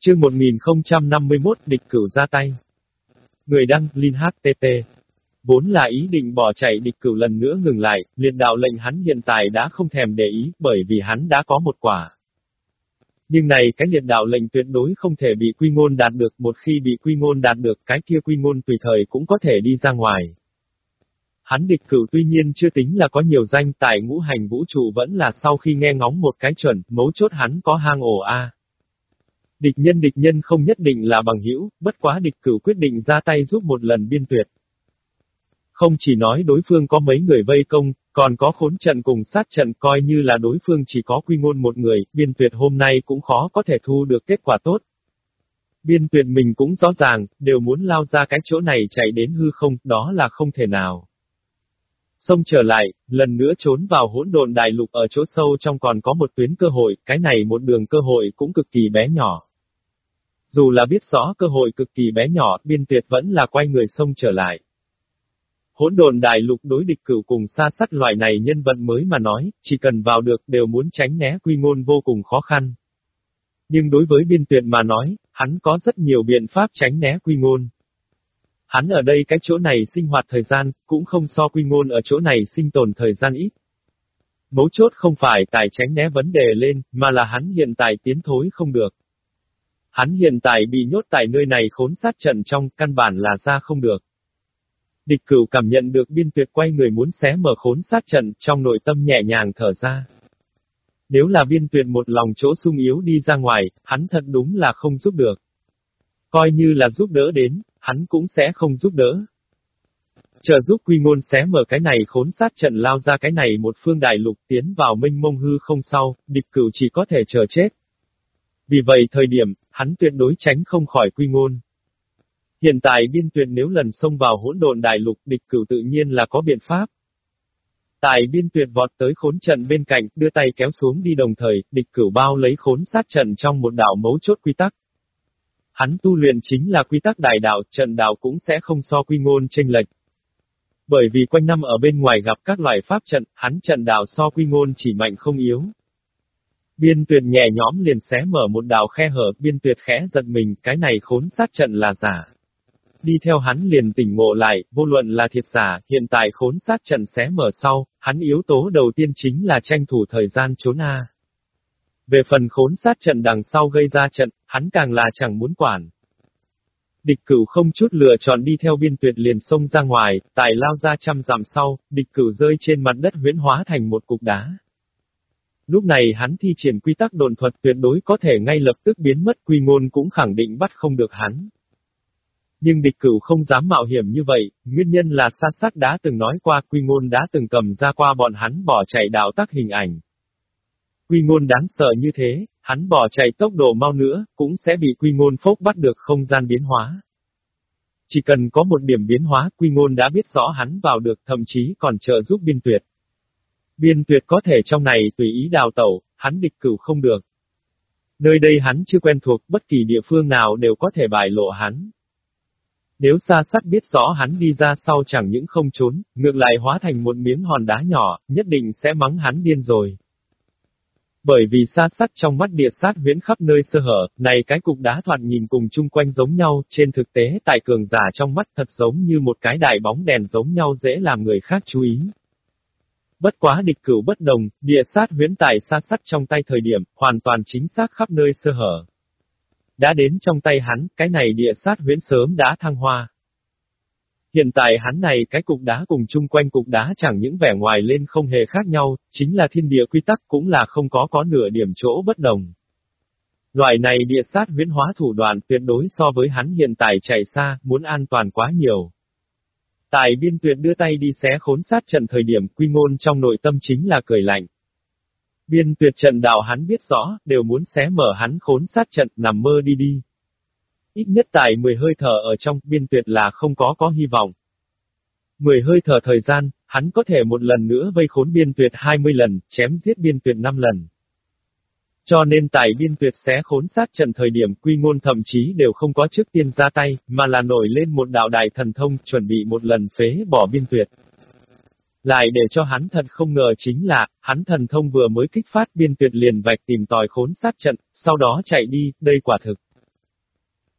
Chương 1051 địch cửu ra tay. Người đăng, Linh HTT. Vốn là ý định bỏ chạy địch cửu lần nữa ngừng lại, liệt đạo lệnh hắn hiện tại đã không thèm để ý, bởi vì hắn đã có một quả. Nhưng này cái liệt đạo lệnh tuyệt đối không thể bị quy ngôn đạt được, một khi bị quy ngôn đạt được cái kia quy ngôn tùy thời cũng có thể đi ra ngoài. Hắn địch cửu tuy nhiên chưa tính là có nhiều danh tại ngũ hành vũ trụ vẫn là sau khi nghe ngóng một cái chuẩn, mấu chốt hắn có hang ổ A. Địch nhân địch nhân không nhất định là bằng hữu, bất quá địch cửu quyết định ra tay giúp một lần biên tuyệt. Không chỉ nói đối phương có mấy người vây công, còn có khốn trận cùng sát trận coi như là đối phương chỉ có quy ngôn một người, biên tuyệt hôm nay cũng khó có thể thu được kết quả tốt. Biên tuyệt mình cũng rõ ràng, đều muốn lao ra cái chỗ này chạy đến hư không, đó là không thể nào. Xông trở lại, lần nữa trốn vào hỗn độn đại lục ở chỗ sâu trong còn có một tuyến cơ hội, cái này một đường cơ hội cũng cực kỳ bé nhỏ. Dù là biết rõ cơ hội cực kỳ bé nhỏ, biên tuyệt vẫn là quay người xông trở lại. Hỗn độn đại lục đối địch cửu cùng xa sắt loại này nhân vật mới mà nói, chỉ cần vào được đều muốn tránh né quy ngôn vô cùng khó khăn. Nhưng đối với biên tuyệt mà nói, hắn có rất nhiều biện pháp tránh né quy ngôn. Hắn ở đây cái chỗ này sinh hoạt thời gian, cũng không so quy ngôn ở chỗ này sinh tồn thời gian ít. Mấu chốt không phải tài tránh né vấn đề lên, mà là hắn hiện tại tiến thối không được. Hắn hiện tại bị nhốt tại nơi này khốn sát trận trong, căn bản là ra không được. Địch cửu cảm nhận được biên tuyệt quay người muốn xé mở khốn sát trận, trong nội tâm nhẹ nhàng thở ra. Nếu là biên tuyệt một lòng chỗ sung yếu đi ra ngoài, hắn thật đúng là không giúp được. Coi như là giúp đỡ đến, hắn cũng sẽ không giúp đỡ. Chờ giúp quy ngôn xé mở cái này khốn sát trận lao ra cái này một phương đại lục tiến vào minh mông hư không sau, địch cửu chỉ có thể chờ chết. Vì vậy thời điểm, hắn tuyệt đối tránh không khỏi quy ngôn. Hiện tại biên tuyệt nếu lần xông vào hỗn độn đại lục địch cửu tự nhiên là có biện pháp. Tại biên tuyệt vọt tới khốn trận bên cạnh, đưa tay kéo xuống đi đồng thời, địch cửu bao lấy khốn sát trận trong một đảo mấu chốt quy tắc. Hắn tu luyện chính là quy tắc đại đạo, trận đạo cũng sẽ không so quy ngôn tranh lệch. Bởi vì quanh năm ở bên ngoài gặp các loại pháp trận, hắn trận đạo so quy ngôn chỉ mạnh không yếu. Biên tuyệt nhẹ nhõm liền xé mở một đạo khe hở, biên tuyệt khẽ giật mình, cái này khốn sát trận là giả. Đi theo hắn liền tỉnh ngộ lại, vô luận là thiệt giả, hiện tại khốn sát trận xé mở sau, hắn yếu tố đầu tiên chính là tranh thủ thời gian trốn A. Về phần khốn sát trận đằng sau gây ra trận, hắn càng là chẳng muốn quản. Địch cửu không chút lựa chọn đi theo biên tuyệt liền xông ra ngoài, tài lao ra trăm dặm sau, địch cửu rơi trên mặt đất huyễn hóa thành một cục đá. Lúc này hắn thi triển quy tắc đồn thuật tuyệt đối có thể ngay lập tức biến mất quy ngôn cũng khẳng định bắt không được hắn. Nhưng địch cửu không dám mạo hiểm như vậy, nguyên nhân là sát sắc đã từng nói qua quy ngôn đã từng cầm ra qua bọn hắn bỏ chạy đạo tác hình ảnh. Quy ngôn đáng sợ như thế, hắn bỏ chạy tốc độ mau nữa, cũng sẽ bị quy ngôn phốc bắt được không gian biến hóa. Chỉ cần có một điểm biến hóa, quy ngôn đã biết rõ hắn vào được thậm chí còn trợ giúp biên tuyệt. Biên tuyệt có thể trong này tùy ý đào tẩu, hắn địch cửu không được. Nơi đây hắn chưa quen thuộc, bất kỳ địa phương nào đều có thể bài lộ hắn. Nếu xa sắt biết rõ hắn đi ra sau chẳng những không trốn, ngược lại hóa thành một miếng hòn đá nhỏ, nhất định sẽ mắng hắn điên rồi. Bởi vì xa sắt trong mắt địa sát huyễn khắp nơi sơ hở, này cái cục đá thoạt nhìn cùng chung quanh giống nhau, trên thực tế tại cường giả trong mắt thật giống như một cái đại bóng đèn giống nhau dễ làm người khác chú ý. Bất quá địch cửu bất đồng, địa sát huyễn tài xa sắt trong tay thời điểm, hoàn toàn chính xác khắp nơi sơ hở. Đã đến trong tay hắn, cái này địa sát huyễn sớm đã thăng hoa. Hiện tại hắn này cái cục đá cùng chung quanh cục đá chẳng những vẻ ngoài lên không hề khác nhau, chính là thiên địa quy tắc cũng là không có có nửa điểm chỗ bất đồng. Loại này địa sát huyễn hóa thủ đoạn tuyệt đối so với hắn hiện tại chạy xa, muốn an toàn quá nhiều. Tại biên tuyệt đưa tay đi xé khốn sát trận thời điểm quy ngôn trong nội tâm chính là cười lạnh. Biên tuyệt trận đạo hắn biết rõ, đều muốn xé mở hắn khốn sát trận, nằm mơ đi đi. Ít nhất tại 10 hơi thở ở trong, biên tuyệt là không có có hy vọng. 10 hơi thở thời gian, hắn có thể một lần nữa vây khốn biên tuyệt 20 lần, chém giết biên tuyệt 5 lần. Cho nên tại biên tuyệt xé khốn sát trận thời điểm quy ngôn thậm chí đều không có trước tiên ra tay, mà là nổi lên một đạo đại thần thông chuẩn bị một lần phế bỏ biên tuyệt. Lại để cho hắn thật không ngờ chính là, hắn thần thông vừa mới kích phát biên tuyệt liền vạch tìm tòi khốn sát trận, sau đó chạy đi, đây quả thực.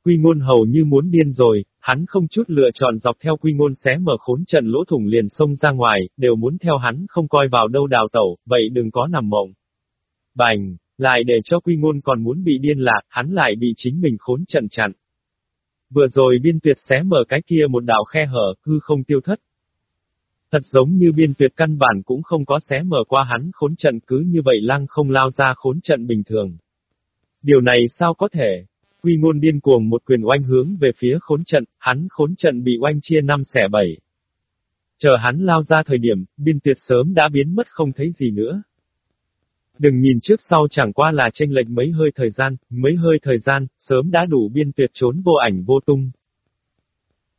Quy ngôn hầu như muốn điên rồi, hắn không chút lựa chọn dọc theo quy ngôn xé mở khốn trận lỗ thủng liền xông ra ngoài, đều muốn theo hắn không coi vào đâu đào tẩu, vậy đừng có nằm mộng. Bành, lại để cho quy ngôn còn muốn bị điên lạc, hắn lại bị chính mình khốn trận chặn. Vừa rồi biên tuyệt xé mở cái kia một đạo khe hở, hư không tiêu thất. Thật giống như biên tuyệt căn bản cũng không có xé mở qua hắn khốn trận cứ như vậy lăng không lao ra khốn trận bình thường. Điều này sao có thể? Quy ngôn điên cuồng một quyền oanh hướng về phía khốn trận, hắn khốn trận bị oanh chia năm xẻ bảy. Chờ hắn lao ra thời điểm, biên tuyệt sớm đã biến mất không thấy gì nữa. Đừng nhìn trước sau chẳng qua là tranh lệch mấy hơi thời gian, mấy hơi thời gian, sớm đã đủ biên tuyệt trốn vô ảnh vô tung.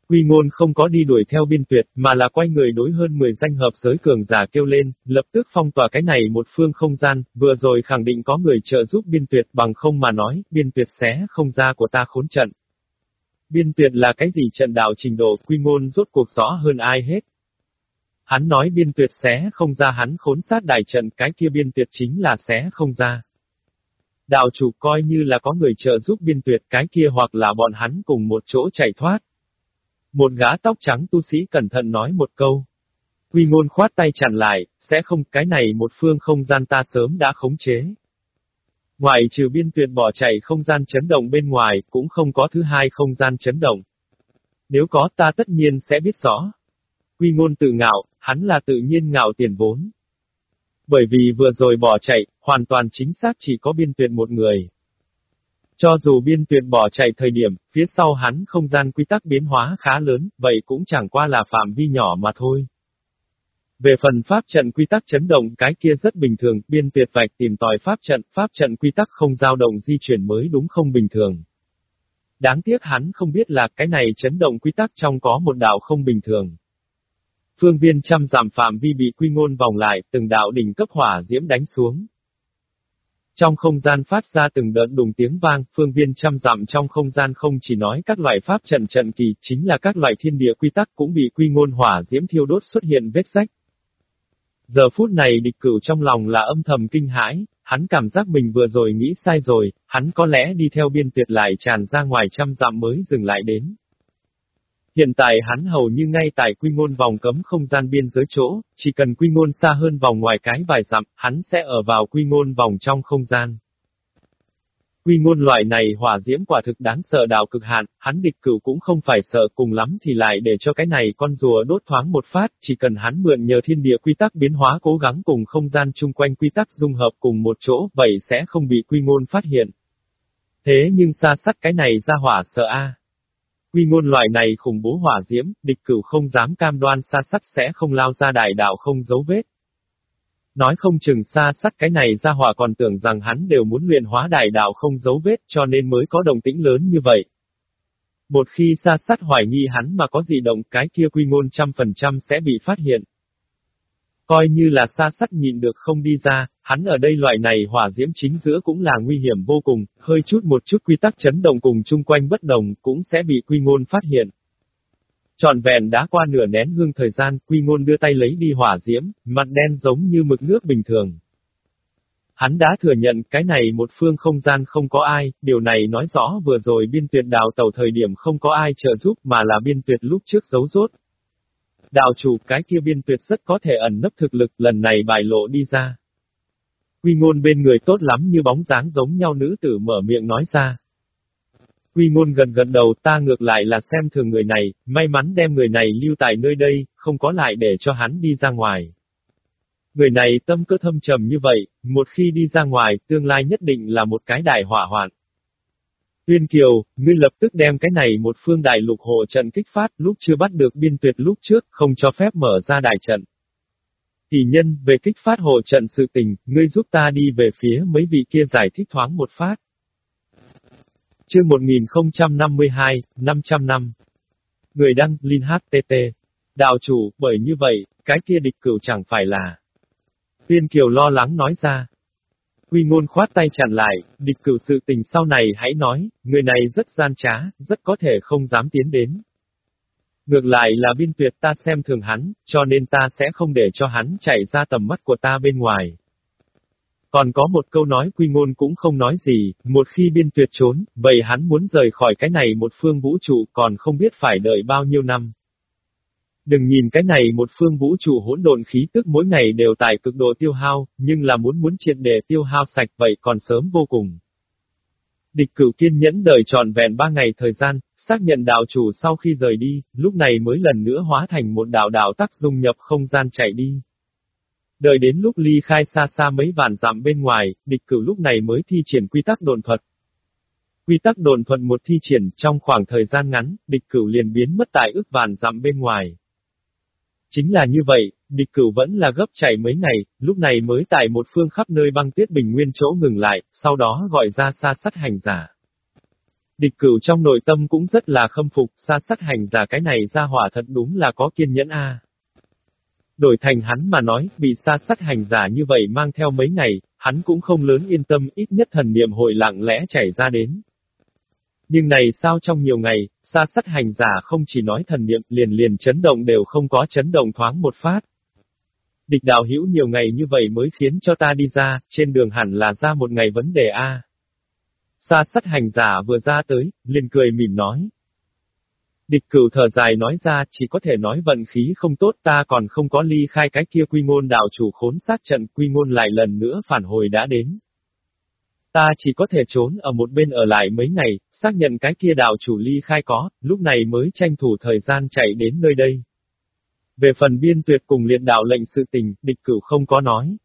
Quy ngôn không có đi đuổi theo biên tuyệt, mà là quay người đối hơn 10 danh hợp giới cường giả kêu lên, lập tức phong tỏa cái này một phương không gian, vừa rồi khẳng định có người trợ giúp biên tuyệt bằng không mà nói, biên tuyệt xé không ra của ta khốn trận. Biên tuyệt là cái gì trận đạo trình độ quy ngôn rốt cuộc rõ hơn ai hết. Hắn nói biên tuyệt xé không ra hắn khốn sát đại trận cái kia biên tuyệt chính là xé không ra. Đạo chủ coi như là có người trợ giúp biên tuyệt cái kia hoặc là bọn hắn cùng một chỗ chạy thoát. Một gã tóc trắng tu sĩ cẩn thận nói một câu. Quy ngôn khoát tay chặn lại, sẽ không cái này một phương không gian ta sớm đã khống chế. Ngoài trừ biên tuyệt bỏ chạy không gian chấn động bên ngoài, cũng không có thứ hai không gian chấn động. Nếu có ta tất nhiên sẽ biết rõ. Quy ngôn tự ngạo, hắn là tự nhiên ngạo tiền vốn. Bởi vì vừa rồi bỏ chạy, hoàn toàn chính xác chỉ có biên tuyệt một người. Cho dù biên tuyệt bỏ chạy thời điểm, phía sau hắn không gian quy tắc biến hóa khá lớn, vậy cũng chẳng qua là phạm vi nhỏ mà thôi. Về phần pháp trận quy tắc chấn động cái kia rất bình thường, biên tuyệt vạch tìm tòi pháp trận, pháp trận quy tắc không dao động di chuyển mới đúng không bình thường. Đáng tiếc hắn không biết là cái này chấn động quy tắc trong có một đạo không bình thường. Phương viên trăm giảm phạm vi bị quy ngôn vòng lại, từng đạo đỉnh cấp hỏa diễm đánh xuống. Trong không gian phát ra từng đợt đùng tiếng vang, phương viên trăm dặm trong không gian không chỉ nói các loại pháp trận trận kỳ, chính là các loại thiên địa quy tắc cũng bị quy ngôn hỏa diễm thiêu đốt xuất hiện vết rách. Giờ phút này địch cửu trong lòng là âm thầm kinh hãi, hắn cảm giác mình vừa rồi nghĩ sai rồi, hắn có lẽ đi theo biên tuyệt lại tràn ra ngoài trăm dặm mới dừng lại đến. Hiện tại hắn hầu như ngay tại quy ngôn vòng cấm không gian biên giới chỗ, chỉ cần quy ngôn xa hơn vòng ngoài cái vài dặm, hắn sẽ ở vào quy ngôn vòng trong không gian. Quy ngôn loại này hỏa diễm quả thực đáng sợ đạo cực hạn, hắn địch cửu cũng không phải sợ cùng lắm thì lại để cho cái này con rùa đốt thoáng một phát, chỉ cần hắn mượn nhờ thiên địa quy tắc biến hóa cố gắng cùng không gian chung quanh quy tắc dung hợp cùng một chỗ, vậy sẽ không bị quy ngôn phát hiện. Thế nhưng xa sắt cái này ra hỏa sợ a. Quy ngôn loại này khủng bố hỏa diễm, địch cửu không dám cam đoan xa sắt sẽ không lao ra đại đạo không dấu vết. Nói không chừng xa sắt cái này ra hỏa còn tưởng rằng hắn đều muốn luyện hóa đại đạo không dấu vết cho nên mới có đồng tĩnh lớn như vậy. Một khi xa sắt hoài nghi hắn mà có gì động cái kia quy ngôn trăm phần trăm sẽ bị phát hiện. Coi như là xa sắt nhìn được không đi ra, hắn ở đây loại này hỏa diễm chính giữa cũng là nguy hiểm vô cùng, hơi chút một chút quy tắc chấn động cùng chung quanh bất đồng cũng sẽ bị quy ngôn phát hiện. Trọn vẹn đã qua nửa nén hương thời gian, quy ngôn đưa tay lấy đi hỏa diễm, mặt đen giống như mực nước bình thường. Hắn đã thừa nhận cái này một phương không gian không có ai, điều này nói rõ vừa rồi biên tuyệt đào tàu thời điểm không có ai trợ giúp mà là biên tuyệt lúc trước giấu rốt, Đạo chủ cái kia biên tuyệt rất có thể ẩn nấp thực lực lần này bài lộ đi ra. Quy ngôn bên người tốt lắm như bóng dáng giống nhau nữ tử mở miệng nói ra. Quy ngôn gần gần đầu ta ngược lại là xem thường người này, may mắn đem người này lưu tại nơi đây, không có lại để cho hắn đi ra ngoài. Người này tâm cơ thâm trầm như vậy, một khi đi ra ngoài, tương lai nhất định là một cái đại hỏa hoạn. Uyên Kiều, ngươi lập tức đem cái này một phương đại lục hộ trận kích phát, lúc chưa bắt được biên tuyệt lúc trước, không cho phép mở ra đại trận. Tỷ nhân, về kích phát hộ trận sự tình, ngươi giúp ta đi về phía mấy vị kia giải thích thoáng một phát. Chương 1052, 500 năm. Người đăng, Linh HTT. Đạo chủ, bởi như vậy, cái kia địch cửu chẳng phải là. Uyên Kiều lo lắng nói ra, Quy ngôn khoát tay chặn lại, địch cửu sự tình sau này hãy nói, người này rất gian trá, rất có thể không dám tiến đến. Ngược lại là biên tuyệt ta xem thường hắn, cho nên ta sẽ không để cho hắn chạy ra tầm mắt của ta bên ngoài. Còn có một câu nói quy ngôn cũng không nói gì, một khi biên tuyệt trốn, vậy hắn muốn rời khỏi cái này một phương vũ trụ còn không biết phải đợi bao nhiêu năm. Đừng nhìn cái này một phương vũ trụ hỗn độn khí tức mỗi ngày đều tải cực độ tiêu hao, nhưng là muốn muốn triệt để tiêu hao sạch vậy còn sớm vô cùng. Địch cửu kiên nhẫn đợi tròn vẹn ba ngày thời gian, xác nhận đạo chủ sau khi rời đi, lúc này mới lần nữa hóa thành một đạo đạo tắc dung nhập không gian chạy đi. Đợi đến lúc ly khai xa xa mấy vạn dặm bên ngoài, địch cửu lúc này mới thi triển quy tắc đồn thuật. Quy tắc đồn thuật một thi triển trong khoảng thời gian ngắn, địch cửu liền biến mất tại ước vạn dặm bên ngoài. Chính là như vậy, địch cửu vẫn là gấp chạy mấy ngày, lúc này mới tại một phương khắp nơi băng tuyết bình nguyên chỗ ngừng lại, sau đó gọi ra xa sắt hành giả. Địch cửu trong nội tâm cũng rất là khâm phục, xa sắt hành giả cái này ra hỏa thật đúng là có kiên nhẫn a. Đổi thành hắn mà nói, bị xa sắt hành giả như vậy mang theo mấy ngày, hắn cũng không lớn yên tâm, ít nhất thần niệm hội lặng lẽ chảy ra đến. Nhưng này sao trong nhiều ngày, xa sắt hành giả không chỉ nói thần niệm liền liền chấn động đều không có chấn động thoáng một phát. Địch đạo hữu nhiều ngày như vậy mới khiến cho ta đi ra, trên đường hẳn là ra một ngày vấn đề A. Xa sắt hành giả vừa ra tới, liền cười mỉm nói. Địch cửu thở dài nói ra, chỉ có thể nói vận khí không tốt ta còn không có ly khai cái kia quy ngôn đạo chủ khốn sát trận quy ngôn lại lần nữa phản hồi đã đến. Ta chỉ có thể trốn ở một bên ở lại mấy ngày, xác nhận cái kia đạo chủ ly khai có, lúc này mới tranh thủ thời gian chạy đến nơi đây. Về phần biên tuyệt cùng liệt đạo lệnh sự tình, địch cửu không có nói.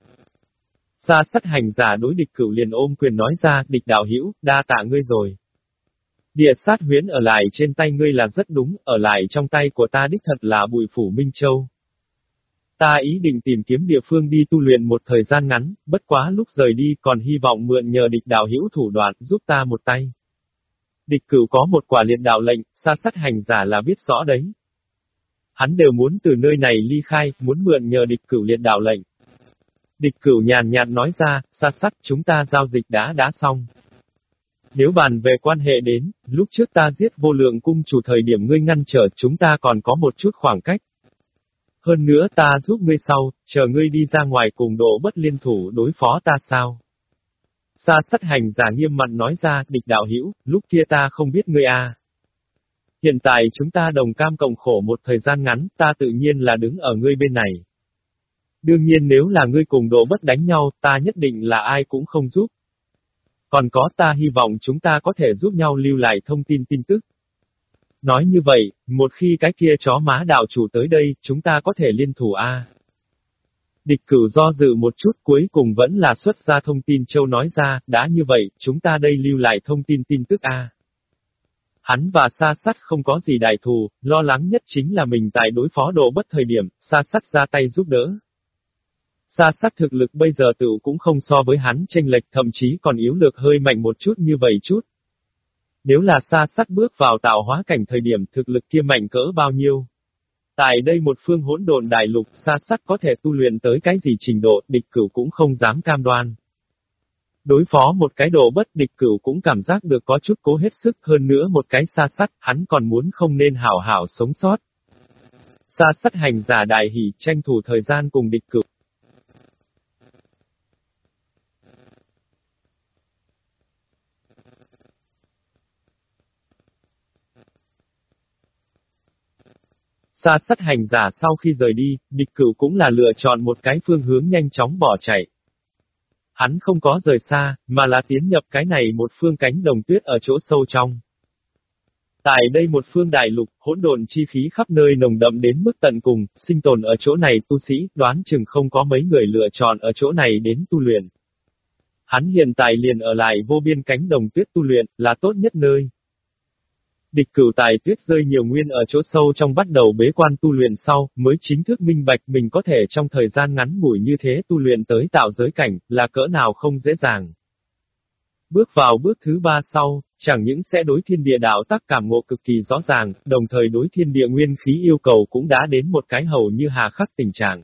Xa sắt hành giả đối địch cửu liền ôm quyền nói ra, địch đạo hữu đa tạ ngươi rồi. Địa sát huyến ở lại trên tay ngươi là rất đúng, ở lại trong tay của ta đích thật là bùi phủ Minh Châu. Ta ý định tìm kiếm địa phương đi tu luyện một thời gian ngắn, bất quá lúc rời đi còn hy vọng mượn nhờ địch đạo hữu thủ đoạn giúp ta một tay. Địch cửu có một quả liệt đạo lệnh, xa sát hành giả là biết rõ đấy. Hắn đều muốn từ nơi này ly khai, muốn mượn nhờ địch cửu liệt đạo lệnh. Địch cửu nhàn nhạt nói ra, xa sát chúng ta giao dịch đã đã xong. Nếu bàn về quan hệ đến, lúc trước ta giết vô lượng cung chủ thời điểm ngươi ngăn trở chúng ta còn có một chút khoảng cách. Hơn nữa ta giúp ngươi sau, chờ ngươi đi ra ngoài cùng độ bất liên thủ đối phó ta sao? Sa sắt hành giả nghiêm mặt nói ra, địch đạo hữu lúc kia ta không biết ngươi a. Hiện tại chúng ta đồng cam cộng khổ một thời gian ngắn, ta tự nhiên là đứng ở ngươi bên này. Đương nhiên nếu là ngươi cùng độ bất đánh nhau, ta nhất định là ai cũng không giúp. Còn có ta hy vọng chúng ta có thể giúp nhau lưu lại thông tin tin tức. Nói như vậy, một khi cái kia chó má đạo chủ tới đây, chúng ta có thể liên thủ A. Địch cửu do dự một chút cuối cùng vẫn là xuất ra thông tin châu nói ra, đã như vậy, chúng ta đây lưu lại thông tin tin tức A. Hắn và sa sắt không có gì đại thù, lo lắng nhất chính là mình tại đối phó độ bất thời điểm, sa sắt ra tay giúp đỡ. sa sắt thực lực bây giờ tự cũng không so với hắn tranh lệch thậm chí còn yếu lược hơi mạnh một chút như vậy chút. Nếu là xa sắt bước vào tạo hóa cảnh thời điểm thực lực kia mạnh cỡ bao nhiêu? Tại đây một phương hỗn độn đại lục xa sắt có thể tu luyện tới cái gì trình độ, địch cửu cũng không dám cam đoan. Đối phó một cái độ bất địch cửu cũng cảm giác được có chút cố hết sức, hơn nữa một cái xa sắt, hắn còn muốn không nên hảo hảo sống sót. Xa sắt hành giả đại hỷ tranh thủ thời gian cùng địch cửu. Xa sắt hành giả sau khi rời đi, địch cửu cũng là lựa chọn một cái phương hướng nhanh chóng bỏ chạy. Hắn không có rời xa, mà là tiến nhập cái này một phương cánh đồng tuyết ở chỗ sâu trong. Tại đây một phương đại lục, hỗn độn chi khí khắp nơi nồng đậm đến mức tận cùng, sinh tồn ở chỗ này tu sĩ, đoán chừng không có mấy người lựa chọn ở chỗ này đến tu luyện. Hắn hiện tại liền ở lại vô biên cánh đồng tuyết tu luyện, là tốt nhất nơi. Địch cửu tài tuyết rơi nhiều nguyên ở chỗ sâu trong bắt đầu bế quan tu luyện sau, mới chính thức minh bạch mình có thể trong thời gian ngắn ngủi như thế tu luyện tới tạo giới cảnh, là cỡ nào không dễ dàng. Bước vào bước thứ ba sau, chẳng những sẽ đối thiên địa đạo tác cảm ngộ cực kỳ rõ ràng, đồng thời đối thiên địa nguyên khí yêu cầu cũng đã đến một cái hầu như hà khắc tình trạng.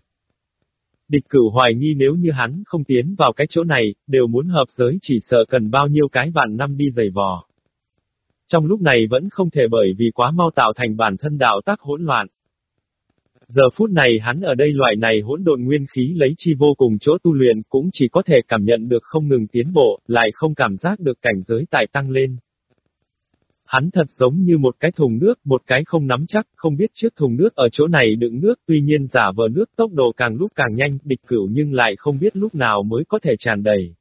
Địch cửu hoài nghi nếu như hắn không tiến vào cái chỗ này, đều muốn hợp giới chỉ sợ cần bao nhiêu cái vạn năm đi giày vò. Trong lúc này vẫn không thể bởi vì quá mau tạo thành bản thân đạo tác hỗn loạn. Giờ phút này hắn ở đây loại này hỗn độn nguyên khí lấy chi vô cùng chỗ tu luyện cũng chỉ có thể cảm nhận được không ngừng tiến bộ, lại không cảm giác được cảnh giới tại tăng lên. Hắn thật giống như một cái thùng nước, một cái không nắm chắc, không biết chiếc thùng nước ở chỗ này đựng nước, tuy nhiên giả vờ nước tốc độ càng lúc càng nhanh, địch cửu nhưng lại không biết lúc nào mới có thể tràn đầy.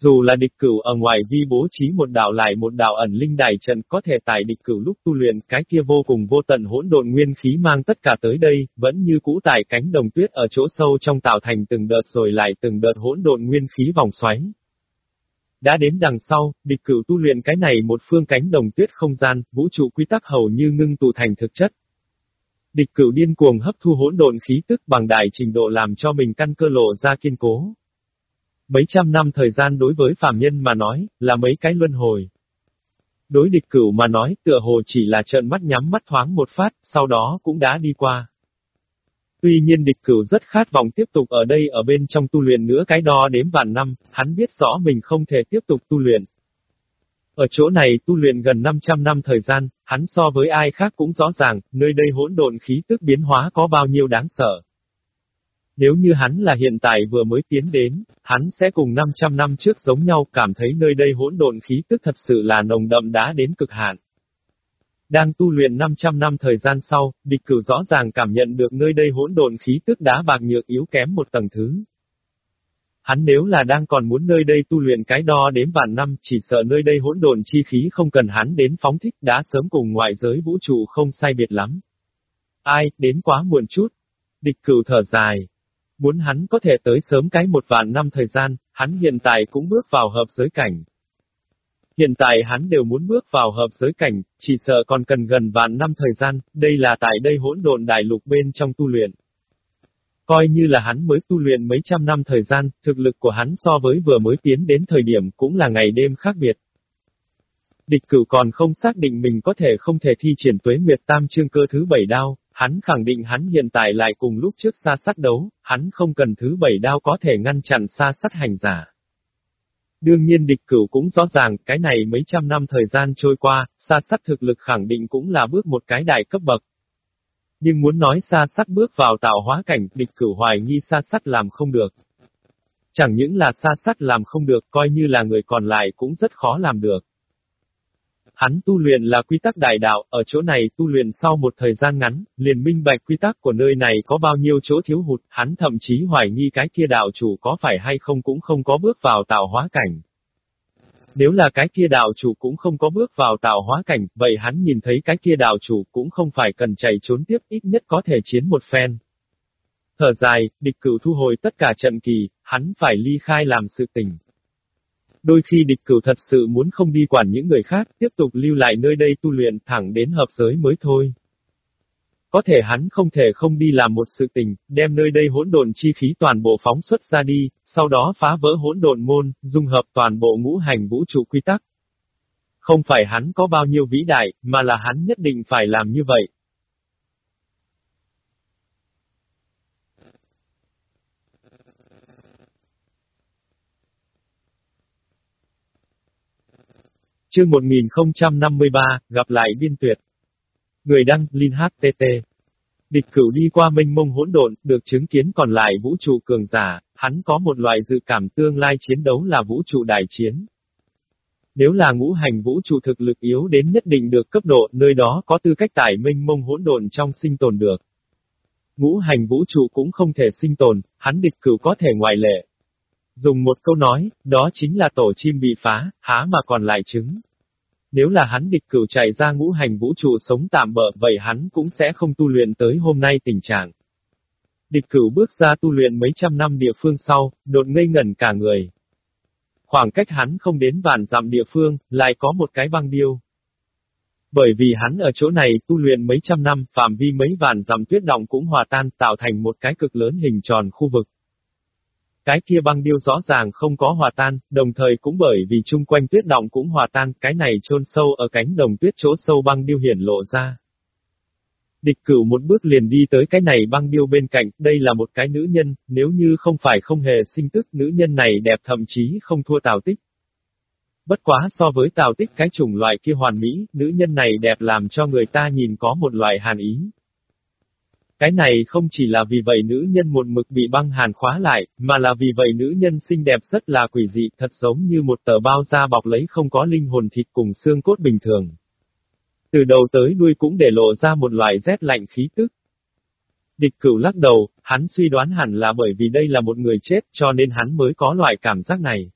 Dù là địch cửu ở ngoài vi bố trí một đạo lại một đạo ẩn linh đài trận có thể tải địch cửu lúc tu luyện cái kia vô cùng vô tận hỗn độn nguyên khí mang tất cả tới đây, vẫn như cũ tải cánh đồng tuyết ở chỗ sâu trong tạo thành từng đợt rồi lại từng đợt hỗn độn nguyên khí vòng xoáy. Đã đến đằng sau, địch cửu tu luyện cái này một phương cánh đồng tuyết không gian, vũ trụ quy tắc hầu như ngưng tụ thành thực chất. Địch cửu điên cuồng hấp thu hỗn độn khí tức bằng đại trình độ làm cho mình căn cơ lộ ra kiên cố. Mấy trăm năm thời gian đối với phàm nhân mà nói, là mấy cái luân hồi. Đối địch cửu mà nói, tựa hồ chỉ là trợn mắt nhắm mắt thoáng một phát, sau đó cũng đã đi qua. Tuy nhiên địch cửu rất khát vọng tiếp tục ở đây ở bên trong tu luyện nữa cái đo đếm vạn năm, hắn biết rõ mình không thể tiếp tục tu luyện. Ở chỗ này tu luyện gần 500 năm thời gian, hắn so với ai khác cũng rõ ràng, nơi đây hỗn độn khí tức biến hóa có bao nhiêu đáng sợ. Nếu như hắn là hiện tại vừa mới tiến đến, hắn sẽ cùng 500 năm trước giống nhau cảm thấy nơi đây hỗn độn khí tức thật sự là nồng đậm đã đến cực hạn. Đang tu luyện 500 năm thời gian sau, địch cửu rõ ràng cảm nhận được nơi đây hỗn độn khí tức đá bạc nhược yếu kém một tầng thứ. Hắn nếu là đang còn muốn nơi đây tu luyện cái đo đến vạn năm, chỉ sợ nơi đây hỗn độn chi khí không cần hắn đến phóng thích đã sớm cùng ngoại giới vũ trụ không sai biệt lắm. Ai, đến quá muộn chút. Địch cửu thở dài. Muốn hắn có thể tới sớm cái một vạn năm thời gian, hắn hiện tại cũng bước vào hợp giới cảnh. Hiện tại hắn đều muốn bước vào hợp giới cảnh, chỉ sợ còn cần gần vạn năm thời gian, đây là tại đây hỗn độn đại lục bên trong tu luyện. Coi như là hắn mới tu luyện mấy trăm năm thời gian, thực lực của hắn so với vừa mới tiến đến thời điểm cũng là ngày đêm khác biệt. Địch cửu còn không xác định mình có thể không thể thi triển tuế nguyệt tam chương cơ thứ bảy đao, hắn khẳng định hắn hiện tại lại cùng lúc trước xa sát đấu, hắn không cần thứ bảy đao có thể ngăn chặn xa sát hành giả. Đương nhiên địch cửu cũng rõ ràng, cái này mấy trăm năm thời gian trôi qua, xa sát thực lực khẳng định cũng là bước một cái đại cấp bậc. Nhưng muốn nói xa sát bước vào tạo hóa cảnh, địch cửu hoài nghi xa sát làm không được. Chẳng những là xa sát làm không được, coi như là người còn lại cũng rất khó làm được. Hắn tu luyện là quy tắc đại đạo, ở chỗ này tu luyện sau một thời gian ngắn, liền minh bạch quy tắc của nơi này có bao nhiêu chỗ thiếu hụt, hắn thậm chí hoài nghi cái kia đạo chủ có phải hay không cũng không có bước vào tạo hóa cảnh. Nếu là cái kia đạo chủ cũng không có bước vào tạo hóa cảnh, vậy hắn nhìn thấy cái kia đạo chủ cũng không phải cần chạy trốn tiếp, ít nhất có thể chiến một phen. Thở dài, địch cửu thu hồi tất cả trận kỳ, hắn phải ly khai làm sự tình. Đôi khi địch cửu thật sự muốn không đi quản những người khác, tiếp tục lưu lại nơi đây tu luyện thẳng đến hợp giới mới thôi. Có thể hắn không thể không đi làm một sự tình, đem nơi đây hỗn độn chi khí toàn bộ phóng xuất ra đi, sau đó phá vỡ hỗn độn môn, dung hợp toàn bộ ngũ hành vũ trụ quy tắc. Không phải hắn có bao nhiêu vĩ đại, mà là hắn nhất định phải làm như vậy. Chương 1053, gặp lại biên tuyệt. Người đăng, Linh HTT. Địch cửu đi qua mênh mông hỗn độn, được chứng kiến còn lại vũ trụ cường giả, hắn có một loại dự cảm tương lai chiến đấu là vũ trụ đại chiến. Nếu là ngũ hành vũ trụ thực lực yếu đến nhất định được cấp độ, nơi đó có tư cách tải mênh mông hỗn độn trong sinh tồn được. Ngũ hành vũ trụ cũng không thể sinh tồn, hắn địch cửu có thể ngoại lệ. Dùng một câu nói, đó chính là tổ chim bị phá, há mà còn lại trứng. Nếu là hắn địch cửu chạy ra ngũ hành vũ trụ sống tạm bợ, vậy hắn cũng sẽ không tu luyện tới hôm nay tình trạng. Địch cửu bước ra tu luyện mấy trăm năm địa phương sau, đột ngây ngẩn cả người. Khoảng cách hắn không đến vạn dặm địa phương, lại có một cái băng điêu. Bởi vì hắn ở chỗ này tu luyện mấy trăm năm, phạm vi mấy vạn dặm tuyết động cũng hòa tan tạo thành một cái cực lớn hình tròn khu vực. Cái kia băng điêu rõ ràng không có hòa tan, đồng thời cũng bởi vì chung quanh tuyết động cũng hòa tan, cái này chôn sâu ở cánh đồng tuyết chỗ sâu băng điêu hiển lộ ra. Địch cửu một bước liền đi tới cái này băng điêu bên cạnh, đây là một cái nữ nhân, nếu như không phải không hề sinh tức, nữ nhân này đẹp thậm chí không thua tào tích. Bất quá so với tào tích cái chủng loại kia hoàn mỹ, nữ nhân này đẹp làm cho người ta nhìn có một loại hàn ý. Cái này không chỉ là vì vậy nữ nhân một mực bị băng hàn khóa lại, mà là vì vậy nữ nhân xinh đẹp rất là quỷ dị, thật giống như một tờ bao da bọc lấy không có linh hồn thịt cùng xương cốt bình thường. Từ đầu tới đuôi cũng để lộ ra một loại rét lạnh khí tức. Địch cửu lắc đầu, hắn suy đoán hẳn là bởi vì đây là một người chết cho nên hắn mới có loại cảm giác này.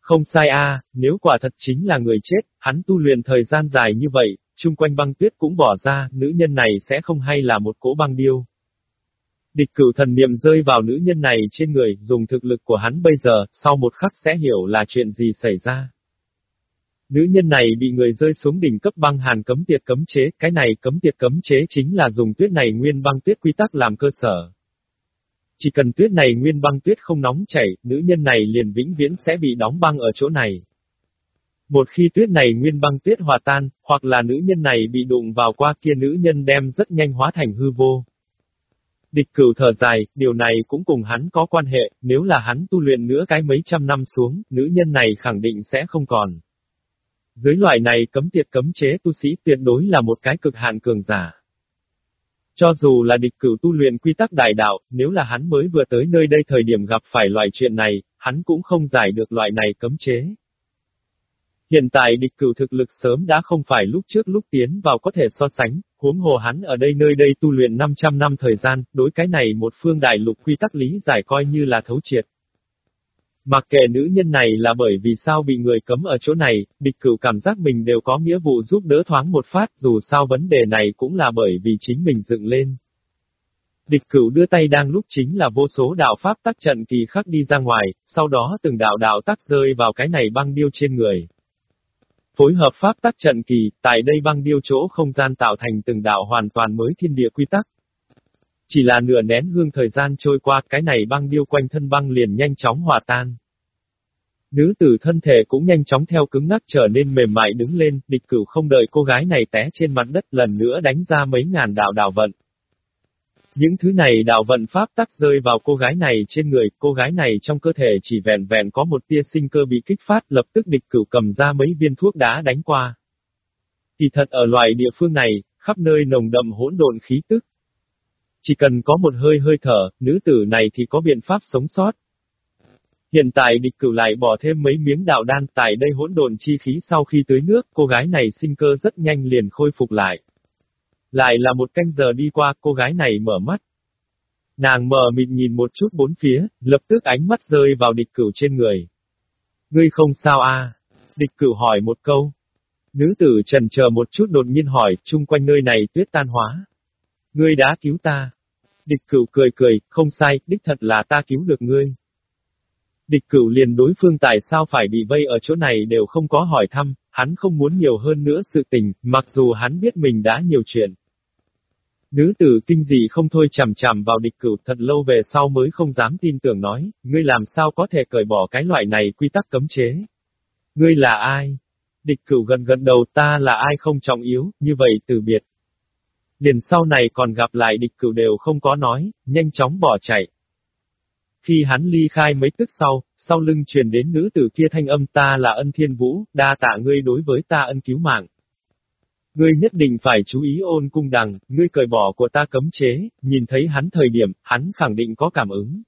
Không sai a, nếu quả thật chính là người chết, hắn tu luyện thời gian dài như vậy, chung quanh băng tuyết cũng bỏ ra, nữ nhân này sẽ không hay là một cỗ băng điêu. Địch cửu thần niệm rơi vào nữ nhân này trên người, dùng thực lực của hắn bây giờ, sau một khắc sẽ hiểu là chuyện gì xảy ra. Nữ nhân này bị người rơi xuống đỉnh cấp băng hàn cấm tiệt cấm chế, cái này cấm tiệt cấm chế chính là dùng tuyết này nguyên băng tuyết quy tắc làm cơ sở. Chỉ cần tuyết này nguyên băng tuyết không nóng chảy, nữ nhân này liền vĩnh viễn sẽ bị đóng băng ở chỗ này. Một khi tuyết này nguyên băng tuyết hòa tan, hoặc là nữ nhân này bị đụng vào qua kia nữ nhân đem rất nhanh hóa thành hư vô. Địch cửu thở dài, điều này cũng cùng hắn có quan hệ, nếu là hắn tu luyện nữa cái mấy trăm năm xuống, nữ nhân này khẳng định sẽ không còn. Dưới loại này cấm tiệt cấm chế tu sĩ tuyệt đối là một cái cực hạn cường giả. Cho dù là địch cửu tu luyện quy tắc đại đạo, nếu là hắn mới vừa tới nơi đây thời điểm gặp phải loại chuyện này, hắn cũng không giải được loại này cấm chế. Hiện tại địch cửu thực lực sớm đã không phải lúc trước lúc tiến vào có thể so sánh, huống hồ hắn ở đây nơi đây tu luyện 500 năm thời gian, đối cái này một phương đại lục quy tắc lý giải coi như là thấu triệt. Mặc kệ nữ nhân này là bởi vì sao bị người cấm ở chỗ này, địch cửu cảm giác mình đều có nghĩa vụ giúp đỡ thoáng một phát dù sao vấn đề này cũng là bởi vì chính mình dựng lên. Địch cửu đưa tay đang lúc chính là vô số đạo pháp tác trận kỳ khắc đi ra ngoài, sau đó từng đạo đạo tác rơi vào cái này băng điêu trên người. Phối hợp pháp tắc trận kỳ, tại đây băng điêu chỗ không gian tạo thành từng đạo hoàn toàn mới thiên địa quy tắc. Chỉ là nửa nén hương thời gian trôi qua, cái này băng điêu quanh thân băng liền nhanh chóng hòa tan. Nữ tử thân thể cũng nhanh chóng theo cứng ngắc trở nên mềm mại đứng lên, địch cửu không đợi cô gái này té trên mặt đất lần nữa đánh ra mấy ngàn đạo đạo vận. Những thứ này đạo vận pháp tắc rơi vào cô gái này trên người, cô gái này trong cơ thể chỉ vẹn vẹn có một tia sinh cơ bị kích phát, lập tức địch cửu cầm ra mấy viên thuốc đá đánh qua. Thì thật ở loài địa phương này, khắp nơi nồng đậm hỗn độn khí tức. Chỉ cần có một hơi hơi thở, nữ tử này thì có biện pháp sống sót. Hiện tại địch cửu lại bỏ thêm mấy miếng đạo đan tại đây hỗn độn chi khí sau khi tưới nước, cô gái này sinh cơ rất nhanh liền khôi phục lại. Lại là một canh giờ đi qua, cô gái này mở mắt. Nàng mở mịt nhìn một chút bốn phía, lập tức ánh mắt rơi vào địch cửu trên người. Ngươi không sao à? Địch cửu hỏi một câu. Nữ tử trần chờ một chút đột nhiên hỏi, chung quanh nơi này tuyết tan hóa. Ngươi đã cứu ta. Địch cửu cười cười, không sai, đích thật là ta cứu được ngươi. Địch cửu liền đối phương tại sao phải bị vây ở chỗ này đều không có hỏi thăm, hắn không muốn nhiều hơn nữa sự tình, mặc dù hắn biết mình đã nhiều chuyện. Nữ tử kinh dị không thôi chằm chằm vào địch cửu thật lâu về sau mới không dám tin tưởng nói, ngươi làm sao có thể cởi bỏ cái loại này quy tắc cấm chế. Ngươi là ai? Địch cửu gần gần đầu ta là ai không trọng yếu, như vậy từ biệt. Liền sau này còn gặp lại địch cửu đều không có nói, nhanh chóng bỏ chạy. Khi hắn ly khai mấy tức sau, sau lưng truyền đến nữ tử kia thanh âm ta là ân thiên vũ, đa tạ ngươi đối với ta ân cứu mạng. Ngươi nhất định phải chú ý ôn cung đằng, ngươi cởi bỏ của ta cấm chế, nhìn thấy hắn thời điểm, hắn khẳng định có cảm ứng.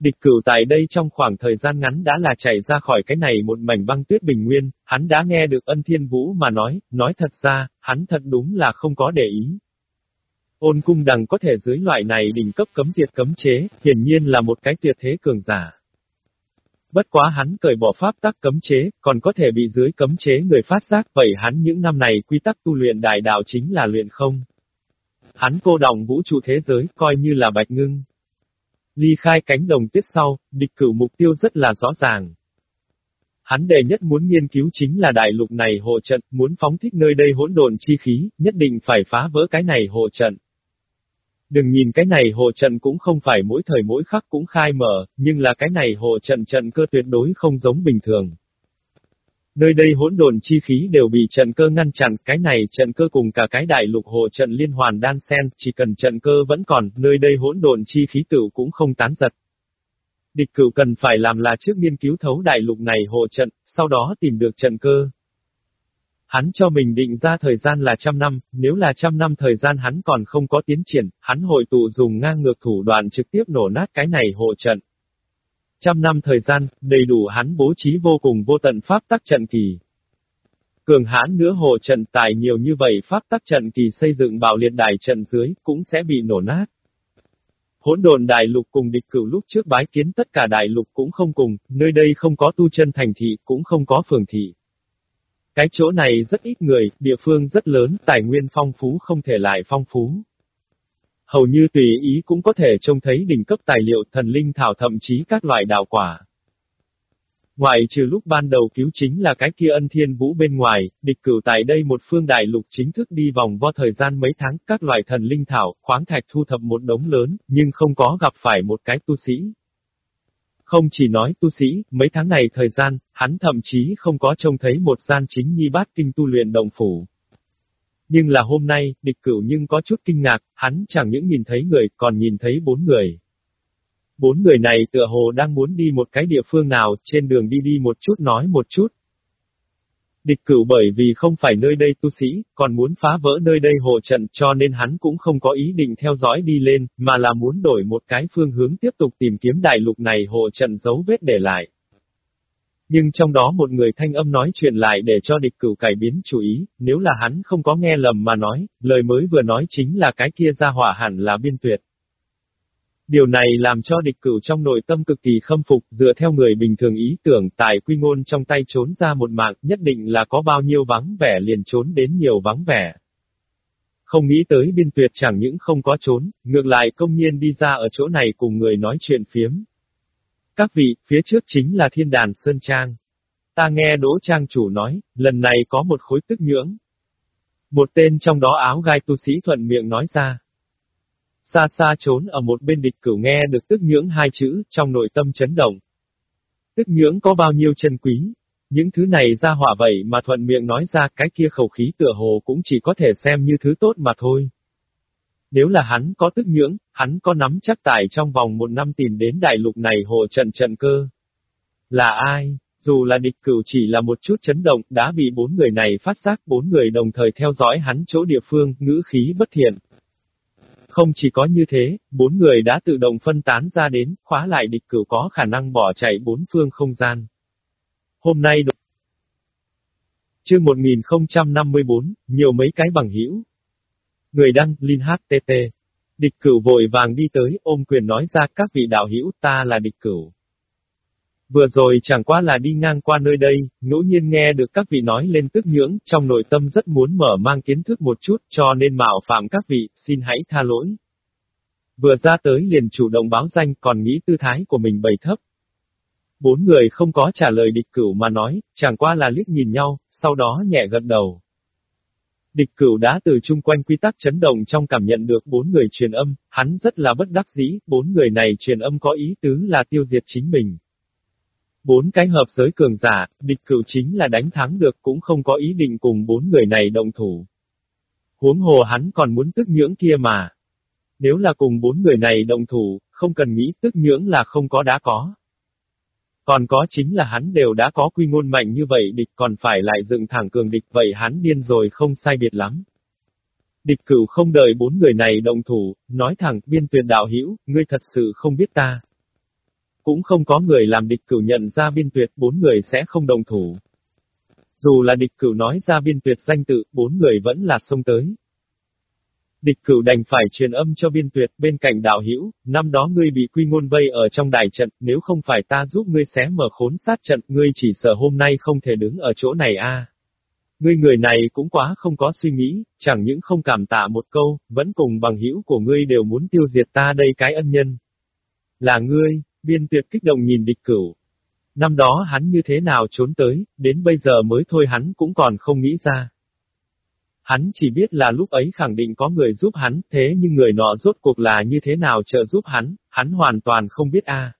Địch cửu tại đây trong khoảng thời gian ngắn đã là chạy ra khỏi cái này một mảnh băng tuyết bình nguyên, hắn đã nghe được ân thiên vũ mà nói, nói thật ra, hắn thật đúng là không có để ý. Ôn cung đằng có thể dưới loại này đỉnh cấp cấm tiệt cấm chế, hiển nhiên là một cái tuyệt thế cường giả. Bất quá hắn cởi bỏ pháp tắc cấm chế, còn có thể bị dưới cấm chế người phát giác, vậy hắn những năm này quy tắc tu luyện đại đạo chính là luyện không. Hắn cô đồng vũ trụ thế giới, coi như là bạch ngưng. Ly khai cánh đồng tuyết sau, địch cử mục tiêu rất là rõ ràng. Hắn đề nhất muốn nghiên cứu chính là đại lục này hộ trận, muốn phóng thích nơi đây hỗn độn chi khí, nhất định phải phá vỡ cái này hộ trận. Đừng nhìn cái này hồ trận cũng không phải mỗi thời mỗi khắc cũng khai mở, nhưng là cái này hồ trận trận cơ tuyệt đối không giống bình thường. Nơi đây hỗn độn chi khí đều bị trận cơ ngăn chặn, cái này trận cơ cùng cả cái đại lục hồ trận liên hoàn đan sen, chỉ cần trận cơ vẫn còn, nơi đây hỗn độn chi khí tử cũng không tán giật. Địch cửu cần phải làm là trước nghiên cứu thấu đại lục này hồ trận, sau đó tìm được trận cơ. Hắn cho mình định ra thời gian là trăm năm, nếu là trăm năm thời gian hắn còn không có tiến triển, hắn hội tụ dùng ngang ngược thủ đoạn trực tiếp nổ nát cái này hộ trận. Trăm năm thời gian, đầy đủ hắn bố trí vô cùng vô tận pháp tắc trận kỳ. Cường hãn nữa hộ trận tài nhiều như vậy pháp tắc trận kỳ xây dựng bảo liệt đài trận dưới, cũng sẽ bị nổ nát. Hỗn đồn đại lục cùng địch cửu lúc trước bái kiến tất cả đại lục cũng không cùng, nơi đây không có tu chân thành thị, cũng không có phường thị. Cái chỗ này rất ít người, địa phương rất lớn, tài nguyên phong phú không thể lại phong phú. Hầu như tùy ý cũng có thể trông thấy đỉnh cấp tài liệu thần linh thảo thậm chí các loại đào quả. Ngoài trừ lúc ban đầu cứu chính là cái kia ân thiên vũ bên ngoài, địch cửu tại đây một phương đại lục chính thức đi vòng vo thời gian mấy tháng, các loại thần linh thảo, khoáng thạch thu thập một đống lớn, nhưng không có gặp phải một cái tu sĩ. Không chỉ nói tu sĩ, mấy tháng này thời gian, hắn thậm chí không có trông thấy một gian chính nhi bát kinh tu luyện động phủ. Nhưng là hôm nay, địch cửu nhưng có chút kinh ngạc, hắn chẳng những nhìn thấy người, còn nhìn thấy bốn người. Bốn người này tựa hồ đang muốn đi một cái địa phương nào, trên đường đi đi một chút nói một chút. Địch cửu bởi vì không phải nơi đây tu sĩ, còn muốn phá vỡ nơi đây hộ trận cho nên hắn cũng không có ý định theo dõi đi lên, mà là muốn đổi một cái phương hướng tiếp tục tìm kiếm đại lục này hộ trận dấu vết để lại. Nhưng trong đó một người thanh âm nói chuyện lại để cho địch cửu cải biến chủ ý, nếu là hắn không có nghe lầm mà nói, lời mới vừa nói chính là cái kia ra hỏa hẳn là biên tuyệt. Điều này làm cho địch cửu trong nội tâm cực kỳ khâm phục, dựa theo người bình thường ý tưởng tài quy ngôn trong tay trốn ra một mạng, nhất định là có bao nhiêu vắng vẻ liền trốn đến nhiều vắng vẻ. Không nghĩ tới biên tuyệt chẳng những không có trốn, ngược lại công nhiên đi ra ở chỗ này cùng người nói chuyện phiếm. Các vị, phía trước chính là thiên đàn Sơn Trang. Ta nghe Đỗ Trang chủ nói, lần này có một khối tức nhưỡng. Một tên trong đó áo gai tu sĩ thuận miệng nói ra. Xa xa trốn ở một bên địch cửu nghe được tức nhưỡng hai chữ, trong nội tâm chấn động. Tức nhưỡng có bao nhiêu chân quý? Những thứ này ra hỏa vậy mà thuận miệng nói ra cái kia khẩu khí tựa hồ cũng chỉ có thể xem như thứ tốt mà thôi. Nếu là hắn có tức nhưỡng, hắn có nắm chắc tải trong vòng một năm tìm đến đại lục này hộ trận trận cơ. Là ai? Dù là địch cửu chỉ là một chút chấn động, đã bị bốn người này phát giác bốn người đồng thời theo dõi hắn chỗ địa phương, ngữ khí bất thiện. Không chỉ có như thế, bốn người đã tự động phân tán ra đến, khóa lại địch cửu có khả năng bỏ chạy bốn phương không gian. Hôm nay đột... Chương 1054, nhiều mấy cái bằng hữu Người đăng, Linh HTT. Địch cửu vội vàng đi tới, ôm quyền nói ra các vị đạo hữu ta là địch cửu. Vừa rồi chẳng qua là đi ngang qua nơi đây, ngẫu nhiên nghe được các vị nói lên tức nhưỡng, trong nội tâm rất muốn mở mang kiến thức một chút, cho nên mạo phạm các vị, xin hãy tha lỗi. Vừa ra tới liền chủ động báo danh còn nghĩ tư thái của mình bày thấp. Bốn người không có trả lời địch cửu mà nói, chẳng qua là liếc nhìn nhau, sau đó nhẹ gật đầu. Địch cửu đã từ chung quanh quy tắc chấn động trong cảm nhận được bốn người truyền âm, hắn rất là bất đắc dĩ, bốn người này truyền âm có ý tứ là tiêu diệt chính mình. Bốn cái hợp giới cường giả, địch cửu chính là đánh thắng được cũng không có ý định cùng bốn người này động thủ. Huống hồ hắn còn muốn tức nhưỡng kia mà. Nếu là cùng bốn người này động thủ, không cần nghĩ tức nhưỡng là không có đã có. Còn có chính là hắn đều đã có quy ngôn mạnh như vậy địch còn phải lại dựng thẳng cường địch vậy hắn điên rồi không sai biệt lắm. Địch cửu không đợi bốn người này động thủ, nói thẳng, biên tuyệt đạo hữu ngươi thật sự không biết ta. Cũng không có người làm địch cửu nhận ra biên tuyệt bốn người sẽ không đồng thủ. Dù là địch cửu nói ra biên tuyệt danh tự, bốn người vẫn là xông tới. Địch cửu đành phải truyền âm cho biên tuyệt bên cạnh đạo hữu năm đó ngươi bị quy ngôn vây ở trong đài trận, nếu không phải ta giúp ngươi xé mở khốn sát trận, ngươi chỉ sợ hôm nay không thể đứng ở chỗ này a. À. Ngươi người này cũng quá không có suy nghĩ, chẳng những không cảm tạ một câu, vẫn cùng bằng hữu của ngươi đều muốn tiêu diệt ta đây cái ân nhân. Là ngươi, biên tuyệt kích động nhìn địch cửu. Năm đó hắn như thế nào trốn tới, đến bây giờ mới thôi hắn cũng còn không nghĩ ra. Hắn chỉ biết là lúc ấy khẳng định có người giúp hắn, thế nhưng người nọ rốt cuộc là như thế nào trợ giúp hắn, hắn hoàn toàn không biết a.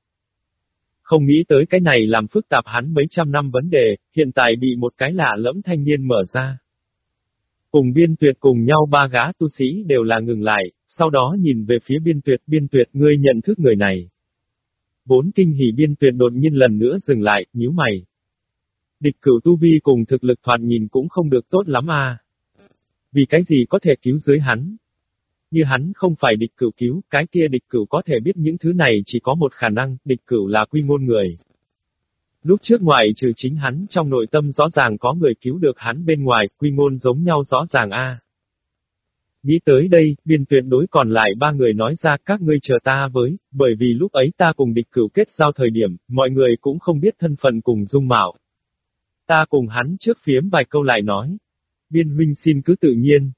Không nghĩ tới cái này làm phức tạp hắn mấy trăm năm vấn đề, hiện tại bị một cái lạ lẫm thanh niên mở ra. Cùng biên tuyệt cùng nhau ba gã tu sĩ đều là ngừng lại, sau đó nhìn về phía biên tuyệt, biên tuyệt ngươi nhận thức người này. Bốn kinh hỉ biên tuyệt đột nhiên lần nữa dừng lại, nhíu mày. Địch cửu tu vi cùng thực lực thoạt nhìn cũng không được tốt lắm à. Vì cái gì có thể cứu dưới hắn? Như hắn không phải địch cửu cứu, cái kia địch cửu có thể biết những thứ này chỉ có một khả năng, địch cửu là quy ngôn người. Lúc trước ngoài trừ chính hắn trong nội tâm rõ ràng có người cứu được hắn bên ngoài, quy ngôn giống nhau rõ ràng a. Nghĩ tới đây, biên tuyệt đối còn lại ba người nói ra các ngươi chờ ta với, bởi vì lúc ấy ta cùng địch cửu kết giao thời điểm, mọi người cũng không biết thân phận cùng dung mạo. Ta cùng hắn trước phiếm vài câu lại nói. Biên huynh xin cứ tự nhiên.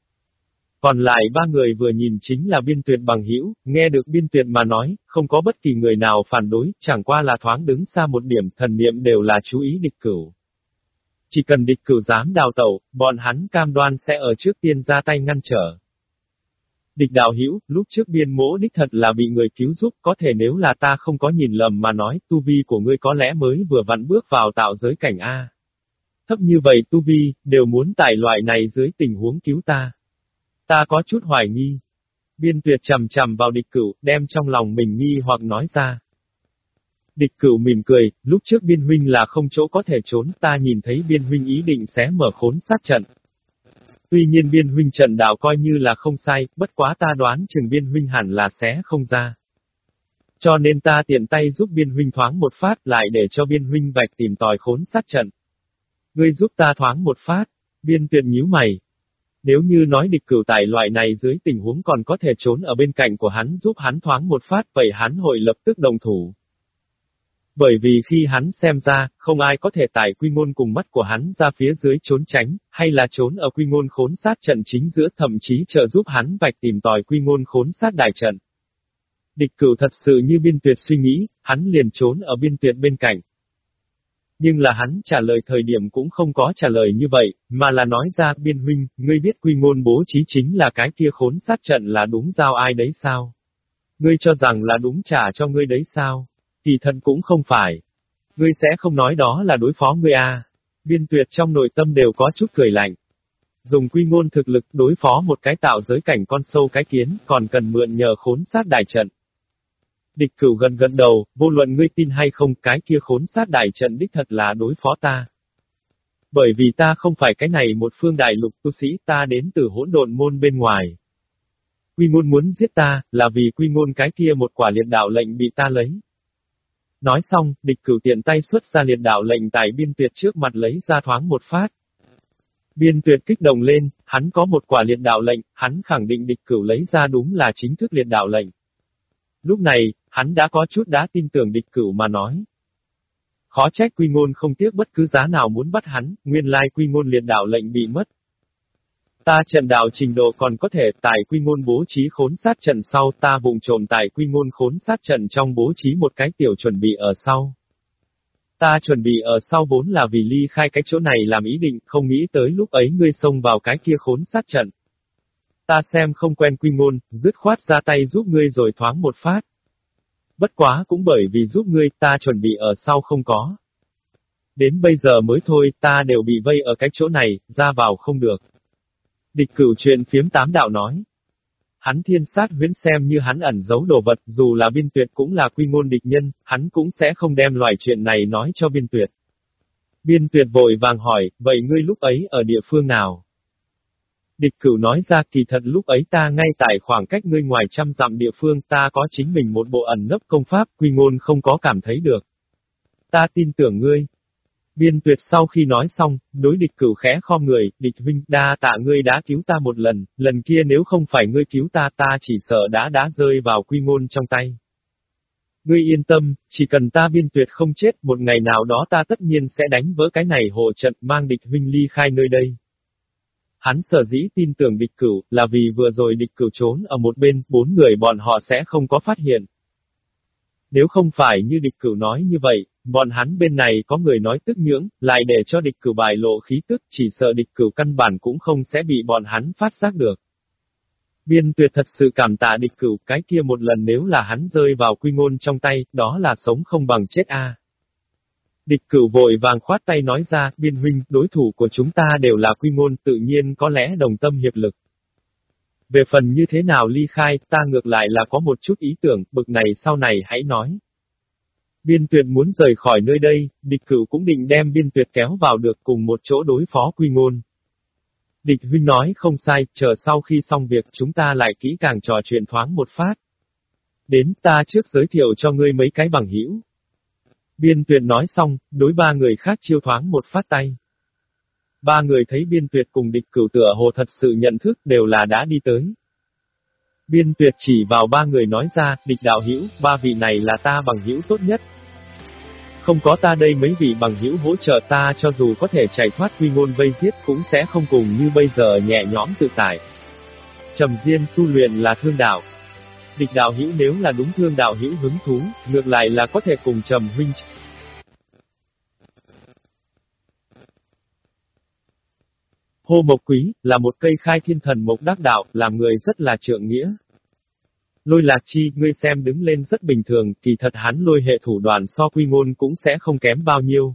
Còn lại ba người vừa nhìn chính là biên tuyệt bằng hữu nghe được biên tuyệt mà nói, không có bất kỳ người nào phản đối, chẳng qua là thoáng đứng xa một điểm, thần niệm đều là chú ý địch cửu. Chỉ cần địch cửu dám đào tẩu, bọn hắn cam đoan sẽ ở trước tiên ra tay ngăn trở. Địch đạo hữu lúc trước biên mỗ đích thật là bị người cứu giúp, có thể nếu là ta không có nhìn lầm mà nói, tu vi của ngươi có lẽ mới vừa vặn bước vào tạo giới cảnh A. Thấp như vậy tu vi, đều muốn tại loại này dưới tình huống cứu ta. Ta có chút hoài nghi. Biên tuyệt trầm trầm vào địch cửu, đem trong lòng mình nghi hoặc nói ra. Địch cửu mỉm cười, lúc trước biên huynh là không chỗ có thể trốn, ta nhìn thấy biên huynh ý định sẽ mở khốn sát trận. Tuy nhiên biên huynh trận đạo coi như là không sai, bất quá ta đoán chừng biên huynh hẳn là sẽ không ra. Cho nên ta tiện tay giúp biên huynh thoáng một phát lại để cho biên huynh vạch tìm tòi khốn sát trận. Ngươi giúp ta thoáng một phát, biên tuyệt nhíu mày. Nếu như nói địch cửu tại loại này dưới tình huống còn có thể trốn ở bên cạnh của hắn giúp hắn thoáng một phát vậy hắn hội lập tức đồng thủ. Bởi vì khi hắn xem ra, không ai có thể tải quy ngôn cùng mắt của hắn ra phía dưới trốn tránh, hay là trốn ở quy ngôn khốn sát trận chính giữa thậm chí trợ giúp hắn vạch tìm tòi quy ngôn khốn sát đại trận. Địch cửu thật sự như biên tuyệt suy nghĩ, hắn liền trốn ở biên tuyệt bên cạnh. Nhưng là hắn trả lời thời điểm cũng không có trả lời như vậy, mà là nói ra biên huynh, ngươi biết quy ngôn bố trí chính là cái kia khốn sát trận là đúng giao ai đấy sao? Ngươi cho rằng là đúng trả cho ngươi đấy sao? Kỳ thần cũng không phải. Ngươi sẽ không nói đó là đối phó ngươi à. viên tuyệt trong nội tâm đều có chút cười lạnh. Dùng quy ngôn thực lực đối phó một cái tạo giới cảnh con sâu cái kiến, còn cần mượn nhờ khốn sát đại trận. Địch cửu gần gần đầu, vô luận ngươi tin hay không cái kia khốn sát đại trận đích thật là đối phó ta. Bởi vì ta không phải cái này một phương đại lục tu sĩ ta đến từ hỗn độn môn bên ngoài. Quy ngôn muốn giết ta, là vì quy ngôn cái kia một quả liệt đạo lệnh bị ta lấy. Nói xong, địch cửu tiện tay xuất ra liệt đạo lệnh tại biên tuyệt trước mặt lấy ra thoáng một phát. Biên tuyệt kích động lên, hắn có một quả liệt đạo lệnh, hắn khẳng định địch cửu lấy ra đúng là chính thức liệt đạo lệnh. Lúc này, hắn đã có chút đã tin tưởng địch cửu mà nói. Khó trách quy ngôn không tiếc bất cứ giá nào muốn bắt hắn, nguyên lai quy ngôn liệt đạo lệnh bị mất, Ta trận đạo trình độ còn có thể tài quy ngôn bố trí khốn sát trận sau ta vùng trộm tài quy ngôn khốn sát trận trong bố trí một cái tiểu chuẩn bị ở sau. Ta chuẩn bị ở sau vốn là vì ly khai cái chỗ này làm ý định, không nghĩ tới lúc ấy ngươi xông vào cái kia khốn sát trận. Ta xem không quen quy ngôn, dứt khoát ra tay giúp ngươi rồi thoáng một phát. Bất quá cũng bởi vì giúp ngươi, ta chuẩn bị ở sau không có. Đến bây giờ mới thôi, ta đều bị vây ở cái chỗ này, ra vào không được. Địch cửu chuyện phiếm tám đạo nói. Hắn thiên sát huyễn xem như hắn ẩn giấu đồ vật, dù là biên tuyệt cũng là quy ngôn địch nhân, hắn cũng sẽ không đem loại chuyện này nói cho biên tuyệt. Biên tuyệt vội vàng hỏi, vậy ngươi lúc ấy ở địa phương nào? Địch cửu nói ra kỳ thật lúc ấy ta ngay tại khoảng cách ngươi ngoài trăm dặm địa phương ta có chính mình một bộ ẩn nấp công pháp quy ngôn không có cảm thấy được. Ta tin tưởng ngươi, Biên tuyệt sau khi nói xong, đối địch cửu khẽ khom người, địch huynh, đa tạ ngươi đã cứu ta một lần, lần kia nếu không phải ngươi cứu ta ta chỉ sợ đã đã rơi vào quy ngôn trong tay. Ngươi yên tâm, chỉ cần ta biên tuyệt không chết, một ngày nào đó ta tất nhiên sẽ đánh vỡ cái này hộ trận mang địch huynh ly khai nơi đây. Hắn sở dĩ tin tưởng địch cửu, là vì vừa rồi địch cửu trốn ở một bên, bốn người bọn họ sẽ không có phát hiện. Nếu không phải như địch cửu nói như vậy, Bọn hắn bên này có người nói tức nhưỡng, lại để cho địch cửu bài lộ khí tức, chỉ sợ địch cửu căn bản cũng không sẽ bị bọn hắn phát giác được. Biên tuyệt thật sự cảm tạ địch cửu, cái kia một lần nếu là hắn rơi vào quy ngôn trong tay, đó là sống không bằng chết a. Địch cửu vội vàng khoát tay nói ra, biên huynh, đối thủ của chúng ta đều là quy ngôn, tự nhiên có lẽ đồng tâm hiệp lực. Về phần như thế nào ly khai, ta ngược lại là có một chút ý tưởng, bực này sau này hãy nói. Biên tuyệt muốn rời khỏi nơi đây, địch cửu cũng định đem biên tuyệt kéo vào được cùng một chỗ đối phó quy ngôn. Địch huynh nói không sai, chờ sau khi xong việc chúng ta lại kỹ càng trò chuyện thoáng một phát. Đến ta trước giới thiệu cho ngươi mấy cái bằng hữu. Biên tuyệt nói xong, đối ba người khác chiêu thoáng một phát tay. Ba người thấy biên tuyệt cùng địch cửu tựa hồ thật sự nhận thức đều là đã đi tới. Biên tuyệt chỉ vào ba người nói ra, địch đạo hữu, ba vị này là ta bằng hữu tốt nhất. Không có ta đây mấy vị bằng hữu hỗ trợ ta cho dù có thể chạy thoát quy ngôn vây giết cũng sẽ không cùng như bây giờ nhẹ nhõm tự tại. Trầm Diên tu luyện là thương đạo. Địch đạo hữu nếu là đúng thương đạo hữu hứng thú, ngược lại là có thể cùng Trầm huynh Hô Mộc Quý, là một cây khai thiên thần mộc đắc đạo, làm người rất là trượng nghĩa. Lôi lạc chi, ngươi xem đứng lên rất bình thường, kỳ thật hắn lôi hệ thủ đoàn so quy ngôn cũng sẽ không kém bao nhiêu.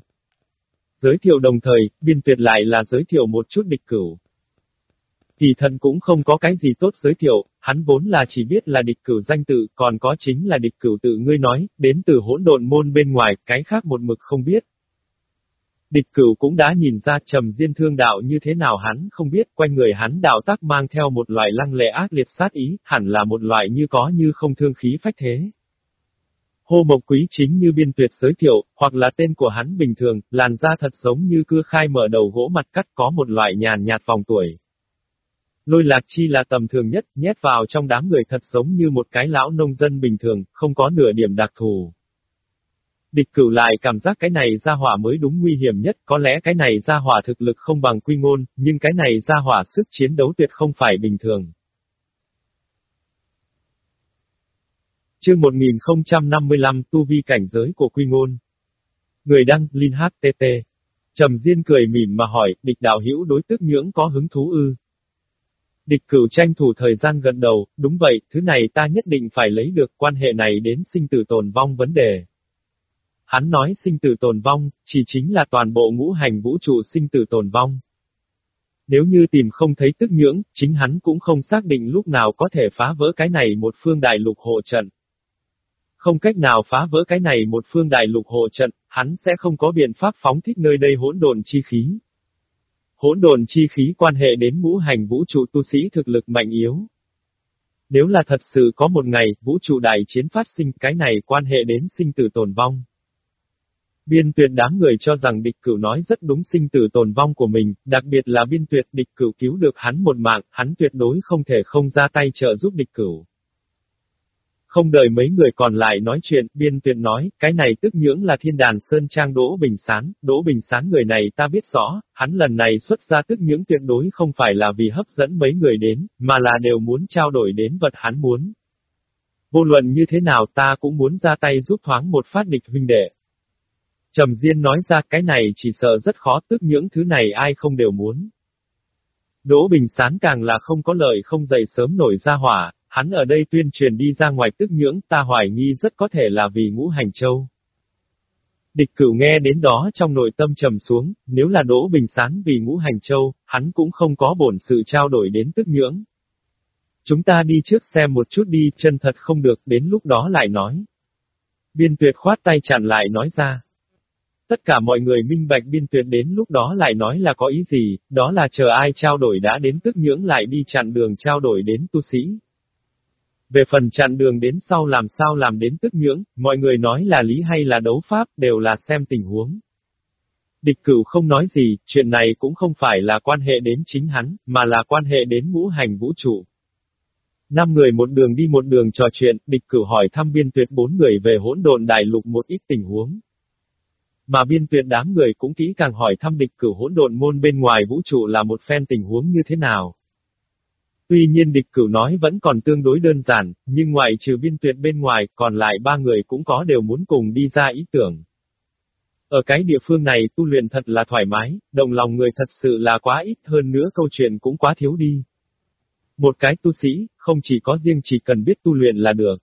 Giới thiệu đồng thời, biên tuyệt lại là giới thiệu một chút địch cửu. Kỳ thần cũng không có cái gì tốt giới thiệu, hắn vốn là chỉ biết là địch cửu danh tự, còn có chính là địch cửu tự ngươi nói, đến từ hỗn độn môn bên ngoài, cái khác một mực không biết. Địch cửu cũng đã nhìn ra trầm diên thương đạo như thế nào hắn không biết, quanh người hắn đạo tác mang theo một loại lăng lệ ác liệt sát ý, hẳn là một loại như có như không thương khí phách thế. Hô Mộc Quý chính như biên tuyệt giới thiệu, hoặc là tên của hắn bình thường, làn da thật giống như cưa khai mở đầu gỗ mặt cắt có một loại nhàn nhạt vòng tuổi. Lôi lạc chi là tầm thường nhất, nhét vào trong đám người thật giống như một cái lão nông dân bình thường, không có nửa điểm đặc thù. Địch cửu lại cảm giác cái này ra hỏa mới đúng nguy hiểm nhất, có lẽ cái này ra hỏa thực lực không bằng quy ngôn, nhưng cái này ra hỏa sức chiến đấu tuyệt không phải bình thường. Chương 1055 Tu vi cảnh giới của quy ngôn. Người đăng, Linh HTT. Trầm Diên cười mỉm mà hỏi, địch đạo hữu đối tức nhưỡng có hứng thú ư. Địch cửu tranh thủ thời gian gần đầu, đúng vậy, thứ này ta nhất định phải lấy được quan hệ này đến sinh tử tồn vong vấn đề. Hắn nói sinh tử tồn vong, chỉ chính là toàn bộ ngũ hành vũ trụ sinh tử tồn vong. Nếu như tìm không thấy tức nhưỡng, chính hắn cũng không xác định lúc nào có thể phá vỡ cái này một phương đại lục hộ trận. Không cách nào phá vỡ cái này một phương đại lục hộ trận, hắn sẽ không có biện pháp phóng thích nơi đây hỗn đồn chi khí. Hỗn đồn chi khí quan hệ đến ngũ hành vũ trụ tu sĩ thực lực mạnh yếu. Nếu là thật sự có một ngày, vũ trụ đại chiến phát sinh, cái này quan hệ đến sinh tử tồn vong. Biên tuyệt đám người cho rằng địch cửu nói rất đúng sinh tử tồn vong của mình, đặc biệt là biên tuyệt địch cửu cứu được hắn một mạng, hắn tuyệt đối không thể không ra tay trợ giúp địch cửu. Không đợi mấy người còn lại nói chuyện, biên tuyệt nói, cái này tức nhưỡng là thiên đàn Sơn Trang Đỗ Bình Sán, Đỗ Bình Sán người này ta biết rõ, hắn lần này xuất ra tức nhưỡng tuyệt đối không phải là vì hấp dẫn mấy người đến, mà là đều muốn trao đổi đến vật hắn muốn. Vô luận như thế nào ta cũng muốn ra tay giúp thoáng một phát địch huynh đệ. Trầm Diên nói ra cái này chỉ sợ rất khó tức những thứ này ai không đều muốn. Đỗ Bình Sán càng là không có lợi không dậy sớm nổi ra hỏa, hắn ở đây tuyên truyền đi ra ngoài tức nhưỡng ta hoài nghi rất có thể là vì ngũ hành châu. Địch cửu nghe đến đó trong nội tâm trầm xuống, nếu là Đỗ Bình Sán vì ngũ hành châu, hắn cũng không có bổn sự trao đổi đến tức nhưỡng. Chúng ta đi trước xem một chút đi, chân thật không được, đến lúc đó lại nói. Biên tuyệt khoát tay chặn lại nói ra. Tất cả mọi người minh bạch biên tuyệt đến lúc đó lại nói là có ý gì, đó là chờ ai trao đổi đã đến tức nhưỡng lại đi chặn đường trao đổi đến tu sĩ. Về phần chặn đường đến sau làm sao làm đến tức nhưỡng, mọi người nói là lý hay là đấu pháp, đều là xem tình huống. Địch cửu không nói gì, chuyện này cũng không phải là quan hệ đến chính hắn, mà là quan hệ đến ngũ hành vũ trụ. Năm người một đường đi một đường trò chuyện, địch cửu hỏi thăm biên tuyệt bốn người về hỗn độn đại lục một ít tình huống. Mà biên tuyệt đám người cũng kỹ càng hỏi thăm địch cử hỗn độn môn bên ngoài vũ trụ là một phen tình huống như thế nào. Tuy nhiên địch cửu nói vẫn còn tương đối đơn giản, nhưng ngoại trừ biên tuyệt bên ngoài, còn lại ba người cũng có đều muốn cùng đi ra ý tưởng. Ở cái địa phương này tu luyện thật là thoải mái, đồng lòng người thật sự là quá ít hơn nữa câu chuyện cũng quá thiếu đi. Một cái tu sĩ, không chỉ có riêng chỉ cần biết tu luyện là được.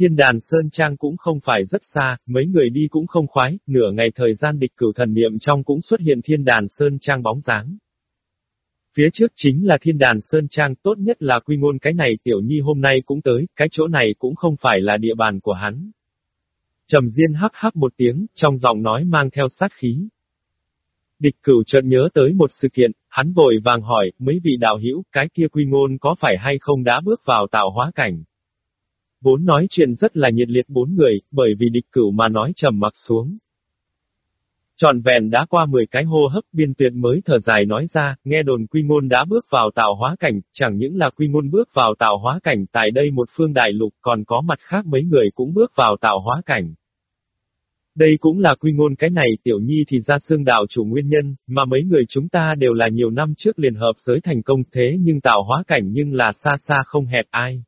Thiên đàn Sơn Trang cũng không phải rất xa, mấy người đi cũng không khoái, nửa ngày thời gian địch cửu thần niệm trong cũng xuất hiện thiên đàn Sơn Trang bóng dáng. Phía trước chính là thiên đàn Sơn Trang tốt nhất là quy ngôn cái này tiểu nhi hôm nay cũng tới, cái chỗ này cũng không phải là địa bàn của hắn. Trầm Diên hắc hắc một tiếng, trong giọng nói mang theo sát khí. Địch cửu chợt nhớ tới một sự kiện, hắn vội vàng hỏi, mấy vị đạo hữu, cái kia quy ngôn có phải hay không đã bước vào tạo hóa cảnh? Vốn nói chuyện rất là nhiệt liệt bốn người, bởi vì địch cửu mà nói trầm mặc xuống. Tròn vẹn đã qua 10 cái hô hấp biên tuyệt mới thở dài nói ra, nghe đồn quy ngôn đã bước vào tạo hóa cảnh, chẳng những là quy ngôn bước vào tạo hóa cảnh, tại đây một phương đại lục còn có mặt khác mấy người cũng bước vào tạo hóa cảnh. Đây cũng là quy ngôn cái này tiểu nhi thì ra xương đạo chủ nguyên nhân, mà mấy người chúng ta đều là nhiều năm trước liền hợp giới thành công thế nhưng tạo hóa cảnh nhưng là xa xa không hẹp ai.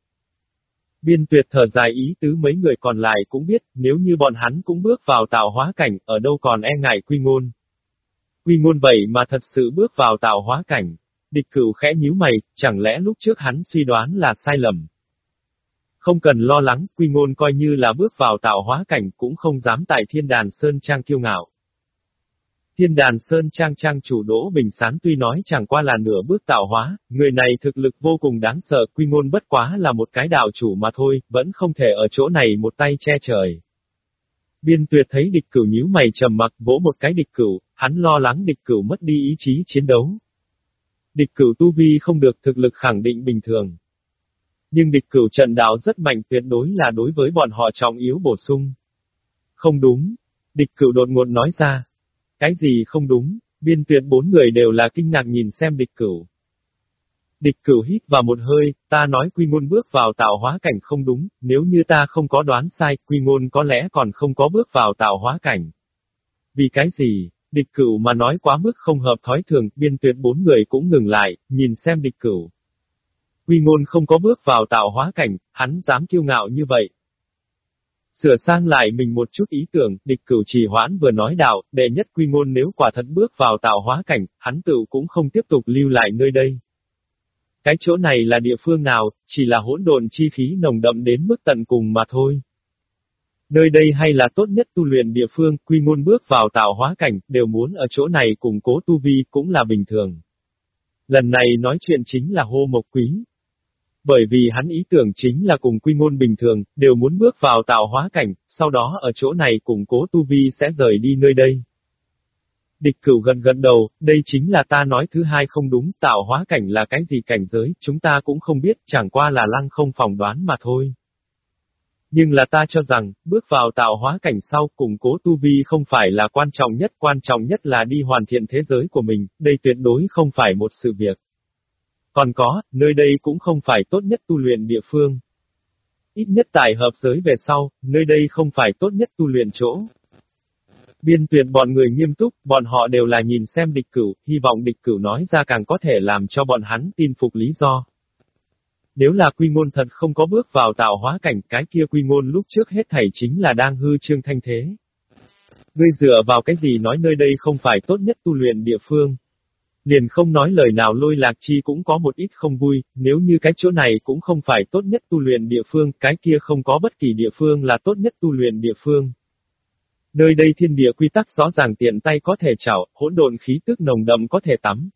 Biên tuyệt thở dài ý tứ mấy người còn lại cũng biết, nếu như bọn hắn cũng bước vào tạo hóa cảnh, ở đâu còn e ngại quy ngôn. Quy ngôn vậy mà thật sự bước vào tạo hóa cảnh. Địch cửu khẽ nhíu mày, chẳng lẽ lúc trước hắn suy đoán là sai lầm. Không cần lo lắng, quy ngôn coi như là bước vào tạo hóa cảnh cũng không dám tại thiên đàn Sơn Trang kiêu ngạo. Thiên đàn Sơn Trang Trang chủ Đỗ Bình Sán tuy nói chẳng qua là nửa bước tạo hóa, người này thực lực vô cùng đáng sợ, quy ngôn bất quá là một cái đạo chủ mà thôi, vẫn không thể ở chỗ này một tay che trời. Biên tuyệt thấy địch cửu nhíu mày trầm mặc vỗ một cái địch cửu, hắn lo lắng địch cửu mất đi ý chí chiến đấu. Địch cửu tu vi không được thực lực khẳng định bình thường. Nhưng địch cửu trận đạo rất mạnh tuyệt đối là đối với bọn họ trọng yếu bổ sung. Không đúng. Địch cửu đột ngột nói ra, cái gì không đúng, biên tuyệt bốn người đều là kinh ngạc nhìn xem địch cửu. Địch cửu hít vào một hơi, ta nói quy ngôn bước vào tạo hóa cảnh không đúng, nếu như ta không có đoán sai, quy ngôn có lẽ còn không có bước vào tạo hóa cảnh. Vì cái gì, địch cửu mà nói quá mức không hợp thói thường, biên tuyệt bốn người cũng ngừng lại, nhìn xem địch cửu. Quy ngôn không có bước vào tạo hóa cảnh, hắn dám kiêu ngạo như vậy, Sửa sang lại mình một chút ý tưởng, địch cửu trì hoãn vừa nói đạo, đệ nhất quy ngôn nếu quả thật bước vào tạo hóa cảnh, hắn tự cũng không tiếp tục lưu lại nơi đây. Cái chỗ này là địa phương nào, chỉ là hỗn độn chi khí nồng đậm đến mức tận cùng mà thôi. Nơi đây hay là tốt nhất tu luyện địa phương, quy ngôn bước vào tạo hóa cảnh, đều muốn ở chỗ này củng cố tu vi cũng là bình thường. Lần này nói chuyện chính là hô mộc quý, bởi vì hắn ý tưởng chính là cùng quy ngôn bình thường, đều muốn bước vào tạo hóa cảnh, sau đó ở chỗ này củng cố tu vi sẽ rời đi nơi đây. Địch cửu gần gần đầu, đây chính là ta nói thứ hai không đúng, tạo hóa cảnh là cái gì cảnh giới, chúng ta cũng không biết, chẳng qua là lăng không phỏng đoán mà thôi. Nhưng là ta cho rằng, bước vào tạo hóa cảnh sau củng cố tu vi không phải là quan trọng nhất, quan trọng nhất là đi hoàn thiện thế giới của mình, đây tuyệt đối không phải một sự việc. Còn có, nơi đây cũng không phải tốt nhất tu luyện địa phương. Ít nhất tại hợp giới về sau, nơi đây không phải tốt nhất tu luyện chỗ. Biên tuyệt bọn người nghiêm túc, bọn họ đều là nhìn xem địch cửu, hy vọng địch cửu nói ra càng có thể làm cho bọn hắn tin phục lý do. Nếu là quy ngôn thật không có bước vào tạo hóa cảnh, cái kia quy ngôn lúc trước hết thảy chính là đang hư trương thanh thế. Ngươi dựa vào cái gì nói nơi đây không phải tốt nhất tu luyện địa phương. Liền không nói lời nào lôi lạc chi cũng có một ít không vui, nếu như cái chỗ này cũng không phải tốt nhất tu luyện địa phương, cái kia không có bất kỳ địa phương là tốt nhất tu luyện địa phương. Nơi đây thiên địa quy tắc rõ ràng tiện tay có thể chảo, hỗn độn khí tức nồng đậm có thể tắm.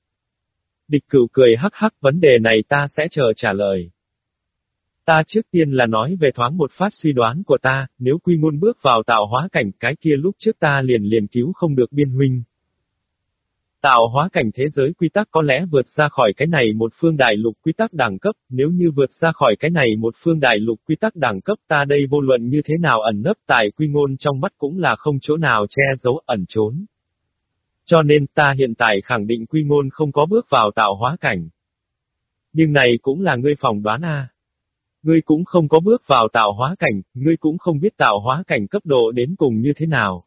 Địch cửu cười hắc hắc vấn đề này ta sẽ chờ trả lời. Ta trước tiên là nói về thoáng một phát suy đoán của ta, nếu quy ngôn bước vào tạo hóa cảnh cái kia lúc trước ta liền liền cứu không được biên huynh. Tạo hóa cảnh thế giới quy tắc có lẽ vượt ra khỏi cái này một phương đại lục quy tắc đẳng cấp, nếu như vượt ra khỏi cái này một phương đại lục quy tắc đẳng cấp ta đây vô luận như thế nào ẩn nấp tại quy ngôn trong mắt cũng là không chỗ nào che giấu ẩn trốn. Cho nên ta hiện tại khẳng định quy ngôn không có bước vào tạo hóa cảnh. Nhưng này cũng là ngươi phòng đoán a. Ngươi cũng không có bước vào tạo hóa cảnh, ngươi cũng không biết tạo hóa cảnh cấp độ đến cùng như thế nào.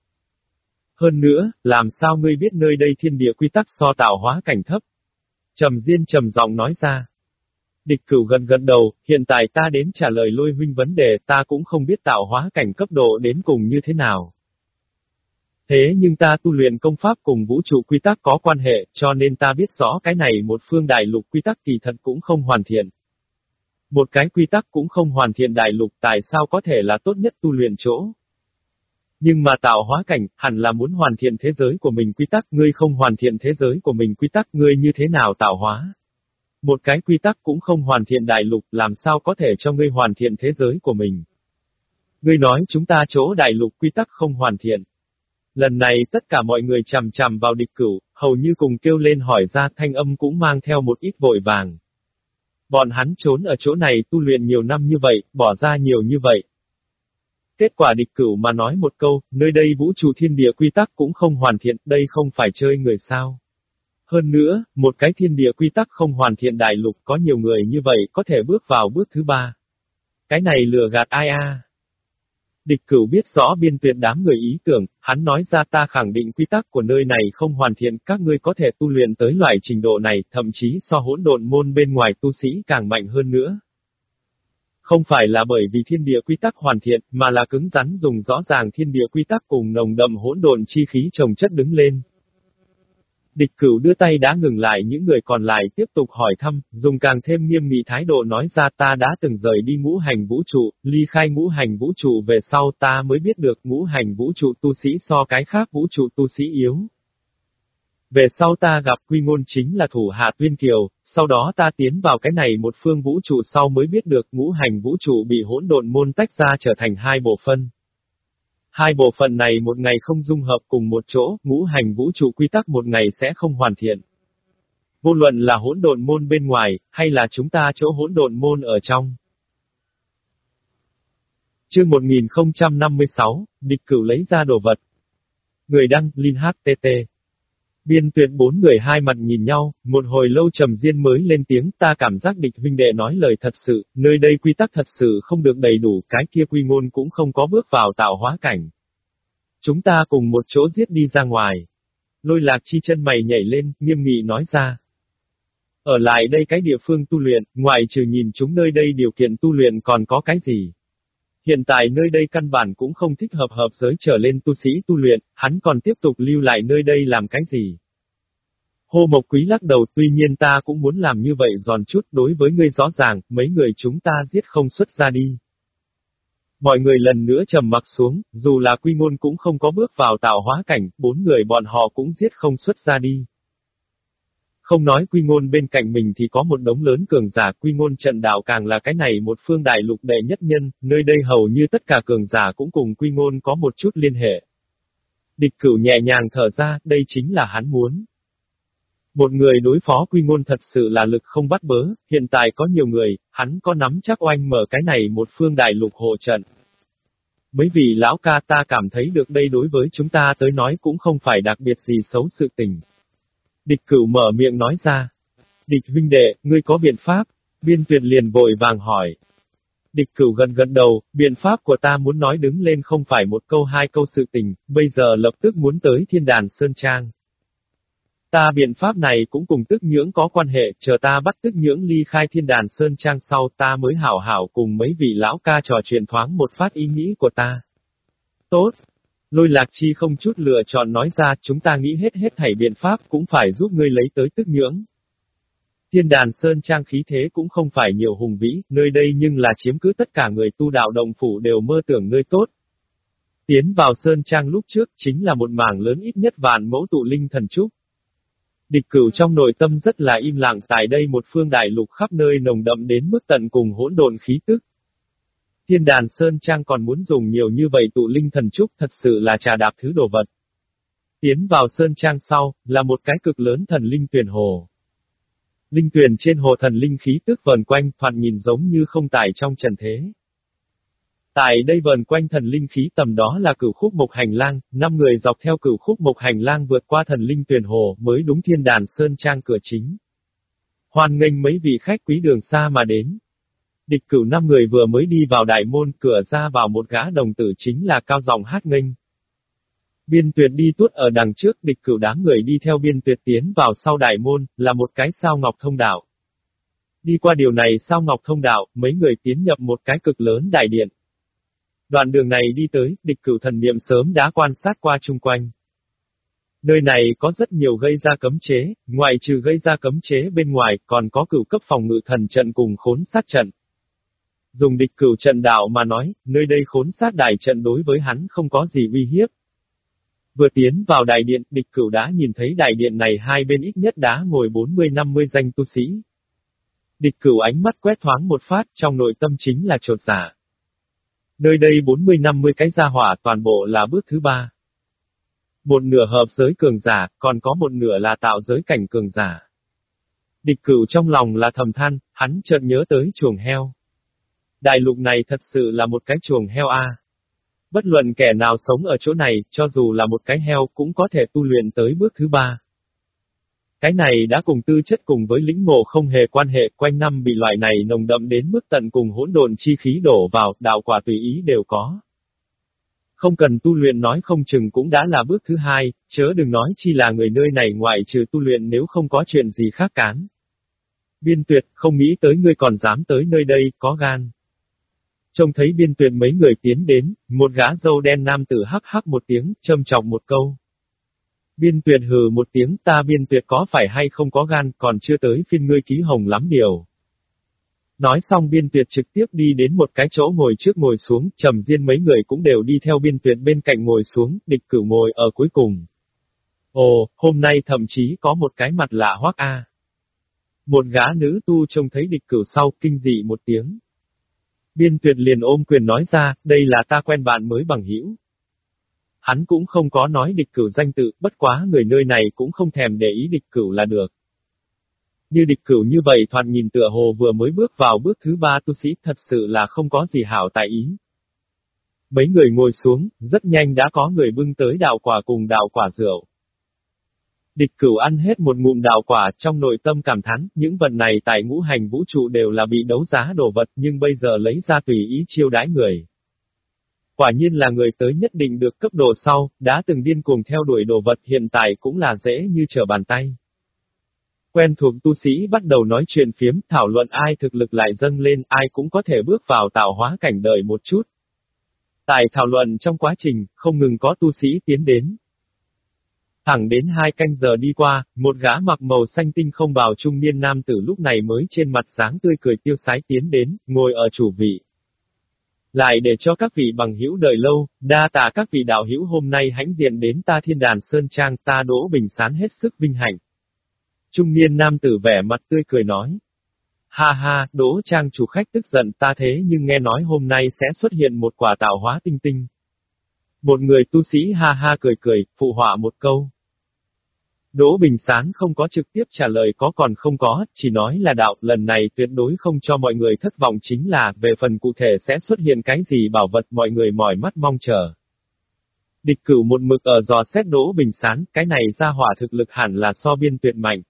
Hơn nữa, làm sao ngươi biết nơi đây thiên địa quy tắc so tạo hóa cảnh thấp? Trầm Diên trầm giọng nói ra. Địch cửu gần gần đầu, hiện tại ta đến trả lời lôi huynh vấn đề, ta cũng không biết tạo hóa cảnh cấp độ đến cùng như thế nào. Thế nhưng ta tu luyện công pháp cùng vũ trụ quy tắc có quan hệ, cho nên ta biết rõ cái này một phương đại lục quy tắc kỳ thật cũng không hoàn thiện. Một cái quy tắc cũng không hoàn thiện đại lục tại sao có thể là tốt nhất tu luyện chỗ. Nhưng mà tạo hóa cảnh, hẳn là muốn hoàn thiện thế giới của mình quy tắc, ngươi không hoàn thiện thế giới của mình quy tắc, ngươi như thế nào tạo hóa? Một cái quy tắc cũng không hoàn thiện đại lục, làm sao có thể cho ngươi hoàn thiện thế giới của mình? Ngươi nói chúng ta chỗ đại lục quy tắc không hoàn thiện. Lần này tất cả mọi người chằm chằm vào địch cửu, hầu như cùng kêu lên hỏi ra thanh âm cũng mang theo một ít vội vàng. Bọn hắn trốn ở chỗ này tu luyện nhiều năm như vậy, bỏ ra nhiều như vậy. Kết quả địch cửu mà nói một câu, nơi đây vũ trụ thiên địa quy tắc cũng không hoàn thiện, đây không phải chơi người sao. Hơn nữa, một cái thiên địa quy tắc không hoàn thiện đại lục có nhiều người như vậy có thể bước vào bước thứ ba. Cái này lừa gạt ai a? Địch cửu biết rõ biên tuyệt đám người ý tưởng, hắn nói ra ta khẳng định quy tắc của nơi này không hoàn thiện, các ngươi có thể tu luyện tới loại trình độ này, thậm chí so hỗn độn môn bên ngoài tu sĩ càng mạnh hơn nữa. Không phải là bởi vì thiên địa quy tắc hoàn thiện, mà là cứng rắn dùng rõ ràng thiên địa quy tắc cùng nồng đậm hỗn độn chi khí trồng chất đứng lên. Địch cửu đưa tay đã ngừng lại những người còn lại tiếp tục hỏi thăm, dùng càng thêm nghiêm nghị thái độ nói ra ta đã từng rời đi ngũ hành vũ trụ, ly khai ngũ hành vũ trụ về sau ta mới biết được ngũ hành vũ trụ tu sĩ so cái khác vũ trụ tu sĩ yếu. Về sau ta gặp quy ngôn chính là thủ hạ tuyên kiều, sau đó ta tiến vào cái này một phương vũ trụ sau mới biết được ngũ hành vũ trụ bị hỗn độn môn tách ra trở thành hai bộ phân. Hai bộ phận này một ngày không dung hợp cùng một chỗ, ngũ hành vũ trụ quy tắc một ngày sẽ không hoàn thiện. Vô luận là hỗn độn môn bên ngoài, hay là chúng ta chỗ hỗn độn môn ở trong. Chương 1056, địch cửu lấy ra đồ vật. Người đăng, Linh HTT. Biên tuyệt bốn người hai mặt nhìn nhau, một hồi lâu trầm diên mới lên tiếng ta cảm giác địch huynh đệ nói lời thật sự, nơi đây quy tắc thật sự không được đầy đủ, cái kia quy ngôn cũng không có bước vào tạo hóa cảnh. Chúng ta cùng một chỗ giết đi ra ngoài. Lôi lạc chi chân mày nhảy lên, nghiêm nghị nói ra. Ở lại đây cái địa phương tu luyện, ngoài trừ nhìn chúng nơi đây điều kiện tu luyện còn có cái gì? Hiện tại nơi đây căn bản cũng không thích hợp hợp giới trở lên tu sĩ tu luyện, hắn còn tiếp tục lưu lại nơi đây làm cái gì? Hô Mộc Quý lắc đầu, tuy nhiên ta cũng muốn làm như vậy giòn chút đối với ngươi rõ ràng, mấy người chúng ta giết không xuất ra đi. Mọi người lần nữa trầm mặc xuống, dù là quy ngôn cũng không có bước vào tạo hóa cảnh, bốn người bọn họ cũng giết không xuất ra đi. Không nói quy ngôn bên cạnh mình thì có một đống lớn cường giả quy ngôn trận đạo càng là cái này một phương đại lục đệ nhất nhân, nơi đây hầu như tất cả cường giả cũng cùng quy ngôn có một chút liên hệ. Địch cửu nhẹ nhàng thở ra, đây chính là hắn muốn. Một người đối phó quy ngôn thật sự là lực không bắt bớ, hiện tại có nhiều người, hắn có nắm chắc oanh mở cái này một phương đại lục hộ trận. Mấy vị lão ca ta cảm thấy được đây đối với chúng ta tới nói cũng không phải đặc biệt gì xấu sự tình. Địch cửu mở miệng nói ra. Địch huynh đệ, ngươi có biện pháp? Biên tuyệt liền vội vàng hỏi. Địch cửu gần gần đầu, biện pháp của ta muốn nói đứng lên không phải một câu hai câu sự tình, bây giờ lập tức muốn tới thiên đàn Sơn Trang. Ta biện pháp này cũng cùng tức nhưỡng có quan hệ, chờ ta bắt tức nhưỡng ly khai thiên đàn Sơn Trang sau ta mới hảo hảo cùng mấy vị lão ca trò chuyện thoáng một phát ý nghĩ của ta. Tốt, Lôi lạc chi không chút lựa chọn nói ra chúng ta nghĩ hết hết thảy biện pháp cũng phải giúp ngươi lấy tới tức nhưỡng. Thiên đàn Sơn Trang khí thế cũng không phải nhiều hùng vĩ, nơi đây nhưng là chiếm cứ tất cả người tu đạo đồng phủ đều mơ tưởng nơi tốt. Tiến vào Sơn Trang lúc trước chính là một mảng lớn ít nhất vạn mẫu tụ linh thần trúc. Địch cửu trong nội tâm rất là im lặng tại đây một phương đại lục khắp nơi nồng đậm đến mức tận cùng hỗn độn khí tức. Thiên đàn Sơn Trang còn muốn dùng nhiều như vậy tụ linh thần trúc thật sự là trà đạp thứ đồ vật. Tiến vào Sơn Trang sau, là một cái cực lớn thần linh tuyển hồ. Linh tuyển trên hồ thần linh khí tức vần quanh, thoạt nhìn giống như không tải trong trần thế. Tại đây vần quanh thần linh khí tầm đó là cửu khúc mộc hành lang, năm người dọc theo cửu khúc mộc hành lang vượt qua thần linh tuyển hồ mới đúng thiên đàn Sơn Trang cửa chính. Hoan nghênh mấy vị khách quý đường xa mà đến. Địch cửu năm người vừa mới đi vào đại môn, cửa ra vào một gã đồng tử chính là cao dòng hát nghênh. Biên tuyệt đi tuốt ở đằng trước, địch cửu đám người đi theo biên tuyệt tiến vào sau đại môn, là một cái sao ngọc thông đạo. Đi qua điều này sao ngọc thông đạo, mấy người tiến nhập một cái cực lớn đại điện. Đoạn đường này đi tới, địch cửu thần niệm sớm đã quan sát qua chung quanh. Nơi này có rất nhiều gây ra cấm chế, ngoài trừ gây ra cấm chế bên ngoài, còn có cửu cấp phòng ngự thần trận cùng khốn sát trận, Dùng địch cửu trận đạo mà nói, nơi đây khốn sát đại trận đối với hắn không có gì uy hiếp. Vừa tiến vào đại điện, địch cửu đã nhìn thấy đại điện này hai bên ít nhất đã ngồi 40-50 danh tu sĩ. Địch cửu ánh mắt quét thoáng một phát, trong nội tâm chính là trột giả. Nơi đây 40-50 cái gia hỏa toàn bộ là bước thứ ba. Một nửa hợp giới cường giả, còn có một nửa là tạo giới cảnh cường giả. Địch cửu trong lòng là thầm than, hắn chợt nhớ tới chuồng heo. Đại lục này thật sự là một cái chuồng heo a. Bất luận kẻ nào sống ở chỗ này, cho dù là một cái heo cũng có thể tu luyện tới bước thứ ba. Cái này đã cùng tư chất cùng với lĩnh ngộ không hề quan hệ quanh năm bị loại này nồng đậm đến mức tận cùng hỗn độn chi khí đổ vào, đạo quả tùy ý đều có. Không cần tu luyện nói không chừng cũng đã là bước thứ hai, chớ đừng nói chi là người nơi này ngoại trừ tu luyện nếu không có chuyện gì khác cán. Biên tuyệt, không nghĩ tới ngươi còn dám tới nơi đây, có gan. Trông thấy biên tuyệt mấy người tiến đến, một gã dâu đen nam tử hắc hắc một tiếng, châm trọng một câu. Biên tuyệt hừ một tiếng ta biên tuyệt có phải hay không có gan còn chưa tới phiên ngươi ký hồng lắm điều. Nói xong biên tuyệt trực tiếp đi đến một cái chỗ ngồi trước ngồi xuống, trầm diên mấy người cũng đều đi theo biên tuyệt bên cạnh ngồi xuống, địch cử ngồi ở cuối cùng. Ồ, hôm nay thậm chí có một cái mặt lạ hoắc a. Một gã nữ tu trông thấy địch cử sau, kinh dị một tiếng. Biên tuyệt liền ôm quyền nói ra, đây là ta quen bạn mới bằng hữu. Hắn cũng không có nói địch cửu danh tự, bất quá người nơi này cũng không thèm để ý địch cửu là được. Như địch cửu như vậy thoạt nhìn tựa hồ vừa mới bước vào bước thứ ba tu sĩ thật sự là không có gì hảo tại ý. Mấy người ngồi xuống, rất nhanh đã có người bưng tới đạo quả cùng đạo quả rượu. Địch cửu ăn hết một ngụm đạo quả trong nội tâm cảm thán, những vật này tại ngũ hành vũ trụ đều là bị đấu giá đồ vật nhưng bây giờ lấy ra tùy ý chiêu đãi người. Quả nhiên là người tới nhất định được cấp đồ sau, đã từng điên cuồng theo đuổi đồ vật hiện tại cũng là dễ như trở bàn tay. Quen thuộc tu sĩ bắt đầu nói chuyện phiếm, thảo luận ai thực lực lại dâng lên, ai cũng có thể bước vào tạo hóa cảnh đời một chút. Tại thảo luận trong quá trình, không ngừng có tu sĩ tiến đến. Thẳng đến hai canh giờ đi qua, một gã mặc màu xanh tinh không bào trung niên nam tử lúc này mới trên mặt sáng tươi cười tiêu sái tiến đến, ngồi ở chủ vị. Lại để cho các vị bằng hữu đời lâu, đa tạ các vị đạo hữu hôm nay hãnh diện đến ta thiên đàn Sơn Trang ta đỗ bình sán hết sức vinh hạnh. Trung niên nam tử vẻ mặt tươi cười nói. Ha ha, đỗ trang chủ khách tức giận ta thế nhưng nghe nói hôm nay sẽ xuất hiện một quả tạo hóa tinh tinh. Một người tu sĩ ha ha cười cười, phụ họa một câu. Đỗ Bình Sán không có trực tiếp trả lời có còn không có, chỉ nói là đạo, lần này tuyệt đối không cho mọi người thất vọng chính là, về phần cụ thể sẽ xuất hiện cái gì bảo vật mọi người mỏi mắt mong chờ. Địch cửu một mực ở dò xét Đỗ Bình Sán, cái này ra hỏa thực lực hẳn là so biên tuyệt mạnh.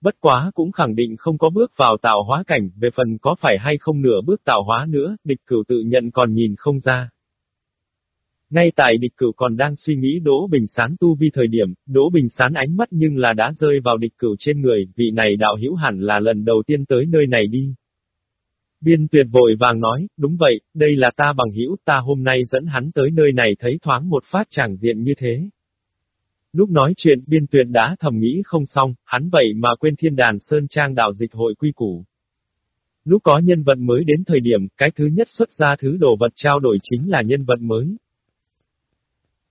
Bất quá cũng khẳng định không có bước vào tạo hóa cảnh, về phần có phải hay không nửa bước tạo hóa nữa, địch cửu tự nhận còn nhìn không ra. Ngay tại địch cửu còn đang suy nghĩ Đỗ Bình Sán tu vi thời điểm, Đỗ Bình Sán ánh mắt nhưng là đã rơi vào địch cửu trên người, vị này đạo hữu hẳn là lần đầu tiên tới nơi này đi. Biên tuyệt vội vàng nói, đúng vậy, đây là ta bằng hữu ta hôm nay dẫn hắn tới nơi này thấy thoáng một phát tràng diện như thế. Lúc nói chuyện biên tuyệt đã thầm nghĩ không xong, hắn vậy mà quên thiên đàn Sơn Trang đạo dịch hội quy củ. Lúc có nhân vật mới đến thời điểm, cái thứ nhất xuất ra thứ đồ vật trao đổi chính là nhân vật mới.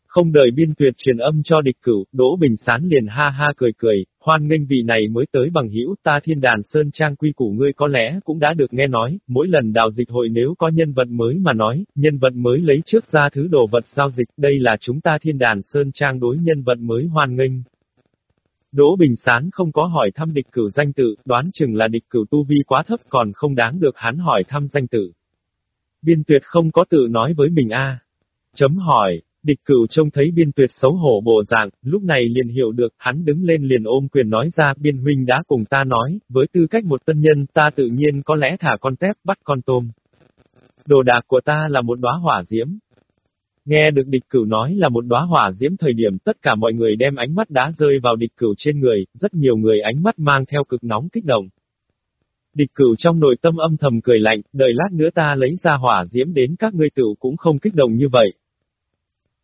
Không đợi biên tuyệt truyền âm cho địch cửu, Đỗ Bình Sán liền ha ha cười cười, hoan nghênh vị này mới tới bằng hữu ta thiên đàn sơn trang quy củ ngươi có lẽ cũng đã được nghe nói, mỗi lần đào dịch hội nếu có nhân vật mới mà nói, nhân vật mới lấy trước ra thứ đồ vật giao dịch, đây là chúng ta thiên đàn sơn trang đối nhân vật mới hoan nghênh. Đỗ Bình Sán không có hỏi thăm địch cửu danh tự, đoán chừng là địch cửu tu vi quá thấp còn không đáng được hắn hỏi thăm danh tự. Biên tuyệt không có tự nói với mình a. Chấm hỏi, Địch cửu trông thấy biên tuyệt xấu hổ bộ dạng, lúc này liền hiểu được, hắn đứng lên liền ôm quyền nói ra, biên huynh đã cùng ta nói, với tư cách một tân nhân, ta tự nhiên có lẽ thả con tép bắt con tôm. Đồ đạc của ta là một đóa hỏa diễm. Nghe được địch cửu nói là một đóa hỏa diễm thời điểm tất cả mọi người đem ánh mắt đã rơi vào địch cửu trên người, rất nhiều người ánh mắt mang theo cực nóng kích động. Địch cửu trong nội tâm âm thầm cười lạnh, đợi lát nữa ta lấy ra hỏa diễm đến các ngươi tử cũng không kích động như vậy.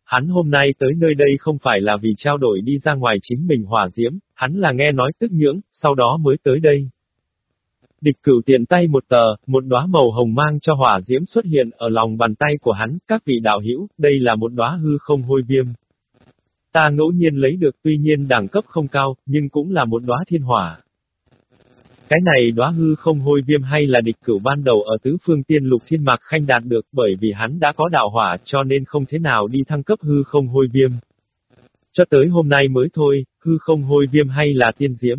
Hắn hôm nay tới nơi đây không phải là vì trao đổi đi ra ngoài chính mình hỏa diễm, hắn là nghe nói tức nhưỡng, sau đó mới tới đây. Địch cửu tiện tay một tờ, một đóa màu hồng mang cho hỏa diễm xuất hiện ở lòng bàn tay của hắn, các vị đạo hữu, đây là một đóa hư không hôi viêm. Ta ngẫu nhiên lấy được tuy nhiên đẳng cấp không cao, nhưng cũng là một đóa thiên hỏa. Cái này đóa hư không hôi viêm hay là địch cửu ban đầu ở tứ phương tiên lục thiên mạc khanh đạt được bởi vì hắn đã có đạo hỏa cho nên không thế nào đi thăng cấp hư không hôi viêm. Cho tới hôm nay mới thôi, hư không hôi viêm hay là tiên diễm.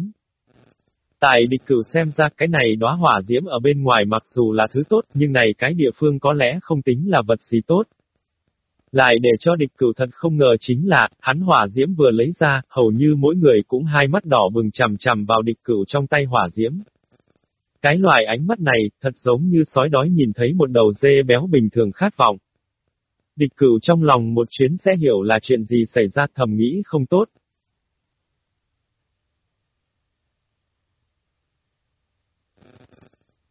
Tại địch cửu xem ra cái này đóa hỏa diễm ở bên ngoài mặc dù là thứ tốt nhưng này cái địa phương có lẽ không tính là vật gì tốt. Lại để cho địch cửu thật không ngờ chính là, hắn hỏa diễm vừa lấy ra, hầu như mỗi người cũng hai mắt đỏ bừng chằm chằm vào địch cửu trong tay hỏa diễm. Cái loại ánh mắt này, thật giống như sói đói nhìn thấy một đầu dê béo bình thường khát vọng. Địch cửu trong lòng một chuyến sẽ hiểu là chuyện gì xảy ra thầm nghĩ không tốt.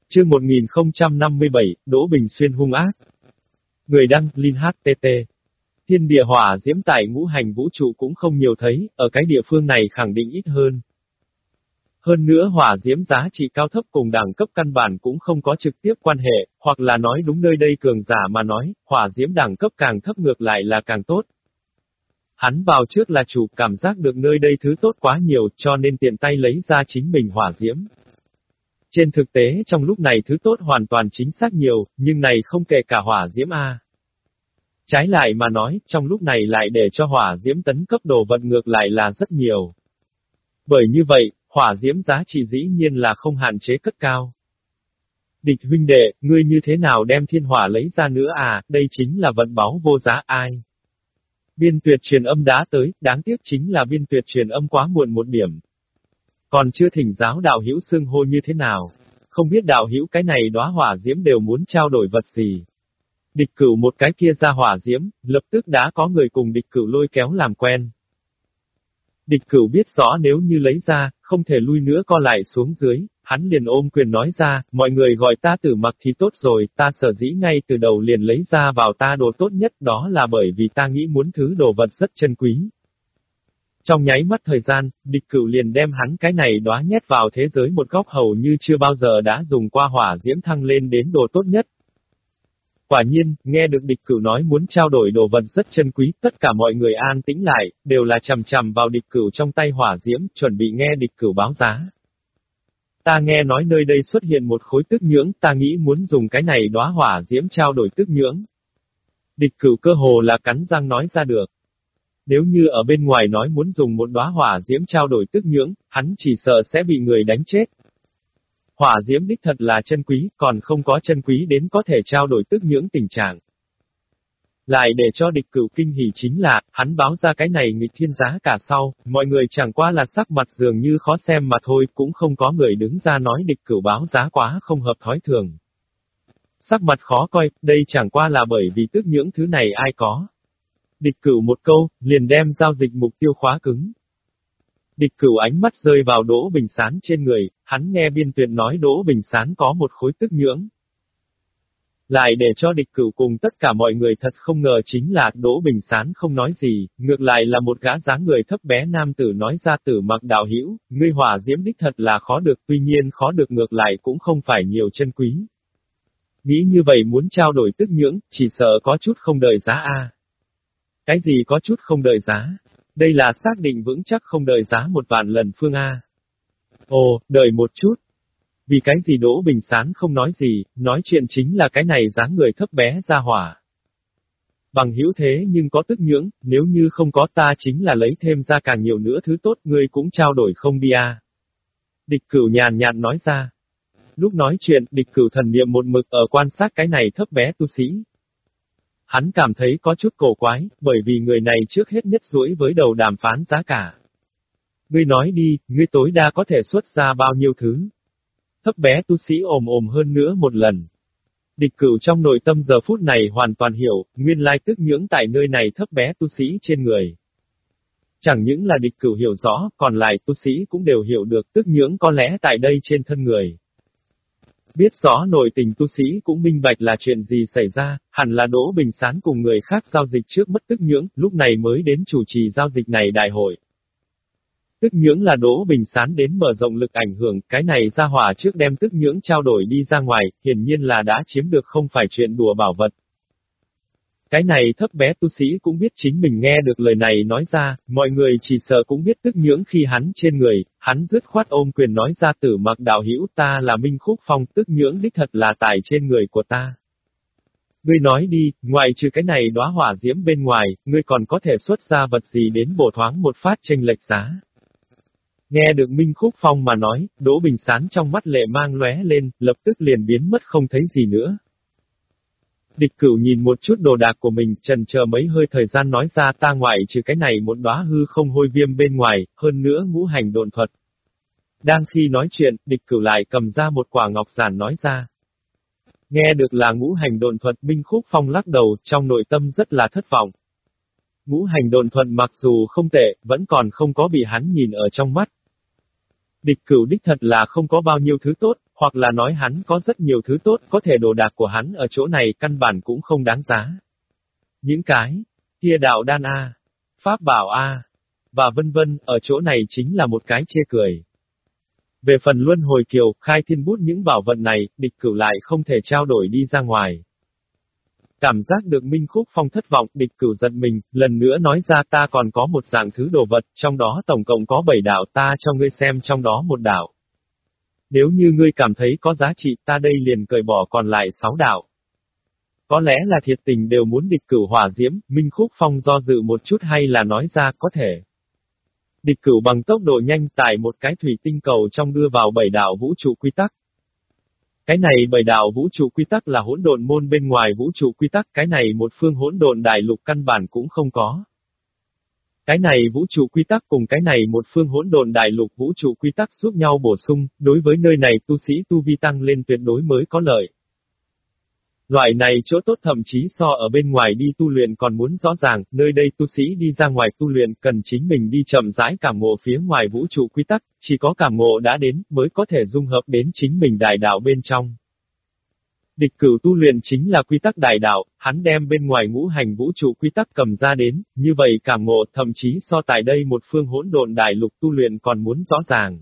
Chương 1057, Đỗ Bình Xuyên hung ác. Người đăng, Linh HTT. Thiên địa hỏa diễm tại ngũ hành vũ trụ cũng không nhiều thấy, ở cái địa phương này khẳng định ít hơn. Hơn nữa hỏa diễm giá trị cao thấp cùng đẳng cấp căn bản cũng không có trực tiếp quan hệ, hoặc là nói đúng nơi đây cường giả mà nói, hỏa diễm đẳng cấp càng thấp ngược lại là càng tốt. Hắn vào trước là chủ cảm giác được nơi đây thứ tốt quá nhiều cho nên tiện tay lấy ra chính mình hỏa diễm. Trên thực tế trong lúc này thứ tốt hoàn toàn chính xác nhiều, nhưng này không kể cả hỏa diễm A. Trái lại mà nói, trong lúc này lại để cho hỏa diễm tấn cấp đồ vật ngược lại là rất nhiều. Bởi như vậy, hỏa diễm giá trị dĩ nhiên là không hạn chế cất cao. Địch huynh đệ, ngươi như thế nào đem thiên hỏa lấy ra nữa à, đây chính là vận báo vô giá ai. Biên tuyệt truyền âm đã tới, đáng tiếc chính là biên tuyệt truyền âm quá muộn một điểm. Còn chưa thỉnh giáo đạo hữu xương hô như thế nào, không biết đạo hữu cái này đóa hỏa diễm đều muốn trao đổi vật gì. Địch cửu một cái kia ra hỏa diễm, lập tức đã có người cùng địch cửu lôi kéo làm quen. Địch cửu biết rõ nếu như lấy ra, không thể lui nữa co lại xuống dưới, hắn liền ôm quyền nói ra, mọi người gọi ta tử mặc thì tốt rồi, ta sở dĩ ngay từ đầu liền lấy ra vào ta đồ tốt nhất đó là bởi vì ta nghĩ muốn thứ đồ vật rất chân quý. Trong nháy mắt thời gian, địch cửu liền đem hắn cái này đóa nhét vào thế giới một góc hầu như chưa bao giờ đã dùng qua hỏa diễm thăng lên đến đồ tốt nhất. Quả nhiên, nghe được địch cửu nói muốn trao đổi đồ vật rất chân quý, tất cả mọi người an tĩnh lại, đều là chầm chầm vào địch cửu trong tay hỏa diễm, chuẩn bị nghe địch cửu báo giá. Ta nghe nói nơi đây xuất hiện một khối tức nhưỡng, ta nghĩ muốn dùng cái này đóa hỏa diễm trao đổi tức nhưỡng. Địch cửu cơ hồ là cắn răng nói ra được. Nếu như ở bên ngoài nói muốn dùng một đóa hỏa diễm trao đổi tức nhưỡng, hắn chỉ sợ sẽ bị người đánh chết. Hỏa diễm đích thật là chân quý, còn không có chân quý đến có thể trao đổi tức nhưỡng tình trạng. Lại để cho địch cửu kinh hỉ chính là, hắn báo ra cái này nghịch thiên giá cả sau, mọi người chẳng qua là sắc mặt dường như khó xem mà thôi, cũng không có người đứng ra nói địch cửu báo giá quá không hợp thói thường. Sắc mặt khó coi, đây chẳng qua là bởi vì tức nhưỡng thứ này ai có. Địch cửu một câu, liền đem giao dịch mục tiêu khóa cứng. Địch cửu ánh mắt rơi vào Đỗ Bình Sán trên người, hắn nghe biên tuyệt nói Đỗ Bình Sán có một khối tức nhưỡng. Lại để cho địch cửu cùng tất cả mọi người thật không ngờ chính là Đỗ Bình Sán không nói gì, ngược lại là một gã dáng người thấp bé nam tử nói ra tử mặc đạo hữu ngươi hỏa diễm đích thật là khó được tuy nhiên khó được ngược lại cũng không phải nhiều chân quý. Nghĩ như vậy muốn trao đổi tức nhưỡng, chỉ sợ có chút không đợi giá a. Cái gì có chút không đợi giá? Đây là xác định vững chắc không đợi giá một vạn lần phương A. Ồ, đợi một chút. Vì cái gì Đỗ Bình Sán không nói gì, nói chuyện chính là cái này dáng người thấp bé ra hỏa. Bằng hữu thế nhưng có tức nhưỡng, nếu như không có ta chính là lấy thêm ra càng nhiều nữa thứ tốt ngươi cũng trao đổi không đi a. Địch cửu nhàn nhạt nói ra. Lúc nói chuyện, địch cửu thần niệm một mực ở quan sát cái này thấp bé tu sĩ, Hắn cảm thấy có chút cổ quái, bởi vì người này trước hết nhất rũi với đầu đàm phán giá cả. Ngươi nói đi, ngươi tối đa có thể xuất ra bao nhiêu thứ. Thấp bé tu sĩ ồm ồm hơn nữa một lần. Địch cửu trong nội tâm giờ phút này hoàn toàn hiểu, nguyên lai tức nhưỡng tại nơi này thấp bé tu sĩ trên người. Chẳng những là địch cửu hiểu rõ, còn lại tu sĩ cũng đều hiểu được tức nhưỡng có lẽ tại đây trên thân người. Biết rõ nội tình tu sĩ cũng minh bạch là chuyện gì xảy ra, hẳn là Đỗ Bình Sán cùng người khác giao dịch trước mất tức nhưỡng, lúc này mới đến chủ trì giao dịch này đại hội. Tức nhưỡng là Đỗ Bình Sán đến mở rộng lực ảnh hưởng, cái này ra hỏa trước đem tức nhưỡng trao đổi đi ra ngoài, hiển nhiên là đã chiếm được không phải chuyện đùa bảo vật. Cái này thấp bé tu sĩ cũng biết chính mình nghe được lời này nói ra, mọi người chỉ sợ cũng biết tức nhưỡng khi hắn trên người, hắn dứt khoát ôm quyền nói ra tử mặc đạo hữu ta là Minh Khúc Phong tức nhưỡng đích thật là tài trên người của ta. Ngươi nói đi, ngoài trừ cái này đóa hỏa diễm bên ngoài, ngươi còn có thể xuất ra vật gì đến bổ thoáng một phát tranh lệch giá. Nghe được Minh Khúc Phong mà nói, Đỗ Bình Sán trong mắt lệ mang lóe lên, lập tức liền biến mất không thấy gì nữa. Địch cửu nhìn một chút đồ đạc của mình, trần chờ mấy hơi thời gian nói ra ta ngoại trừ cái này một đóa hư không hôi viêm bên ngoài, hơn nữa ngũ hành độn thuật. Đang khi nói chuyện, địch cửu lại cầm ra một quả ngọc giản nói ra. Nghe được là ngũ hành độn thuật Minh Khúc Phong lắc đầu, trong nội tâm rất là thất vọng. Ngũ hành độn thuật mặc dù không tệ, vẫn còn không có bị hắn nhìn ở trong mắt. Địch cửu đích thật là không có bao nhiêu thứ tốt, hoặc là nói hắn có rất nhiều thứ tốt, có thể đồ đạc của hắn ở chỗ này căn bản cũng không đáng giá. Những cái, kia đạo đan A, pháp bảo A, và vân vân, ở chỗ này chính là một cái chê cười. Về phần luân hồi kiều, khai thiên bút những bảo vật này, địch cửu lại không thể trao đổi đi ra ngoài. Cảm giác được Minh Khúc Phong thất vọng, địch cửu giận mình, lần nữa nói ra ta còn có một dạng thứ đồ vật, trong đó tổng cộng có bảy đạo ta cho ngươi xem trong đó một đạo. Nếu như ngươi cảm thấy có giá trị ta đây liền cởi bỏ còn lại sáu đạo. Có lẽ là thiệt tình đều muốn địch cửu hỏa diễm, Minh Khúc Phong do dự một chút hay là nói ra có thể. Địch cửu bằng tốc độ nhanh tải một cái thủy tinh cầu trong đưa vào bảy đạo vũ trụ quy tắc. Cái này bảy đạo vũ trụ quy tắc là hỗn độn môn bên ngoài vũ trụ quy tắc, cái này một phương hỗn độn đại lục căn bản cũng không có. Cái này vũ trụ quy tắc cùng cái này một phương hỗn độn đại lục vũ trụ quy tắc giúp nhau bổ sung, đối với nơi này tu sĩ tu vi tăng lên tuyệt đối mới có lợi. Loại này chỗ tốt thậm chí so ở bên ngoài đi tu luyện còn muốn rõ ràng, nơi đây tu sĩ đi ra ngoài tu luyện cần chính mình đi chậm rãi cảm ngộ phía ngoài vũ trụ quy tắc, chỉ có cảm ngộ đã đến mới có thể dung hợp đến chính mình đại đạo bên trong. Địch cửu tu luyện chính là quy tắc đại đạo, hắn đem bên ngoài ngũ hành vũ trụ quy tắc cầm ra đến, như vậy cảm ngộ thậm chí so tại đây một phương hỗn độn đại lục tu luyện còn muốn rõ ràng.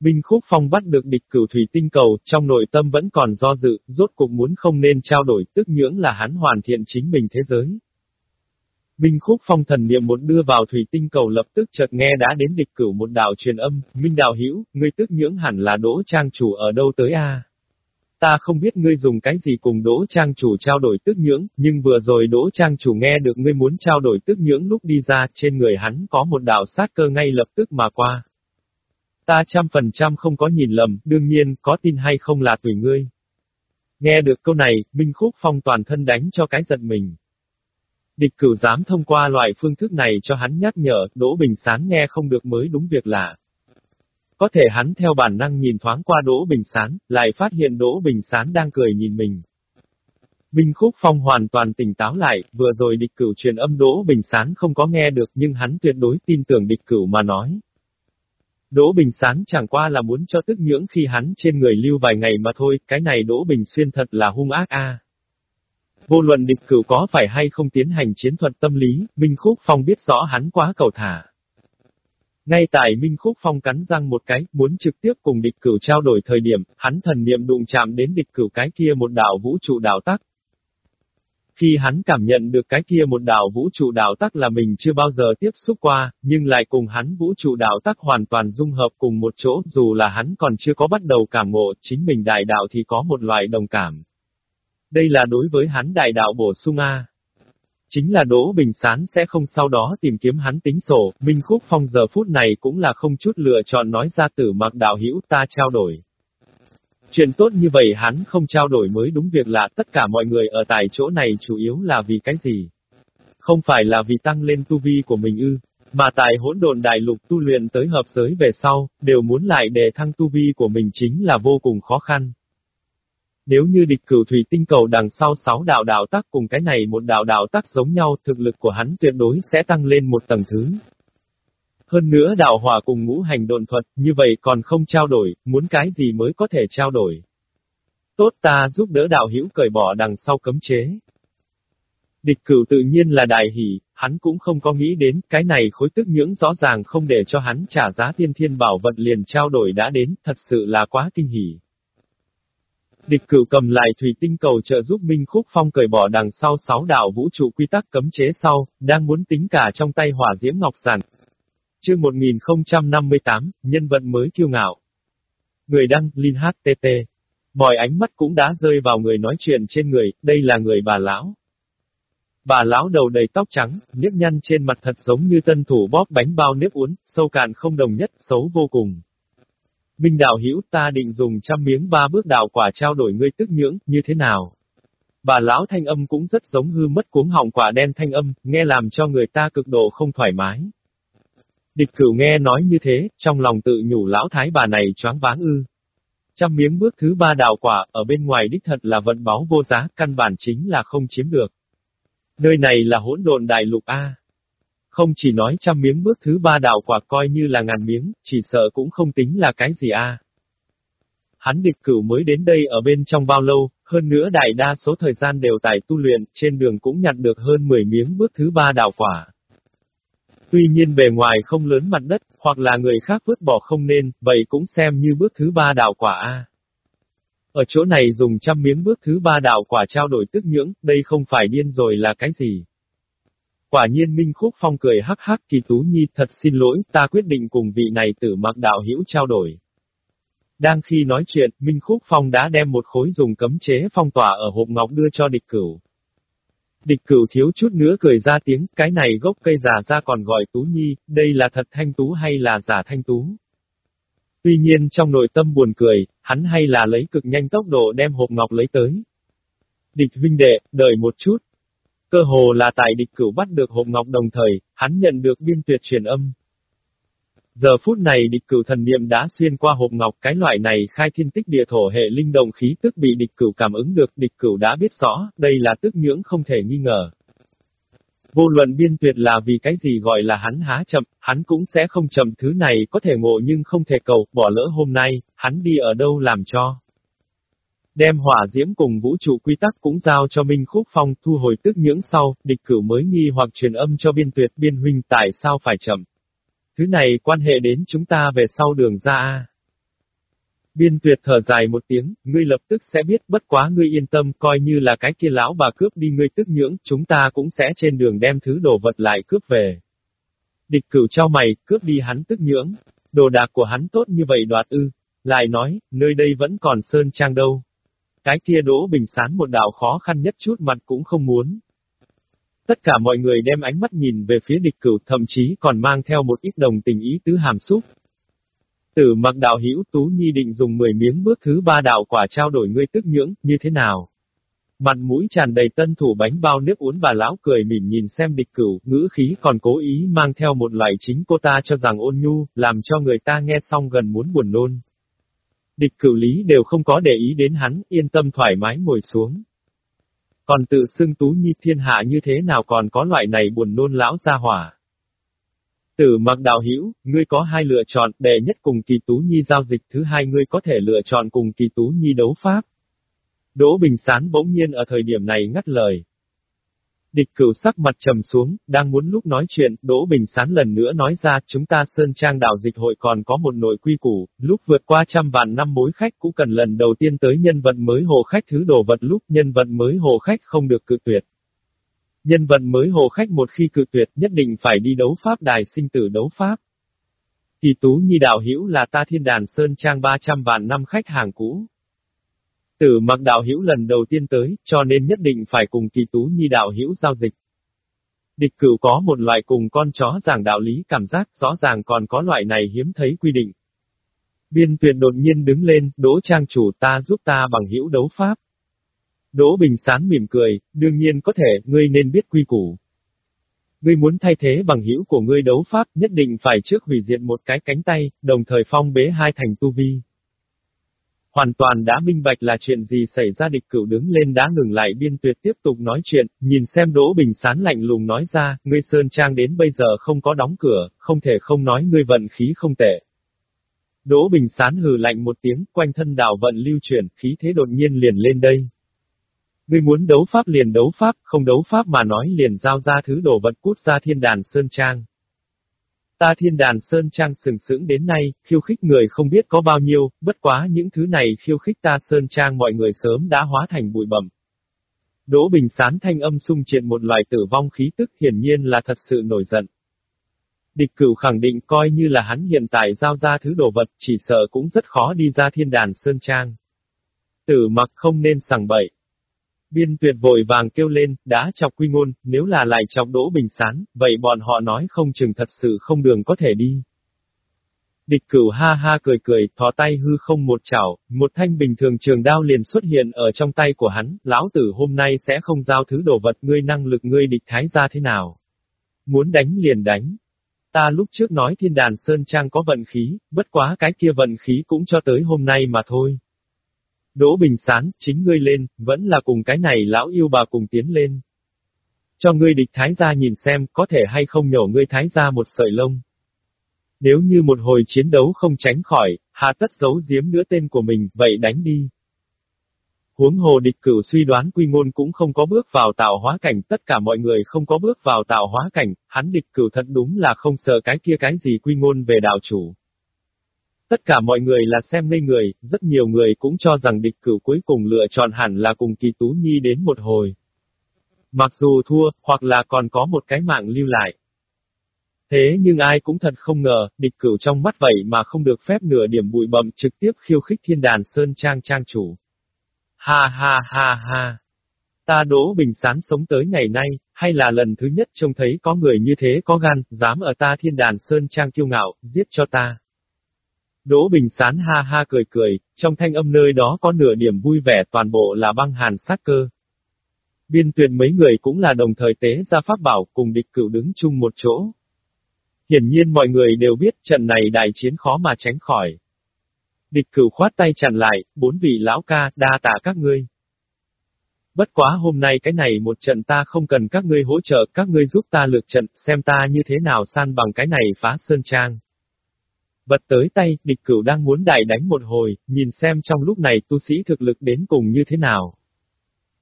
Minh Khúc Phong bắt được địch cửu thủy tinh cầu, trong nội tâm vẫn còn do dự, rốt cục muốn không nên trao đổi, tức nhưỡng là hắn hoàn thiện chính mình thế giới. Minh Khúc Phong thần niệm một đưa vào thủy tinh cầu lập tức chợt nghe đã đến địch cửu một đạo truyền âm, Minh đạo hữu ngươi tức nhưỡng hẳn là đỗ trang chủ ở đâu tới a? Ta không biết ngươi dùng cái gì cùng đỗ trang chủ trao đổi tức nhưỡng, nhưng vừa rồi đỗ trang chủ nghe được ngươi muốn trao đổi tức nhưỡng lúc đi ra, trên người hắn có một đạo sát cơ ngay lập tức mà qua. Ta trăm phần trăm không có nhìn lầm, đương nhiên, có tin hay không là tùy ngươi. Nghe được câu này, Minh Khúc Phong toàn thân đánh cho cái giật mình. Địch cửu dám thông qua loại phương thức này cho hắn nhắc nhở, Đỗ Bình Sán nghe không được mới đúng việc lạ. Có thể hắn theo bản năng nhìn thoáng qua Đỗ Bình Sán, lại phát hiện Đỗ Bình Sán đang cười nhìn mình. Minh Khúc Phong hoàn toàn tỉnh táo lại, vừa rồi địch cửu truyền âm Đỗ Bình Sán không có nghe được nhưng hắn tuyệt đối tin tưởng địch cửu mà nói. Đỗ Bình Sán chẳng qua là muốn cho tức nhưỡng khi hắn trên người lưu vài ngày mà thôi, cái này Đỗ Bình Xuyên thật là hung ác a. Vô luận địch cửu có phải hay không tiến hành chiến thuật tâm lý, Minh Khúc Phong biết rõ hắn quá cầu thả. Ngay tại Minh Khúc Phong cắn răng một cái, muốn trực tiếp cùng địch cửu trao đổi thời điểm, hắn thần niệm đụng chạm đến địch cửu cái kia một đạo vũ trụ đạo tắc, khi hắn cảm nhận được cái kia một đạo vũ trụ đạo tắc là mình chưa bao giờ tiếp xúc qua, nhưng lại cùng hắn vũ trụ đạo tắc hoàn toàn dung hợp cùng một chỗ, dù là hắn còn chưa có bắt đầu cảm ngộ, chính mình đại đạo thì có một loại đồng cảm. Đây là đối với hắn đại đạo bổ sung A. Chính là Đỗ Bình Sán sẽ không sau đó tìm kiếm hắn tính sổ, Minh Khúc Phong giờ phút này cũng là không chút lựa chọn nói ra tử mặc đạo hữu ta trao đổi. Chuyện tốt như vậy hắn không trao đổi mới đúng việc là tất cả mọi người ở tại chỗ này chủ yếu là vì cái gì? Không phải là vì tăng lên tu vi của mình ư, mà tại hỗn độn đại lục tu luyện tới hợp giới về sau, đều muốn lại đề thăng tu vi của mình chính là vô cùng khó khăn. Nếu như địch cửu thủy tinh cầu đằng sau sáu đạo đạo tác cùng cái này một đạo đạo tác giống nhau, thực lực của hắn tuyệt đối sẽ tăng lên một tầng thứ. Hơn nữa đạo hỏa cùng ngũ hành độn thuật, như vậy còn không trao đổi, muốn cái gì mới có thể trao đổi. Tốt ta giúp đỡ đạo hữu cởi bỏ đằng sau cấm chế. Địch cửu tự nhiên là đại hỷ, hắn cũng không có nghĩ đến, cái này khối tức nhưỡng rõ ràng không để cho hắn trả giá thiên thiên bảo vật liền trao đổi đã đến, thật sự là quá kinh hỉ. Địch cửu cầm lại thủy tinh cầu trợ giúp Minh Khúc Phong cởi bỏ đằng sau sáu đạo vũ trụ quy tắc cấm chế sau, đang muốn tính cả trong tay hỏa diễm ngọc giản. Chương 1058, nhân vật mới kiêu ngạo. Người đăng, Linh HTT. Mọi ánh mắt cũng đã rơi vào người nói chuyện trên người, đây là người bà lão. Bà lão đầu đầy tóc trắng, nếp nhăn trên mặt thật giống như tân thủ bóp bánh bao nếp uốn, sâu cạn không đồng nhất, xấu vô cùng. Minh đạo hữu ta định dùng trăm miếng ba bước đạo quả trao đổi ngươi tức nhưỡng, như thế nào? Bà lão thanh âm cũng rất giống hư mất cuống họng quả đen thanh âm, nghe làm cho người ta cực độ không thoải mái. Địch cửu nghe nói như thế, trong lòng tự nhủ lão thái bà này choáng váng ư. Trăm miếng bước thứ ba đạo quả, ở bên ngoài đích thật là vận báu vô giá, căn bản chính là không chiếm được. Nơi này là hỗn độn đại lục A. Không chỉ nói trăm miếng bước thứ ba đạo quả coi như là ngàn miếng, chỉ sợ cũng không tính là cái gì A. Hắn địch cửu mới đến đây ở bên trong bao lâu, hơn nữa đại đa số thời gian đều tại tu luyện, trên đường cũng nhặt được hơn 10 miếng bước thứ ba đạo quả. Tuy nhiên bề ngoài không lớn mặt đất, hoặc là người khác vứt bỏ không nên, vậy cũng xem như bước thứ ba đạo quả A. Ở chỗ này dùng trăm miếng bước thứ ba đạo quả trao đổi tức nhưỡng, đây không phải điên rồi là cái gì. Quả nhiên Minh Khúc Phong cười hắc hắc kỳ tú nhi thật xin lỗi, ta quyết định cùng vị này tử mặc đạo hữu trao đổi. Đang khi nói chuyện, Minh Khúc Phong đã đem một khối dùng cấm chế phong tỏa ở hộp ngọc đưa cho địch cửu. Địch cửu thiếu chút nữa cười ra tiếng, cái này gốc cây giả ra còn gọi tú nhi, đây là thật thanh tú hay là giả thanh tú? Tuy nhiên trong nội tâm buồn cười, hắn hay là lấy cực nhanh tốc độ đem hộp ngọc lấy tới. Địch huynh đệ, đợi một chút. Cơ hồ là tại địch cửu bắt được hộp ngọc đồng thời, hắn nhận được biên tuyệt truyền âm. Giờ phút này địch cửu thần niệm đã xuyên qua hộp ngọc cái loại này khai thiên tích địa thổ hệ linh động khí tức bị địch cửu cảm ứng được địch cửu đã biết rõ, đây là tức nhưỡng không thể nghi ngờ. Vô luận biên tuyệt là vì cái gì gọi là hắn há chậm, hắn cũng sẽ không chậm thứ này có thể ngộ nhưng không thể cầu, bỏ lỡ hôm nay, hắn đi ở đâu làm cho. Đem hỏa diễm cùng vũ trụ quy tắc cũng giao cho Minh Khúc Phong thu hồi tức nhưỡng sau, địch cửu mới nghi hoặc truyền âm cho biên tuyệt biên huynh tại sao phải chậm. Thứ này quan hệ đến chúng ta về sau đường ra a. Biên tuyệt thở dài một tiếng, ngươi lập tức sẽ biết bất quá ngươi yên tâm coi như là cái kia lão bà cướp đi ngươi tức nhưỡng, chúng ta cũng sẽ trên đường đem thứ đồ vật lại cướp về. Địch cửu trao mày, cướp đi hắn tức nhưỡng, đồ đạc của hắn tốt như vậy đoạt ư, lại nói, nơi đây vẫn còn sơn trang đâu. Cái kia đỗ bình sán một đạo khó khăn nhất chút mặt cũng không muốn. Tất cả mọi người đem ánh mắt nhìn về phía địch cửu thậm chí còn mang theo một ít đồng tình ý tứ hàm xúc, Tử mặc đạo hữu Tú Nhi định dùng 10 miếng bước thứ ba đạo quả trao đổi ngươi tức nhưỡng, như thế nào? Mặt mũi tràn đầy tân thủ bánh bao nước uốn bà lão cười mỉm nhìn xem địch cửu, ngữ khí còn cố ý mang theo một loại chính cô ta cho rằng ôn nhu, làm cho người ta nghe xong gần muốn buồn nôn. Địch cửu lý đều không có để ý đến hắn, yên tâm thoải mái ngồi xuống. Còn tự xưng Tú Nhi thiên hạ như thế nào còn có loại này buồn nôn lão ra hỏa. Tử mặc đạo hữu ngươi có hai lựa chọn, đệ nhất cùng kỳ tú nhi giao dịch, thứ hai ngươi có thể lựa chọn cùng kỳ tú nhi đấu pháp. Đỗ Bình Sán bỗng nhiên ở thời điểm này ngắt lời. Địch cửu sắc mặt trầm xuống, đang muốn lúc nói chuyện, Đỗ Bình Sán lần nữa nói ra, chúng ta Sơn Trang đạo dịch hội còn có một nội quy củ, lúc vượt qua trăm vạn năm mối khách cũng cần lần đầu tiên tới nhân vật mới hồ khách thứ đồ vật lúc nhân vật mới hồ khách không được cự tuyệt. Nhân vật mới hồ khách một khi cự tuyệt nhất định phải đi đấu pháp đài sinh tử đấu pháp. Kỳ tú nhi đạo hữu là ta thiên đàn sơn trang 300 vạn năm khách hàng cũ. Tử mặc đạo hữu lần đầu tiên tới, cho nên nhất định phải cùng kỳ tú nhi đạo hữu giao dịch. Địch cửu có một loại cùng con chó giảng đạo lý cảm giác rõ ràng còn có loại này hiếm thấy quy định. Biên tuyệt đột nhiên đứng lên, đỗ trang chủ ta giúp ta bằng hữu đấu pháp. Đỗ Bình Sán mỉm cười, đương nhiên có thể, ngươi nên biết quy củ. Ngươi muốn thay thế bằng hữu của ngươi đấu pháp, nhất định phải trước hủy diệt một cái cánh tay, đồng thời phong bế hai thành tu vi. Hoàn toàn đã minh bạch là chuyện gì xảy ra địch cửu đứng lên đã ngừng lại biên tuyệt tiếp tục nói chuyện, nhìn xem Đỗ Bình Sán lạnh lùng nói ra, ngươi Sơn Trang đến bây giờ không có đóng cửa, không thể không nói ngươi vận khí không tệ. Đỗ Bình Sán hừ lạnh một tiếng, quanh thân đảo vận lưu chuyển, khí thế đột nhiên liền lên đây. Ngươi muốn đấu pháp liền đấu pháp, không đấu pháp mà nói liền giao ra thứ đồ vật cút ra thiên đàn Sơn Trang. Ta thiên đàn Sơn Trang sừng sững đến nay, khiêu khích người không biết có bao nhiêu, bất quá những thứ này khiêu khích ta Sơn Trang mọi người sớm đã hóa thành bụi bẩm. Đỗ Bình Sán thanh âm sung triệt một loài tử vong khí tức hiển nhiên là thật sự nổi giận. Địch cửu khẳng định coi như là hắn hiện tại giao ra thứ đồ vật chỉ sợ cũng rất khó đi ra thiên đàn Sơn Trang. Tử mặc không nên sằng bậy. Biên tuyệt vội vàng kêu lên, đã chọc quy ngôn, nếu là lại chọc đỗ bình sán, vậy bọn họ nói không chừng thật sự không đường có thể đi. Địch cửu ha ha cười cười, thò tay hư không một chảo, một thanh bình thường trường đao liền xuất hiện ở trong tay của hắn, lão tử hôm nay sẽ không giao thứ đồ vật ngươi năng lực ngươi địch thái ra thế nào. Muốn đánh liền đánh. Ta lúc trước nói thiên đàn Sơn Trang có vận khí, bất quá cái kia vận khí cũng cho tới hôm nay mà thôi. Đỗ Bình Sán, chính ngươi lên, vẫn là cùng cái này lão yêu bà cùng tiến lên. Cho ngươi địch thái gia nhìn xem, có thể hay không nhổ ngươi thái gia một sợi lông. Nếu như một hồi chiến đấu không tránh khỏi, hà tất giấu giếm nữa tên của mình, vậy đánh đi. Huống hồ địch cửu suy đoán quy ngôn cũng không có bước vào tạo hóa cảnh, tất cả mọi người không có bước vào tạo hóa cảnh, hắn địch cửu thật đúng là không sợ cái kia cái gì quy ngôn về đạo chủ. Tất cả mọi người là xem ngây người, rất nhiều người cũng cho rằng địch cửu cuối cùng lựa chọn hẳn là cùng kỳ tú nhi đến một hồi. Mặc dù thua, hoặc là còn có một cái mạng lưu lại. Thế nhưng ai cũng thật không ngờ, địch cửu trong mắt vậy mà không được phép nửa điểm bụi bậm trực tiếp khiêu khích thiên đàn Sơn Trang Trang chủ. Ha ha ha ha. Ta đỗ bình sán sống tới ngày nay, hay là lần thứ nhất trông thấy có người như thế có gan, dám ở ta thiên đàn Sơn Trang kiêu ngạo, giết cho ta. Đỗ Bình Sán ha ha cười cười, trong thanh âm nơi đó có nửa điểm vui vẻ toàn bộ là băng hàn sát cơ. Biên tuyệt mấy người cũng là đồng thời tế ra pháp bảo cùng địch cửu đứng chung một chỗ. Hiển nhiên mọi người đều biết trận này đại chiến khó mà tránh khỏi. Địch cửu khoát tay chặn lại, bốn vị lão ca, đa tạ các ngươi. Bất quá hôm nay cái này một trận ta không cần các ngươi hỗ trợ, các ngươi giúp ta lược trận, xem ta như thế nào san bằng cái này phá sơn trang. Vật tới tay, địch cửu đang muốn đại đánh một hồi, nhìn xem trong lúc này tu sĩ thực lực đến cùng như thế nào.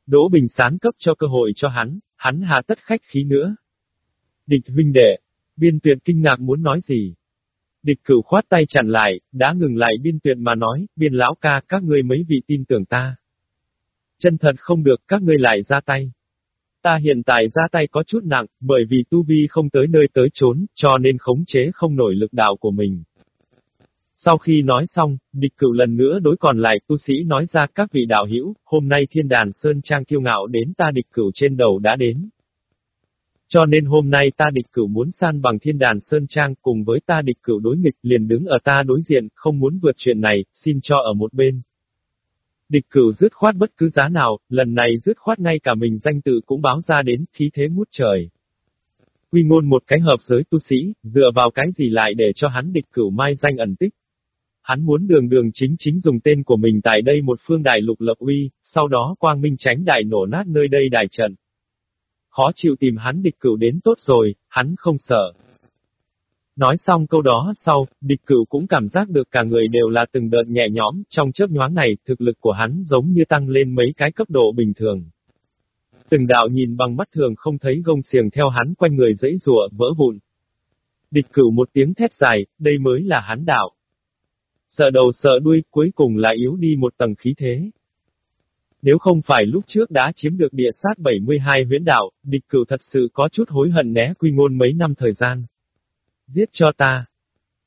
Đỗ Bình sán cấp cho cơ hội cho hắn, hắn hà tất khách khí nữa. Địch huynh đệ, biên tuyệt kinh ngạc muốn nói gì. Địch cửu khoát tay chặn lại, đã ngừng lại biên tuyệt mà nói, biên lão ca các ngươi mấy vị tin tưởng ta. Chân thật không được các ngươi lại ra tay. Ta hiện tại ra tay có chút nặng, bởi vì tu vi không tới nơi tới chốn, cho nên khống chế không nổi lực đạo của mình. Sau khi nói xong, địch cửu lần nữa đối còn lại tu sĩ nói ra các vị đạo hữu, hôm nay thiên đàn Sơn Trang kiêu ngạo đến ta địch cửu trên đầu đã đến. Cho nên hôm nay ta địch cửu muốn san bằng thiên đàn Sơn Trang cùng với ta địch cửu đối nghịch liền đứng ở ta đối diện, không muốn vượt chuyện này, xin cho ở một bên. Địch cửu dứt khoát bất cứ giá nào, lần này dứt khoát ngay cả mình danh tự cũng báo ra đến, khí thế ngút trời. Quy ngôn một cái hợp giới tu sĩ, dựa vào cái gì lại để cho hắn địch cửu mai danh ẩn tích. Hắn muốn đường đường chính chính dùng tên của mình tại đây một phương đại lục lập uy, sau đó quang minh tránh đại nổ nát nơi đây đại trận. Khó chịu tìm hắn địch cửu đến tốt rồi, hắn không sợ. Nói xong câu đó sau, địch cửu cũng cảm giác được cả người đều là từng đợt nhẹ nhõm, trong chớp nhoáng này, thực lực của hắn giống như tăng lên mấy cái cấp độ bình thường. Từng đạo nhìn bằng mắt thường không thấy gông xiềng theo hắn quanh người dãy rùa, vỡ vụn. Địch cửu một tiếng thét dài, đây mới là hắn đạo. Sợ đầu sợ đuôi, cuối cùng là yếu đi một tầng khí thế. Nếu không phải lúc trước đã chiếm được địa sát 72 huyễn đạo, địch cửu thật sự có chút hối hận né quy ngôn mấy năm thời gian. Giết cho ta.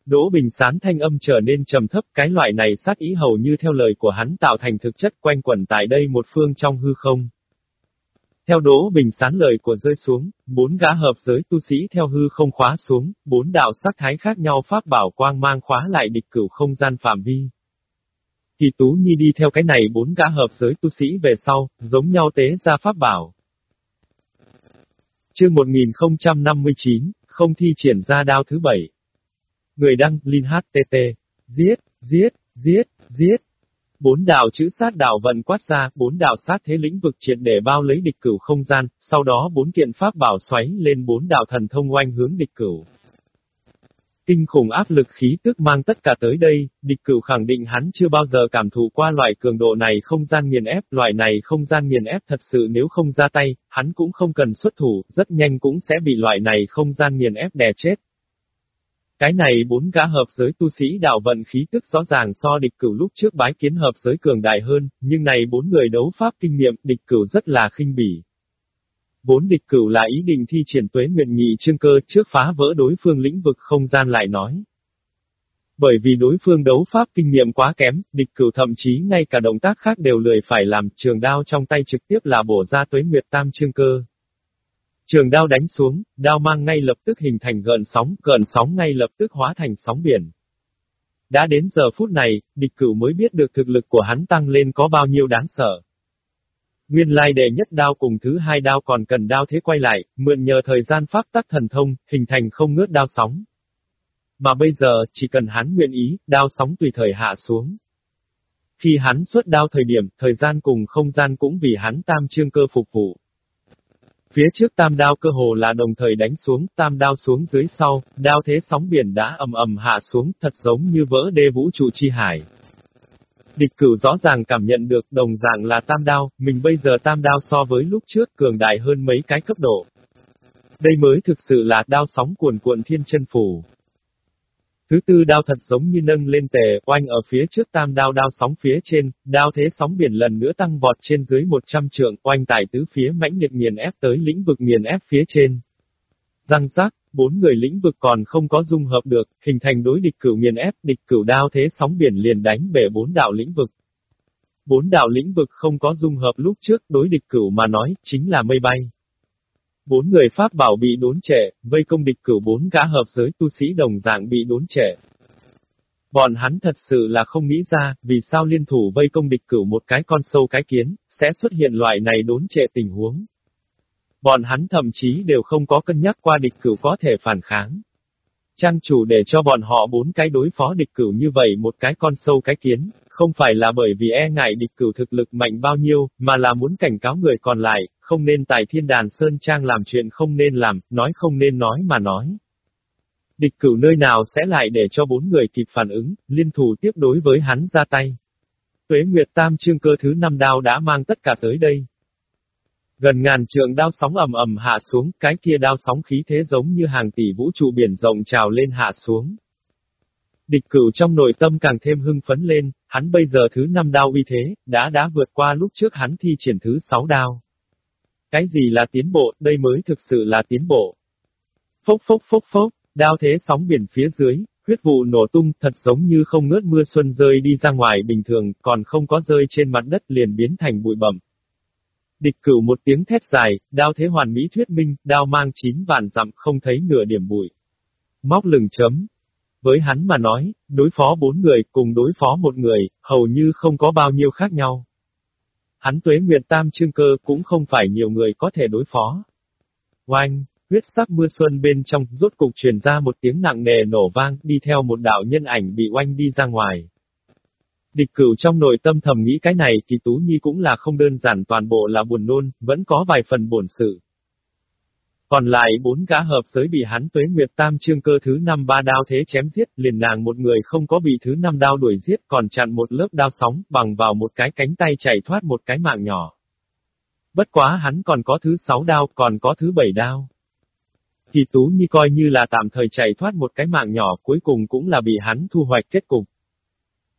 Đỗ Bình Sán thanh âm trở nên trầm thấp, cái loại này sát ý hầu như theo lời của hắn tạo thành thực chất quanh quẩn tại đây một phương trong hư không. Theo Đỗ Bình Sán lời của rơi xuống, bốn gã hợp giới tu sĩ theo hư không khóa xuống, bốn đạo sắc thái khác nhau pháp bảo quang mang khóa lại địch cửu không gian phạm vi. Kỳ Tú Nhi đi theo cái này bốn gã hợp giới tu sĩ về sau, giống nhau tế ra pháp bảo. Chương 1059, không thi triển ra đao thứ bảy. Người đăng, Linh HTT. Giết, giết, giết, giết. Bốn đạo chữ sát đạo vận quát ra, bốn đạo sát thế lĩnh vực triệt để bao lấy địch cửu không gian, sau đó bốn kiện pháp bảo xoáy lên bốn đạo thần thông oanh hướng địch cửu. Kinh khủng áp lực khí tức mang tất cả tới đây, địch cửu khẳng định hắn chưa bao giờ cảm thụ qua loại cường độ này không gian nghiền ép, loại này không gian nghiền ép thật sự nếu không ra tay, hắn cũng không cần xuất thủ, rất nhanh cũng sẽ bị loại này không gian nghiền ép đè chết. Cái này bốn gã hợp giới tu sĩ đạo vận khí tức rõ ràng so địch cửu lúc trước bái kiến hợp giới cường đại hơn, nhưng này bốn người đấu pháp kinh nghiệm địch cửu rất là khinh bỉ. Vốn địch cửu là ý định thi triển tuế nguyện nghị chương cơ trước phá vỡ đối phương lĩnh vực không gian lại nói. Bởi vì đối phương đấu pháp kinh nghiệm quá kém, địch cửu thậm chí ngay cả động tác khác đều lười phải làm, trường đao trong tay trực tiếp là bổ ra tuế nguyệt tam chương cơ. Trường đao đánh xuống, đao mang ngay lập tức hình thành gợn sóng, gợn sóng ngay lập tức hóa thành sóng biển. Đã đến giờ phút này, địch cửu mới biết được thực lực của hắn tăng lên có bao nhiêu đáng sợ. Nguyên lai đệ nhất đao cùng thứ hai đao còn cần đao thế quay lại, mượn nhờ thời gian pháp tắc thần thông, hình thành không ngớt đao sóng. Mà bây giờ, chỉ cần hắn nguyện ý, đao sóng tùy thời hạ xuống. Khi hắn xuất đao thời điểm, thời gian cùng không gian cũng vì hắn tam trương cơ phục vụ. Phía trước tam đao cơ hồ là đồng thời đánh xuống, tam đao xuống dưới sau, đao thế sóng biển đã ầm ầm hạ xuống, thật giống như vỡ đê vũ trụ chi hải. Địch cửu rõ ràng cảm nhận được đồng dạng là tam đao, mình bây giờ tam đao so với lúc trước cường đại hơn mấy cái cấp độ. Đây mới thực sự là đao sóng cuồn cuộn thiên chân phủ. Thứ tư đao thật giống như nâng lên tề, oanh ở phía trước tam đao đao sóng phía trên, đao thế sóng biển lần nữa tăng vọt trên dưới 100 trượng, oanh tại tứ phía mãnh liệt nghiền ép tới lĩnh vực nghiền ép phía trên. Răng rác, bốn người lĩnh vực còn không có dung hợp được, hình thành đối địch cửu nghiền ép, địch cửu đao thế sóng biển liền đánh bể bốn đạo lĩnh vực. Bốn đạo lĩnh vực không có dung hợp lúc trước đối địch cửu mà nói, chính là mây bay. Bốn người Pháp bảo bị đốn trệ, vây công địch cửu bốn gã hợp giới tu sĩ đồng dạng bị đốn trệ. Bọn hắn thật sự là không nghĩ ra, vì sao liên thủ vây công địch cửu một cái con sâu cái kiến, sẽ xuất hiện loại này đốn trệ tình huống. Bọn hắn thậm chí đều không có cân nhắc qua địch cửu có thể phản kháng. Trang chủ để cho bọn họ bốn cái đối phó địch cửu như vậy một cái con sâu cái kiến, không phải là bởi vì e ngại địch cửu thực lực mạnh bao nhiêu, mà là muốn cảnh cáo người còn lại, không nên tại thiên đàn Sơn Trang làm chuyện không nên làm, nói không nên nói mà nói. Địch cửu nơi nào sẽ lại để cho bốn người kịp phản ứng, liên thủ tiếp đối với hắn ra tay. Tuế Nguyệt Tam chương cơ thứ năm đao đã mang tất cả tới đây. Gần ngàn trượng đao sóng ầm ầm hạ xuống, cái kia đao sóng khí thế giống như hàng tỷ vũ trụ biển rộng trào lên hạ xuống. Địch cửu trong nội tâm càng thêm hưng phấn lên, hắn bây giờ thứ năm đao uy thế, đã đã vượt qua lúc trước hắn thi triển thứ sáu đao. Cái gì là tiến bộ, đây mới thực sự là tiến bộ. Phốc phốc phốc phốc, đao thế sóng biển phía dưới, huyết vụ nổ tung thật giống như không ngớt mưa xuân rơi đi ra ngoài bình thường, còn không có rơi trên mặt đất liền biến thành bụi bẩm. Địch cửu một tiếng thét dài, đao thế hoàn mỹ thuyết minh, đao mang chín vạn dặm không thấy nửa điểm bụi. Móc lừng chấm. Với hắn mà nói, đối phó bốn người cùng đối phó một người, hầu như không có bao nhiêu khác nhau. Hắn tuế nguyệt tam Trương cơ cũng không phải nhiều người có thể đối phó. Oanh, huyết sắc mưa xuân bên trong rốt cục truyền ra một tiếng nặng nề nổ vang đi theo một đạo nhân ảnh bị oanh đi ra ngoài. Địch cửu trong nội tâm thầm nghĩ cái này thì Tú Nhi cũng là không đơn giản toàn bộ là buồn nôn, vẫn có vài phần bổn sự. Còn lại bốn gã hợp giới bị hắn tuế nguyệt tam chương cơ thứ năm ba đao thế chém giết, liền nàng một người không có bị thứ năm đao đuổi giết còn chặn một lớp đao sóng bằng vào một cái cánh tay chạy thoát một cái mạng nhỏ. Bất quá hắn còn có thứ sáu đao, còn có thứ bảy đao. Thì Tú Nhi coi như là tạm thời chạy thoát một cái mạng nhỏ cuối cùng cũng là bị hắn thu hoạch kết cục.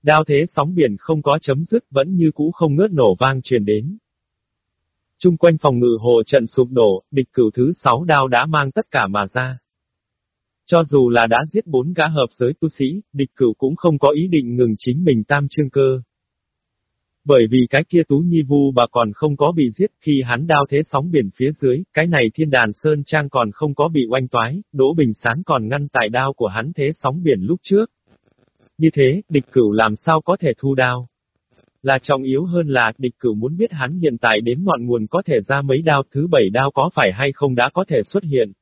Đao thế sóng biển không có chấm dứt vẫn như cũ không ngớt nổ vang truyền đến. Trung quanh phòng ngự hồ trận sụp đổ, địch cửu thứ sáu đao đã mang tất cả mà ra. Cho dù là đã giết bốn gã hợp giới tu sĩ, địch cửu cũng không có ý định ngừng chính mình tam trương cơ. Bởi vì cái kia tú nhi vu bà còn không có bị giết khi hắn đao thế sóng biển phía dưới, cái này thiên đàn sơn trang còn không có bị oanh toái, đỗ bình sán còn ngăn tại đao của hắn thế sóng biển lúc trước. Như thế, địch cửu làm sao có thể thu đao? Là trọng yếu hơn là, địch cửu muốn biết hắn hiện tại đến ngọn nguồn có thể ra mấy đao thứ bảy đao có phải hay không đã có thể xuất hiện.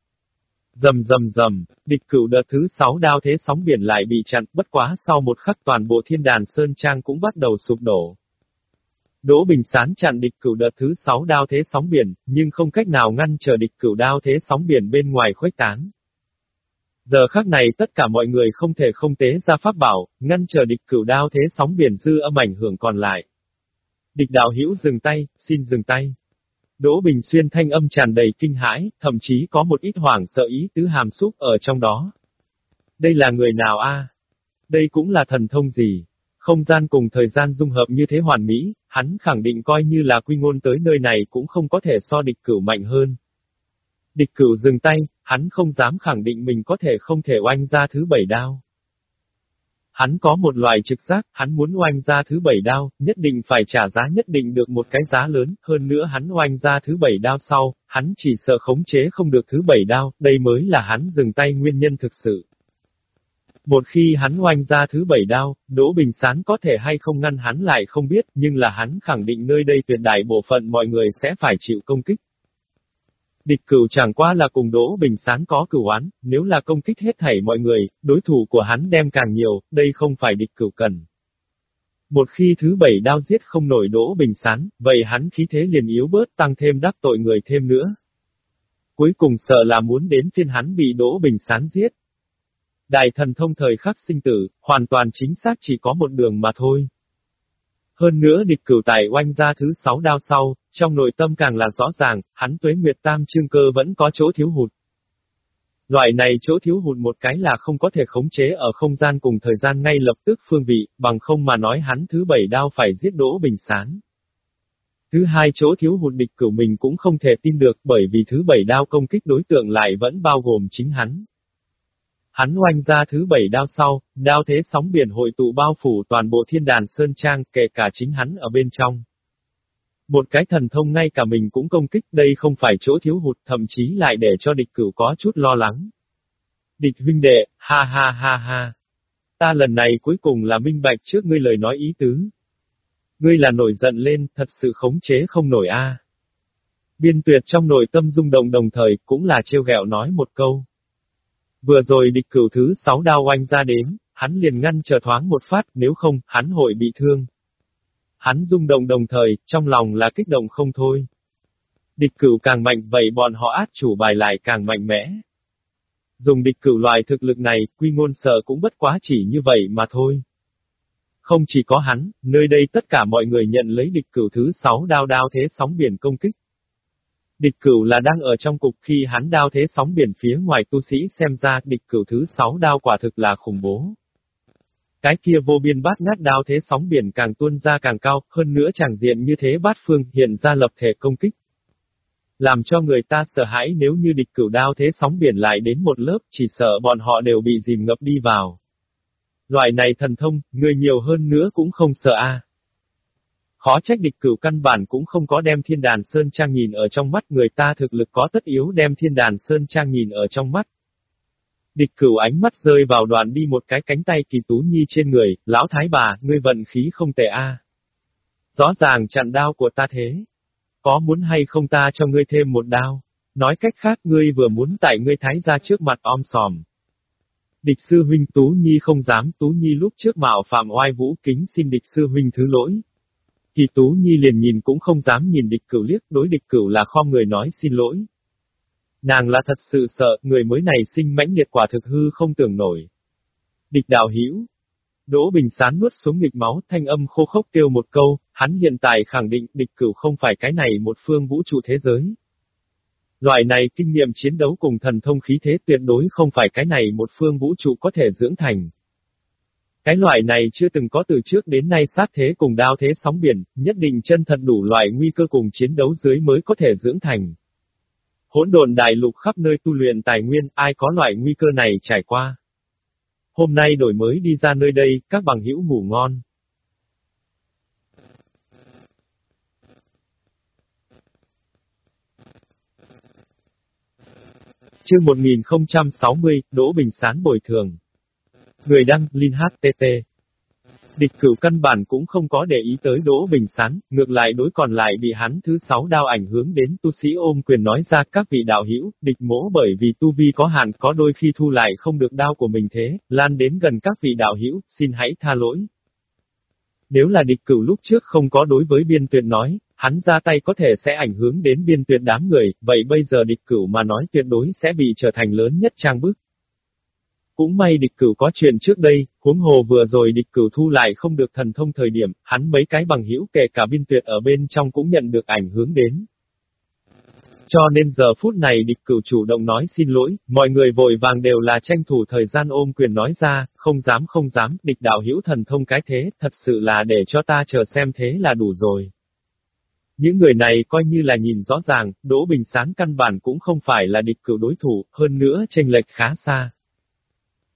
Dầm dầm dầm, địch cửu đợt thứ sáu đao thế sóng biển lại bị chặn, bất quá sau một khắc toàn bộ thiên đàn Sơn Trang cũng bắt đầu sụp đổ. Đỗ Bình Sán chặn địch cửu đợt thứ sáu đao thế sóng biển, nhưng không cách nào ngăn trở địch cửu đao thế sóng biển bên ngoài khuếch tán. Giờ khắc này tất cả mọi người không thể không tế ra pháp bảo, ngăn chờ địch cửu đao thế sóng biển dư âm ảnh hưởng còn lại. Địch đạo hữu dừng tay, xin dừng tay. Đỗ Bình Xuyên thanh âm tràn đầy kinh hãi, thậm chí có một ít hoảng sợ ý tứ hàm xúc ở trong đó. Đây là người nào a? Đây cũng là thần thông gì? Không gian cùng thời gian dung hợp như thế hoàn mỹ, hắn khẳng định coi như là quy ngôn tới nơi này cũng không có thể so địch cửu mạnh hơn. Địch cửu dừng tay, hắn không dám khẳng định mình có thể không thể oanh ra thứ bảy đao. Hắn có một loại trực giác, hắn muốn oanh ra thứ bảy đao, nhất định phải trả giá nhất định được một cái giá lớn, hơn nữa hắn oanh ra thứ bảy đao sau, hắn chỉ sợ khống chế không được thứ bảy đao, đây mới là hắn dừng tay nguyên nhân thực sự. Một khi hắn oanh ra thứ bảy đao, Đỗ Bình Sán có thể hay không ngăn hắn lại không biết, nhưng là hắn khẳng định nơi đây tuyệt đại bộ phận mọi người sẽ phải chịu công kích. Địch cửu chẳng qua là cùng Đỗ Bình Sán có cửu oán, nếu là công kích hết thảy mọi người, đối thủ của hắn đem càng nhiều, đây không phải địch cửu cần. Một khi thứ bảy đao giết không nổi Đỗ Bình Sán, vậy hắn khí thế liền yếu bớt tăng thêm đắc tội người thêm nữa. Cuối cùng sợ là muốn đến phiên hắn bị Đỗ Bình Sán giết. Đại thần thông thời khắc sinh tử, hoàn toàn chính xác chỉ có một đường mà thôi. Hơn nữa địch cửu tài oanh ra thứ sáu đao sau, trong nội tâm càng là rõ ràng, hắn tuế nguyệt tam trương cơ vẫn có chỗ thiếu hụt. Loại này chỗ thiếu hụt một cái là không có thể khống chế ở không gian cùng thời gian ngay lập tức phương vị, bằng không mà nói hắn thứ bảy đao phải giết đỗ bình sán. Thứ hai chỗ thiếu hụt địch cửu mình cũng không thể tin được bởi vì thứ bảy đao công kích đối tượng lại vẫn bao gồm chính hắn. Hắn oanh ra thứ bảy đao sau, đao thế sóng biển hội tụ bao phủ toàn bộ thiên đàn Sơn Trang, kể cả chính hắn ở bên trong. Một cái thần thông ngay cả mình cũng công kích, đây không phải chỗ thiếu hụt, thậm chí lại để cho địch cửu có chút lo lắng. Địch huynh đệ, ha ha ha ha. Ta lần này cuối cùng là minh bạch trước ngươi lời nói ý tứ. Ngươi là nổi giận lên, thật sự khống chế không nổi a. Biên tuyệt trong nội tâm rung động đồng thời, cũng là trêu ghẹo nói một câu. Vừa rồi địch cửu thứ sáu đao oanh ra đến, hắn liền ngăn chờ thoáng một phát, nếu không, hắn hội bị thương. Hắn rung động đồng thời, trong lòng là kích động không thôi. Địch cửu càng mạnh vậy bọn họ át chủ bài lại càng mạnh mẽ. Dùng địch cửu loài thực lực này, quy ngôn sợ cũng bất quá chỉ như vậy mà thôi. Không chỉ có hắn, nơi đây tất cả mọi người nhận lấy địch cửu thứ sáu đao đao thế sóng biển công kích. Địch cửu là đang ở trong cục khi hắn đao thế sóng biển phía ngoài tu sĩ xem ra địch cửu thứ sáu đao quả thực là khủng bố. Cái kia vô biên bát ngát đao thế sóng biển càng tuôn ra càng cao, hơn nữa chẳng diện như thế bát phương hiện ra lập thể công kích. Làm cho người ta sợ hãi nếu như địch cửu đao thế sóng biển lại đến một lớp, chỉ sợ bọn họ đều bị dìm ngập đi vào. Loại này thần thông, người nhiều hơn nữa cũng không sợ a. Khó trách địch cửu căn bản cũng không có đem thiên đàn Sơn Trang nhìn ở trong mắt người ta thực lực có tất yếu đem thiên đàn Sơn Trang nhìn ở trong mắt. Địch cửu ánh mắt rơi vào đoàn đi một cái cánh tay kỳ tú nhi trên người, lão thái bà, ngươi vận khí không tệ a. Rõ ràng chặn đao của ta thế. Có muốn hay không ta cho ngươi thêm một đao? Nói cách khác ngươi vừa muốn tại ngươi thái ra trước mặt om sòm. Địch sư huynh Tú Nhi không dám Tú Nhi lúc trước mạo phạm oai vũ kính xin địch sư huynh thứ lỗi. Kỳ Tú Nhi liền nhìn cũng không dám nhìn địch cửu liếc, đối địch cửu là khom người nói xin lỗi. Nàng là thật sự sợ, người mới này sinh mãnh liệt quả thực hư không tưởng nổi. Địch đạo hiểu Đỗ Bình Sán nuốt xuống nghịch máu, thanh âm khô khốc kêu một câu, hắn hiện tại khẳng định địch cửu không phải cái này một phương vũ trụ thế giới. Loại này kinh nghiệm chiến đấu cùng thần thông khí thế tuyệt đối không phải cái này một phương vũ trụ có thể dưỡng thành. Cái loại này chưa từng có từ trước đến nay sát thế cùng đao thế sóng biển, nhất định chân thật đủ loại nguy cơ cùng chiến đấu dưới mới có thể dưỡng thành. Hỗn độn đại lục khắp nơi tu luyện tài nguyên, ai có loại nguy cơ này trải qua. Hôm nay đổi mới đi ra nơi đây, các bằng hữu ngủ ngon. Chương 1060, Đỗ Bình Sán bồi thường. Người đăng, Linh HTT. Địch cửu căn bản cũng không có để ý tới Đỗ Bình Sán, ngược lại đối còn lại bị hắn thứ sáu đao ảnh hướng đến tu sĩ ôm quyền nói ra các vị đạo hữu, địch mỗ bởi vì tu vi có hạn có đôi khi thu lại không được đao của mình thế, lan đến gần các vị đạo hữu, xin hãy tha lỗi. Nếu là địch cửu lúc trước không có đối với biên tuyệt nói, hắn ra tay có thể sẽ ảnh hưởng đến biên tuyệt đám người, vậy bây giờ địch cửu mà nói tuyệt đối sẽ bị trở thành lớn nhất trang bức. Cũng may địch cửu có chuyện trước đây, huống hồ vừa rồi địch cửu thu lại không được thần thông thời điểm, hắn mấy cái bằng hữu kể cả biên tuyệt ở bên trong cũng nhận được ảnh hướng đến. Cho nên giờ phút này địch cửu chủ động nói xin lỗi, mọi người vội vàng đều là tranh thủ thời gian ôm quyền nói ra, không dám không dám, địch đạo hữu thần thông cái thế, thật sự là để cho ta chờ xem thế là đủ rồi. Những người này coi như là nhìn rõ ràng, Đỗ Bình Sáng căn bản cũng không phải là địch cửu đối thủ, hơn nữa chênh lệch khá xa.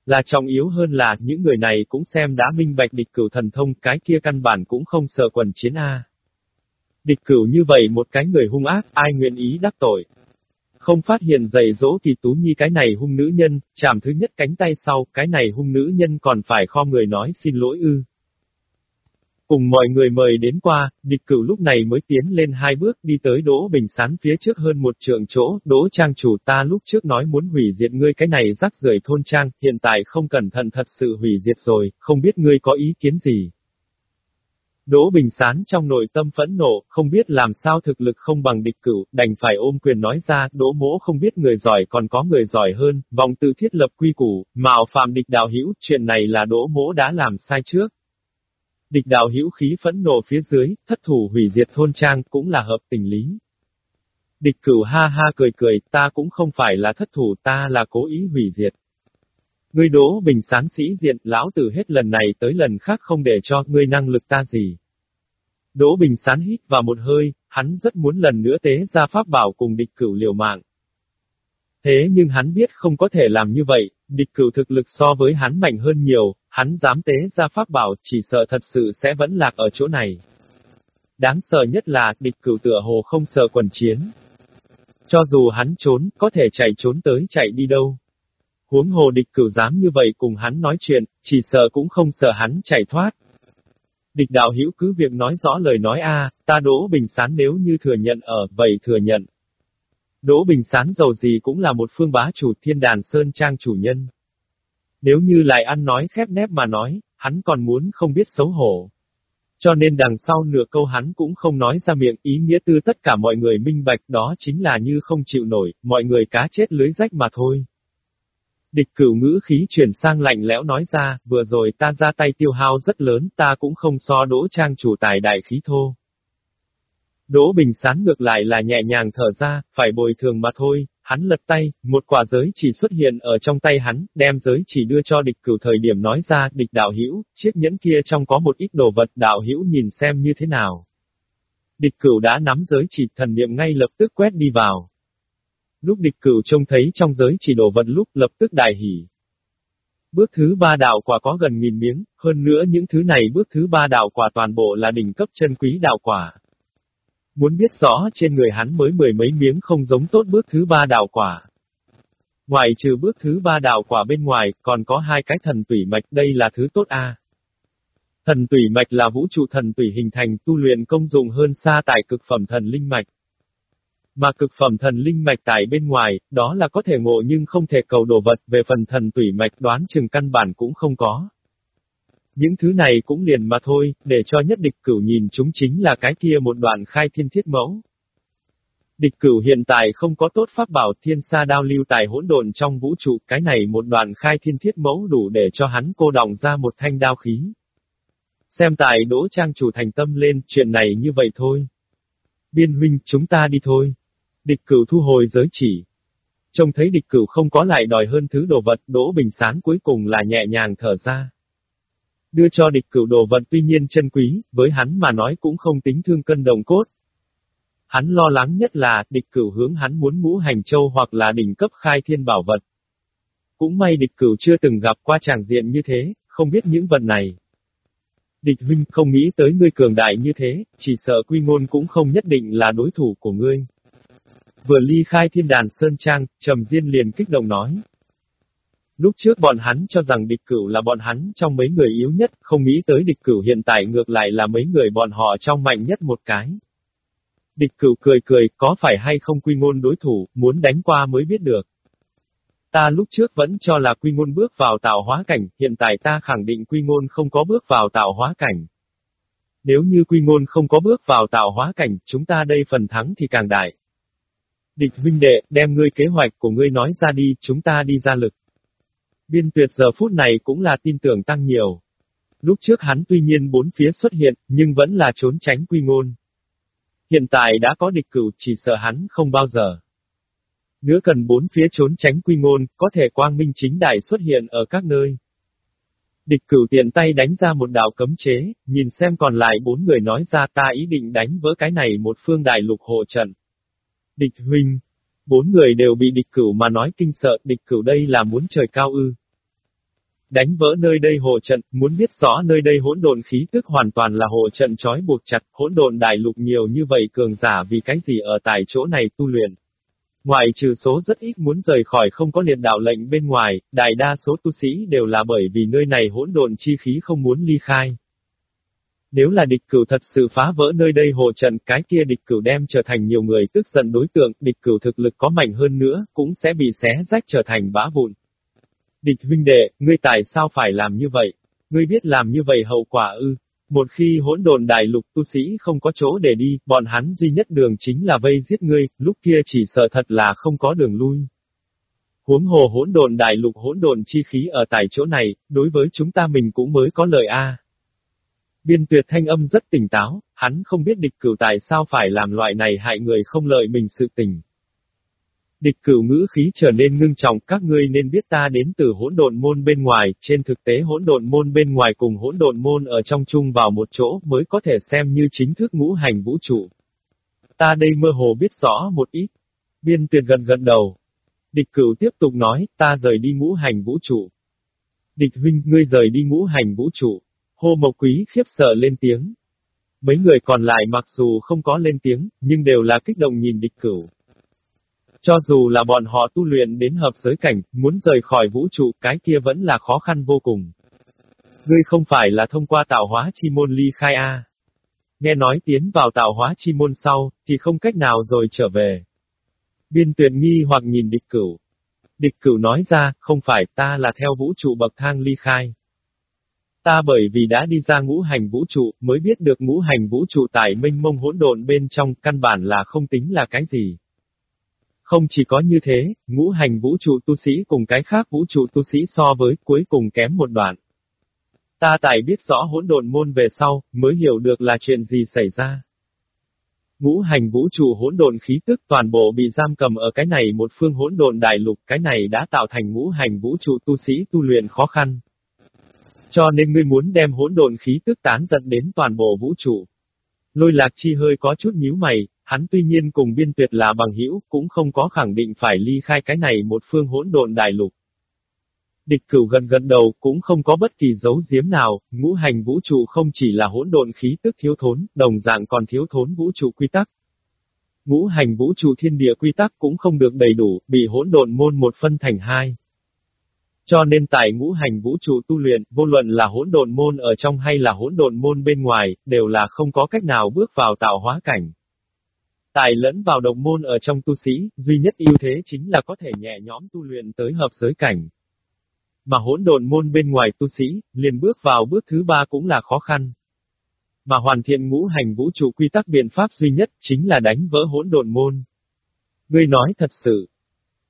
Là trọng yếu hơn là, những người này cũng xem đã minh bạch địch cửu thần thông, cái kia căn bản cũng không sợ quần chiến A. Địch cửu như vậy một cái người hung ác, ai nguyện ý đắc tội. Không phát hiện dạy dỗ thì tú nhi cái này hung nữ nhân, chạm thứ nhất cánh tay sau, cái này hung nữ nhân còn phải kho người nói xin lỗi ư. Cùng mọi người mời đến qua, địch cửu lúc này mới tiến lên hai bước đi tới Đỗ Bình Sán phía trước hơn một trượng chỗ, Đỗ Trang chủ ta lúc trước nói muốn hủy diệt ngươi cái này rắc rưởi thôn trang, hiện tại không cẩn thận thật sự hủy diệt rồi, không biết ngươi có ý kiến gì. Đỗ Bình Sán trong nội tâm phẫn nộ, không biết làm sao thực lực không bằng địch cửu, đành phải ôm quyền nói ra, đỗ mỗ không biết người giỏi còn có người giỏi hơn, vòng tự thiết lập quy củ, mạo phạm địch đào hữu, chuyện này là đỗ mỗ đã làm sai trước. Địch đạo hữu khí phẫn nộ phía dưới, thất thủ hủy diệt thôn trang cũng là hợp tình lý. Địch cửu ha ha cười cười, ta cũng không phải là thất thủ, ta là cố ý hủy diệt. Ngươi đố bình sán sĩ diện, lão tử hết lần này tới lần khác không để cho ngươi năng lực ta gì. Đỗ bình sán hít vào một hơi, hắn rất muốn lần nữa tế ra pháp bảo cùng địch cửu liều mạng. Thế nhưng hắn biết không có thể làm như vậy, địch cửu thực lực so với hắn mạnh hơn nhiều, hắn dám tế ra pháp bảo chỉ sợ thật sự sẽ vẫn lạc ở chỗ này. Đáng sợ nhất là, địch cửu tựa hồ không sợ quần chiến. Cho dù hắn trốn, có thể chạy trốn tới chạy đi đâu. Huống hồ địch cửu dám như vậy cùng hắn nói chuyện, chỉ sợ cũng không sợ hắn chạy thoát. Địch đạo hữu cứ việc nói rõ lời nói a, ta Đỗ Bình Sán nếu như thừa nhận ở, vậy thừa nhận. Đỗ Bình Sán giàu gì cũng là một phương bá chủ thiên đàn Sơn Trang chủ nhân. Nếu như lại ăn nói khép nép mà nói, hắn còn muốn không biết xấu hổ. Cho nên đằng sau nửa câu hắn cũng không nói ra miệng ý nghĩa tư tất cả mọi người minh bạch đó chính là như không chịu nổi, mọi người cá chết lưới rách mà thôi. Địch cửu ngữ khí chuyển sang lạnh lẽo nói ra, vừa rồi ta ra tay tiêu hao rất lớn, ta cũng không so đỗ trang chủ tài đại khí thô. Đỗ Bình Sán ngược lại là nhẹ nhàng thở ra, phải bồi thường mà thôi, hắn lật tay, một quả giới chỉ xuất hiện ở trong tay hắn, đem giới chỉ đưa cho địch cửu thời điểm nói ra, địch đạo hữu chiếc nhẫn kia trong có một ít đồ vật đạo hữu nhìn xem như thế nào. Địch cửu đã nắm giới chỉ thần niệm ngay lập tức quét đi vào. Lúc địch cửu trông thấy trong giới chỉ đồ vật lúc lập tức đại hỉ. Bước thứ ba đạo quả có gần nghìn miếng, hơn nữa những thứ này bước thứ ba đạo quả toàn bộ là đỉnh cấp chân quý đạo quả. Muốn biết rõ trên người hắn mới mười mấy miếng không giống tốt bước thứ ba đạo quả. Ngoài trừ bước thứ ba đạo quả bên ngoài, còn có hai cái thần tủy mạch đây là thứ tốt a. Thần tủy mạch là vũ trụ thần tủy hình thành tu luyện công dụng hơn xa tại cực phẩm thần linh mạch. Mà cực phẩm thần linh mạch tại bên ngoài, đó là có thể ngộ nhưng không thể cầu đồ vật về phần thần tủy mạch đoán chừng căn bản cũng không có. Những thứ này cũng liền mà thôi, để cho nhất địch cửu nhìn chúng chính là cái kia một đoạn khai thiên thiết mẫu. Địch cửu hiện tại không có tốt pháp bảo thiên sa đao lưu tài hỗn độn trong vũ trụ, cái này một đoạn khai thiên thiết mẫu đủ để cho hắn cô động ra một thanh đao khí. Xem tại đỗ trang chủ thành tâm lên, chuyện này như vậy thôi. Biên huynh, chúng ta đi thôi. Địch cửu thu hồi giới chỉ. Trông thấy địch cửu không có lại đòi hơn thứ đồ vật, đỗ bình sán cuối cùng là nhẹ nhàng thở ra. Đưa cho địch cửu đồ vật tuy nhiên chân quý, với hắn mà nói cũng không tính thương cân đồng cốt. Hắn lo lắng nhất là, địch cửu hướng hắn muốn ngũ hành châu hoặc là đỉnh cấp khai thiên bảo vật. Cũng may địch cửu chưa từng gặp qua tràng diện như thế, không biết những vật này. Địch huynh không nghĩ tới ngươi cường đại như thế, chỉ sợ quy ngôn cũng không nhất định là đối thủ của ngươi. Vừa ly khai thiên đàn Sơn Trang, Trầm Diên liền kích động nói. Lúc trước bọn hắn cho rằng địch cửu là bọn hắn trong mấy người yếu nhất, không nghĩ tới địch cửu hiện tại ngược lại là mấy người bọn họ trong mạnh nhất một cái. Địch cửu cười cười, có phải hay không quy ngôn đối thủ, muốn đánh qua mới biết được. Ta lúc trước vẫn cho là quy ngôn bước vào tạo hóa cảnh, hiện tại ta khẳng định quy ngôn không có bước vào tạo hóa cảnh. Nếu như quy ngôn không có bước vào tạo hóa cảnh, chúng ta đây phần thắng thì càng đại. Địch huynh đệ, đem ngươi kế hoạch của ngươi nói ra đi, chúng ta đi ra lực. Biên tuyệt giờ phút này cũng là tin tưởng tăng nhiều. Lúc trước hắn tuy nhiên bốn phía xuất hiện, nhưng vẫn là trốn tránh quy ngôn. Hiện tại đã có địch cửu chỉ sợ hắn không bao giờ. Nữa cần bốn phía trốn tránh quy ngôn, có thể quang minh chính đại xuất hiện ở các nơi. Địch cửu tiện tay đánh ra một đạo cấm chế, nhìn xem còn lại bốn người nói ra ta ý định đánh vỡ cái này một phương đại lục hộ trận. Địch huynh, bốn người đều bị địch cửu mà nói kinh sợ, địch cửu đây là muốn trời cao ư. Đánh vỡ nơi đây hộ trận, muốn biết rõ nơi đây hỗn độn khí tức hoàn toàn là hộ trận trói buộc chặt, hỗn độn đại lục nhiều như vậy cường giả vì cái gì ở tại chỗ này tu luyện. Ngoài trừ số rất ít muốn rời khỏi không có liệt đạo lệnh bên ngoài, đại đa số tu sĩ đều là bởi vì nơi này hỗn độn chi khí không muốn ly khai. Nếu là địch cửu thật sự phá vỡ nơi đây hồ trận, cái kia địch cửu đem trở thành nhiều người tức giận đối tượng, địch cửu thực lực có mạnh hơn nữa, cũng sẽ bị xé rách trở thành bã vụn. Địch huynh đệ, ngươi tại sao phải làm như vậy? Ngươi biết làm như vậy hậu quả ư? Một khi hỗn đồn đại lục tu sĩ không có chỗ để đi, bọn hắn duy nhất đường chính là vây giết ngươi, lúc kia chỉ sợ thật là không có đường lui. Huống hồ hỗn đồn đại lục hỗn đồn chi khí ở tại chỗ này, đối với chúng ta mình cũng mới có lợi a. Biên tuyệt thanh âm rất tỉnh táo, hắn không biết địch cửu tại sao phải làm loại này hại người không lợi mình sự tình. Địch cửu ngữ khí trở nên ngưng trọng, các ngươi nên biết ta đến từ hỗn độn môn bên ngoài, trên thực tế hỗn độn môn bên ngoài cùng hỗn độn môn ở trong chung vào một chỗ mới có thể xem như chính thức ngũ hành vũ trụ. Ta đây mơ hồ biết rõ một ít. Biên tuyệt gần gần đầu. Địch cửu tiếp tục nói, ta rời đi ngũ hành vũ trụ. Địch huynh, ngươi rời đi ngũ hành vũ trụ. Hô Mộc Quý khiếp sợ lên tiếng. Mấy người còn lại mặc dù không có lên tiếng, nhưng đều là kích động nhìn địch cửu. Cho dù là bọn họ tu luyện đến hợp giới cảnh, muốn rời khỏi vũ trụ, cái kia vẫn là khó khăn vô cùng. Ngươi không phải là thông qua tạo hóa chi môn ly khai A. Nghe nói tiến vào tạo hóa chi môn sau, thì không cách nào rồi trở về. Biên tuyển nghi hoặc nhìn địch cửu. Địch cửu nói ra, không phải ta là theo vũ trụ bậc thang ly khai. Ta bởi vì đã đi ra ngũ hành vũ trụ, mới biết được ngũ hành vũ trụ tại minh mông hỗn độn bên trong, căn bản là không tính là cái gì. Không chỉ có như thế, ngũ hành vũ trụ tu sĩ cùng cái khác vũ trụ tu sĩ so với cuối cùng kém một đoạn. Ta tại biết rõ hỗn độn môn về sau, mới hiểu được là chuyện gì xảy ra. Ngũ hành vũ trụ hỗn độn khí tức toàn bộ bị giam cầm ở cái này một phương hỗn độn đại lục, cái này đã tạo thành ngũ hành vũ trụ tu sĩ tu luyện khó khăn. Cho nên ngươi muốn đem hỗn độn khí tức tán tận đến toàn bộ vũ trụ. Lôi lạc chi hơi có chút nhíu mày, hắn tuy nhiên cùng biên tuyệt là bằng hữu, cũng không có khẳng định phải ly khai cái này một phương hỗn độn đại lục. Địch cửu gần gần đầu cũng không có bất kỳ dấu giếm nào, ngũ hành vũ trụ không chỉ là hỗn độn khí tức thiếu thốn, đồng dạng còn thiếu thốn vũ trụ quy tắc. Ngũ hành vũ trụ thiên địa quy tắc cũng không được đầy đủ, bị hỗn độn môn một phân thành hai. Cho nên tại ngũ hành vũ trụ tu luyện, vô luận là hỗn độn môn ở trong hay là hỗn độn môn bên ngoài, đều là không có cách nào bước vào tạo hóa cảnh. Tài lẫn vào động môn ở trong tu sĩ, duy nhất ưu thế chính là có thể nhẹ nhõm tu luyện tới hợp giới cảnh. Mà hỗn độn môn bên ngoài tu sĩ, liền bước vào bước thứ ba cũng là khó khăn. Mà hoàn thiện ngũ hành vũ trụ quy tắc biện pháp duy nhất chính là đánh vỡ hỗn độn môn. Ngươi nói thật sự,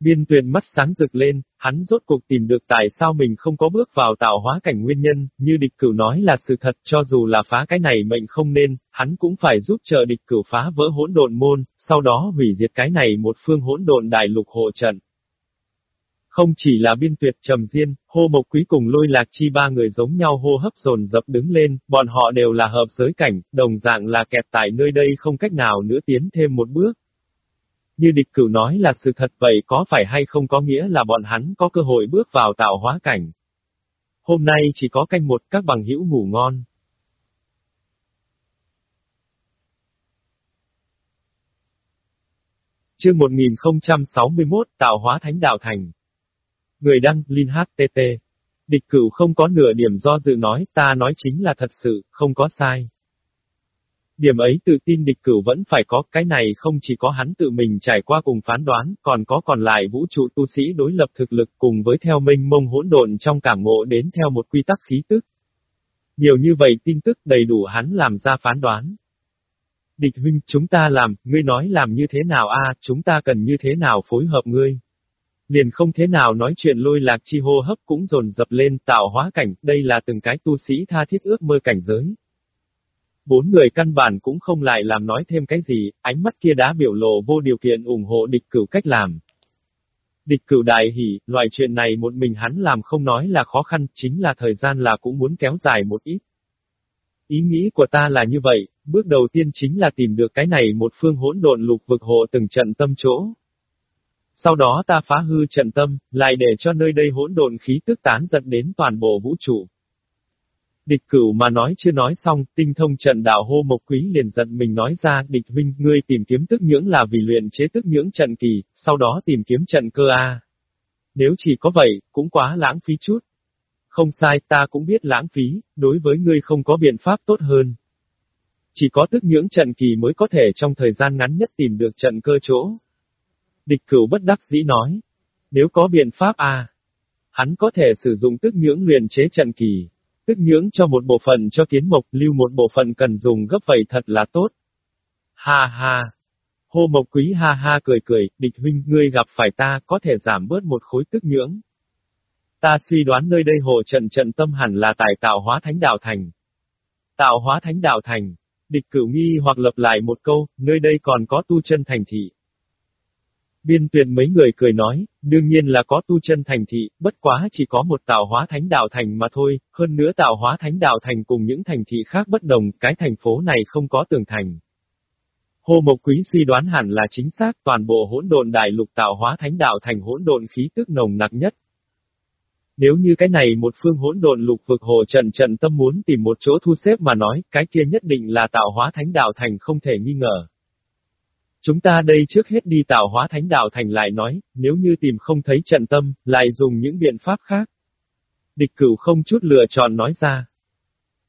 Biên tuyền mắt sáng rực lên, hắn rốt cuộc tìm được tại sao mình không có bước vào tạo hóa cảnh nguyên nhân, như địch cửu nói là sự thật cho dù là phá cái này mệnh không nên, hắn cũng phải giúp trợ địch cửu phá vỡ hỗn độn môn, sau đó hủy diệt cái này một phương hỗn độn đại lục hộ trận. Không chỉ là biên tuyệt trầm diên, hô mộc quý cùng lôi lạc chi ba người giống nhau hô hấp dồn dập đứng lên, bọn họ đều là hợp giới cảnh, đồng dạng là kẹt tại nơi đây không cách nào nữa tiến thêm một bước. Như địch cửu nói là sự thật vậy có phải hay không có nghĩa là bọn hắn có cơ hội bước vào tạo hóa cảnh. Hôm nay chỉ có canh một các bằng hữu ngủ ngon. Chương 1061, Tạo hóa Thánh Đạo Thành. Người đăng, Linh HTT. Địch cửu không có nửa điểm do dự nói, ta nói chính là thật sự, không có sai. Điểm ấy tự tin địch cửu vẫn phải có, cái này không chỉ có hắn tự mình trải qua cùng phán đoán, còn có còn lại vũ trụ tu sĩ đối lập thực lực cùng với theo minh mông hỗn độn trong cảm ngộ đến theo một quy tắc khí tức. Nhiều như vậy tin tức đầy đủ hắn làm ra phán đoán. Địch huynh, chúng ta làm, ngươi nói làm như thế nào a chúng ta cần như thế nào phối hợp ngươi. Liền không thế nào nói chuyện lôi lạc chi hô hấp cũng dồn dập lên tạo hóa cảnh, đây là từng cái tu sĩ tha thiết ước mơ cảnh giới. Bốn người căn bản cũng không lại làm nói thêm cái gì, ánh mắt kia đã biểu lộ vô điều kiện ủng hộ địch cửu cách làm. Địch cửu đại hỉ, loại chuyện này một mình hắn làm không nói là khó khăn, chính là thời gian là cũng muốn kéo dài một ít. Ý nghĩ của ta là như vậy, bước đầu tiên chính là tìm được cái này một phương hỗn độn lục vực hộ từng trận tâm chỗ. Sau đó ta phá hư trận tâm, lại để cho nơi đây hỗn độn khí tức tán giật đến toàn bộ vũ trụ. Địch cửu mà nói chưa nói xong, tinh thông trận đạo hô mộc quý liền giận mình nói ra, địch huynh, ngươi tìm kiếm tức nhưỡng là vì luyện chế tức nhưỡng trận kỳ, sau đó tìm kiếm trận cơ A. Nếu chỉ có vậy, cũng quá lãng phí chút. Không sai, ta cũng biết lãng phí, đối với ngươi không có biện pháp tốt hơn. Chỉ có tức nhưỡng trận kỳ mới có thể trong thời gian ngắn nhất tìm được trận cơ chỗ. Địch cửu bất đắc dĩ nói. Nếu có biện pháp A, hắn có thể sử dụng tức nhưỡng luyện chế trận kỳ. Tức nhưỡng cho một bộ phận cho kiến mộc, lưu một bộ phận cần dùng gấp vậy thật là tốt. Ha ha. Hô mộc quý ha ha cười cười, địch huynh, ngươi gặp phải ta, có thể giảm bớt một khối tức nhưỡng. Ta suy đoán nơi đây hồ trận trận tâm hẳn là tài tạo hóa thánh đạo thành. Tạo hóa thánh đạo thành. Địch cửu nghi hoặc lập lại một câu, nơi đây còn có tu chân thành thị. Biên tuyển mấy người cười nói, đương nhiên là có tu chân thành thị, bất quá chỉ có một tạo hóa thánh đạo thành mà thôi, hơn nữa tạo hóa thánh đạo thành cùng những thành thị khác bất đồng, cái thành phố này không có tường thành. Hồ Mộc Quý suy đoán hẳn là chính xác toàn bộ hỗn độn đại lục tạo hóa thánh đạo thành hỗn độn khí tức nồng nặc nhất. Nếu như cái này một phương hỗn độn lục vực hồ trận trận tâm muốn tìm một chỗ thu xếp mà nói, cái kia nhất định là tạo hóa thánh đạo thành không thể nghi ngờ. Chúng ta đây trước hết đi tạo hóa thánh đạo thành lại nói, nếu như tìm không thấy trận tâm, lại dùng những biện pháp khác. Địch cửu không chút lựa chọn nói ra.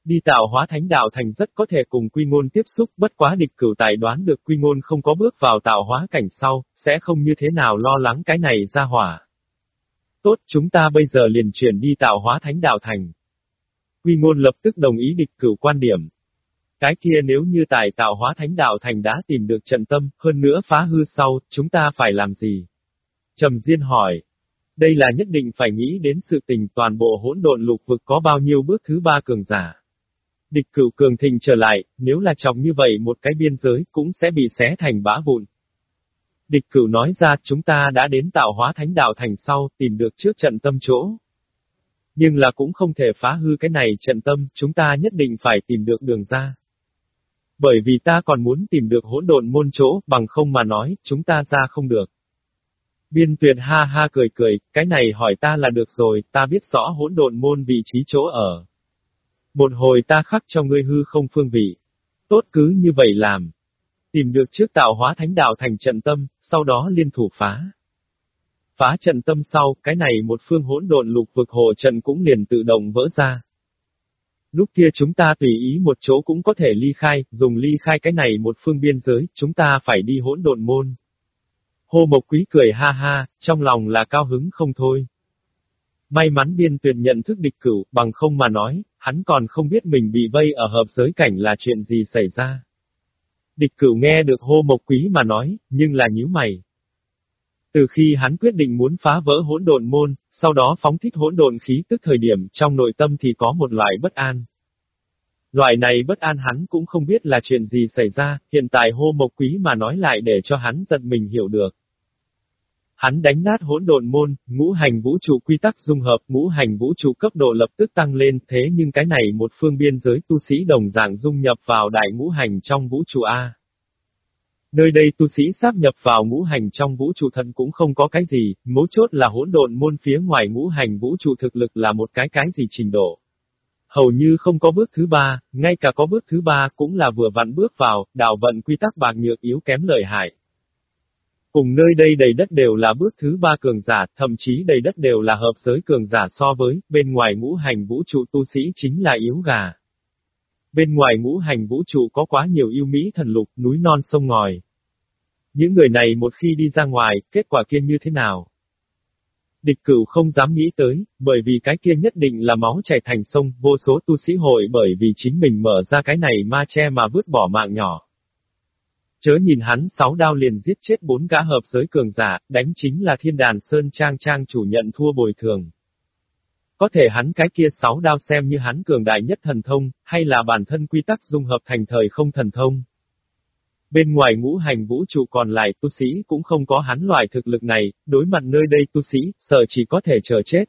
Đi tạo hóa thánh đạo thành rất có thể cùng quy ngôn tiếp xúc, bất quá địch cửu tài đoán được quy ngôn không có bước vào tạo hóa cảnh sau, sẽ không như thế nào lo lắng cái này ra hỏa. Tốt, chúng ta bây giờ liền chuyển đi tạo hóa thánh đạo thành. Quy ngôn lập tức đồng ý địch cửu quan điểm. Cái kia nếu như tài tạo hóa thánh đạo thành đã tìm được trận tâm, hơn nữa phá hư sau, chúng ta phải làm gì? Trầm Diên hỏi. Đây là nhất định phải nghĩ đến sự tình toàn bộ hỗn độn lục vực có bao nhiêu bước thứ ba cường giả. Địch cửu cường thịnh trở lại, nếu là trọng như vậy một cái biên giới cũng sẽ bị xé thành bã vụn. Địch cửu nói ra chúng ta đã đến tạo hóa thánh đạo thành sau, tìm được trước trận tâm chỗ. Nhưng là cũng không thể phá hư cái này trận tâm, chúng ta nhất định phải tìm được đường ra. Bởi vì ta còn muốn tìm được hỗn độn môn chỗ, bằng không mà nói, chúng ta ra không được. Biên tuyệt ha ha cười cười, cái này hỏi ta là được rồi, ta biết rõ hỗn độn môn vị trí chỗ ở. Một hồi ta khắc cho ngươi hư không phương vị. Tốt cứ như vậy làm. Tìm được trước tạo hóa thánh đạo thành trận tâm, sau đó liên thủ phá. Phá trận tâm sau, cái này một phương hỗn độn lục vực hồ trận cũng liền tự động vỡ ra. Lúc kia chúng ta tùy ý một chỗ cũng có thể ly khai, dùng ly khai cái này một phương biên giới, chúng ta phải đi hỗn độn môn. Hô Mộc Quý cười ha ha, trong lòng là cao hứng không thôi. May mắn biên tuyệt nhận thức địch cửu, bằng không mà nói, hắn còn không biết mình bị vây ở hợp giới cảnh là chuyện gì xảy ra. Địch cửu nghe được hô Mộc Quý mà nói, nhưng là nhíu mày. Từ khi hắn quyết định muốn phá vỡ hỗn độn môn, sau đó phóng thích hỗn độn khí tức thời điểm trong nội tâm thì có một loại bất an. Loại này bất an hắn cũng không biết là chuyện gì xảy ra, hiện tại hô mộc quý mà nói lại để cho hắn giận mình hiểu được. Hắn đánh nát hỗn độn môn, ngũ hành vũ trụ quy tắc dung hợp, ngũ hành vũ trụ cấp độ lập tức tăng lên, thế nhưng cái này một phương biên giới tu sĩ đồng dạng dung nhập vào đại ngũ hành trong vũ trụ A. Nơi đây tu sĩ sáp nhập vào ngũ hành trong vũ trụ thần cũng không có cái gì, mấu chốt là hỗn độn môn phía ngoài ngũ hành vũ trụ thực lực là một cái cái gì trình độ. Hầu như không có bước thứ ba, ngay cả có bước thứ ba cũng là vừa vặn bước vào, đạo vận quy tắc bạc nhược yếu kém lợi hại. Cùng nơi đây đầy đất đều là bước thứ ba cường giả, thậm chí đầy đất đều là hợp giới cường giả so với, bên ngoài ngũ hành vũ trụ tu sĩ chính là yếu gà. Bên ngoài ngũ hành vũ trụ có quá nhiều yêu mỹ thần lục, núi non sông ngòi. Những người này một khi đi ra ngoài, kết quả kia như thế nào? Địch cửu không dám nghĩ tới, bởi vì cái kia nhất định là máu chảy thành sông, vô số tu sĩ hội bởi vì chính mình mở ra cái này ma che mà vứt bỏ mạng nhỏ. Chớ nhìn hắn sáu đao liền giết chết bốn gã hợp giới cường giả, đánh chính là thiên đàn Sơn Trang Trang chủ nhận thua bồi thường có thể hắn cái kia sáu đao xem như hắn cường đại nhất thần thông, hay là bản thân quy tắc dung hợp thành thời không thần thông. Bên ngoài ngũ hành vũ trụ còn lại tu sĩ cũng không có hắn loại thực lực này, đối mặt nơi đây tu sĩ, sợ chỉ có thể chờ chết.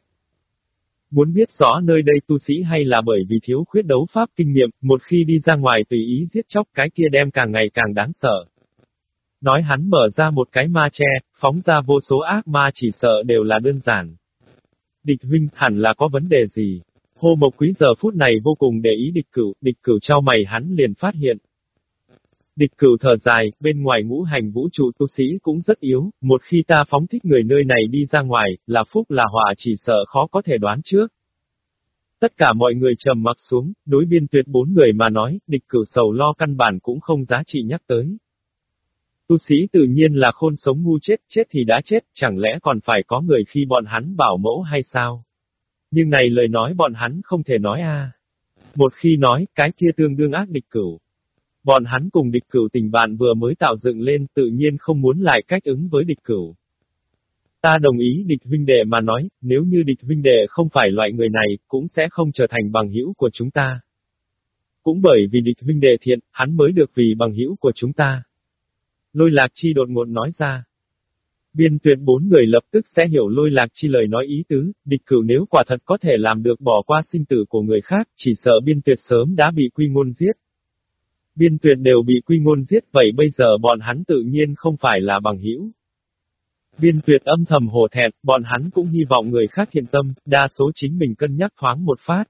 Muốn biết rõ nơi đây tu sĩ hay là bởi vì thiếu khuyết đấu pháp kinh nghiệm, một khi đi ra ngoài tùy ý giết chóc cái kia đem càng ngày càng đáng sợ. Nói hắn mở ra một cái ma che, phóng ra vô số ác ma chỉ sợ đều là đơn giản. Địch huynh hẳn là có vấn đề gì? Hồ Mộc Quý giờ phút này vô cùng để ý địch cửu, địch cửu trao mày hắn liền phát hiện. Địch cửu thở dài, bên ngoài ngũ hành vũ trụ tu sĩ cũng rất yếu, một khi ta phóng thích người nơi này đi ra ngoài, là phúc là họa chỉ sợ khó có thể đoán trước. Tất cả mọi người trầm mặc xuống, đối biên tuyệt bốn người mà nói, địch cửu sầu lo căn bản cũng không giá trị nhắc tới. Tu sĩ tự nhiên là khôn sống ngu chết, chết thì đã chết, chẳng lẽ còn phải có người khi bọn hắn bảo mẫu hay sao? Nhưng này lời nói bọn hắn không thể nói a. Một khi nói, cái kia tương đương ác địch cửu. Bọn hắn cùng địch cửu tình bạn vừa mới tạo dựng lên tự nhiên không muốn lại cách ứng với địch cửu. Ta đồng ý địch huynh đệ mà nói, nếu như địch huynh đệ không phải loại người này, cũng sẽ không trở thành bằng hữu của chúng ta. Cũng bởi vì địch huynh đệ thiện, hắn mới được vì bằng hữu của chúng ta. Lôi lạc chi đột ngột nói ra. Biên tuyệt bốn người lập tức sẽ hiểu lôi lạc chi lời nói ý tứ, địch cửu nếu quả thật có thể làm được bỏ qua sinh tử của người khác, chỉ sợ biên tuyệt sớm đã bị quy ngôn giết. Biên tuyệt đều bị quy ngôn giết vậy bây giờ bọn hắn tự nhiên không phải là bằng hữu. Biên tuyệt âm thầm hồ thẹn, bọn hắn cũng hy vọng người khác thiện tâm, đa số chính mình cân nhắc thoáng một phát.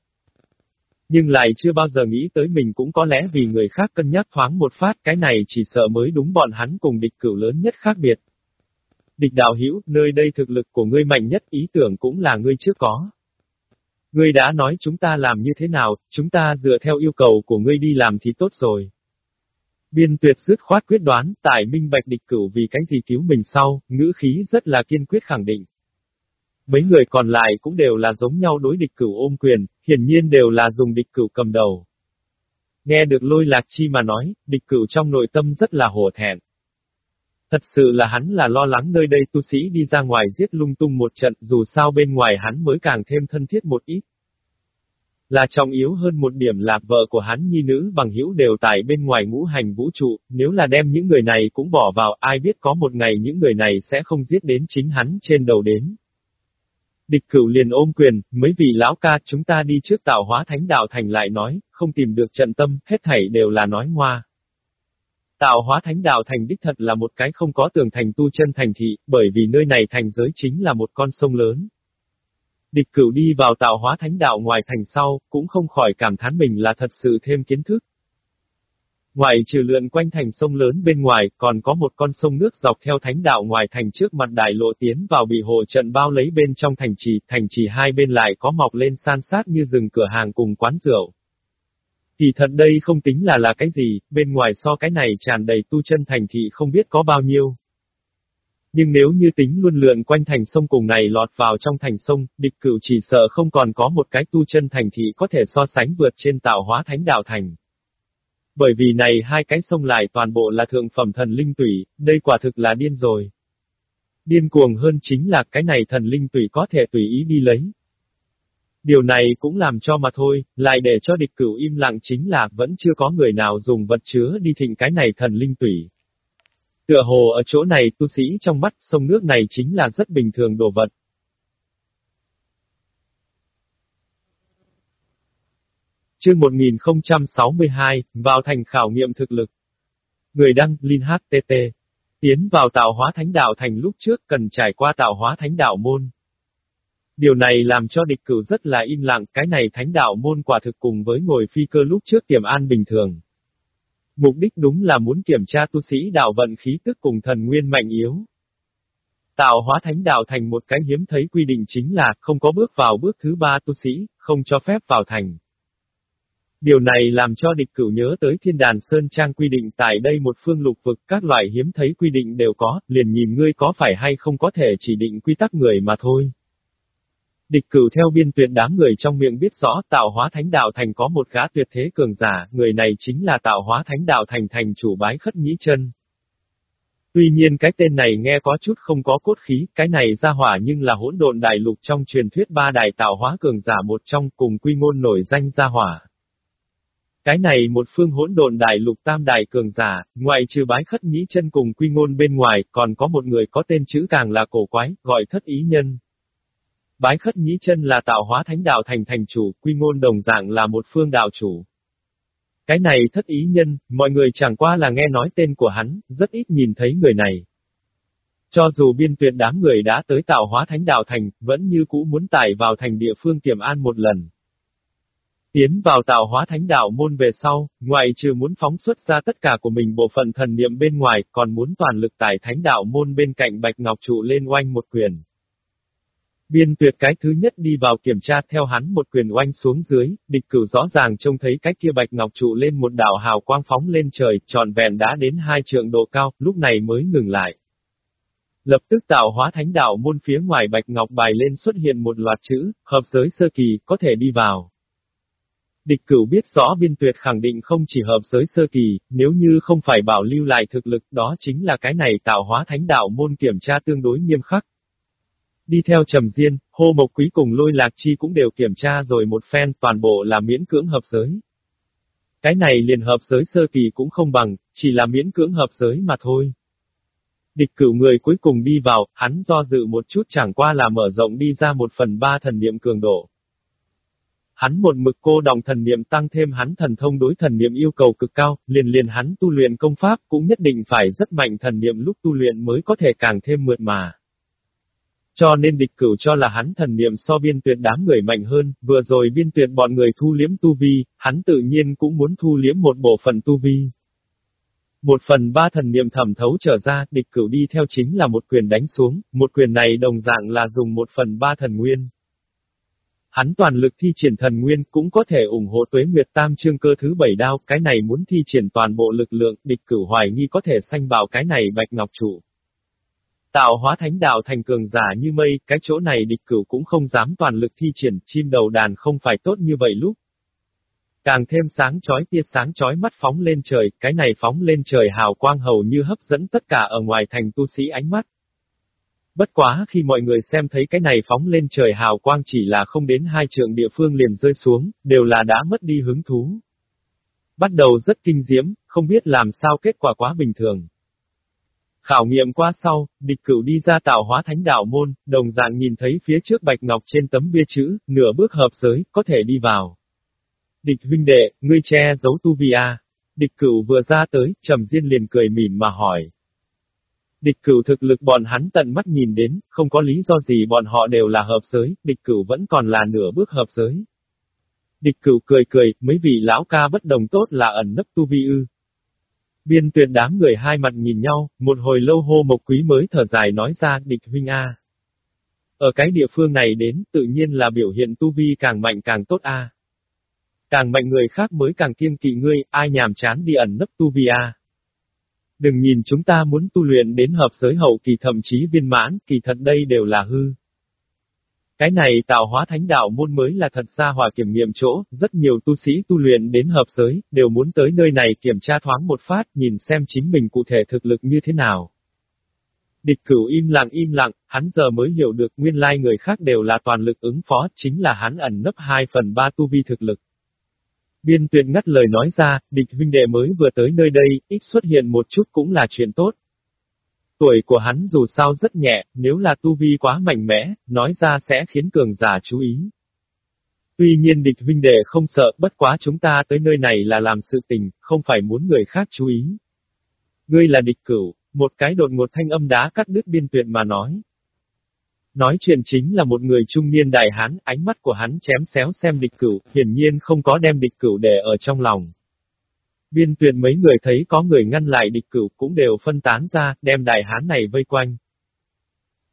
Nhưng lại chưa bao giờ nghĩ tới mình cũng có lẽ vì người khác cân nhắc thoáng một phát cái này chỉ sợ mới đúng bọn hắn cùng địch cửu lớn nhất khác biệt. Địch đạo hữu nơi đây thực lực của ngươi mạnh nhất ý tưởng cũng là ngươi chưa có. Ngươi đã nói chúng ta làm như thế nào, chúng ta dựa theo yêu cầu của ngươi đi làm thì tốt rồi. Biên tuyệt dứt khoát quyết đoán, tại minh bạch địch cửu vì cái gì cứu mình sau, ngữ khí rất là kiên quyết khẳng định. Mấy người còn lại cũng đều là giống nhau đối địch cửu ôm quyền, hiển nhiên đều là dùng địch cửu cầm đầu. Nghe được lôi lạc chi mà nói, địch cửu trong nội tâm rất là hổ thẹn. Thật sự là hắn là lo lắng nơi đây tu sĩ đi ra ngoài giết lung tung một trận dù sao bên ngoài hắn mới càng thêm thân thiết một ít. Là trọng yếu hơn một điểm là vợ của hắn nhi nữ bằng hữu đều tại bên ngoài ngũ hành vũ trụ, nếu là đem những người này cũng bỏ vào ai biết có một ngày những người này sẽ không giết đến chính hắn trên đầu đến. Địch cửu liền ôm quyền, mấy vị lão ca chúng ta đi trước tạo hóa thánh đạo thành lại nói, không tìm được trận tâm, hết thảy đều là nói ngoa. Tạo hóa thánh đạo thành đích thật là một cái không có tường thành tu chân thành thị, bởi vì nơi này thành giới chính là một con sông lớn. Địch cửu đi vào tạo hóa thánh đạo ngoài thành sau, cũng không khỏi cảm thán mình là thật sự thêm kiến thức. Ngoài trừ lượn quanh thành sông lớn bên ngoài, còn có một con sông nước dọc theo thánh đạo ngoài thành trước mặt đại lộ tiến vào bị hộ trận bao lấy bên trong thành trì, thành trì hai bên lại có mọc lên san sát như rừng cửa hàng cùng quán rượu. Thì thật đây không tính là là cái gì, bên ngoài so cái này tràn đầy tu chân thành thị không biết có bao nhiêu. Nhưng nếu như tính luôn lượn quanh thành sông cùng này lọt vào trong thành sông, địch cửu chỉ sợ không còn có một cái tu chân thành thị có thể so sánh vượt trên tạo hóa thánh đạo thành. Bởi vì này hai cái sông lại toàn bộ là thượng phẩm thần linh tủy, đây quả thực là điên rồi. Điên cuồng hơn chính là cái này thần linh tủy có thể tùy ý đi lấy. Điều này cũng làm cho mà thôi, lại để cho địch cửu im lặng chính là vẫn chưa có người nào dùng vật chứa đi thịnh cái này thần linh tủy. Tựa hồ ở chỗ này tu sĩ trong mắt sông nước này chính là rất bình thường đồ vật. Chương 1062, vào thành khảo nghiệm thực lực. Người đăng, Linh HTT. Tiến vào tạo hóa thánh đạo thành lúc trước cần trải qua tạo hóa thánh đạo môn. Điều này làm cho địch cửu rất là im lặng, cái này thánh đạo môn quả thực cùng với ngồi phi cơ lúc trước tiềm an bình thường. Mục đích đúng là muốn kiểm tra tu sĩ đạo vận khí tức cùng thần nguyên mạnh yếu. Tạo hóa thánh đạo thành một cái hiếm thấy quy định chính là không có bước vào bước thứ ba tu sĩ, không cho phép vào thành. Điều này làm cho địch cửu nhớ tới thiên đàn Sơn Trang quy định tại đây một phương lục vực các loại hiếm thấy quy định đều có, liền nhìn ngươi có phải hay không có thể chỉ định quy tắc người mà thôi. Địch cửu theo biên tuyệt đám người trong miệng biết rõ tạo hóa thánh đạo thành có một gã tuyệt thế cường giả, người này chính là tạo hóa thánh đạo thành thành chủ bái khất nhĩ chân. Tuy nhiên cái tên này nghe có chút không có cốt khí, cái này ra hỏa nhưng là hỗn độn đại lục trong truyền thuyết ba đại tạo hóa cường giả một trong cùng quy ngôn nổi danh ra hỏa. Cái này một phương hỗn độn đại lục tam đại cường giả, ngoại trừ bái khất nhĩ chân cùng quy ngôn bên ngoài, còn có một người có tên chữ càng là cổ quái, gọi thất ý nhân. Bái khất nhĩ chân là tạo hóa thánh đạo thành thành chủ, quy ngôn đồng dạng là một phương đạo chủ. Cái này thất ý nhân, mọi người chẳng qua là nghe nói tên của hắn, rất ít nhìn thấy người này. Cho dù biên tuyệt đám người đã tới tạo hóa thánh đạo thành, vẫn như cũ muốn tải vào thành địa phương tiềm an một lần. Tiến vào tạo hóa thánh đạo môn về sau, ngoài trừ muốn phóng xuất ra tất cả của mình bộ phận thần niệm bên ngoài, còn muốn toàn lực tải thánh đạo môn bên cạnh Bạch Ngọc Trụ lên oanh một quyền. Biên tuyệt cái thứ nhất đi vào kiểm tra theo hắn một quyền oanh xuống dưới, địch cửu rõ ràng trông thấy cái kia bạch ngọc trụ lên một đạo hào quang phóng lên trời, tròn vẹn đã đến hai trượng độ cao, lúc này mới ngừng lại. Lập tức tạo hóa thánh đạo môn phía ngoài bạch ngọc bài lên xuất hiện một loạt chữ, hợp giới sơ kỳ, có thể đi vào. Địch cửu biết rõ biên tuyệt khẳng định không chỉ hợp giới sơ kỳ, nếu như không phải bảo lưu lại thực lực đó chính là cái này tạo hóa thánh đạo môn kiểm tra tương đối nghiêm khắc. Đi theo trầm diên, hô mộc quý cùng lôi lạc chi cũng đều kiểm tra rồi một phen toàn bộ là miễn cưỡng hợp giới. Cái này liền hợp giới sơ kỳ cũng không bằng, chỉ là miễn cưỡng hợp giới mà thôi. Địch cửu người cuối cùng đi vào, hắn do dự một chút chẳng qua là mở rộng đi ra một phần ba thần niệm cường độ. Hắn một mực cô đồng thần niệm tăng thêm hắn thần thông đối thần niệm yêu cầu cực cao, liền liền hắn tu luyện công pháp cũng nhất định phải rất mạnh thần niệm lúc tu luyện mới có thể càng thêm mượt mà. Cho nên địch cửu cho là hắn thần niệm so biên tuyệt đám người mạnh hơn, vừa rồi biên tuyệt bọn người thu liếm tu vi, hắn tự nhiên cũng muốn thu liếm một bộ phận tu vi. Một phần ba thần niệm thẩm thấu trở ra, địch cửu đi theo chính là một quyền đánh xuống, một quyền này đồng dạng là dùng một phần ba thần nguyên. Hắn toàn lực thi triển thần nguyên cũng có thể ủng hộ tuế nguyệt tam chương cơ thứ bảy đao, cái này muốn thi triển toàn bộ lực lượng, địch cửu hoài nghi có thể sanh bảo cái này bạch ngọc chủ. Tạo hóa thánh đạo thành cường giả như mây, cái chỗ này địch cửu cũng không dám toàn lực thi triển, chim đầu đàn không phải tốt như vậy lúc. Càng thêm sáng chói tia sáng chói mắt phóng lên trời, cái này phóng lên trời hào quang hầu như hấp dẫn tất cả ở ngoài thành tu sĩ ánh mắt. Bất quá khi mọi người xem thấy cái này phóng lên trời hào quang chỉ là không đến hai trường địa phương liền rơi xuống, đều là đã mất đi hứng thú. Bắt đầu rất kinh diễm, không biết làm sao kết quả quá bình thường. Khảo nghiệm qua sau, địch cửu đi ra tạo hóa thánh đạo môn, đồng dạng nhìn thấy phía trước bạch ngọc trên tấm bia chữ, nửa bước hợp giới, có thể đi vào. Địch huynh đệ, ngươi che giấu tu vi a. Địch cửu vừa ra tới, trầm diên liền cười mỉm mà hỏi. Địch cửu thực lực bọn hắn tận mắt nhìn đến, không có lý do gì bọn họ đều là hợp giới, địch cửu vẫn còn là nửa bước hợp giới. Địch cửu cười cười, mấy vị lão ca bất đồng tốt là ẩn nấp tu vi ư. Biên tuyệt đám người hai mặt nhìn nhau, một hồi lâu hô mộc quý mới thở dài nói ra địch huynh A. Ở cái địa phương này đến, tự nhiên là biểu hiện tu vi càng mạnh càng tốt A. Càng mạnh người khác mới càng kiêng kỵ ngươi, ai nhàm chán đi ẩn nấp tu vi A. Đừng nhìn chúng ta muốn tu luyện đến hợp giới hậu kỳ thậm chí viên mãn, kỳ thật đây đều là hư. Cái này tạo hóa thánh đạo môn mới là thật xa hòa kiểm nghiệm chỗ, rất nhiều tu sĩ tu luyện đến hợp giới, đều muốn tới nơi này kiểm tra thoáng một phát, nhìn xem chính mình cụ thể thực lực như thế nào. Địch cửu im lặng im lặng, hắn giờ mới hiểu được nguyên lai người khác đều là toàn lực ứng phó, chính là hắn ẩn nấp 2 phần 3 tu vi thực lực. Biên tuyệt ngắt lời nói ra, địch huynh đệ mới vừa tới nơi đây, ít xuất hiện một chút cũng là chuyện tốt, Tuổi của hắn dù sao rất nhẹ, nếu là tu vi quá mạnh mẽ, nói ra sẽ khiến cường giả chú ý. Tuy nhiên địch huynh đệ không sợ, bất quá chúng ta tới nơi này là làm sự tình, không phải muốn người khác chú ý. Ngươi là địch cửu, một cái đột một thanh âm đá cắt đứt biên tuyệt mà nói. Nói chuyện chính là một người trung niên đại hán, ánh mắt của hắn chém xéo xem địch cửu, hiển nhiên không có đem địch cửu để ở trong lòng. Biên tuyển mấy người thấy có người ngăn lại địch cửu cũng đều phân tán ra, đem đại hán này vây quanh.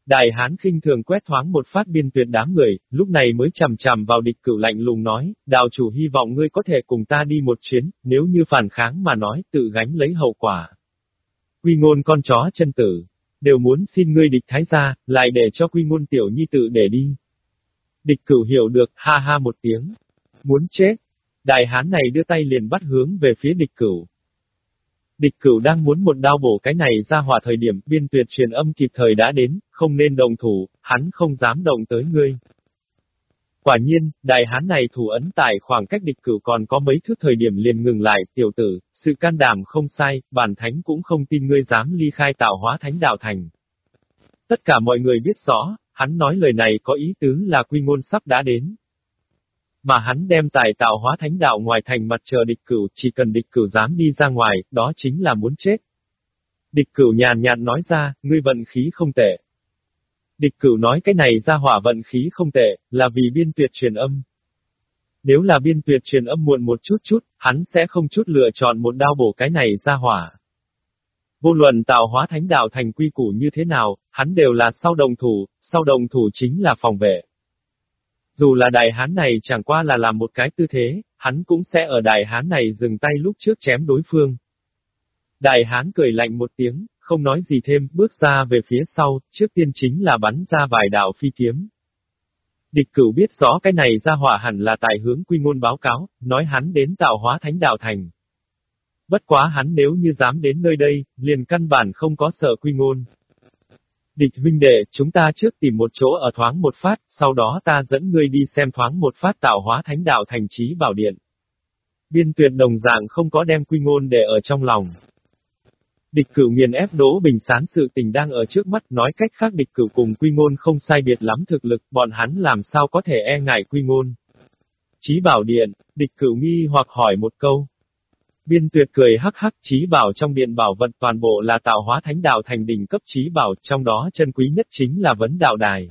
Đại hán khinh thường quét thoáng một phát biên tuyệt đám người, lúc này mới chầm chằm vào địch cửu lạnh lùng nói, đạo chủ hy vọng ngươi có thể cùng ta đi một chuyến, nếu như phản kháng mà nói, tự gánh lấy hậu quả. Quy ngôn con chó chân tử, đều muốn xin ngươi địch thái gia, lại để cho quy ngôn tiểu nhi tự để đi. Địch cửu hiểu được, ha ha một tiếng. Muốn chết, Đại hán này đưa tay liền bắt hướng về phía địch cửu. Địch cửu đang muốn một đao bổ cái này ra hỏa thời điểm biên tuyệt truyền âm kịp thời đã đến, không nên đồng thủ, hắn không dám động tới ngươi. Quả nhiên, đại hán này thủ ấn tại khoảng cách địch cửu còn có mấy thước thời điểm liền ngừng lại, tiểu tử, sự can đảm không sai, bản thánh cũng không tin ngươi dám ly khai tạo hóa thánh đạo thành. Tất cả mọi người biết rõ, hắn nói lời này có ý tứ là quy ngôn sắp đã đến. Mà hắn đem tài tạo hóa thánh đạo ngoài thành mặt chờ địch cửu, chỉ cần địch cửu dám đi ra ngoài, đó chính là muốn chết. Địch cửu nhàn nhạt nói ra, ngươi vận khí không tệ. Địch cửu nói cái này ra hỏa vận khí không tệ, là vì biên tuyệt truyền âm. Nếu là biên tuyệt truyền âm muộn một chút chút, hắn sẽ không chút lựa chọn một đao bổ cái này ra hỏa. Vô luận tạo hóa thánh đạo thành quy củ như thế nào, hắn đều là sau đồng thủ, sau đồng thủ chính là phòng vệ. Dù là đại hán này chẳng qua là làm một cái tư thế, hắn cũng sẽ ở đại hán này dừng tay lúc trước chém đối phương. Đại hán cười lạnh một tiếng, không nói gì thêm, bước ra về phía sau, trước tiên chính là bắn ra vài đạo phi kiếm. Địch cửu biết rõ cái này ra hỏa hẳn là tại hướng quy ngôn báo cáo, nói hắn đến tạo hóa thánh đạo thành. Bất quá hắn nếu như dám đến nơi đây, liền căn bản không có sợ quy ngôn. Địch huynh đệ, chúng ta trước tìm một chỗ ở thoáng một phát, sau đó ta dẫn ngươi đi xem thoáng một phát tạo hóa thánh đạo thành trí bảo điện. Biên tuyệt đồng dạng không có đem quy ngôn để ở trong lòng. Địch cửu nghiền ép đỗ bình sán sự tình đang ở trước mắt nói cách khác địch cửu cùng quy ngôn không sai biệt lắm thực lực, bọn hắn làm sao có thể e ngại quy ngôn. Chí bảo điện, địch cửu nghi hoặc hỏi một câu. Biên tuyệt cười hắc hắc trí bảo trong điện bảo vật toàn bộ là tạo hóa thánh đạo thành đỉnh cấp trí bảo, trong đó chân quý nhất chính là vấn đạo đài.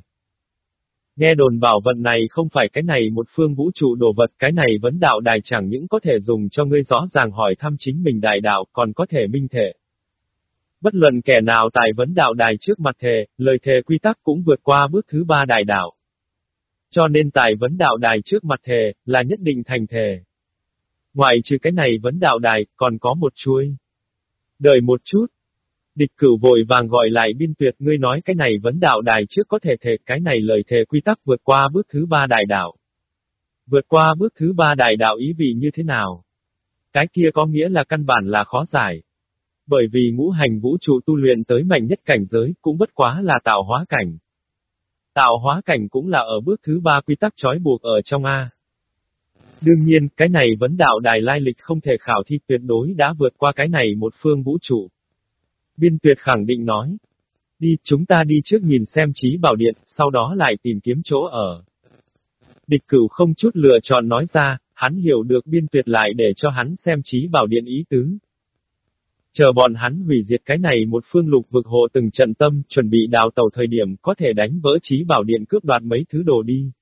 Nghe đồn bảo vật này không phải cái này một phương vũ trụ đồ vật, cái này vấn đạo đài chẳng những có thể dùng cho ngươi rõ ràng hỏi thăm chính mình đại đạo, còn có thể minh thể. Bất luận kẻ nào tại vấn đạo đài trước mặt thề, lời thề quy tắc cũng vượt qua bước thứ ba đại đạo. Cho nên tại vấn đạo đài trước mặt thề, là nhất định thành thề. Ngoài trừ cái này vấn đạo đài, còn có một chuôi. Đợi một chút. Địch cửu vội vàng gọi lại biên tuyệt ngươi nói cái này vấn đạo đài trước có thể thể cái này lời thề quy tắc vượt qua bước thứ ba đại đạo. Vượt qua bước thứ ba đại đạo ý vị như thế nào? Cái kia có nghĩa là căn bản là khó giải. Bởi vì ngũ hành vũ trụ tu luyện tới mạnh nhất cảnh giới cũng bất quá là tạo hóa cảnh. Tạo hóa cảnh cũng là ở bước thứ ba quy tắc trói buộc ở trong A. Đương nhiên, cái này vấn đạo đài lai lịch không thể khảo thi tuyệt đối đã vượt qua cái này một phương vũ trụ. Biên tuyệt khẳng định nói. Đi, chúng ta đi trước nhìn xem trí bảo điện, sau đó lại tìm kiếm chỗ ở. Địch cửu không chút lựa chọn nói ra, hắn hiểu được biên tuyệt lại để cho hắn xem trí bảo điện ý tứ. Chờ bọn hắn hủy diệt cái này một phương lục vực hộ từng trận tâm, chuẩn bị đào tàu thời điểm có thể đánh vỡ trí bảo điện cướp đoạt mấy thứ đồ đi.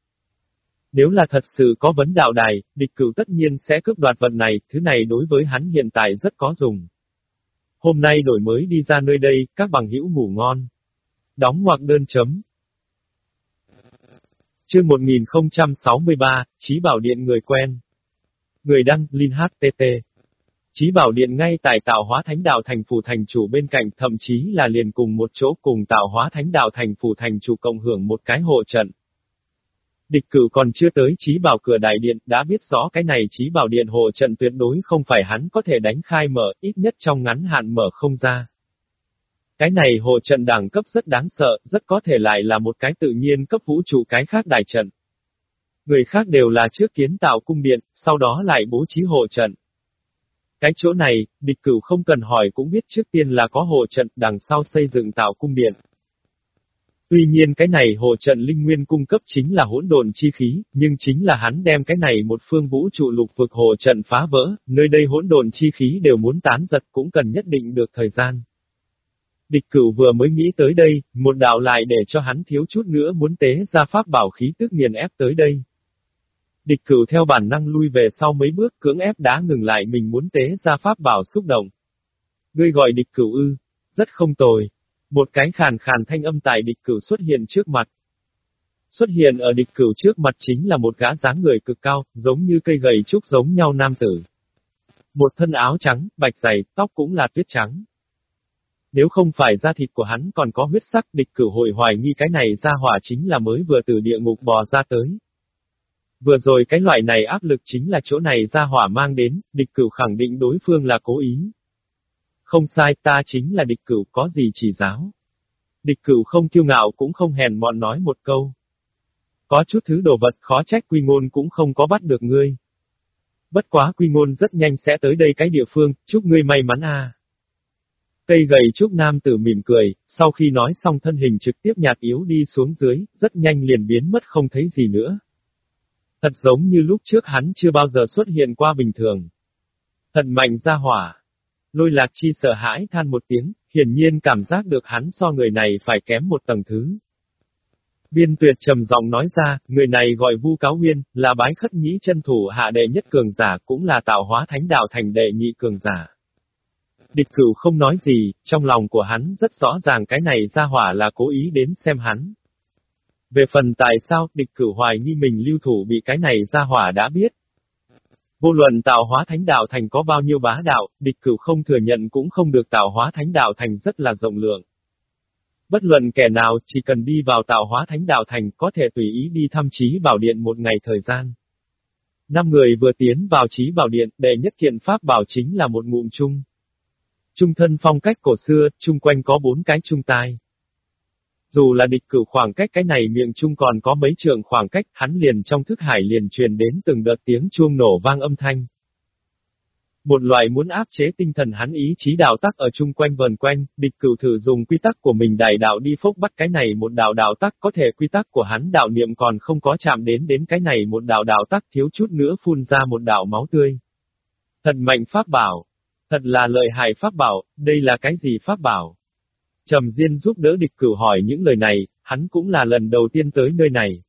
Nếu là thật sự có vấn đạo đài, địch cửu tất nhiên sẽ cướp đoạt vật này, thứ này đối với hắn hiện tại rất có dùng. Hôm nay đổi mới đi ra nơi đây, các bằng hữu ngủ ngon. Đóng ngoặc đơn chấm. Chương 1063, Chí Bảo Điện người quen. Người đăng, Linh HTT. Chí Bảo Điện ngay tại tạo hóa thánh đạo thành phủ thành chủ bên cạnh, thậm chí là liền cùng một chỗ cùng tạo hóa thánh đạo thành phủ thành chủ cộng hưởng một cái hộ trận. Địch cử còn chưa tới chí bảo cửa đại điện, đã biết rõ cái này chí bảo điện hộ trận tuyệt đối không phải hắn có thể đánh khai mở, ít nhất trong ngắn hạn mở không ra. Cái này hộ trận đẳng cấp rất đáng sợ, rất có thể lại là một cái tự nhiên cấp vũ trụ cái khác đại trận. Người khác đều là trước kiến tạo cung điện, sau đó lại bố trí hộ trận. Cái chỗ này, địch cửu không cần hỏi cũng biết trước tiên là có hộ trận, đằng sau xây dựng tạo cung điện. Tuy nhiên cái này hộ trận linh nguyên cung cấp chính là hỗn độn chi khí, nhưng chính là hắn đem cái này một phương vũ trụ lục vực hộ trận phá vỡ, nơi đây hỗn độn chi khí đều muốn tán giật cũng cần nhất định được thời gian. Địch cửu vừa mới nghĩ tới đây, một đạo lại để cho hắn thiếu chút nữa muốn tế ra pháp bảo khí tức nghiền ép tới đây. Địch cửu theo bản năng lui về sau mấy bước cưỡng ép đá ngừng lại mình muốn tế ra pháp bảo xúc động. Ngươi gọi địch cửu ư, rất không tồi, một cái khàn khàn thanh âm tại địch cửu xuất hiện trước mặt. Xuất hiện ở địch cửu trước mặt chính là một gã dáng người cực cao, giống như cây gầy trúc giống nhau nam tử. Một thân áo trắng, bạch dày, tóc cũng là tuyết trắng. Nếu không phải da thịt của hắn còn có huyết sắc, địch cửu hội hoài nghi cái này ra hỏa chính là mới vừa từ địa ngục bò ra tới. Vừa rồi cái loại này áp lực chính là chỗ này ra hỏa mang đến, địch cửu khẳng định đối phương là cố ý. Không sai, ta chính là địch cửu, có gì chỉ giáo. Địch cửu không kiêu ngạo cũng không hèn mọn nói một câu. Có chút thứ đồ vật khó trách quy ngôn cũng không có bắt được ngươi. Bất quá quy ngôn rất nhanh sẽ tới đây cái địa phương, chúc ngươi may mắn a. Cây gầy trúc nam tử mỉm cười, sau khi nói xong thân hình trực tiếp nhạt yếu đi xuống dưới, rất nhanh liền biến mất không thấy gì nữa. Thật giống như lúc trước hắn chưa bao giờ xuất hiện qua bình thường. Thật mạnh ra hỏa. Lôi lạc chi sợ hãi than một tiếng, hiển nhiên cảm giác được hắn so người này phải kém một tầng thứ. Biên tuyệt trầm giọng nói ra, người này gọi Vu Cáo Huyên, là bái khất nhĩ chân thủ hạ đệ nhất cường giả cũng là tạo hóa thánh đạo thành đệ nhị cường giả. Địch cửu không nói gì, trong lòng của hắn rất rõ ràng cái này ra hỏa là cố ý đến xem hắn. Về phần tại sao địch cử hoài nghi mình lưu thủ bị cái này ra hỏa đã biết. Vô luận tạo hóa thánh đạo thành có bao nhiêu bá đạo, địch cửu không thừa nhận cũng không được tạo hóa thánh đạo thành rất là rộng lượng. Bất luận kẻ nào chỉ cần đi vào tạo hóa thánh đạo thành có thể tùy ý đi thăm trí bảo điện một ngày thời gian. Năm người vừa tiến vào trí bảo điện, đệ nhất kiện pháp bảo chính là một ngụm chung. Trung thân phong cách cổ xưa, chung quanh có bốn cái trung tai. Dù là địch cử khoảng cách cái này miệng chung còn có mấy trường khoảng cách, hắn liền trong thức hải liền truyền đến từng đợt tiếng chuông nổ vang âm thanh. Một loại muốn áp chế tinh thần hắn ý chí đạo tắc ở chung quanh vần quanh, địch cửu thử dùng quy tắc của mình đại đạo đi phốc bắt cái này một đạo đạo tắc có thể quy tắc của hắn đạo niệm còn không có chạm đến đến cái này một đạo đạo tắc thiếu chút nữa phun ra một đạo máu tươi. thật mạnh pháp bảo. Thật là lợi hại pháp bảo, đây là cái gì pháp bảo? Trầm Diên giúp đỡ địch cửu hỏi những lời này, hắn cũng là lần đầu tiên tới nơi này.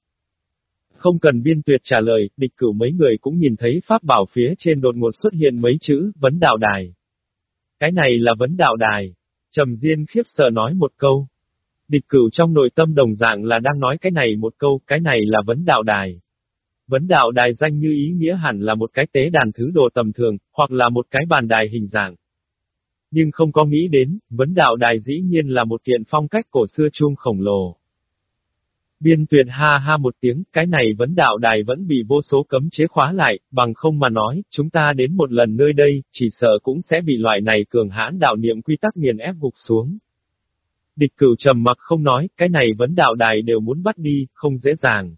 Không cần biên tuyệt trả lời, địch cửu mấy người cũng nhìn thấy pháp bảo phía trên đột ngột xuất hiện mấy chữ, vấn đạo đài. Cái này là vấn đạo đài. Trầm Diên khiếp sợ nói một câu. Địch cửu trong nội tâm đồng dạng là đang nói cái này một câu, cái này là vấn đạo đài. Vấn đạo đài danh như ý nghĩa hẳn là một cái tế đàn thứ đồ tầm thường, hoặc là một cái bàn đài hình dạng. Nhưng không có nghĩ đến, vấn đạo đài dĩ nhiên là một kiện phong cách cổ xưa chuông khổng lồ. Biên tuyệt ha ha một tiếng, cái này vấn đạo đài vẫn bị vô số cấm chế khóa lại, bằng không mà nói, chúng ta đến một lần nơi đây, chỉ sợ cũng sẽ bị loại này cường hãn đạo niệm quy tắc nghiền ép gục xuống. Địch cửu trầm mặc không nói, cái này vấn đạo đài đều muốn bắt đi, không dễ dàng.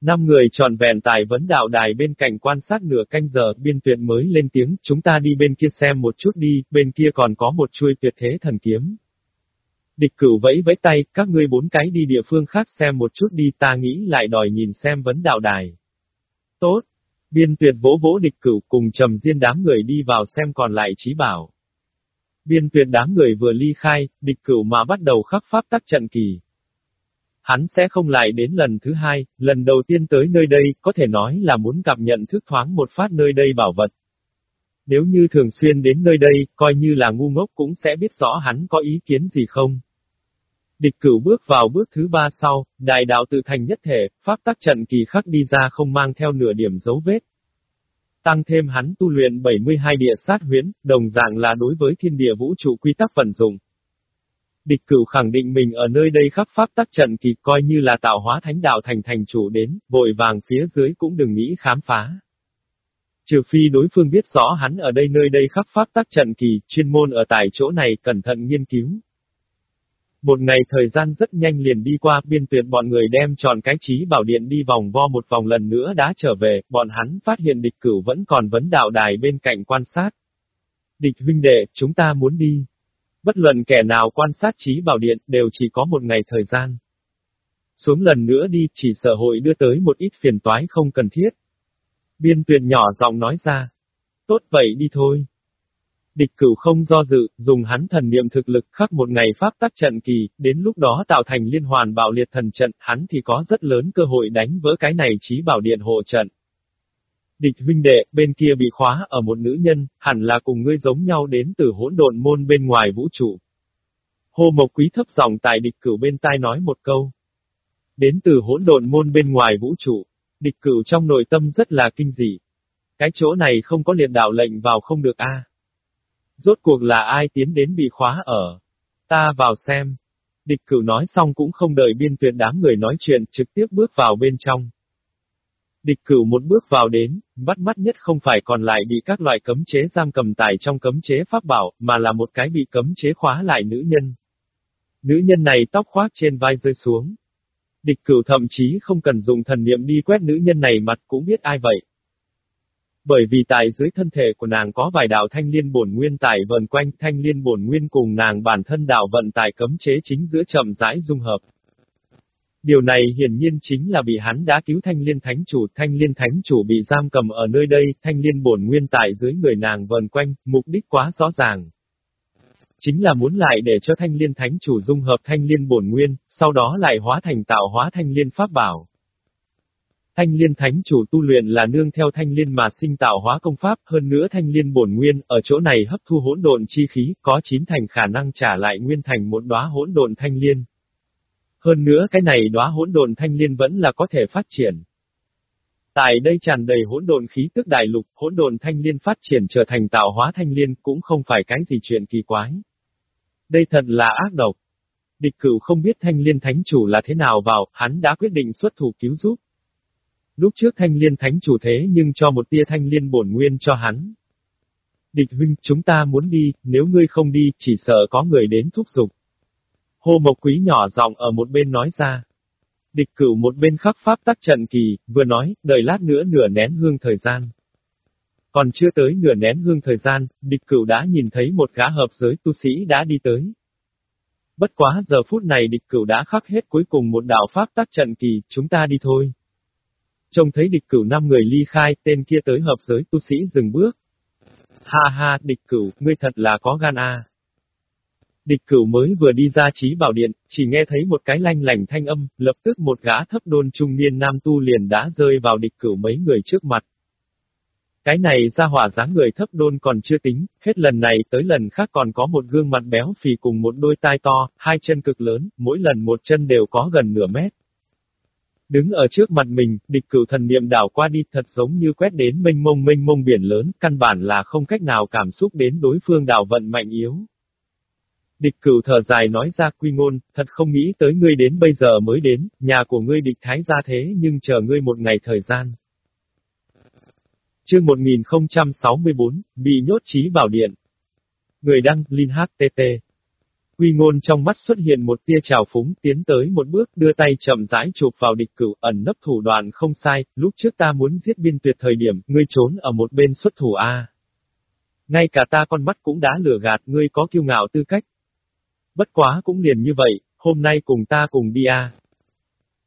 Năm người tròn vẹn tại vấn đạo đài bên cạnh quan sát nửa canh giờ, biên tuyệt mới lên tiếng, chúng ta đi bên kia xem một chút đi, bên kia còn có một chuôi tuyệt thế thần kiếm. Địch cửu vẫy vẫy tay, các ngươi bốn cái đi địa phương khác xem một chút đi, ta nghĩ lại đòi nhìn xem vấn đạo đài. Tốt. Biên tuyệt vỗ vỗ địch cửu cùng trầm diên đám người đi vào xem còn lại trí bảo. Biên tuyệt đám người vừa ly khai, địch cửu mà bắt đầu khắc pháp tắc trận kỳ. Hắn sẽ không lại đến lần thứ hai, lần đầu tiên tới nơi đây, có thể nói là muốn cảm nhận thức thoáng một phát nơi đây bảo vật. Nếu như thường xuyên đến nơi đây, coi như là ngu ngốc cũng sẽ biết rõ hắn có ý kiến gì không. Địch cửu bước vào bước thứ ba sau, đại đạo tự thành nhất thể, pháp tác trận kỳ khắc đi ra không mang theo nửa điểm dấu vết. Tăng thêm hắn tu luyện 72 địa sát huyến, đồng dạng là đối với thiên địa vũ trụ quy tắc vận dụng. Địch cửu khẳng định mình ở nơi đây khắc pháp tắc trận kỳ coi như là tạo hóa thánh đạo thành thành chủ đến, vội vàng phía dưới cũng đừng nghĩ khám phá. Trừ phi đối phương biết rõ hắn ở đây nơi đây khắc pháp tắc trận kỳ, chuyên môn ở tại chỗ này cẩn thận nghiên cứu. Một ngày thời gian rất nhanh liền đi qua, biên tuyệt bọn người đem tròn cái trí bảo điện đi vòng vo một vòng lần nữa đã trở về, bọn hắn phát hiện địch cửu vẫn còn vấn đạo đài bên cạnh quan sát. Địch huynh đệ, chúng ta muốn đi. Bất luận kẻ nào quan sát trí bảo điện đều chỉ có một ngày thời gian. Xuống lần nữa đi, chỉ sợ hội đưa tới một ít phiền toái không cần thiết. Biên tuyền nhỏ giọng nói ra. Tốt vậy đi thôi. Địch cửu không do dự, dùng hắn thần niệm thực lực khắc một ngày pháp tắc trận kỳ, đến lúc đó tạo thành liên hoàn bạo liệt thần trận, hắn thì có rất lớn cơ hội đánh vỡ cái này trí bảo điện hộ trận. Địch huynh đệ, bên kia bị khóa ở một nữ nhân, hẳn là cùng ngươi giống nhau đến từ hỗn độn môn bên ngoài vũ trụ. Hồ Mộc Quý thấp giọng tại địch cửu bên tai nói một câu. Đến từ hỗn độn môn bên ngoài vũ trụ, địch cửu trong nội tâm rất là kinh dị. Cái chỗ này không có liệt đạo lệnh vào không được a. À. Rốt cuộc là ai tiến đến bị khóa ở? Ta vào xem. Địch cửu nói xong cũng không đợi biên tuyệt đám người nói chuyện, trực tiếp bước vào bên trong. Địch cửu một bước vào đến, bắt mắt nhất không phải còn lại bị các loại cấm chế giam cầm tải trong cấm chế pháp bảo, mà là một cái bị cấm chế khóa lại nữ nhân. Nữ nhân này tóc khoác trên vai rơi xuống. Địch cửu thậm chí không cần dùng thần niệm đi quét nữ nhân này mặt cũng biết ai vậy. Bởi vì tại dưới thân thể của nàng có vài đạo thanh liên bổn nguyên tải vần quanh, thanh liên bổn nguyên cùng nàng bản thân đạo vận tải cấm chế chính giữa chậm rãi dung hợp. Điều này hiển nhiên chính là bị hắn đã cứu thanh liên thánh chủ, thanh liên thánh chủ bị giam cầm ở nơi đây, thanh liên bổn nguyên tại dưới người nàng vần quanh, mục đích quá rõ ràng. Chính là muốn lại để cho thanh liên thánh chủ dung hợp thanh liên bổn nguyên, sau đó lại hóa thành tạo hóa thanh liên pháp bảo. Thanh liên thánh chủ tu luyện là nương theo thanh liên mà sinh tạo hóa công pháp, hơn nữa thanh liên bổn nguyên, ở chỗ này hấp thu hỗn độn chi khí, có chín thành khả năng trả lại nguyên thành một đóa hỗn độn thanh liên. Hơn nữa cái này đóa hỗn đồn thanh liên vẫn là có thể phát triển. Tại đây tràn đầy hỗn đồn khí tức đại lục, hỗn đồn thanh liên phát triển trở thành tạo hóa thanh liên cũng không phải cái gì chuyện kỳ quái. Đây thật là ác độc. Địch cửu không biết thanh liên thánh chủ là thế nào vào, hắn đã quyết định xuất thủ cứu giúp. Lúc trước thanh liên thánh chủ thế nhưng cho một tia thanh liên bổn nguyên cho hắn. Địch huynh, chúng ta muốn đi, nếu ngươi không đi, chỉ sợ có người đến thúc giục. Hồ Mộc Quý nhỏ giọng ở một bên nói ra. Địch cửu một bên khắc pháp tắc trận kỳ, vừa nói, đợi lát nữa nửa nén hương thời gian. Còn chưa tới nửa nén hương thời gian, địch cửu đã nhìn thấy một gã hợp giới tu sĩ đã đi tới. Bất quá giờ phút này địch cửu đã khắc hết cuối cùng một đạo pháp tắc trận kỳ, chúng ta đi thôi. Trông thấy địch cửu năm người ly khai, tên kia tới hợp giới tu sĩ dừng bước. Ha ha, địch cửu, ngươi thật là có gan a. Địch cửu mới vừa đi ra trí bảo điện, chỉ nghe thấy một cái lanh lành thanh âm, lập tức một gã thấp đôn trung niên nam tu liền đã rơi vào địch cửu mấy người trước mặt. Cái này ra hỏa dáng người thấp đôn còn chưa tính, hết lần này tới lần khác còn có một gương mặt béo phì cùng một đôi tai to, hai chân cực lớn, mỗi lần một chân đều có gần nửa mét. Đứng ở trước mặt mình, địch cửu thần niệm đảo qua đi thật giống như quét đến mênh mông mênh mông biển lớn, căn bản là không cách nào cảm xúc đến đối phương đảo vận mạnh yếu. Địch cửu thở dài nói ra quy ngôn, thật không nghĩ tới ngươi đến bây giờ mới đến, nhà của ngươi địch thái ra thế nhưng chờ ngươi một ngày thời gian. Chương 1064, bị nhốt trí bảo điện. Người đăng, Linh HTT. Quy ngôn trong mắt xuất hiện một tia trào phúng tiến tới một bước đưa tay chậm rãi chụp vào địch cửu ẩn nấp thủ đoạn không sai, lúc trước ta muốn giết biên tuyệt thời điểm, ngươi trốn ở một bên xuất thủ A. Ngay cả ta con mắt cũng đã lừa gạt ngươi có kiêu ngạo tư cách, Bất quá cũng liền như vậy, hôm nay cùng ta cùng đi a.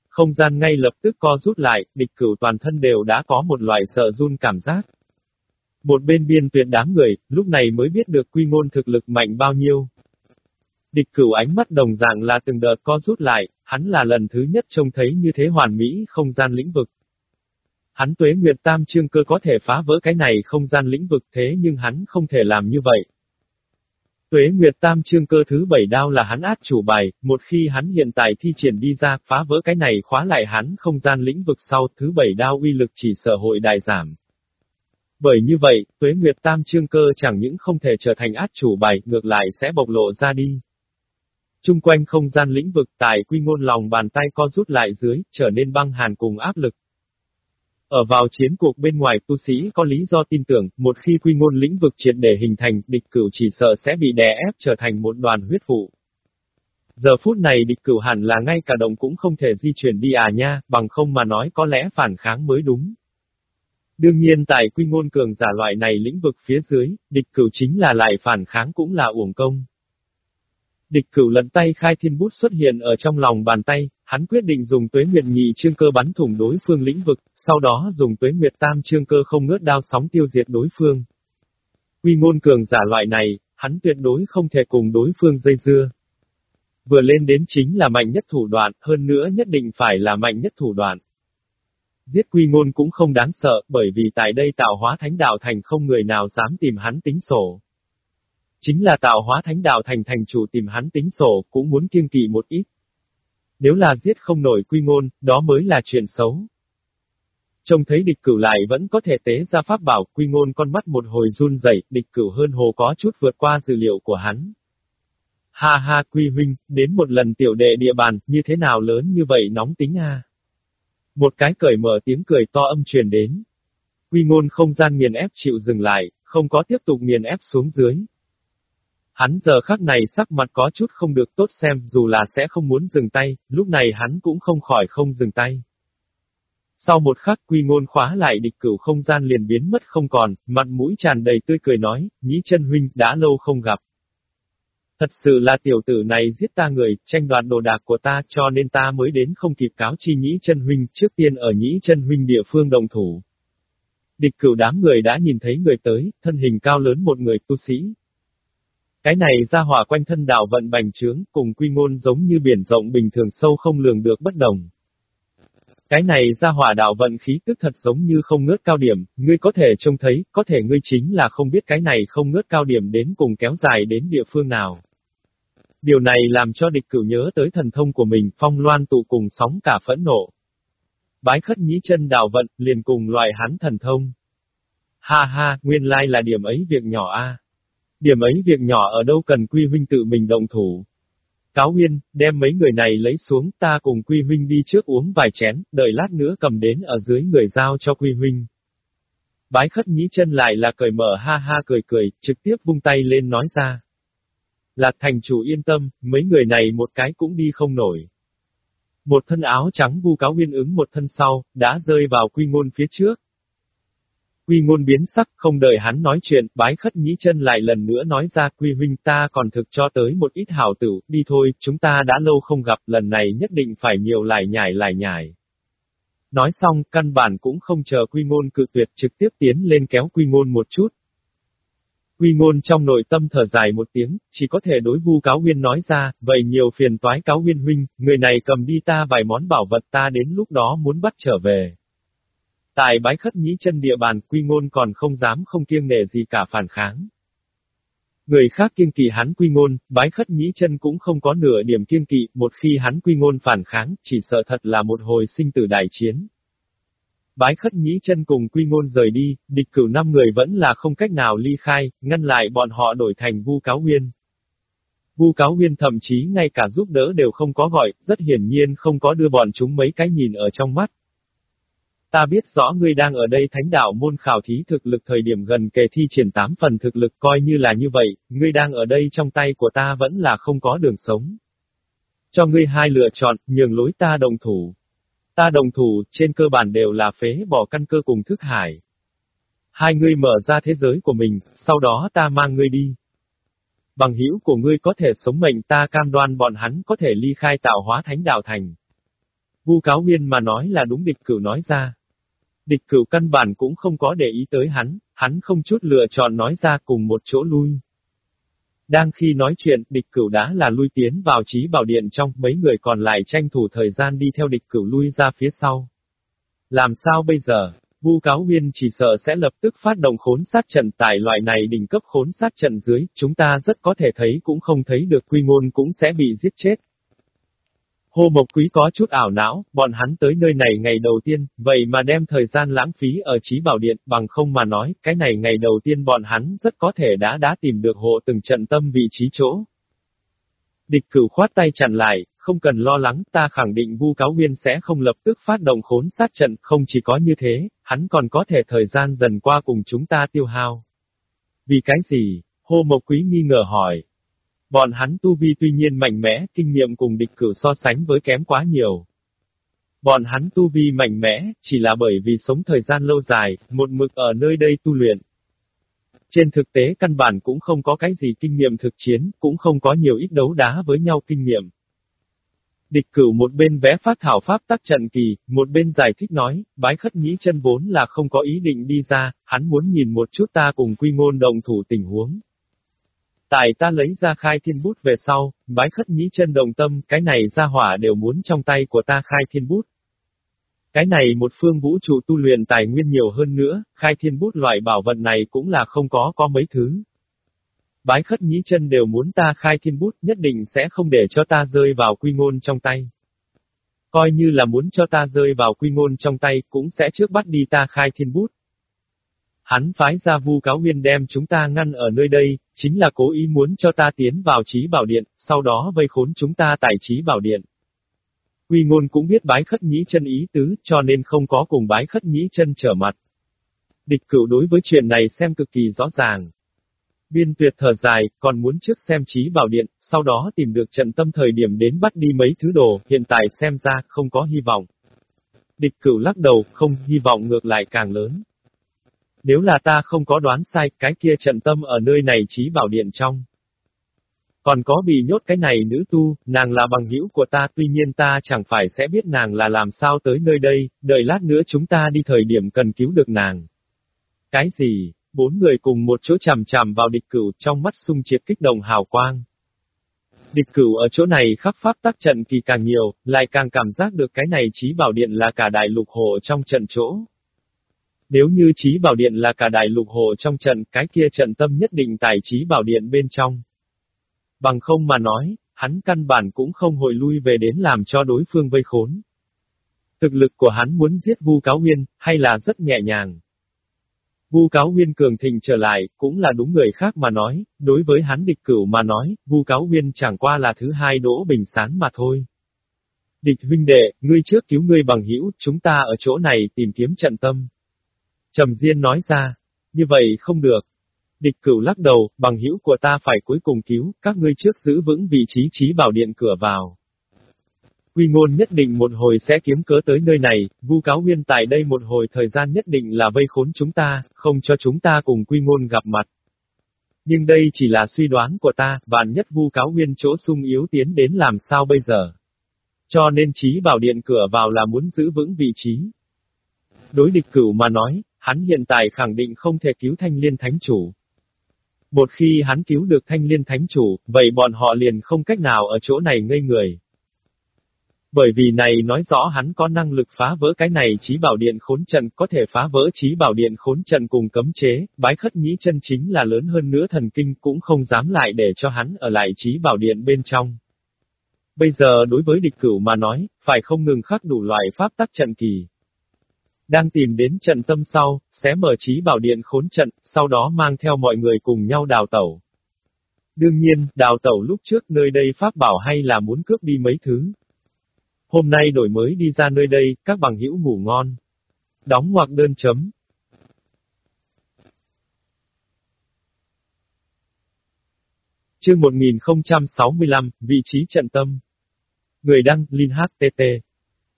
Không gian ngay lập tức co rút lại, địch cửu toàn thân đều đã có một loại sợ run cảm giác. Một bên biên tuyệt đám người, lúc này mới biết được quy ngôn thực lực mạnh bao nhiêu. Địch cửu ánh mắt đồng dạng là từng đợt co rút lại, hắn là lần thứ nhất trông thấy như thế hoàn mỹ không gian lĩnh vực. Hắn tuế nguyệt tam trương cơ có thể phá vỡ cái này không gian lĩnh vực thế nhưng hắn không thể làm như vậy. Tuế Nguyệt Tam chương cơ thứ bảy đao là hắn át chủ bài, một khi hắn hiện tại thi triển đi ra, phá vỡ cái này khóa lại hắn không gian lĩnh vực sau, thứ bảy đao uy lực chỉ sở hội đại giảm. Bởi như vậy, Tuế Nguyệt Tam chương cơ chẳng những không thể trở thành át chủ bài, ngược lại sẽ bộc lộ ra đi. Trung quanh không gian lĩnh vực tại quy ngôn lòng bàn tay co rút lại dưới, trở nên băng hàn cùng áp lực. Ở vào chiến cuộc bên ngoài tu sĩ có lý do tin tưởng, một khi quy ngôn lĩnh vực triệt để hình thành, địch cửu chỉ sợ sẽ bị đè ép trở thành một đoàn huyết vụ. Giờ phút này địch cửu hẳn là ngay cả động cũng không thể di chuyển đi à nha, bằng không mà nói có lẽ phản kháng mới đúng. Đương nhiên tại quy ngôn cường giả loại này lĩnh vực phía dưới, địch cửu chính là lại phản kháng cũng là uổng công. Địch cửu lần tay khai thiên bút xuất hiện ở trong lòng bàn tay, hắn quyết định dùng tuế nguyệt nhị chương cơ bắn thủng đối phương lĩnh vực, sau đó dùng tuế nguyệt tam chương cơ không ngớt đao sóng tiêu diệt đối phương. Quy ngôn cường giả loại này, hắn tuyệt đối không thể cùng đối phương dây dưa. Vừa lên đến chính là mạnh nhất thủ đoạn, hơn nữa nhất định phải là mạnh nhất thủ đoạn. Giết quy ngôn cũng không đáng sợ, bởi vì tại đây tạo hóa thánh đạo thành không người nào dám tìm hắn tính sổ. Chính là tạo hóa thánh đạo thành thành chủ tìm hắn tính sổ, cũng muốn kiêng kỵ một ít. Nếu là giết không nổi quy ngôn, đó mới là chuyện xấu. Trông thấy địch cửu lại vẫn có thể tế ra pháp bảo, quy ngôn con mắt một hồi run rẩy, địch cửu hơn hồ có chút vượt qua dữ liệu của hắn. Ha ha quy huynh, đến một lần tiểu đệ địa bàn, như thế nào lớn như vậy nóng tính a? À? Một cái cởi mở tiếng cười to âm truyền đến. Quy ngôn không gian nghiền ép chịu dừng lại, không có tiếp tục nghiền ép xuống dưới. Hắn giờ khắc này sắc mặt có chút không được tốt xem dù là sẽ không muốn dừng tay, lúc này hắn cũng không khỏi không dừng tay. Sau một khắc quy ngôn khóa lại địch cửu không gian liền biến mất không còn, mặt mũi tràn đầy tươi cười nói, nhĩ chân huynh, đã lâu không gặp. Thật sự là tiểu tử này giết ta người, tranh đoạt đồ đạc của ta cho nên ta mới đến không kịp cáo chi nhĩ chân huynh trước tiên ở nhĩ chân huynh địa phương đồng thủ. Địch cửu đám người đã nhìn thấy người tới, thân hình cao lớn một người tu sĩ. Cái này ra hỏa quanh thân đạo vận bành trướng, cùng quy ngôn giống như biển rộng bình thường sâu không lường được bất đồng. Cái này ra hỏa đạo vận khí tức thật giống như không ngớt cao điểm, ngươi có thể trông thấy, có thể ngươi chính là không biết cái này không ngớt cao điểm đến cùng kéo dài đến địa phương nào. Điều này làm cho địch cửu nhớ tới thần thông của mình, phong loan tụ cùng sóng cả phẫn nộ. Bái khất nhĩ chân đạo vận, liền cùng loại hắn thần thông. Ha ha, nguyên lai là điểm ấy việc nhỏ a. Điểm ấy việc nhỏ ở đâu cần quy huynh tự mình động thủ. Cáo huyên, đem mấy người này lấy xuống, ta cùng quy huynh đi trước uống vài chén, đợi lát nữa cầm đến ở dưới người giao cho quy huynh. Bái khất nhĩ chân lại là cười mở ha ha cười cười, trực tiếp vung tay lên nói ra. Là thành chủ yên tâm, mấy người này một cái cũng đi không nổi. Một thân áo trắng vu cáo huyên ứng một thân sau, đã rơi vào quy ngôn phía trước. Quy ngôn biến sắc, không đợi hắn nói chuyện, bái khất nhĩ chân lại lần nữa nói ra quy huynh ta còn thực cho tới một ít hảo tử, đi thôi, chúng ta đã lâu không gặp, lần này nhất định phải nhiều lại nhải lại nhải. Nói xong, căn bản cũng không chờ quy ngôn cự tuyệt trực tiếp tiến lên kéo quy ngôn một chút. Quy ngôn trong nội tâm thở dài một tiếng, chỉ có thể đối vu cáo huyên nói ra, vậy nhiều phiền toái cáo huyên huynh, người này cầm đi ta vài món bảo vật ta đến lúc đó muốn bắt trở về. Tại bái khất nhĩ chân địa bàn quy ngôn còn không dám không kiêng nể gì cả phản kháng. Người khác kiêng kỵ hắn quy ngôn, bái khất nhĩ chân cũng không có nửa điểm kiêng kỵ, một khi hắn quy ngôn phản kháng, chỉ sợ thật là một hồi sinh tử đại chiến. Bái khất nhĩ chân cùng quy ngôn rời đi, địch cửu năm người vẫn là không cách nào ly khai, ngăn lại bọn họ đổi thành vu cáo huyên. Vu cáo huyên thậm chí ngay cả giúp đỡ đều không có gọi, rất hiển nhiên không có đưa bọn chúng mấy cái nhìn ở trong mắt. Ta biết rõ ngươi đang ở đây thánh đạo môn khảo thí thực lực thời điểm gần kề thi triển 8 phần thực lực coi như là như vậy, ngươi đang ở đây trong tay của ta vẫn là không có đường sống. Cho ngươi hai lựa chọn, nhường lối ta đồng thủ. Ta đồng thủ, trên cơ bản đều là phế bỏ căn cơ cùng thức hải. Hai ngươi mở ra thế giới của mình, sau đó ta mang ngươi đi. Bằng hữu của ngươi có thể sống mệnh ta cam đoan bọn hắn có thể ly khai tạo hóa thánh đạo thành. Vu cáo huyên mà nói là đúng địch cửu nói ra. Địch cửu căn bản cũng không có để ý tới hắn, hắn không chút lựa chọn nói ra cùng một chỗ lui. Đang khi nói chuyện, địch cửu đã là lui tiến vào trí bảo điện trong, mấy người còn lại tranh thủ thời gian đi theo địch cửu lui ra phía sau. Làm sao bây giờ? Vu cáo huyên chỉ sợ sẽ lập tức phát động khốn sát trận tại loại này đỉnh cấp khốn sát trận dưới, chúng ta rất có thể thấy cũng không thấy được quy ngôn cũng sẽ bị giết chết. Hồ Mộc Quý có chút ảo não, bọn hắn tới nơi này ngày đầu tiên, vậy mà đem thời gian lãng phí ở trí bảo điện, bằng không mà nói, cái này ngày đầu tiên bọn hắn rất có thể đã đã tìm được hộ từng trận tâm vị trí chỗ. Địch cửu khoát tay chặn lại, không cần lo lắng, ta khẳng định vu cáo nguyên sẽ không lập tức phát động khốn sát trận, không chỉ có như thế, hắn còn có thể thời gian dần qua cùng chúng ta tiêu hao. Vì cái gì? Hồ Mộc Quý nghi ngờ hỏi, Bọn hắn tu vi tuy nhiên mạnh mẽ, kinh nghiệm cùng địch cử so sánh với kém quá nhiều. Bọn hắn tu vi mạnh mẽ, chỉ là bởi vì sống thời gian lâu dài, một mực ở nơi đây tu luyện. Trên thực tế căn bản cũng không có cái gì kinh nghiệm thực chiến, cũng không có nhiều ít đấu đá với nhau kinh nghiệm. Địch cửu một bên vẽ phát thảo pháp tác trận kỳ, một bên giải thích nói, bái khất nhĩ chân vốn là không có ý định đi ra, hắn muốn nhìn một chút ta cùng quy ngôn đồng thủ tình huống. Tại ta lấy ra khai thiên bút về sau, bái khất nhĩ chân đồng tâm, cái này ra hỏa đều muốn trong tay của ta khai thiên bút. Cái này một phương vũ trụ tu luyện tài nguyên nhiều hơn nữa, khai thiên bút loại bảo vật này cũng là không có có mấy thứ. Bái khất nhĩ chân đều muốn ta khai thiên bút nhất định sẽ không để cho ta rơi vào quy ngôn trong tay. Coi như là muốn cho ta rơi vào quy ngôn trong tay cũng sẽ trước bắt đi ta khai thiên bút. Hắn phái ra vu cáo huyên đem chúng ta ngăn ở nơi đây, chính là cố ý muốn cho ta tiến vào trí bảo điện, sau đó vây khốn chúng ta tại trí bảo điện. Quy ngôn cũng biết bái khất nhĩ chân ý tứ, cho nên không có cùng bái khất nhĩ chân trở mặt. Địch cửu đối với chuyện này xem cực kỳ rõ ràng. Biên tuyệt thở dài, còn muốn trước xem trí bảo điện, sau đó tìm được trận tâm thời điểm đến bắt đi mấy thứ đồ, hiện tại xem ra không có hy vọng. Địch cửu lắc đầu, không, hy vọng ngược lại càng lớn. Nếu là ta không có đoán sai, cái kia trận tâm ở nơi này trí bảo điện trong. Còn có bị nhốt cái này nữ tu, nàng là bằng hữu của ta tuy nhiên ta chẳng phải sẽ biết nàng là làm sao tới nơi đây, đợi lát nữa chúng ta đi thời điểm cần cứu được nàng. Cái gì? Bốn người cùng một chỗ chằm chằm vào địch cửu trong mắt sung triệt kích động hào quang. Địch cửu ở chỗ này khắc pháp tác trận kỳ càng nhiều, lại càng cảm giác được cái này trí bảo điện là cả đại lục hộ trong trận chỗ. Nếu như trí bảo điện là cả đại lục hồ trong trận, cái kia trận tâm nhất định tài trí bảo điện bên trong. Bằng không mà nói, hắn căn bản cũng không hồi lui về đến làm cho đối phương vây khốn. Thực lực của hắn muốn giết Vu Cáo Huyên, hay là rất nhẹ nhàng. Vu Cáo Huyên cường thịnh trở lại, cũng là đúng người khác mà nói, đối với hắn địch cửu mà nói, Vu Cáo Huyên chẳng qua là thứ hai đỗ bình sán mà thôi. Địch huynh đệ, ngươi trước cứu ngươi bằng hữu, chúng ta ở chỗ này tìm kiếm trận tâm. Trầm Diên nói ra, như vậy không được. Địch cửu lắc đầu, bằng hữu của ta phải cuối cùng cứu, các ngươi trước giữ vững vị trí trí bảo điện cửa vào. Quy ngôn nhất định một hồi sẽ kiếm cớ tới nơi này, vu cáo huyên tại đây một hồi thời gian nhất định là vây khốn chúng ta, không cho chúng ta cùng quy ngôn gặp mặt. Nhưng đây chỉ là suy đoán của ta, vạn nhất vu cáo huyên chỗ sung yếu tiến đến làm sao bây giờ. Cho nên trí bảo điện cửa vào là muốn giữ vững vị trí. Đối địch cửu mà nói, hắn hiện tại khẳng định không thể cứu thanh liên thánh chủ. Một khi hắn cứu được thanh liên thánh chủ, vậy bọn họ liền không cách nào ở chỗ này ngây người. Bởi vì này nói rõ hắn có năng lực phá vỡ cái này trí bảo điện khốn trận có thể phá vỡ trí bảo điện khốn trận cùng cấm chế, bái khất nhĩ chân chính là lớn hơn nữa thần kinh cũng không dám lại để cho hắn ở lại trí bảo điện bên trong. Bây giờ đối với địch cửu mà nói, phải không ngừng khắc đủ loại pháp tắc trận kỳ. Đang tìm đến trận tâm sau, sẽ mở trí bảo điện khốn trận, sau đó mang theo mọi người cùng nhau đào tẩu. Đương nhiên, đào tẩu lúc trước nơi đây pháp bảo hay là muốn cướp đi mấy thứ. Hôm nay đổi mới đi ra nơi đây, các bằng hữu ngủ ngon. Đóng hoặc đơn chấm. Chương 1065, vị trí trận tâm. Người đăng, Linh HTT.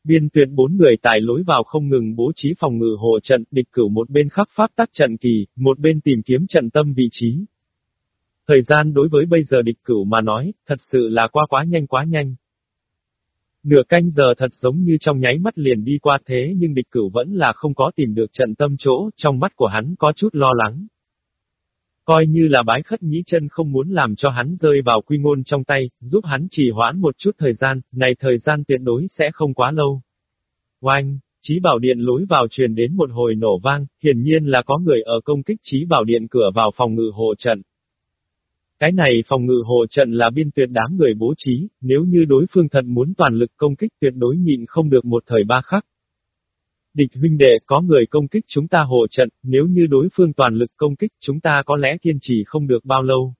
Biên tuyệt bốn người tại lối vào không ngừng bố trí phòng ngự hộ trận, địch cửu một bên khắc pháp tác trận kỳ, một bên tìm kiếm trận tâm vị trí. Thời gian đối với bây giờ địch cửu mà nói, thật sự là qua quá nhanh quá nhanh. Nửa canh giờ thật giống như trong nháy mắt liền đi qua thế nhưng địch cửu vẫn là không có tìm được trận tâm chỗ, trong mắt của hắn có chút lo lắng. Coi như là bái khất nhĩ chân không muốn làm cho hắn rơi vào quy ngôn trong tay, giúp hắn trì hoãn một chút thời gian, này thời gian tuyệt đối sẽ không quá lâu. Oanh, trí bảo điện lối vào truyền đến một hồi nổ vang, hiển nhiên là có người ở công kích trí bảo điện cửa vào phòng ngự hộ trận. Cái này phòng ngự hộ trận là biên tuyệt đám người bố trí, nếu như đối phương thật muốn toàn lực công kích tuyệt đối nhịn không được một thời ba khắc. Địch huynh đệ có người công kích chúng ta hộ trận, nếu như đối phương toàn lực công kích chúng ta có lẽ kiên trì không được bao lâu.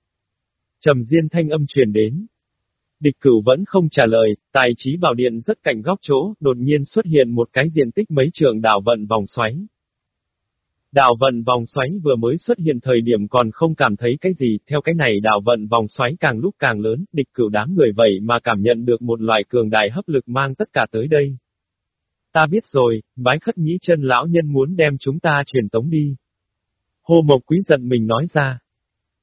Trầm diên thanh âm truyền đến. Địch cửu vẫn không trả lời, tài trí bảo điện rất cạnh góc chỗ, đột nhiên xuất hiện một cái diện tích mấy trường đảo vận vòng xoáy. Đảo vận vòng xoáy vừa mới xuất hiện thời điểm còn không cảm thấy cái gì, theo cái này đảo vận vòng xoáy càng lúc càng lớn, địch cửu đám người vậy mà cảm nhận được một loại cường đại hấp lực mang tất cả tới đây. Ta biết rồi, bái khất nhĩ chân lão nhân muốn đem chúng ta truyền tống đi. Hồ Mộc Quý giận mình nói ra.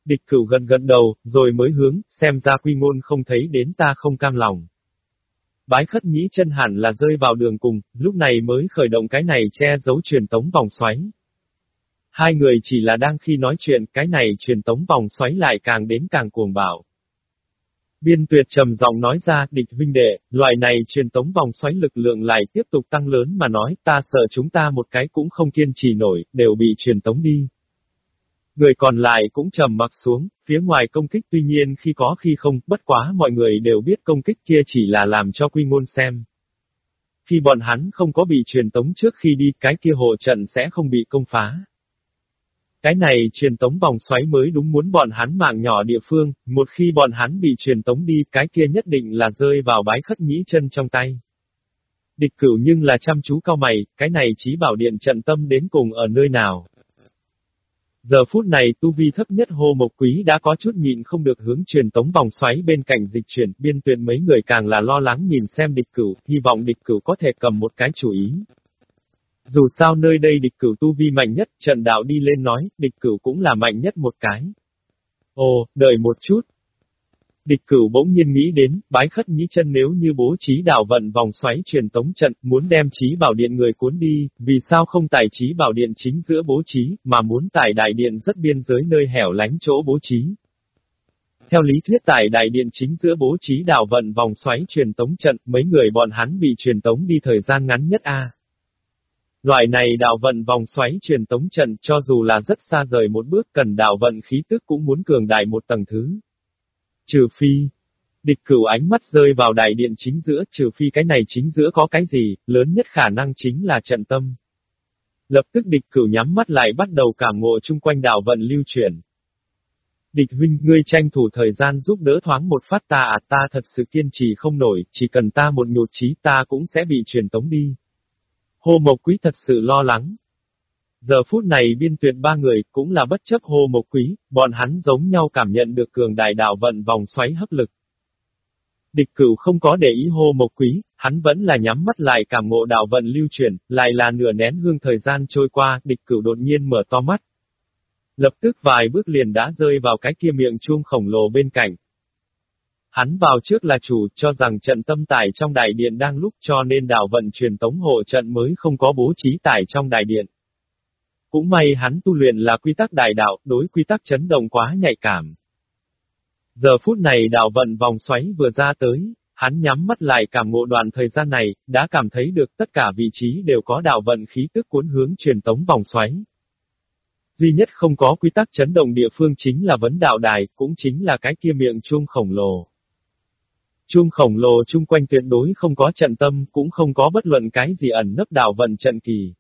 Địch cửu gần gần đầu, rồi mới hướng, xem ra quy ngôn không thấy đến ta không cam lòng. Bái khất nhĩ chân hẳn là rơi vào đường cùng, lúc này mới khởi động cái này che giấu truyền tống vòng xoáy. Hai người chỉ là đang khi nói chuyện, cái này truyền tống vòng xoáy lại càng đến càng cuồng bạo. Biên tuyệt trầm giọng nói ra, địch huynh đệ, loại này truyền tống vòng xoáy lực lượng lại tiếp tục tăng lớn mà nói, ta sợ chúng ta một cái cũng không kiên trì nổi, đều bị truyền tống đi. Người còn lại cũng trầm mặc xuống, phía ngoài công kích tuy nhiên khi có khi không, bất quá mọi người đều biết công kích kia chỉ là làm cho quy ngôn xem. Khi bọn hắn không có bị truyền tống trước khi đi, cái kia hộ trận sẽ không bị công phá. Cái này truyền tống vòng xoáy mới đúng muốn bọn hắn mạng nhỏ địa phương, một khi bọn hắn bị truyền tống đi, cái kia nhất định là rơi vào bái khất nhĩ chân trong tay. Địch cửu nhưng là chăm chú cao mày, cái này trí bảo điện trận tâm đến cùng ở nơi nào. Giờ phút này tu vi thấp nhất hô mộc quý đã có chút nhịn không được hướng truyền tống vòng xoáy bên cạnh dịch chuyển, biên tuyệt mấy người càng là lo lắng nhìn xem địch cửu, hy vọng địch cửu có thể cầm một cái chủ ý. Dù sao nơi đây địch cửu tu vi mạnh nhất, trận đạo đi lên nói, địch cửu cũng là mạnh nhất một cái. Ồ, đợi một chút, Địch cửu bỗng nhiên nghĩ đến, bái khất nhĩ chân nếu như bố trí đảo vận vòng xoáy truyền tống trận, muốn đem trí bảo điện người cuốn đi, vì sao không tải trí bảo điện chính giữa bố trí, mà muốn tải đại điện rất biên giới nơi hẻo lánh chỗ bố trí. Theo lý thuyết tải đại điện chính giữa bố trí đảo vận vòng xoáy truyền tống trận, mấy người bọn hắn bị truyền tống đi thời gian ngắn nhất a. Loại này đào vận vòng xoáy truyền tống trận cho dù là rất xa rời một bước cần đào vận khí tức cũng muốn cường đại một tầng thứ. Trừ phi, địch cửu ánh mắt rơi vào đại điện chính giữa, trừ phi cái này chính giữa có cái gì, lớn nhất khả năng chính là trận tâm. Lập tức địch cửu nhắm mắt lại bắt đầu cảm ngộ chung quanh đảo vận lưu chuyển. Địch huynh, ngươi tranh thủ thời gian giúp đỡ thoáng một phát ta à ta thật sự kiên trì không nổi, chỉ cần ta một nhột trí ta cũng sẽ bị truyền tống đi. Hồ Mộc Quý thật sự lo lắng, Giờ phút này biên tuyệt ba người cũng là bất chấp Hồ Mộc quý, bọn hắn giống nhau cảm nhận được cường đại đạo vận vòng xoáy hấp lực. Địch cửu không có để ý Hồ Mộc quý, hắn vẫn là nhắm mắt lại cảm ngộ đạo vận lưu chuyển, lại là nửa nén hương thời gian trôi qua, địch cửu đột nhiên mở to mắt. Lập tức vài bước liền đã rơi vào cái kia miệng chuông khổng lồ bên cạnh. Hắn vào trước là chủ, cho rằng trận tâm tải trong đại điện đang lúc cho nên đạo vận truyền tống hộ trận mới không có bố trí tải trong đại điện. Cũng may hắn tu luyện là quy tắc đại đạo, đối quy tắc chấn động quá nhạy cảm. Giờ phút này đạo vận vòng xoáy vừa ra tới, hắn nhắm mắt lại cảm ngộ đoạn thời gian này, đã cảm thấy được tất cả vị trí đều có đạo vận khí tức cuốn hướng truyền tống vòng xoáy. Duy nhất không có quy tắc chấn động địa phương chính là vấn đạo đài, cũng chính là cái kia miệng chuông khổng lồ. Chuông khổng lồ chung quanh tuyệt đối không có trận tâm, cũng không có bất luận cái gì ẩn nấp đạo vận trận kỳ.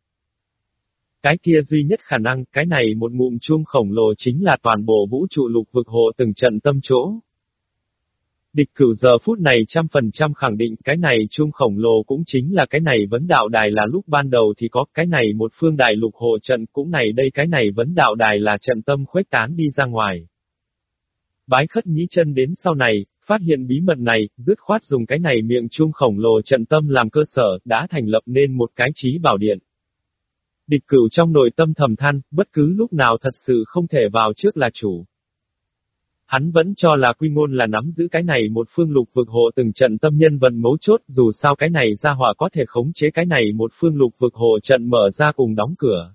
Cái kia duy nhất khả năng, cái này một ngụm chuông khổng lồ chính là toàn bộ vũ trụ lục vực hộ từng trận tâm chỗ. Địch cửu giờ phút này trăm phần trăm khẳng định cái này chuông khổng lồ cũng chính là cái này vấn đạo đài là lúc ban đầu thì có cái này một phương đại lục hộ trận cũng này đây cái này vấn đạo đài là trận tâm khuếch tán đi ra ngoài. Bái khất nhĩ chân đến sau này, phát hiện bí mật này, dứt khoát dùng cái này miệng chuông khổng lồ trận tâm làm cơ sở, đã thành lập nên một cái trí bảo điện. Địch cửu trong nội tâm thầm than, bất cứ lúc nào thật sự không thể vào trước là chủ. Hắn vẫn cho là quy ngôn là nắm giữ cái này một phương lục vực hộ từng trận tâm nhân vận mấu chốt dù sao cái này ra hỏa có thể khống chế cái này một phương lục vực hộ trận mở ra cùng đóng cửa.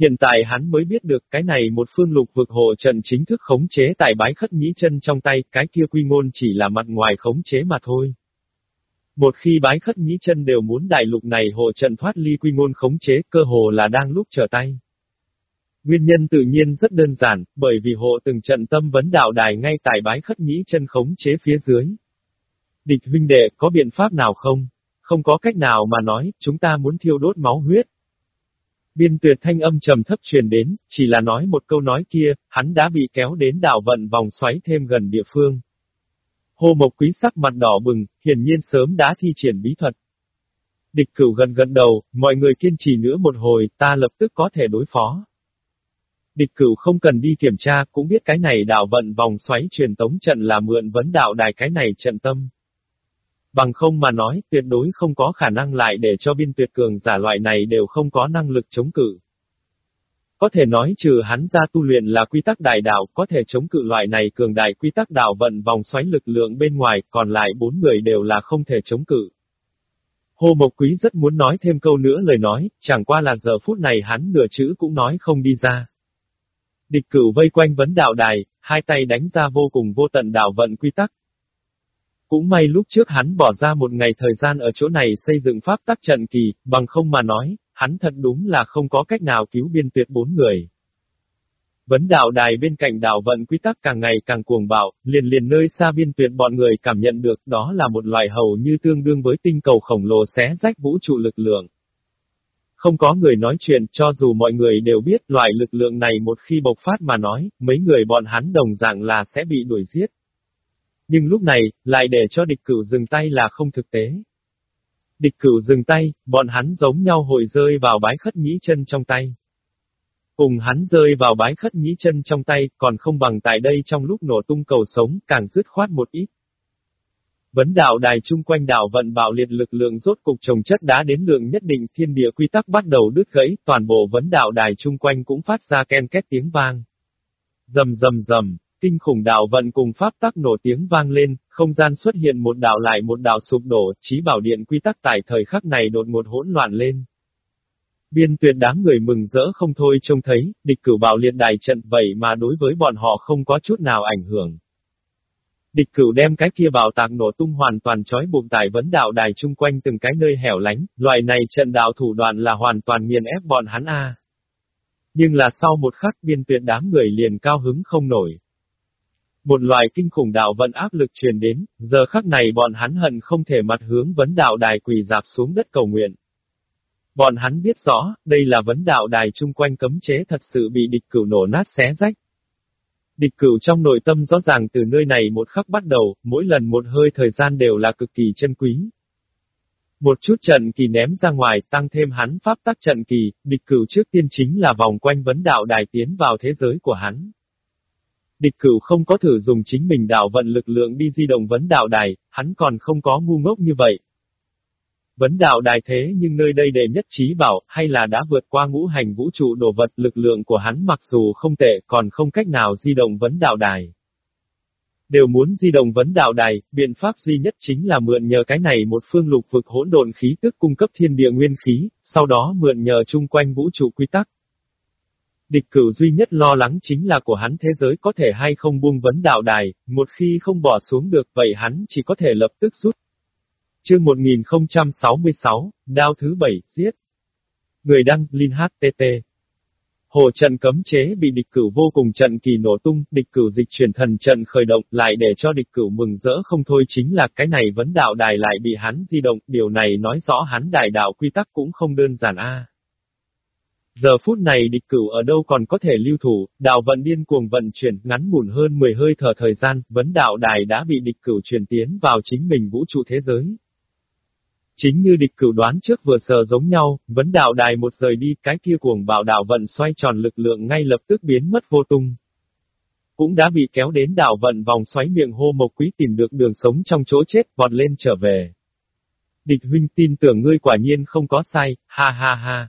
Hiện tại hắn mới biết được cái này một phương lục vực hộ trận chính thức khống chế tại bái khất nhĩ chân trong tay, cái kia quy ngôn chỉ là mặt ngoài khống chế mà thôi. Một khi bái khất nhĩ chân đều muốn đại lục này hộ trận thoát ly quy ngôn khống chế, cơ hồ là đang lúc trở tay. Nguyên nhân tự nhiên rất đơn giản, bởi vì hộ từng trận tâm vấn đạo đài ngay tại bái khất nhĩ chân khống chế phía dưới. Địch huynh đệ, có biện pháp nào không? Không có cách nào mà nói, chúng ta muốn thiêu đốt máu huyết. Biên tuyệt thanh âm trầm thấp truyền đến, chỉ là nói một câu nói kia, hắn đã bị kéo đến đảo vận vòng xoáy thêm gần địa phương. Hồ Mộc Quý sắc mặt đỏ bừng, hiển nhiên sớm đã thi triển bí thuật. Địch cửu gần gần đầu, mọi người kiên trì nữa một hồi, ta lập tức có thể đối phó. Địch cửu không cần đi kiểm tra, cũng biết cái này đảo vận vòng xoáy truyền tống trận là mượn vấn đạo đài cái này trận tâm. Bằng không mà nói, tuyệt đối không có khả năng lại để cho biên tuyệt cường giả loại này đều không có năng lực chống cự. Có thể nói trừ hắn ra tu luyện là quy tắc đại đạo, có thể chống cự loại này cường đại quy tắc đạo vận vòng xoáy lực lượng bên ngoài, còn lại bốn người đều là không thể chống cự. Hồ Mộc Quý rất muốn nói thêm câu nữa lời nói, chẳng qua là giờ phút này hắn nửa chữ cũng nói không đi ra. Địch cửu vây quanh vấn đạo đài, hai tay đánh ra vô cùng vô tận đạo vận quy tắc. Cũng may lúc trước hắn bỏ ra một ngày thời gian ở chỗ này xây dựng pháp tắc trận kỳ, bằng không mà nói, hắn thật đúng là không có cách nào cứu biên tuyệt bốn người. Vấn đạo đài bên cạnh đạo vận quy tắc càng ngày càng cuồng bạo, liền liền nơi xa biên tuyệt bọn người cảm nhận được đó là một loại hầu như tương đương với tinh cầu khổng lồ xé rách vũ trụ lực lượng. Không có người nói chuyện cho dù mọi người đều biết loại lực lượng này một khi bộc phát mà nói, mấy người bọn hắn đồng dạng là sẽ bị đuổi giết. Nhưng lúc này, lại để cho địch cửu dừng tay là không thực tế. Địch cửu dừng tay, bọn hắn giống nhau hội rơi vào bái khất nhĩ chân trong tay. Cùng hắn rơi vào bái khất nhĩ chân trong tay, còn không bằng tại đây trong lúc nổ tung cầu sống, càng dứt khoát một ít. Vấn đạo đài chung quanh đảo vận bạo liệt lực lượng rốt cục trồng chất đá đến lượng nhất định thiên địa quy tắc bắt đầu đứt gãy, toàn bộ vấn đạo đài chung quanh cũng phát ra ken két tiếng vang. Dầm dầm dầm, kinh khủng đạo vận cùng pháp tắc nổ tiếng vang lên, không gian xuất hiện một đạo lại một đạo sụp đổ, trí bảo điện quy tắc tại thời khắc này đột một hỗn loạn lên. Biên tuyệt đám người mừng rỡ không thôi trông thấy, địch cửu bảo liệt đài trận vậy mà đối với bọn họ không có chút nào ảnh hưởng. Địch cửu đem cái kia bảo tàng nổ tung hoàn toàn trói buộc tại vấn đạo đài chung quanh từng cái nơi hẻo lánh, loại này trận đạo thủ đoạn là hoàn toàn nghiền ép bọn hắn a. Nhưng là sau một khắc biên tuyệt đám người liền cao hứng không nổi. Một loại kinh khủng đạo vận áp lực truyền đến, giờ khắc này bọn hắn hận không thể mặt hướng vấn đạo đài quỳ dạp xuống đất cầu nguyện. Bọn hắn biết rõ, đây là vấn đạo đài chung quanh cấm chế thật sự bị địch cửu nổ nát xé rách. Địch cửu trong nội tâm rõ ràng từ nơi này một khắc bắt đầu, mỗi lần một hơi thời gian đều là cực kỳ chân quý. Một chút trận kỳ ném ra ngoài, tăng thêm hắn pháp tắc trận kỳ, địch cửu trước tiên chính là vòng quanh vấn đạo đài tiến vào thế giới của hắn. Địch cửu không có thử dùng chính mình đạo vận lực lượng đi di động vấn đạo đài, hắn còn không có ngu ngốc như vậy. Vấn đạo đài thế nhưng nơi đây đệ nhất trí bảo, hay là đã vượt qua ngũ hành vũ trụ đồ vật lực lượng của hắn mặc dù không tệ, còn không cách nào di động vấn đạo đài. Đều muốn di động vấn đạo đài, biện pháp duy nhất chính là mượn nhờ cái này một phương lục vực hỗn độn khí tức cung cấp thiên địa nguyên khí, sau đó mượn nhờ chung quanh vũ trụ quy tắc. Địch cửu duy nhất lo lắng chính là của hắn thế giới có thể hay không buông vấn đạo đài, một khi không bỏ xuống được vậy hắn chỉ có thể lập tức rút. Chương 1066, đao thứ bảy, giết. Người đăng, Linh HTT. Hồ trận cấm chế bị địch cửu vô cùng trận kỳ nổ tung, địch cửu dịch chuyển thần trận khởi động, lại để cho địch cửu mừng rỡ không thôi chính là cái này vấn đạo đài lại bị hắn di động, điều này nói rõ hắn đại đạo quy tắc cũng không đơn giản a. Giờ phút này địch cửu ở đâu còn có thể lưu thủ, đạo vận điên cuồng vận chuyển, ngắn ngủn hơn 10 hơi thở thời gian, vấn đạo đài đã bị địch cửu truyền tiến vào chính mình vũ trụ thế giới. Chính như địch cửu đoán trước vừa sờ giống nhau, vấn đạo đài một rời đi, cái kia cuồng bảo đạo vận xoay tròn lực lượng ngay lập tức biến mất vô tung. Cũng đã bị kéo đến đạo vận vòng xoáy miệng hô mộc quý tìm được đường sống trong chỗ chết, vọt lên trở về. Địch huynh tin tưởng ngươi quả nhiên không có sai, ha ha ha.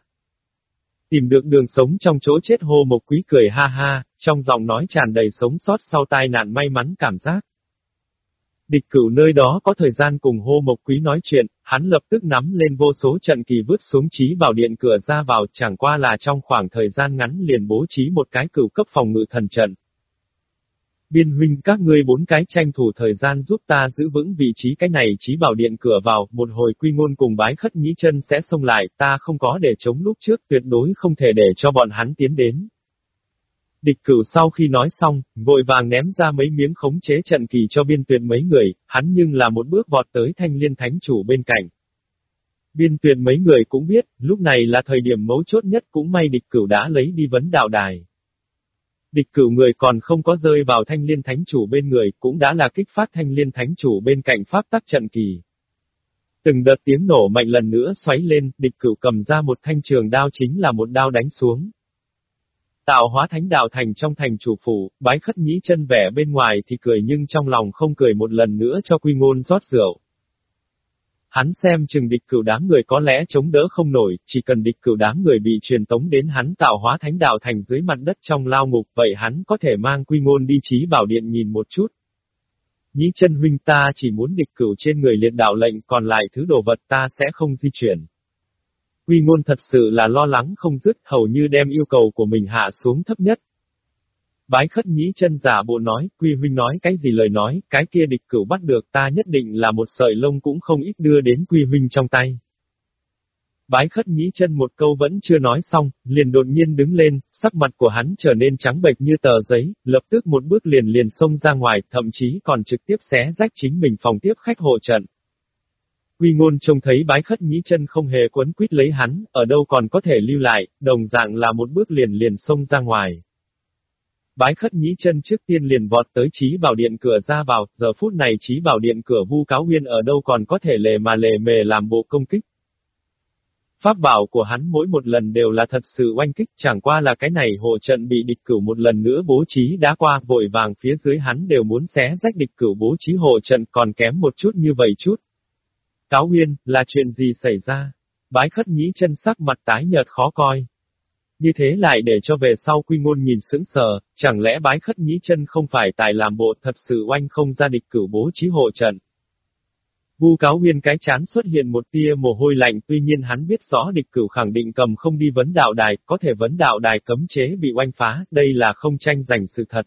Tìm được đường sống trong chỗ chết hô một quý cười ha ha, trong giọng nói tràn đầy sống sót sau tai nạn may mắn cảm giác. Địch cửu nơi đó có thời gian cùng hô mộc quý nói chuyện, hắn lập tức nắm lên vô số trận kỳ vứt xuống trí bảo điện cửa ra vào chẳng qua là trong khoảng thời gian ngắn liền bố trí một cái cửu cấp phòng ngự thần trận. Biên huynh các ngươi bốn cái tranh thủ thời gian giúp ta giữ vững vị trí cái này trí bảo điện cửa vào, một hồi quy ngôn cùng bái khất nhĩ chân sẽ xông lại, ta không có để chống lúc trước tuyệt đối không thể để cho bọn hắn tiến đến. Địch cửu sau khi nói xong, vội vàng ném ra mấy miếng khống chế trận kỳ cho biên tuyệt mấy người, hắn nhưng là một bước vọt tới thanh liên thánh chủ bên cạnh. Biên tuyệt mấy người cũng biết, lúc này là thời điểm mấu chốt nhất cũng may địch cửu đã lấy đi vấn đạo đài. Địch cửu người còn không có rơi vào thanh liên thánh chủ bên người, cũng đã là kích phát thanh liên thánh chủ bên cạnh pháp tắc trận kỳ. Từng đợt tiếng nổ mạnh lần nữa xoáy lên, địch cửu cầm ra một thanh trường đao chính là một đao đánh xuống. Tạo hóa thánh đạo thành trong thành chủ phủ, bái khất nhĩ chân vẻ bên ngoài thì cười nhưng trong lòng không cười một lần nữa cho quy ngôn rót rượu. Hắn xem chừng địch cửu đám người có lẽ chống đỡ không nổi, chỉ cần địch cửu đám người bị truyền tống đến hắn tạo hóa thánh đạo thành dưới mặt đất trong lao ngục, vậy hắn có thể mang quy ngôn đi trí bảo điện nhìn một chút. Nhĩ chân huynh ta chỉ muốn địch cửu trên người liệt đạo lệnh còn lại thứ đồ vật ta sẽ không di chuyển. Quy ngôn thật sự là lo lắng không dứt, hầu như đem yêu cầu của mình hạ xuống thấp nhất. Bái khất nhĩ chân giả bộ nói, quy huynh nói cái gì lời nói, cái kia địch cửu bắt được ta nhất định là một sợi lông cũng không ít đưa đến quy huynh trong tay. Bái khất nhĩ chân một câu vẫn chưa nói xong, liền đột nhiên đứng lên, sắc mặt của hắn trở nên trắng bệch như tờ giấy, lập tức một bước liền liền xông ra ngoài, thậm chí còn trực tiếp xé rách chính mình phòng tiếp khách hộ trận. Quy ngôn trông thấy bái khất nhĩ chân không hề quấn quýt lấy hắn, ở đâu còn có thể lưu lại, đồng dạng là một bước liền liền xông ra ngoài. Bái khất nhĩ chân trước tiên liền vọt tới trí bảo điện cửa ra vào, giờ phút này trí bảo điện cửa vu cáo huyên ở đâu còn có thể lề mà lề mề làm bộ công kích. Pháp bảo của hắn mỗi một lần đều là thật sự oanh kích, chẳng qua là cái này hộ trận bị địch cửu một lần nữa bố trí đã qua, vội vàng phía dưới hắn đều muốn xé rách địch cửu bố trí hộ trận còn kém một chút như vậy chút. Cáo huyên, là chuyện gì xảy ra? Bái khất nhĩ chân sắc mặt tái nhợt khó coi. Như thế lại để cho về sau quy ngôn nhìn sững sờ, chẳng lẽ bái khất nhĩ chân không phải tài làm bộ thật sự oanh không ra địch cửu bố trí hộ trận. Vu cáo huyên cái chán xuất hiện một tia mồ hôi lạnh tuy nhiên hắn biết rõ địch cửu khẳng định cầm không đi vấn đạo đài, có thể vấn đạo đài cấm chế bị oanh phá, đây là không tranh giành sự thật.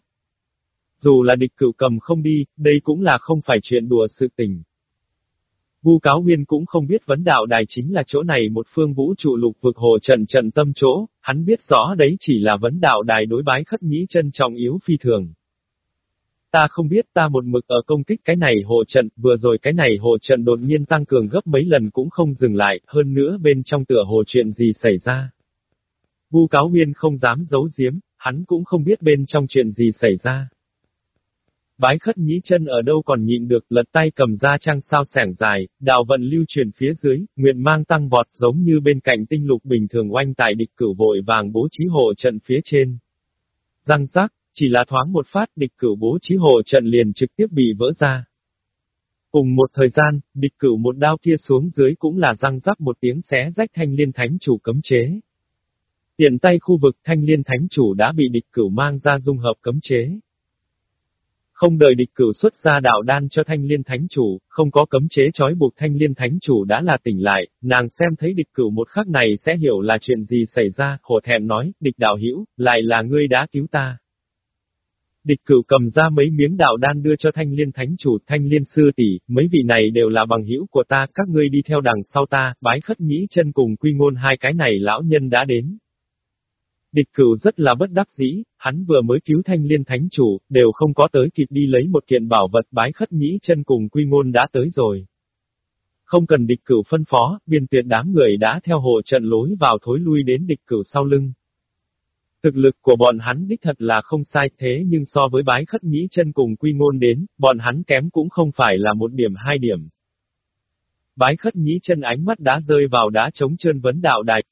Dù là địch cửu cầm không đi, đây cũng là không phải chuyện đùa sự tình. Vu Cáo Huyên cũng không biết vấn đạo đài chính là chỗ này một phương vũ trụ lục vực hồ trận trận tâm chỗ, hắn biết rõ đấy chỉ là vấn đạo đài đối bái khất nhĩ chân trọng yếu phi thường. Ta không biết ta một mực ở công kích cái này hồ trận, vừa rồi cái này hồ trận đột nhiên tăng cường gấp mấy lần cũng không dừng lại, hơn nữa bên trong tựa hồ chuyện gì xảy ra. Vu Cáo Huyên không dám giấu giếm, hắn cũng không biết bên trong chuyện gì xảy ra. Bái khất nhĩ chân ở đâu còn nhịn được, lật tay cầm ra trang sao sẻng dài, đạo vận lưu truyền phía dưới, nguyện mang tăng vọt giống như bên cạnh tinh lục bình thường oanh tại địch cửu vội vàng bố trí hộ trận phía trên. Răng rác, chỉ là thoáng một phát địch cửu bố trí hộ trận liền trực tiếp bị vỡ ra. Cùng một thời gian, địch cửu một đao kia xuống dưới cũng là răng rắc một tiếng xé rách thanh liên thánh chủ cấm chế. Tiện tay khu vực thanh liên thánh chủ đã bị địch cửu mang ra dung hợp cấm chế. Không đợi địch cửu xuất ra đạo đan cho thanh liên thánh chủ, không có cấm chế trói buộc thanh liên thánh chủ đã là tỉnh lại, nàng xem thấy địch cửu một khắc này sẽ hiểu là chuyện gì xảy ra, hổ thẹn nói, địch đạo hữu lại là ngươi đã cứu ta. Địch cửu cầm ra mấy miếng đạo đan đưa cho thanh liên thánh chủ, thanh liên sư tỷ, mấy vị này đều là bằng hữu của ta, các ngươi đi theo đằng sau ta, bái khất nhĩ chân cùng quy ngôn hai cái này lão nhân đã đến. Địch cửu rất là bất đắc dĩ, hắn vừa mới cứu thanh liên thánh chủ, đều không có tới kịp đi lấy một kiện bảo vật bái khất nhĩ chân cùng quy ngôn đã tới rồi. Không cần địch cửu phân phó, biên tuyệt đám người đã theo hồ trận lối vào thối lui đến địch cửu sau lưng. Thực lực của bọn hắn đích thật là không sai thế nhưng so với bái khất nhĩ chân cùng quy ngôn đến, bọn hắn kém cũng không phải là một điểm hai điểm. Bái khất nhĩ chân ánh mắt đã rơi vào đá chống trơn vấn đạo đài,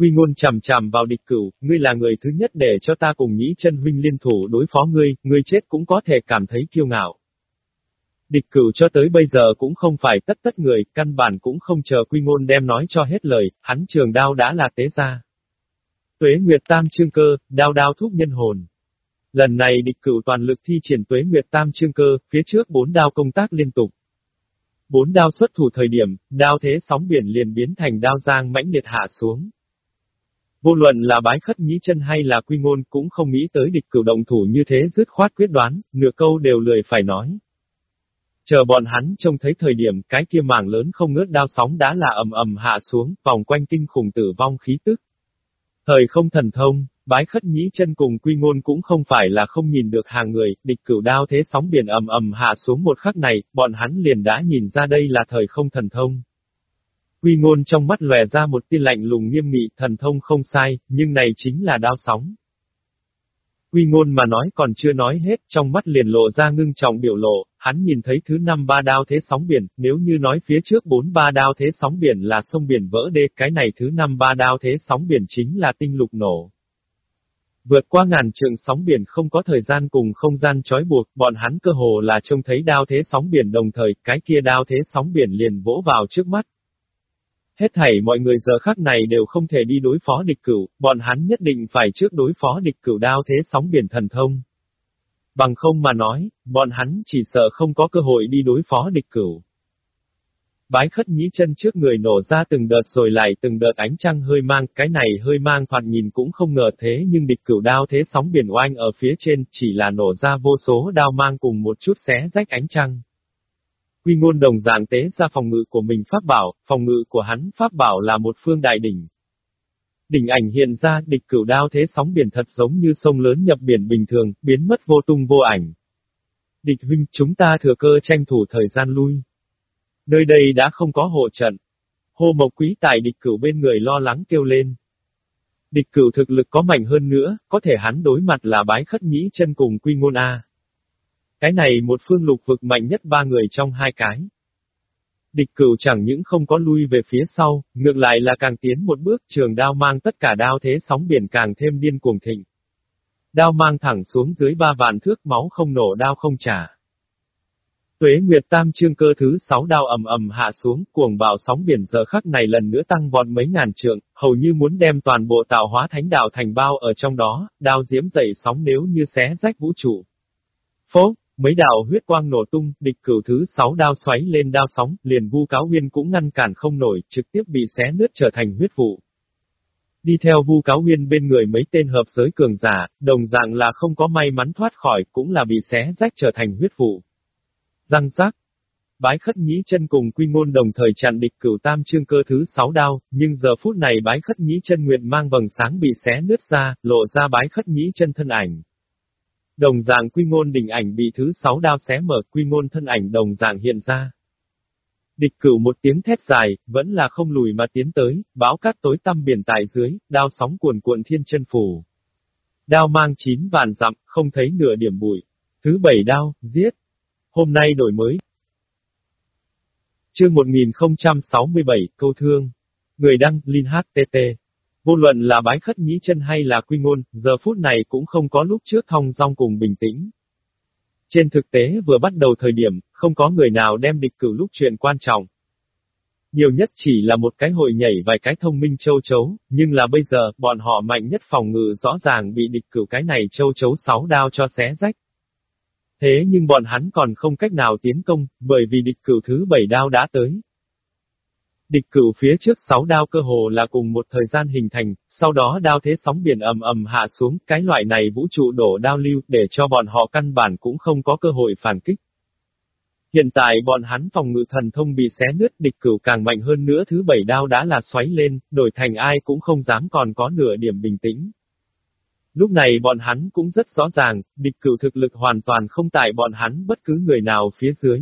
Quy ngôn chằm chằm vào địch cửu, ngươi là người thứ nhất để cho ta cùng nhĩ chân huynh liên thủ đối phó ngươi, ngươi chết cũng có thể cảm thấy kiêu ngạo. Địch cửu cho tới bây giờ cũng không phải tất tất người, căn bản cũng không chờ quy ngôn đem nói cho hết lời, hắn trường đao đã là tế ra. Tuế Nguyệt Tam Trương Cơ, đao đao thúc nhân hồn. Lần này địch cửu toàn lực thi triển Tuế Nguyệt Tam Trương Cơ, phía trước bốn đao công tác liên tục. Bốn đao xuất thủ thời điểm, đao thế sóng biển liền biến thành đao giang mãnh liệt hạ xuống. Vô luận là bái khất nhĩ chân hay là quy ngôn cũng không nghĩ tới địch cửu động thủ như thế dứt khoát quyết đoán, nửa câu đều lười phải nói. Chờ bọn hắn trông thấy thời điểm cái kia mảng lớn không ngớt đao sóng đã là ầm ầm hạ xuống, vòng quanh kinh khủng tử vong khí tức. Thời không thần thông, bái khất nhĩ chân cùng quy ngôn cũng không phải là không nhìn được hàng người, địch cửu đao thế sóng biển ầm ầm hạ xuống một khắc này, bọn hắn liền đã nhìn ra đây là thời không thần thông. Quy ngôn trong mắt lòe ra một tia lạnh lùng nghiêm nghị, thần thông không sai, nhưng này chính là đao sóng. Quy ngôn mà nói còn chưa nói hết, trong mắt liền lộ ra ngưng trọng biểu lộ, hắn nhìn thấy thứ năm ba đao thế sóng biển, nếu như nói phía trước bốn ba đao thế sóng biển là sông biển vỡ đê, cái này thứ năm ba đao thế sóng biển chính là tinh lục nổ. Vượt qua ngàn trường sóng biển không có thời gian cùng không gian trói buộc, bọn hắn cơ hồ là trông thấy đao thế sóng biển đồng thời, cái kia đao thế sóng biển liền vỗ vào trước mắt, Hết thảy mọi người giờ khắc này đều không thể đi đối phó địch cửu, bọn hắn nhất định phải trước đối phó địch cửu đao thế sóng biển thần thông. Bằng không mà nói, bọn hắn chỉ sợ không có cơ hội đi đối phó địch cửu. Bái khất nhĩ chân trước người nổ ra từng đợt rồi lại từng đợt ánh trăng hơi mang, cái này hơi mang thoạt nhìn cũng không ngờ thế nhưng địch cửu đao thế sóng biển oanh ở phía trên chỉ là nổ ra vô số đao mang cùng một chút xé rách ánh trăng. Quy ngôn đồng dạng tế ra phòng ngự của mình pháp bảo, phòng ngự của hắn pháp bảo là một phương đại đỉnh. Đỉnh ảnh hiện ra địch cửu đao thế sóng biển thật giống như sông lớn nhập biển bình thường, biến mất vô tung vô ảnh. Địch huynh chúng ta thừa cơ tranh thủ thời gian lui. Nơi đây đã không có hộ trận. Hô mộc quý tại địch cửu bên người lo lắng kêu lên. Địch cửu thực lực có mạnh hơn nữa, có thể hắn đối mặt là bái khất nhĩ chân cùng quy ngôn A. Cái này một phương lục vực mạnh nhất ba người trong hai cái. Địch cửu chẳng những không có lui về phía sau, ngược lại là càng tiến một bước trường đao mang tất cả đao thế sóng biển càng thêm điên cuồng thịnh. Đao mang thẳng xuống dưới ba vạn thước máu không nổ đao không trả. Tuế Nguyệt Tam chương cơ thứ sáu đao ầm ầm hạ xuống, cuồng bạo sóng biển giờ khắc này lần nữa tăng vọt mấy ngàn trượng, hầu như muốn đem toàn bộ tạo hóa thánh đạo thành bao ở trong đó, đao diễm dậy sóng nếu như xé rách vũ trụ. Phố, mấy đạo huyết quang nổ tung, địch cửu thứ sáu đao xoáy lên đao sóng, liền vu cáo huyên cũng ngăn cản không nổi, trực tiếp bị xé nứt trở thành huyết vụ. Đi theo vu cáo huyên bên người mấy tên hợp giới cường giả, đồng dạng là không có may mắn thoát khỏi, cũng là bị xé rách trở thành huyết vụ. Răng rác. Bái khất nhĩ chân cùng quy ngôn đồng thời chặn địch cửu tam chương cơ thứ sáu đao, nhưng giờ phút này bái khất nhĩ chân nguyện mang vầng sáng bị xé nứt ra, lộ ra bái khất nhĩ chân thân ảnh. Đồng dạng quy ngôn đỉnh ảnh bị thứ sáu đao xé mở, quy ngôn thân ảnh đồng dạng hiện ra. Địch cửu một tiếng thét dài, vẫn là không lùi mà tiến tới, báo cát tối tăm biển tại dưới, đao sóng cuồn cuộn thiên chân phủ. Đao mang chín vạn dặm, không thấy nửa điểm bụi. Thứ bảy đao, giết. Hôm nay đổi mới. Chương 1067, câu thương. Người đăng, Linh HTT. Vô luận là bái khất nhĩ chân hay là quy ngôn, giờ phút này cũng không có lúc trước thong dong cùng bình tĩnh. Trên thực tế vừa bắt đầu thời điểm, không có người nào đem địch cử lúc chuyện quan trọng. Nhiều nhất chỉ là một cái hội nhảy vài cái thông minh châu chấu, nhưng là bây giờ, bọn họ mạnh nhất phòng ngự rõ ràng bị địch cử cái này châu chấu sáu đao cho xé rách. Thế nhưng bọn hắn còn không cách nào tiến công, bởi vì địch cử thứ bảy đao đã tới. Địch cửu phía trước sáu đao cơ hồ là cùng một thời gian hình thành, sau đó đao thế sóng biển ầm ầm hạ xuống, cái loại này vũ trụ đổ đao lưu, để cho bọn họ căn bản cũng không có cơ hội phản kích. Hiện tại bọn hắn phòng ngự thần thông bị xé nứt địch cửu càng mạnh hơn nữa thứ bảy đao đã là xoáy lên, đổi thành ai cũng không dám còn có nửa điểm bình tĩnh. Lúc này bọn hắn cũng rất rõ ràng, địch cửu thực lực hoàn toàn không tại bọn hắn bất cứ người nào phía dưới.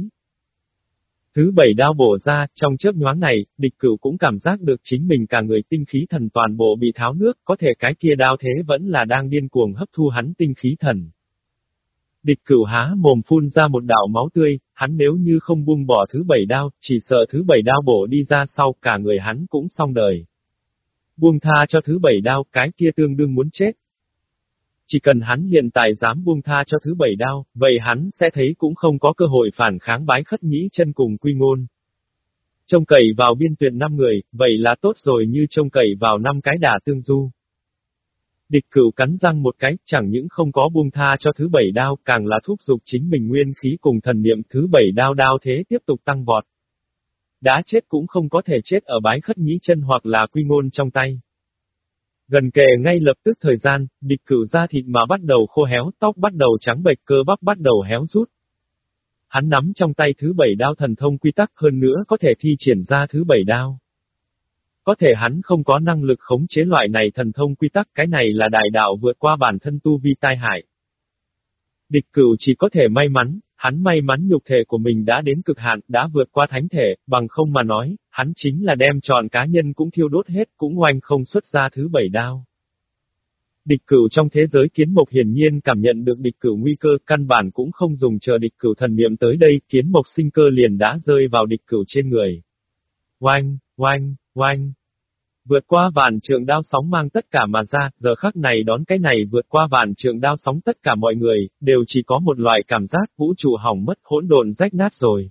Thứ bảy đao bổ ra, trong chớp nhoáng này, địch cửu cũng cảm giác được chính mình cả người tinh khí thần toàn bộ bị tháo nước, có thể cái kia đao thế vẫn là đang điên cuồng hấp thu hắn tinh khí thần. Địch cửu há mồm phun ra một đạo máu tươi, hắn nếu như không buông bỏ thứ bảy đao, chỉ sợ thứ bảy đao bổ đi ra sau cả người hắn cũng xong đời. Buông tha cho thứ bảy đao, cái kia tương đương muốn chết, chỉ cần hắn hiện tại dám buông tha cho thứ bảy đao, vậy hắn sẽ thấy cũng không có cơ hội phản kháng bái khất nhĩ chân cùng quy ngôn. Trông cậy vào biên tuyệt năm người, vậy là tốt rồi như trông cậy vào năm cái đà tương du. Địch cửu cắn răng một cái, chẳng những không có buông tha cho thứ bảy đao, càng là thúc giục chính mình nguyên khí cùng thần niệm thứ bảy đao đao thế tiếp tục tăng vọt. Đã chết cũng không có thể chết ở bái khất nhĩ chân hoặc là quy ngôn trong tay. Gần kề ngay lập tức thời gian, địch cửu da thịt mà bắt đầu khô héo, tóc bắt đầu trắng bệch, cơ bắp bắt đầu héo rút. Hắn nắm trong tay thứ bảy đao thần thông quy tắc hơn nữa có thể thi triển ra thứ bảy đao. Có thể hắn không có năng lực khống chế loại này thần thông quy tắc, cái này là đại đạo vượt qua bản thân tu vi tai hại. Địch cửu chỉ có thể may mắn, hắn may mắn nhục thể của mình đã đến cực hạn, đã vượt qua thánh thể, bằng không mà nói, hắn chính là đem tròn cá nhân cũng thiêu đốt hết, cũng oanh không xuất ra thứ bảy đao. Địch cửu trong thế giới kiến mộc hiển nhiên cảm nhận được địch cửu nguy cơ, căn bản cũng không dùng chờ địch cửu thần niệm tới đây, kiến mộc sinh cơ liền đã rơi vào địch cửu trên người. Oanh, oanh, oanh, Vượt qua vạn trượng đao sóng mang tất cả mà ra, giờ khắc này đón cái này vượt qua vạn trượng đao sóng tất cả mọi người, đều chỉ có một loại cảm giác vũ trụ hỏng mất hỗn độn rách nát rồi.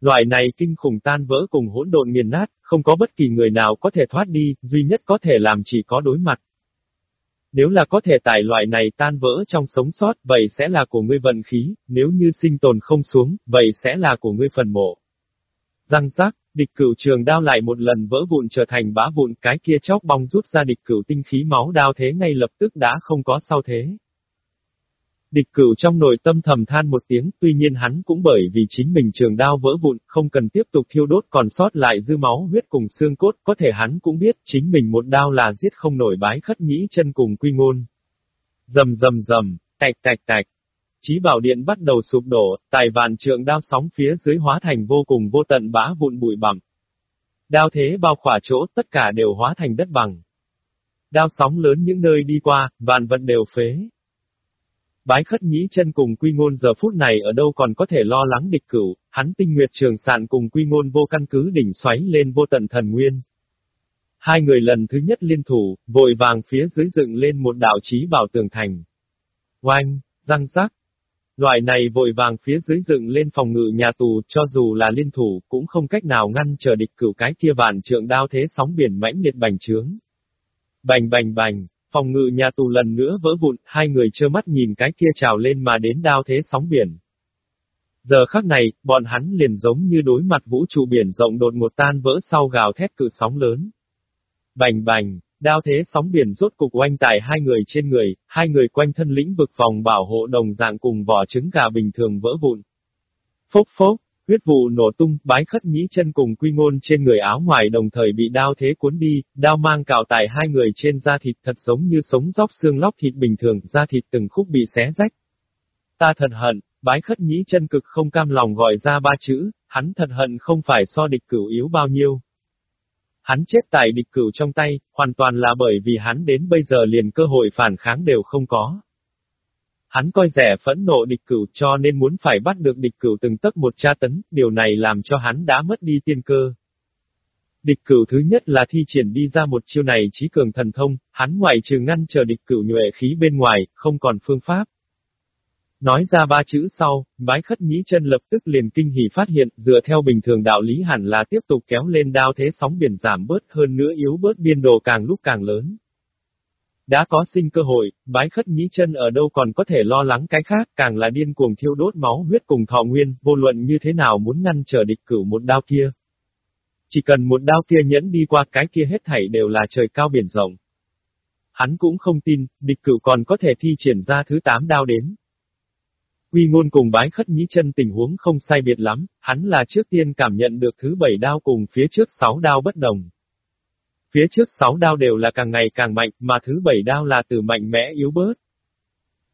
Loại này kinh khủng tan vỡ cùng hỗn độn nghiền nát, không có bất kỳ người nào có thể thoát đi, duy nhất có thể làm chỉ có đối mặt. Nếu là có thể tải loại này tan vỡ trong sống sót, vậy sẽ là của ngươi vận khí, nếu như sinh tồn không xuống, vậy sẽ là của ngươi phần mộ. Răng rác, Địch cửu trường đao lại một lần vỡ vụn trở thành bã vụn, cái kia chóc bong rút ra địch cửu tinh khí máu đao thế ngay lập tức đã không có sau thế. Địch cửu trong nội tâm thầm than một tiếng, tuy nhiên hắn cũng bởi vì chính mình trường đao vỡ vụn, không cần tiếp tục thiêu đốt còn sót lại dư máu huyết cùng xương cốt, có thể hắn cũng biết chính mình một đao là giết không nổi bái khất nhĩ chân cùng quy ngôn. Dầm dầm dầm, tạch tạch tạch, Chí bảo điện bắt đầu sụp đổ, tài vạn trượng đao sóng phía dưới hóa thành vô cùng vô tận bã vụn bụi bặm. Đao thế bao khỏa chỗ tất cả đều hóa thành đất bằng. Đao sóng lớn những nơi đi qua, vạn vật đều phế. Bái khất nhĩ chân cùng quy ngôn giờ phút này ở đâu còn có thể lo lắng địch cửu, hắn tinh nguyệt trường sạn cùng quy ngôn vô căn cứ đỉnh xoáy lên vô tận thần nguyên. Hai người lần thứ nhất liên thủ, vội vàng phía dưới dựng lên một đạo chí bảo tường thành. Oanh, răng rắc. Loại này vội vàng phía dưới dựng lên phòng ngự nhà tù cho dù là liên thủ cũng không cách nào ngăn chờ địch cửu cái kia vạn trượng đao thế sóng biển mãnh liệt bành trướng. Bành bành bành, phòng ngự nhà tù lần nữa vỡ vụn, hai người trơ mắt nhìn cái kia trào lên mà đến đao thế sóng biển. Giờ khắc này, bọn hắn liền giống như đối mặt vũ trụ biển rộng đột ngột tan vỡ sau gào thét cự sóng lớn. Bành bành, đao thế sóng biển rốt cục oanh tải hai người trên người, hai người quanh thân lĩnh vực phòng bảo hộ đồng dạng cùng vỏ trứng gà bình thường vỡ vụn. Phốc phốc, huyết vụ nổ tung, bái khất nhĩ chân cùng quy ngôn trên người áo ngoài đồng thời bị đao thế cuốn đi, đao mang cào tải hai người trên da thịt thật giống như sống róc xương lóc thịt bình thường, da thịt từng khúc bị xé rách. Ta thật hận, bái khất nhĩ chân cực không cam lòng gọi ra ba chữ, hắn thật hận không phải so địch cửu yếu bao nhiêu. Hắn chết tại địch cửu trong tay, hoàn toàn là bởi vì hắn đến bây giờ liền cơ hội phản kháng đều không có. Hắn coi rẻ phẫn nộ địch cửu cho nên muốn phải bắt được địch cửu từng tấc một tra tấn, điều này làm cho hắn đã mất đi tiên cơ. Địch cửu thứ nhất là thi triển đi ra một chiêu này trí cường thần thông, hắn ngoại trừ ngăn chờ địch cửu nhuệ khí bên ngoài, không còn phương pháp. Nói ra ba chữ sau, bái khất nhĩ chân lập tức liền kinh hỉ phát hiện, dựa theo bình thường đạo lý hẳn là tiếp tục kéo lên đao thế sóng biển giảm bớt hơn nữa yếu bớt biên độ càng lúc càng lớn. Đã có sinh cơ hội, bái khất nhĩ chân ở đâu còn có thể lo lắng cái khác, càng là điên cuồng thiêu đốt máu huyết cùng thọ nguyên, vô luận như thế nào muốn ngăn trở địch cửu một đao kia. Chỉ cần một đao kia nhẫn đi qua cái kia hết thảy đều là trời cao biển rộng. Hắn cũng không tin, địch cửu còn có thể thi triển ra thứ tám đao đến. Quy ngôn cùng bái khất nhĩ chân tình huống không sai biệt lắm, hắn là trước tiên cảm nhận được thứ bảy đao cùng phía trước sáu đao bất đồng. Phía trước sáu đao đều là càng ngày càng mạnh, mà thứ bảy đao là từ mạnh mẽ yếu bớt.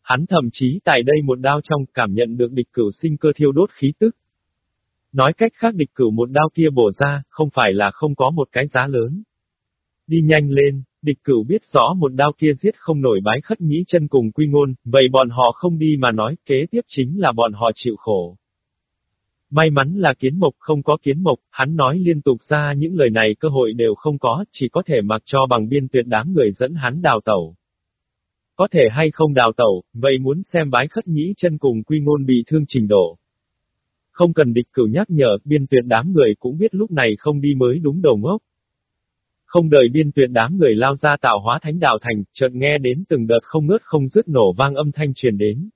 Hắn thậm chí tại đây một đao trong cảm nhận được địch cửu sinh cơ thiêu đốt khí tức. Nói cách khác địch cửu một đao kia bổ ra, không phải là không có một cái giá lớn. Đi nhanh lên, địch cửu biết rõ một đao kia giết không nổi bái khất nhĩ chân cùng quy ngôn, vậy bọn họ không đi mà nói, kế tiếp chính là bọn họ chịu khổ. May mắn là kiến mộc không có kiến mộc, hắn nói liên tục ra những lời này cơ hội đều không có, chỉ có thể mặc cho bằng biên tuyệt đám người dẫn hắn đào tẩu. Có thể hay không đào tẩu, vậy muốn xem bái khất nhĩ chân cùng quy ngôn bị thương trình độ. Không cần địch cửu nhắc nhở, biên tuyệt đám người cũng biết lúc này không đi mới đúng đầu ngốc. Không đợi biên tuyệt đám người lao ra tạo hóa thánh đạo thành, chợt nghe đến từng đợt không ngớt không dứt nổ vang âm thanh truyền đến.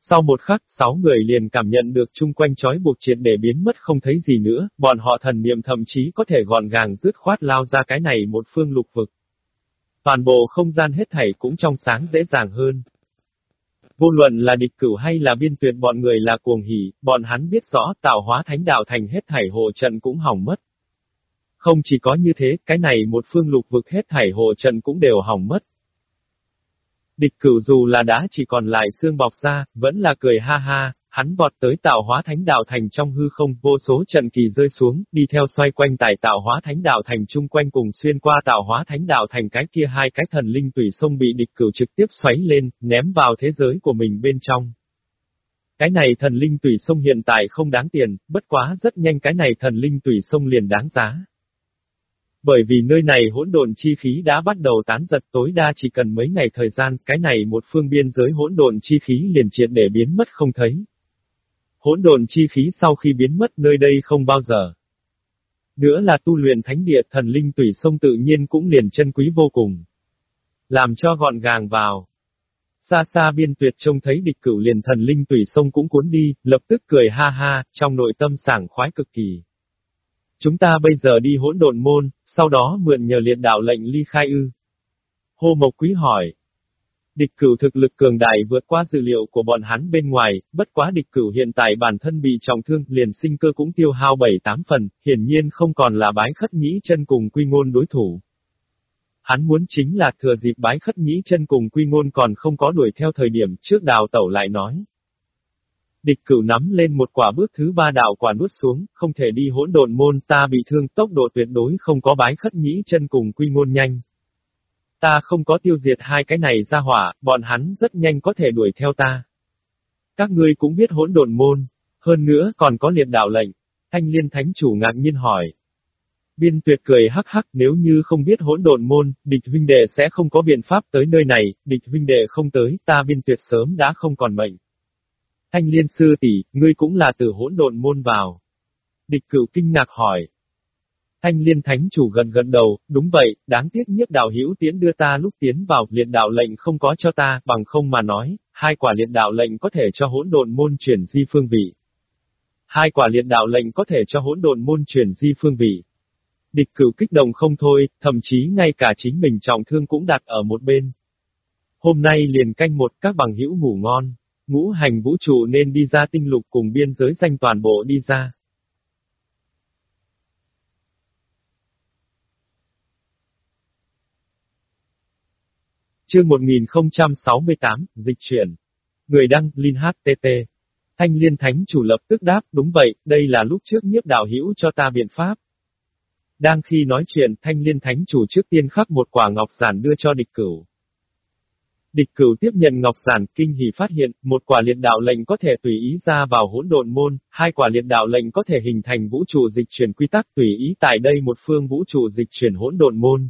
Sau một khắc, sáu người liền cảm nhận được chung quanh trói buộc triệt để biến mất không thấy gì nữa, bọn họ thần niệm thậm chí có thể gọn gàng dứt khoát lao ra cái này một phương lục vực. Toàn bộ không gian hết thảy cũng trong sáng dễ dàng hơn. Vô luận là địch cửu hay là biên tuyệt bọn người là cuồng hỉ, bọn hắn biết rõ tạo hóa thánh đạo thành hết thảy hộ trận cũng hỏng mất. Không chỉ có như thế, cái này một phương lục vực hết thảy hộ trận cũng đều hỏng mất. Địch cửu dù là đã chỉ còn lại xương bọc ra, vẫn là cười ha ha, hắn vọt tới tạo hóa thánh đạo thành trong hư không, vô số trận kỳ rơi xuống, đi theo xoay quanh tại tạo hóa thánh đạo thành chung quanh cùng xuyên qua tạo hóa thánh đạo thành cái kia hai cái thần linh tùy sông bị địch cửu trực tiếp xoáy lên, ném vào thế giới của mình bên trong. Cái này thần linh tùy sông hiện tại không đáng tiền, bất quá rất nhanh cái này thần linh tùy sông liền đáng giá. Bởi vì nơi này hỗn độn chi khí đã bắt đầu tán giật tối đa chỉ cần mấy ngày thời gian, cái này một phương biên giới hỗn độn chi khí liền triệt để biến mất không thấy. Hỗn độn chi khí sau khi biến mất nơi đây không bao giờ. Nữa là tu luyện thánh địa thần linh tùy sông tự nhiên cũng liền chân quý vô cùng. Làm cho gọn gàng vào. Xa xa biên tuyệt trông thấy địch cửu liền thần linh tùy sông cũng cuốn đi, lập tức cười ha ha, trong nội tâm sảng khoái cực kỳ. Chúng ta bây giờ đi hỗn độn môn, sau đó mượn nhờ liệt đạo lệnh ly khai ư. Hô Mộc Quý hỏi. Địch cửu thực lực cường đại vượt qua dữ liệu của bọn hắn bên ngoài, bất quá địch cửu hiện tại bản thân bị trọng thương, liền sinh cơ cũng tiêu hao 7-8 phần, hiển nhiên không còn là bái khất nhĩ chân cùng quy ngôn đối thủ. Hắn muốn chính là thừa dịp bái khất nhĩ chân cùng quy ngôn còn không có đuổi theo thời điểm trước đào tẩu lại nói. Địch cửu nắm lên một quả bước thứ ba đạo quả nuốt xuống, không thể đi hỗn độn môn ta bị thương tốc độ tuyệt đối không có bái khất nhĩ chân cùng quy ngôn nhanh. Ta không có tiêu diệt hai cái này ra hỏa, bọn hắn rất nhanh có thể đuổi theo ta. Các ngươi cũng biết hỗn độn môn, hơn nữa còn có liệt đạo lệnh. Thanh liên thánh chủ ngạc nhiên hỏi. Biên tuyệt cười hắc hắc nếu như không biết hỗn độn môn, địch huynh đệ sẽ không có biện pháp tới nơi này, địch huynh đệ không tới, ta biên tuyệt sớm đã không còn mệnh. Thanh liên sư tỷ, ngươi cũng là từ hỗn độn môn vào. Địch cửu kinh ngạc hỏi. Thanh liên thánh chủ gần gần đầu, đúng vậy, đáng tiếc nhất đạo hữu tiến đưa ta lúc tiến vào, liệt đạo lệnh không có cho ta, bằng không mà nói, hai quả liệt đạo lệnh có thể cho hỗn độn môn chuyển di phương vị. Hai quả liệt đạo lệnh có thể cho hỗn độn môn chuyển di phương vị. Địch cửu kích động không thôi, thậm chí ngay cả chính mình trọng thương cũng đặt ở một bên. Hôm nay liền canh một các bằng hữu ngủ ngon, ngũ hành vũ trụ nên đi ra tinh lục cùng biên giới danh toàn bộ đi ra. Chương 1068, Dịch chuyển. Người đăng, Linh HTT. Thanh Liên Thánh chủ lập tức đáp, đúng vậy, đây là lúc trước nhiếp đạo hữu cho ta biện pháp. Đang khi nói chuyện, Thanh Liên Thánh chủ trước tiên khắc một quả ngọc giản đưa cho địch cửu. Địch cửu tiếp nhận ngọc giản, kinh hỉ phát hiện, một quả liệt đạo lệnh có thể tùy ý ra vào hỗn độn môn, hai quả liệt đạo lệnh có thể hình thành vũ trụ dịch chuyển quy tắc tùy ý tại đây một phương vũ trụ dịch chuyển hỗn độn môn.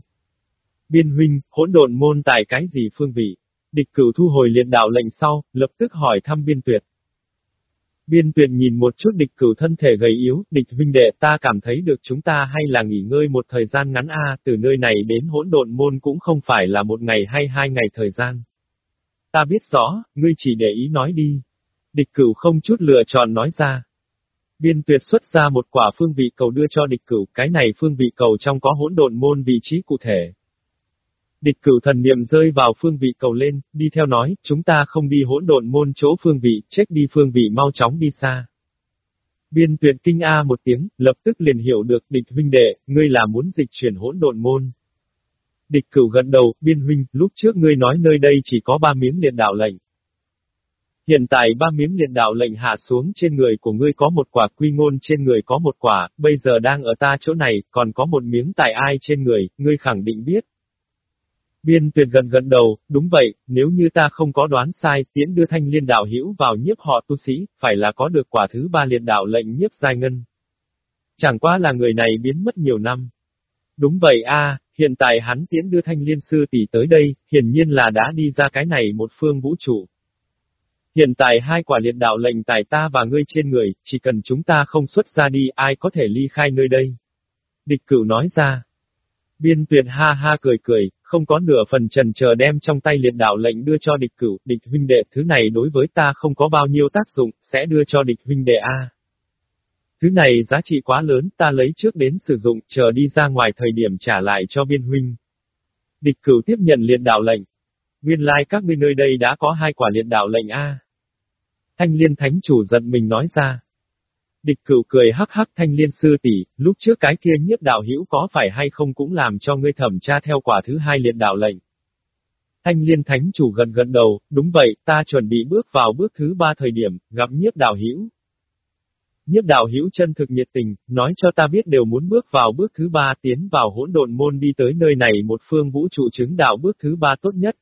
Biên huynh, hỗn độn môn tại cái gì phương vị? Địch cửu thu hồi liệt đạo lệnh sau, lập tức hỏi thăm biên tuyệt. Biên tuyệt nhìn một chút địch cửu thân thể gầy yếu, địch huynh đệ ta cảm thấy được chúng ta hay là nghỉ ngơi một thời gian ngắn a từ nơi này đến hỗn độn môn cũng không phải là một ngày hay hai ngày thời gian. Ta biết rõ, ngươi chỉ để ý nói đi. Địch cửu không chút lựa chọn nói ra. Biên tuyệt xuất ra một quả phương vị cầu đưa cho địch cửu, cái này phương vị cầu trong có hỗn độn môn vị trí cụ thể. Địch cửu thần niệm rơi vào phương vị cầu lên, đi theo nói, chúng ta không đi hỗn độn môn chỗ phương vị, chết đi phương vị mau chóng đi xa. Biên tuyệt kinh A một tiếng, lập tức liền hiểu được địch huynh đệ, ngươi là muốn dịch chuyển hỗn độn môn. Địch cửu gần đầu, biên huynh, lúc trước ngươi nói nơi đây chỉ có ba miếng liệt đạo lệnh. Hiện tại ba miếng liệt đạo lệnh hạ xuống trên người của ngươi có một quả quy ngôn trên người có một quả, bây giờ đang ở ta chỗ này, còn có một miếng tại ai trên người, ngươi khẳng định biết. Biên tuyệt gần gần đầu, đúng vậy, nếu như ta không có đoán sai, tiễn đưa thanh liên đạo hữu vào nhiếp họ tu sĩ, phải là có được quả thứ ba liệt đạo lệnh nhiếp giai ngân. Chẳng qua là người này biến mất nhiều năm. Đúng vậy a, hiện tại hắn tiễn đưa thanh liên sư tỷ tới đây, hiển nhiên là đã đi ra cái này một phương vũ trụ. Hiện tại hai quả liệt đạo lệnh tại ta và ngươi trên người, chỉ cần chúng ta không xuất ra đi, ai có thể ly khai nơi đây. Địch cửu nói ra. Biên tuyệt ha ha cười cười, không có nửa phần trần chờ đem trong tay liệt đạo lệnh đưa cho địch cửu, địch huynh đệ, thứ này đối với ta không có bao nhiêu tác dụng, sẽ đưa cho địch huynh đệ A. Thứ này giá trị quá lớn, ta lấy trước đến sử dụng, chờ đi ra ngoài thời điểm trả lại cho biên huynh. Địch cửu tiếp nhận liền đạo lệnh. Nguyên lai like các ngươi nơi đây đã có hai quả liền đạo lệnh A. Thanh liên thánh chủ giận mình nói ra. Địch cửu cười hắc hắc thanh liên sư tỷ, lúc trước cái kia nhiếp đạo hữu có phải hay không cũng làm cho ngươi thẩm tra theo quả thứ hai liền đạo lệnh. Thanh liên thánh chủ gần gần đầu, đúng vậy, ta chuẩn bị bước vào bước thứ ba thời điểm, gặp nhiếp đạo hữu. Nhiếp đạo hữu chân thực nhiệt tình, nói cho ta biết đều muốn bước vào bước thứ ba tiến vào hỗn độn môn đi tới nơi này một phương vũ trụ chứng đạo bước thứ ba tốt nhất,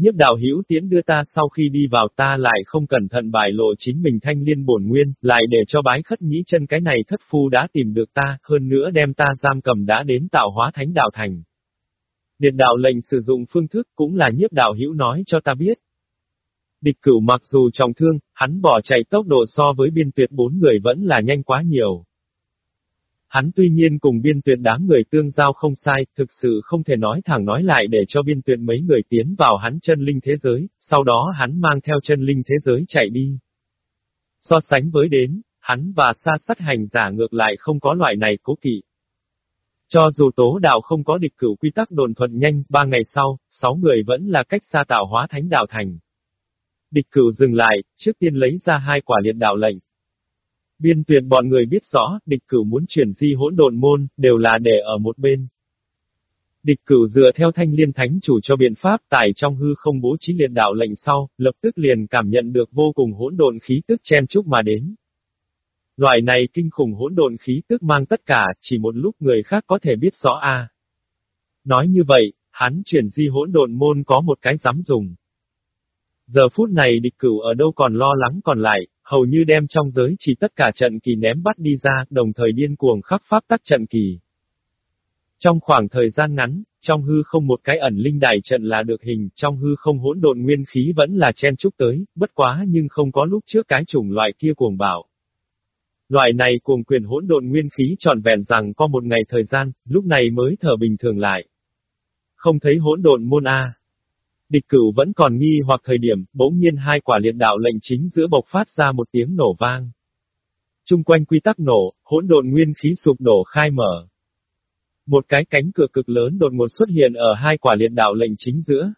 Nhiếp đạo hữu tiến đưa ta sau khi đi vào ta lại không cẩn thận bài lộ chính mình thanh liên bổn nguyên, lại để cho bái khất nhĩ chân cái này thất phu đã tìm được ta, hơn nữa đem ta giam cầm đã đến tạo hóa thánh đạo thành. Điện đạo lệnh sử dụng phương thức cũng là nhiếp đạo hữu nói cho ta biết. Địch cửu mặc dù trọng thương, hắn bỏ chạy tốc độ so với biên tuyệt bốn người vẫn là nhanh quá nhiều. Hắn tuy nhiên cùng biên tuyệt đám người tương giao không sai, thực sự không thể nói thẳng nói lại để cho biên tuyệt mấy người tiến vào hắn chân linh thế giới, sau đó hắn mang theo chân linh thế giới chạy đi. So sánh với đến, hắn và xa sát hành giả ngược lại không có loại này cố kỵ. Cho dù tố đạo không có địch cửu quy tắc đồn thuận nhanh, ba ngày sau, sáu người vẫn là cách xa tạo hóa thánh đạo thành. Địch cửu dừng lại, trước tiên lấy ra hai quả liệt đạo lệnh, Biên tuyệt bọn người biết rõ, địch cửu muốn chuyển di hỗn độn môn, đều là để ở một bên. Địch cửu dựa theo thanh liên thánh chủ cho biện pháp tải trong hư không bố trí liệt đạo lệnh sau, lập tức liền cảm nhận được vô cùng hỗn độn khí tức chen chúc mà đến. Loại này kinh khủng hỗn độn khí tức mang tất cả, chỉ một lúc người khác có thể biết rõ a. Nói như vậy, Hắn chuyển di hỗn độn môn có một cái dám dùng. Giờ phút này địch cửu ở đâu còn lo lắng còn lại, hầu như đem trong giới chỉ tất cả trận kỳ ném bắt đi ra, đồng thời điên cuồng khắc pháp tắc trận kỳ. Trong khoảng thời gian ngắn, trong hư không một cái ẩn linh đài trận là được hình, trong hư không hỗn độn nguyên khí vẫn là chen chúc tới, bất quá nhưng không có lúc trước cái chủng loại kia cuồng bạo. Loại này cuồng quyền hỗn độn nguyên khí tròn vẹn rằng có một ngày thời gian, lúc này mới thở bình thường lại. Không thấy hỗn độn môn A. Địch cửu vẫn còn nghi hoặc thời điểm, bỗng nhiên hai quả liệt đạo lệnh chính giữa bộc phát ra một tiếng nổ vang. Trung quanh quy tắc nổ, hỗn độn nguyên khí sụp đổ khai mở. Một cái cánh cửa cực lớn đột ngột xuất hiện ở hai quả liệt đạo lệnh chính giữa.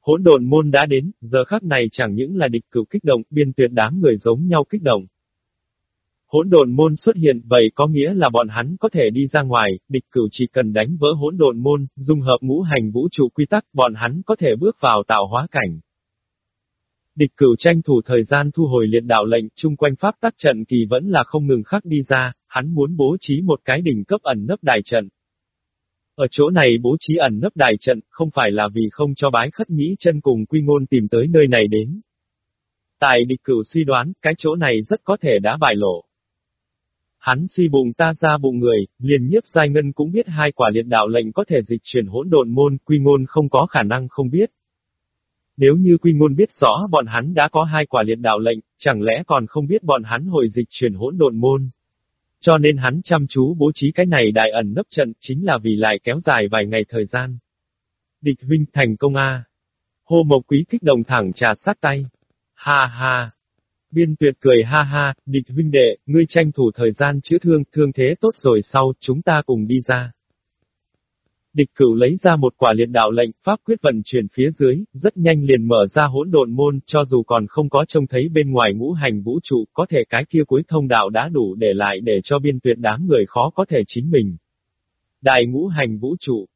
Hỗn độn môn đã đến, giờ khắc này chẳng những là địch cửu kích động, biên tuyệt đám người giống nhau kích động. Hỗn độn môn xuất hiện, vậy có nghĩa là bọn hắn có thể đi ra ngoài, địch cửu chỉ cần đánh vỡ hỗn độn môn, dung hợp ngũ hành vũ trụ quy tắc, bọn hắn có thể bước vào tạo hóa cảnh. Địch cửu tranh thủ thời gian thu hồi liệt đạo lệnh, chung quanh pháp tắc trận kỳ vẫn là không ngừng khắc đi ra, hắn muốn bố trí một cái đỉnh cấp ẩn nấp đài trận. Ở chỗ này bố trí ẩn nấp đài trận, không phải là vì không cho bái khất nhĩ chân cùng quy ngôn tìm tới nơi này đến. Tại địch cửu suy đoán, cái chỗ này rất có thể đã bại lộ. Hắn suy bụng ta ra bụng người, liền nhiếp giai ngân cũng biết hai quả liệt đạo lệnh có thể dịch chuyển hỗn độn môn, quy ngôn không có khả năng không biết. Nếu như quy ngôn biết rõ bọn hắn đã có hai quả liệt đạo lệnh, chẳng lẽ còn không biết bọn hắn hồi dịch chuyển hỗn độn môn. Cho nên hắn chăm chú bố trí cái này đại ẩn nấp trận chính là vì lại kéo dài vài ngày thời gian. Địch huynh thành công A. Hô Mộc Quý kích động thẳng trà sát tay. Ha ha, Biên tuyệt cười ha ha, địch huynh đệ, ngươi tranh thủ thời gian chữa thương, thương thế tốt rồi sau, chúng ta cùng đi ra. Địch cửu lấy ra một quả liệt đạo lệnh, pháp quyết vận chuyển phía dưới, rất nhanh liền mở ra hỗn độn môn, cho dù còn không có trông thấy bên ngoài ngũ hành vũ trụ, có thể cái kia cuối thông đạo đã đủ để lại để cho biên tuyệt đám người khó có thể chính mình. Đại ngũ hành vũ trụ,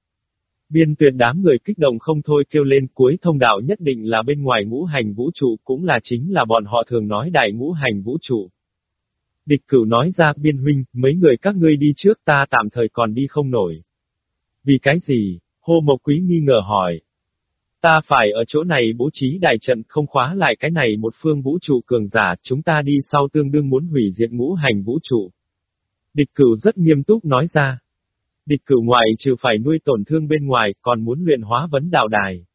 Biên tuyệt đám người kích động không thôi kêu lên cuối thông đạo nhất định là bên ngoài ngũ hành vũ trụ cũng là chính là bọn họ thường nói đại ngũ hành vũ trụ. Địch cửu nói ra biên huynh, mấy người các ngươi đi trước ta tạm thời còn đi không nổi. Vì cái gì? Hô Mộc Quý nghi ngờ hỏi. Ta phải ở chỗ này bố trí đại trận không khóa lại cái này một phương vũ trụ cường giả, chúng ta đi sau tương đương muốn hủy diệt ngũ hành vũ trụ. Địch cửu rất nghiêm túc nói ra. Địch cửu ngoại trừ phải nuôi tổn thương bên ngoài, còn muốn luyện hóa vấn đạo đài.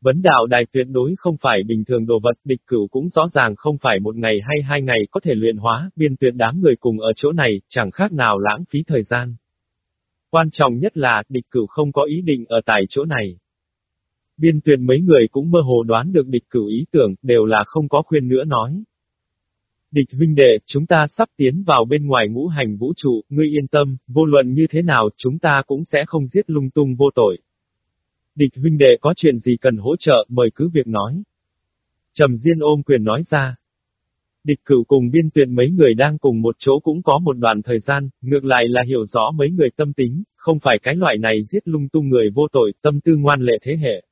Vấn đạo đài tuyệt đối không phải bình thường đồ vật, địch cửu cũng rõ ràng không phải một ngày hay hai ngày có thể luyện hóa, biên tuyệt đám người cùng ở chỗ này, chẳng khác nào lãng phí thời gian. Quan trọng nhất là, địch cửu không có ý định ở tại chỗ này. Biên tuyệt mấy người cũng mơ hồ đoán được địch cửu ý tưởng, đều là không có khuyên nữa nói. Địch huynh đệ, chúng ta sắp tiến vào bên ngoài ngũ hành vũ trụ, ngươi yên tâm, vô luận như thế nào, chúng ta cũng sẽ không giết lung tung vô tội. Địch huynh đệ có chuyện gì cần hỗ trợ, mời cứ việc nói. Trầm Diên ôm quyền nói ra. Địch cửu cùng biên tuyệt mấy người đang cùng một chỗ cũng có một đoạn thời gian, ngược lại là hiểu rõ mấy người tâm tính, không phải cái loại này giết lung tung người vô tội, tâm tư ngoan lệ thế hệ.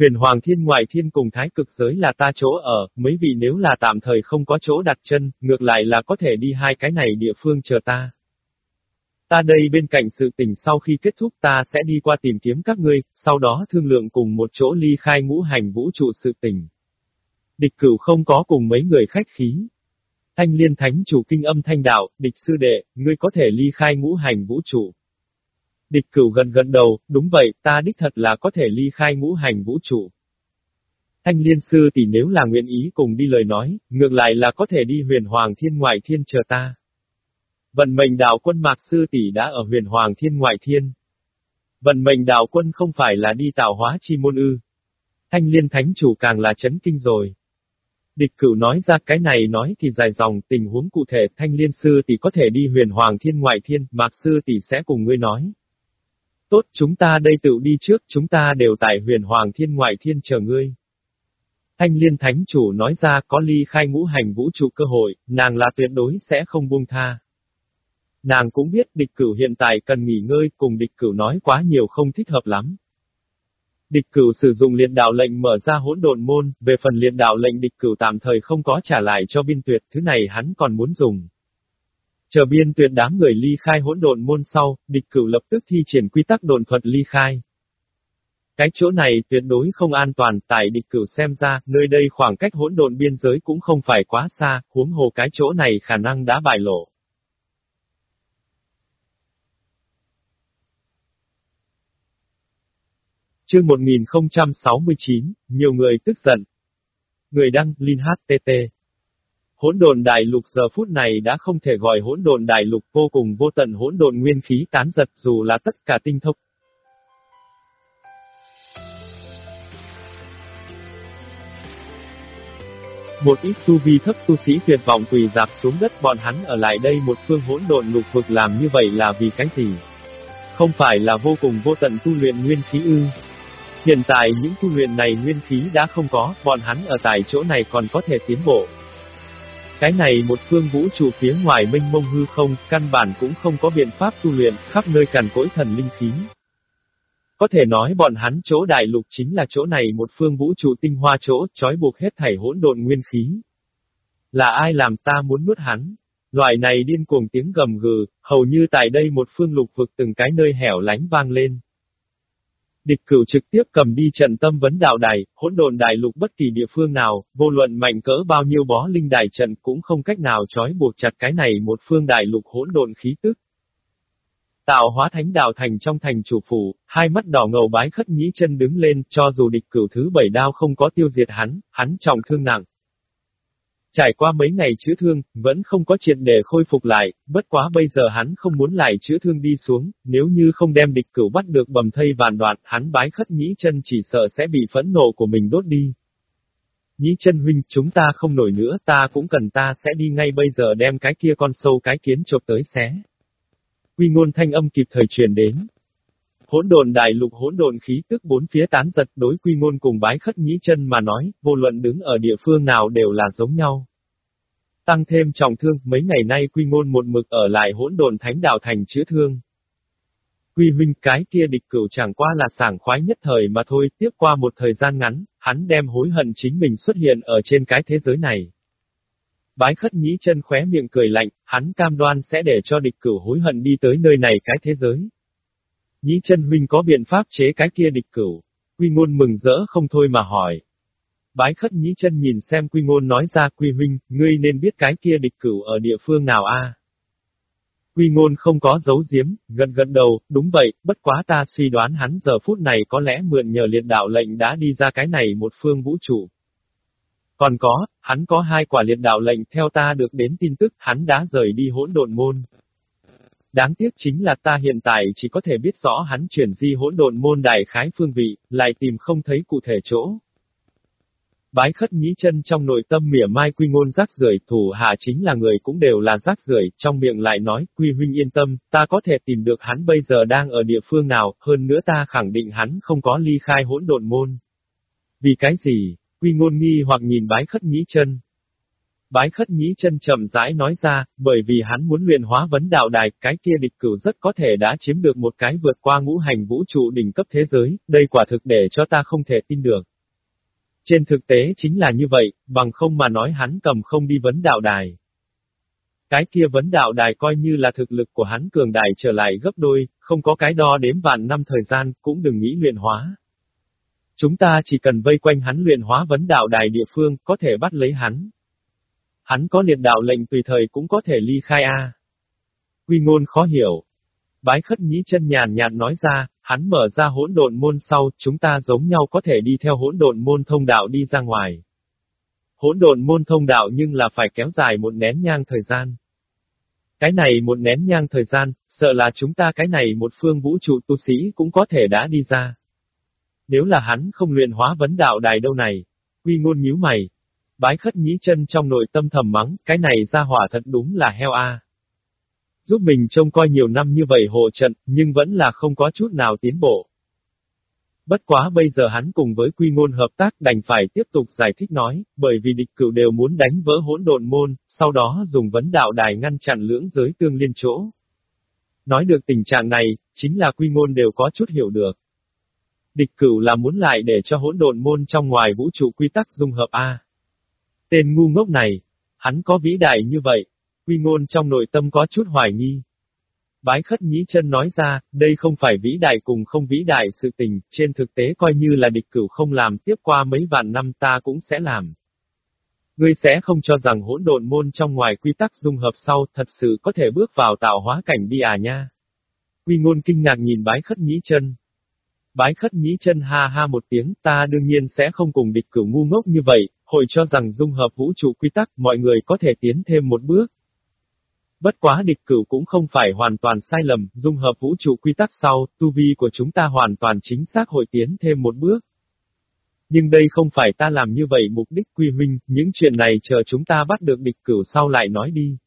Huyền Hoàng Thiên ngoại thiên cùng thái cực giới là ta chỗ ở, mấy vị nếu là tạm thời không có chỗ đặt chân, ngược lại là có thể đi hai cái này địa phương chờ ta. Ta đây bên cạnh sự tình sau khi kết thúc ta sẽ đi qua tìm kiếm các ngươi, sau đó thương lượng cùng một chỗ ly khai ngũ hành vũ trụ sự tình. Địch cửu không có cùng mấy người khách khí. Thanh liên thánh chủ kinh âm thanh đạo, địch sư đệ, ngươi có thể ly khai ngũ hành vũ trụ. Địch cửu gần gần đầu, đúng vậy, ta đích thật là có thể ly khai ngũ hành vũ trụ. Thanh liên sư tỷ nếu là nguyện ý cùng đi lời nói, ngược lại là có thể đi huyền hoàng thiên ngoại thiên chờ ta. Vận mệnh đạo quân mạc sư tỷ đã ở huyền hoàng thiên ngoại thiên. Vận mệnh đạo quân không phải là đi tạo hóa chi môn ư. Thanh liên thánh chủ càng là chấn kinh rồi. Địch cửu nói ra cái này nói thì dài dòng tình huống cụ thể thanh liên sư tỷ có thể đi huyền hoàng thiên ngoại thiên, mạc sư tỷ sẽ cùng ngươi nói. Tốt, chúng ta đây tự đi trước, chúng ta đều tại huyền hoàng thiên ngoại thiên chờ ngươi. Thanh liên thánh chủ nói ra có ly khai ngũ hành vũ trụ cơ hội, nàng là tuyệt đối sẽ không buông tha. Nàng cũng biết địch cửu hiện tại cần nghỉ ngơi, cùng địch cửu nói quá nhiều không thích hợp lắm. Địch cửu sử dụng liệt đạo lệnh mở ra hỗn độn môn, về phần liệt đạo lệnh địch cửu tạm thời không có trả lại cho biên tuyệt, thứ này hắn còn muốn dùng. Chờ biên tuyệt đám người ly khai hỗn độn môn sau, địch cửu lập tức thi triển quy tắc đồn thuật ly khai. Cái chỗ này tuyệt đối không an toàn, tại địch cửu xem ra, nơi đây khoảng cách hỗn độn biên giới cũng không phải quá xa, huống hồ cái chỗ này khả năng đã bại lộ. Chương 1069, nhiều người tức giận. Người đăng, Linh HTT. Hỗn độn đại lục giờ phút này đã không thể gọi hỗn độn đại lục vô cùng vô tận hỗn độn nguyên khí tán giật dù là tất cả tinh thông. Một ít tu vi thấp tu sĩ tuyệt vọng quỳ dạp xuống đất bọn hắn ở lại đây một phương hỗn độn lục vực làm như vậy là vì cái gì? Không phải là vô cùng vô tận tu luyện nguyên khí ư? Hiện tại những tu luyện này nguyên khí đã không có, bọn hắn ở tại chỗ này còn có thể tiến bộ. Cái này một phương vũ trụ phía ngoài minh mông hư không, căn bản cũng không có biện pháp tu luyện, khắp nơi càn cỗi thần linh khí. Có thể nói bọn hắn chỗ đại lục chính là chỗ này một phương vũ trụ tinh hoa chỗ, trói buộc hết thảy hỗn độn nguyên khí. Là ai làm ta muốn nuốt hắn? Loại này điên cuồng tiếng gầm gừ, hầu như tại đây một phương lục vực từng cái nơi hẻo lánh vang lên. Địch cửu trực tiếp cầm đi trận tâm vấn đạo đài, hỗn độn đại lục bất kỳ địa phương nào, vô luận mạnh cỡ bao nhiêu bó linh đài trận cũng không cách nào trói buộc chặt cái này một phương đại lục hỗn độn khí tức. Tạo hóa thánh đạo thành trong thành chủ phủ, hai mắt đỏ ngầu bái khất nhĩ chân đứng lên, cho dù địch cửu thứ bảy đao không có tiêu diệt hắn, hắn trọng thương nặng. Trải qua mấy ngày chữa thương, vẫn không có triệt để khôi phục lại, bất quá bây giờ hắn không muốn lại chữa thương đi xuống, nếu như không đem địch cửu bắt được bầm thây vàn đoạn, hắn bái khất nhĩ chân chỉ sợ sẽ bị phẫn nộ của mình đốt đi. Nhĩ chân huynh, chúng ta không nổi nữa, ta cũng cần ta sẽ đi ngay bây giờ đem cái kia con sâu cái kiến chộp tới xé. Quy ngôn thanh âm kịp thời truyền đến. Hỗn độn đại lục hỗn độn khí tức bốn phía tán giật đối quy ngôn cùng bái khất nhĩ chân mà nói, vô luận đứng ở địa phương nào đều là giống nhau. Tăng thêm trọng thương, mấy ngày nay quy ngôn một mực ở lại hỗn độn thánh đạo thành chữa thương. Quy huynh cái kia địch cửu chẳng qua là sảng khoái nhất thời mà thôi, tiếp qua một thời gian ngắn, hắn đem hối hận chính mình xuất hiện ở trên cái thế giới này. Bái khất nhĩ chân khóe miệng cười lạnh, hắn cam đoan sẽ để cho địch cửu hối hận đi tới nơi này cái thế giới. Nhĩ chân huynh có biện pháp chế cái kia địch cửu. Quy ngôn mừng rỡ không thôi mà hỏi. Bái khất nhĩ chân nhìn xem quy ngôn nói ra quy huynh, ngươi nên biết cái kia địch cửu ở địa phương nào a? Quy ngôn không có dấu giếm, gần gần đầu, đúng vậy, bất quá ta suy đoán hắn giờ phút này có lẽ mượn nhờ liệt đạo lệnh đã đi ra cái này một phương vũ trụ. Còn có, hắn có hai quả liệt đạo lệnh theo ta được đến tin tức hắn đã rời đi hỗn độn môn. Đáng tiếc chính là ta hiện tại chỉ có thể biết rõ hắn chuyển di hỗn độn môn đại khái phương vị, lại tìm không thấy cụ thể chỗ. Bái khất nhĩ chân trong nội tâm mỉa mai quy ngôn rác rưởi thủ hạ chính là người cũng đều là rác rưởi trong miệng lại nói, quy huynh yên tâm, ta có thể tìm được hắn bây giờ đang ở địa phương nào, hơn nữa ta khẳng định hắn không có ly khai hỗn độn môn. Vì cái gì? Quy ngôn nghi hoặc nhìn bái khất nhĩ chân. Bái khất nhĩ chân chậm rãi nói ra, bởi vì hắn muốn luyện hóa vấn đạo đài, cái kia địch cửu rất có thể đã chiếm được một cái vượt qua ngũ hành vũ trụ đỉnh cấp thế giới, đây quả thực để cho ta không thể tin được. Trên thực tế chính là như vậy, bằng không mà nói hắn cầm không đi vấn đạo đài. Cái kia vấn đạo đài coi như là thực lực của hắn cường đại trở lại gấp đôi, không có cái đo đếm vạn năm thời gian, cũng đừng nghĩ luyện hóa. Chúng ta chỉ cần vây quanh hắn luyện hóa vấn đạo đài địa phương, có thể bắt lấy hắn. Hắn có niệm đạo lệnh tùy thời cũng có thể ly khai A. Quy ngôn khó hiểu. Bái khất nhĩ chân nhàn nhạt nói ra, hắn mở ra hỗn độn môn sau, chúng ta giống nhau có thể đi theo hỗn độn môn thông đạo đi ra ngoài. Hỗn độn môn thông đạo nhưng là phải kéo dài một nén nhang thời gian. Cái này một nén nhang thời gian, sợ là chúng ta cái này một phương vũ trụ tu sĩ cũng có thể đã đi ra. Nếu là hắn không luyện hóa vấn đạo đài đâu này, quy ngôn nhíu mày. Bái khất nhĩ chân trong nội tâm thầm mắng, cái này ra hỏa thật đúng là heo a. Giúp mình trông coi nhiều năm như vậy hộ trận, nhưng vẫn là không có chút nào tiến bộ. Bất quá bây giờ hắn cùng với quy ngôn hợp tác đành phải tiếp tục giải thích nói, bởi vì địch cửu đều muốn đánh vỡ hỗn độn môn, sau đó dùng vấn đạo đài ngăn chặn lưỡng giới tương liên chỗ. Nói được tình trạng này, chính là quy ngôn đều có chút hiểu được. Địch cửu là muốn lại để cho hỗn độn môn trong ngoài vũ trụ quy tắc dung hợp A. Tên ngu ngốc này, hắn có vĩ đại như vậy. quy ngôn trong nội tâm có chút hoài nghi. Bái khất nhĩ chân nói ra, đây không phải vĩ đại cùng không vĩ đại sự tình, trên thực tế coi như là địch cửu không làm tiếp qua mấy vạn năm ta cũng sẽ làm. Ngươi sẽ không cho rằng hỗn độn môn trong ngoài quy tắc dung hợp sau thật sự có thể bước vào tạo hóa cảnh đi à nha. Quy ngôn kinh ngạc nhìn bái khất nhĩ chân. Bái khất nhĩ chân ha ha một tiếng, ta đương nhiên sẽ không cùng địch cửu ngu ngốc như vậy, Hội cho rằng dung hợp vũ trụ quy tắc mọi người có thể tiến thêm một bước. Bất quá địch cửu cũng không phải hoàn toàn sai lầm, dung hợp vũ trụ quy tắc sau, tu vi của chúng ta hoàn toàn chính xác hội tiến thêm một bước. Nhưng đây không phải ta làm như vậy mục đích quy huynh, những chuyện này chờ chúng ta bắt được địch cửu sau lại nói đi.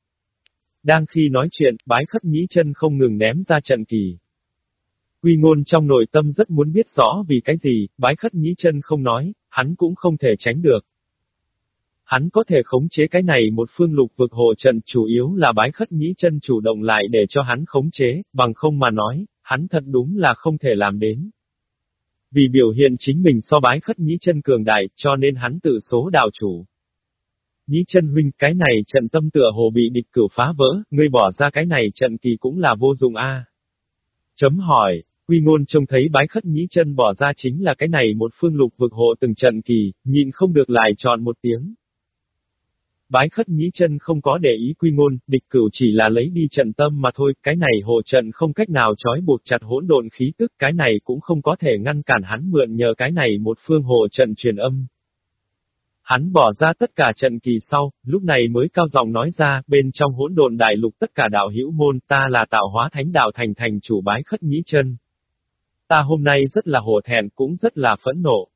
Đang khi nói chuyện, bái khất nhĩ chân không ngừng ném ra trận kỳ. Quy ngôn trong nội tâm rất muốn biết rõ vì cái gì, bái khất nhĩ chân không nói, hắn cũng không thể tránh được. Hắn có thể khống chế cái này một phương lục vực hồ trận chủ yếu là bái khất nhĩ chân chủ động lại để cho hắn khống chế, bằng không mà nói, hắn thật đúng là không thể làm đến. Vì biểu hiện chính mình so bái khất nhĩ chân cường đại, cho nên hắn tự số đạo chủ. Nhĩ chân huynh, cái này trận tâm tựa hồ bị địch cửu phá vỡ, ngươi bỏ ra cái này trận kỳ cũng là vô dụng a. Chấm hỏi, quy ngôn trông thấy bái khất nhĩ chân bỏ ra chính là cái này một phương lục vực hộ từng trận kỳ, nhịn không được lại tròn một tiếng. Bái khất nhĩ chân không có để ý quy ngôn, địch cửu chỉ là lấy đi trận tâm mà thôi, cái này hộ trận không cách nào trói buộc chặt hỗn độn khí tức, cái này cũng không có thể ngăn cản hắn mượn nhờ cái này một phương hộ trận truyền âm. Hắn bỏ ra tất cả trận kỳ sau, lúc này mới cao giọng nói ra, bên trong hỗn độn đại lục tất cả đạo hữu môn ta là tạo hóa thánh đạo thành thành chủ bái khất nhĩ chân. Ta hôm nay rất là hổ thẹn cũng rất là phẫn nộ.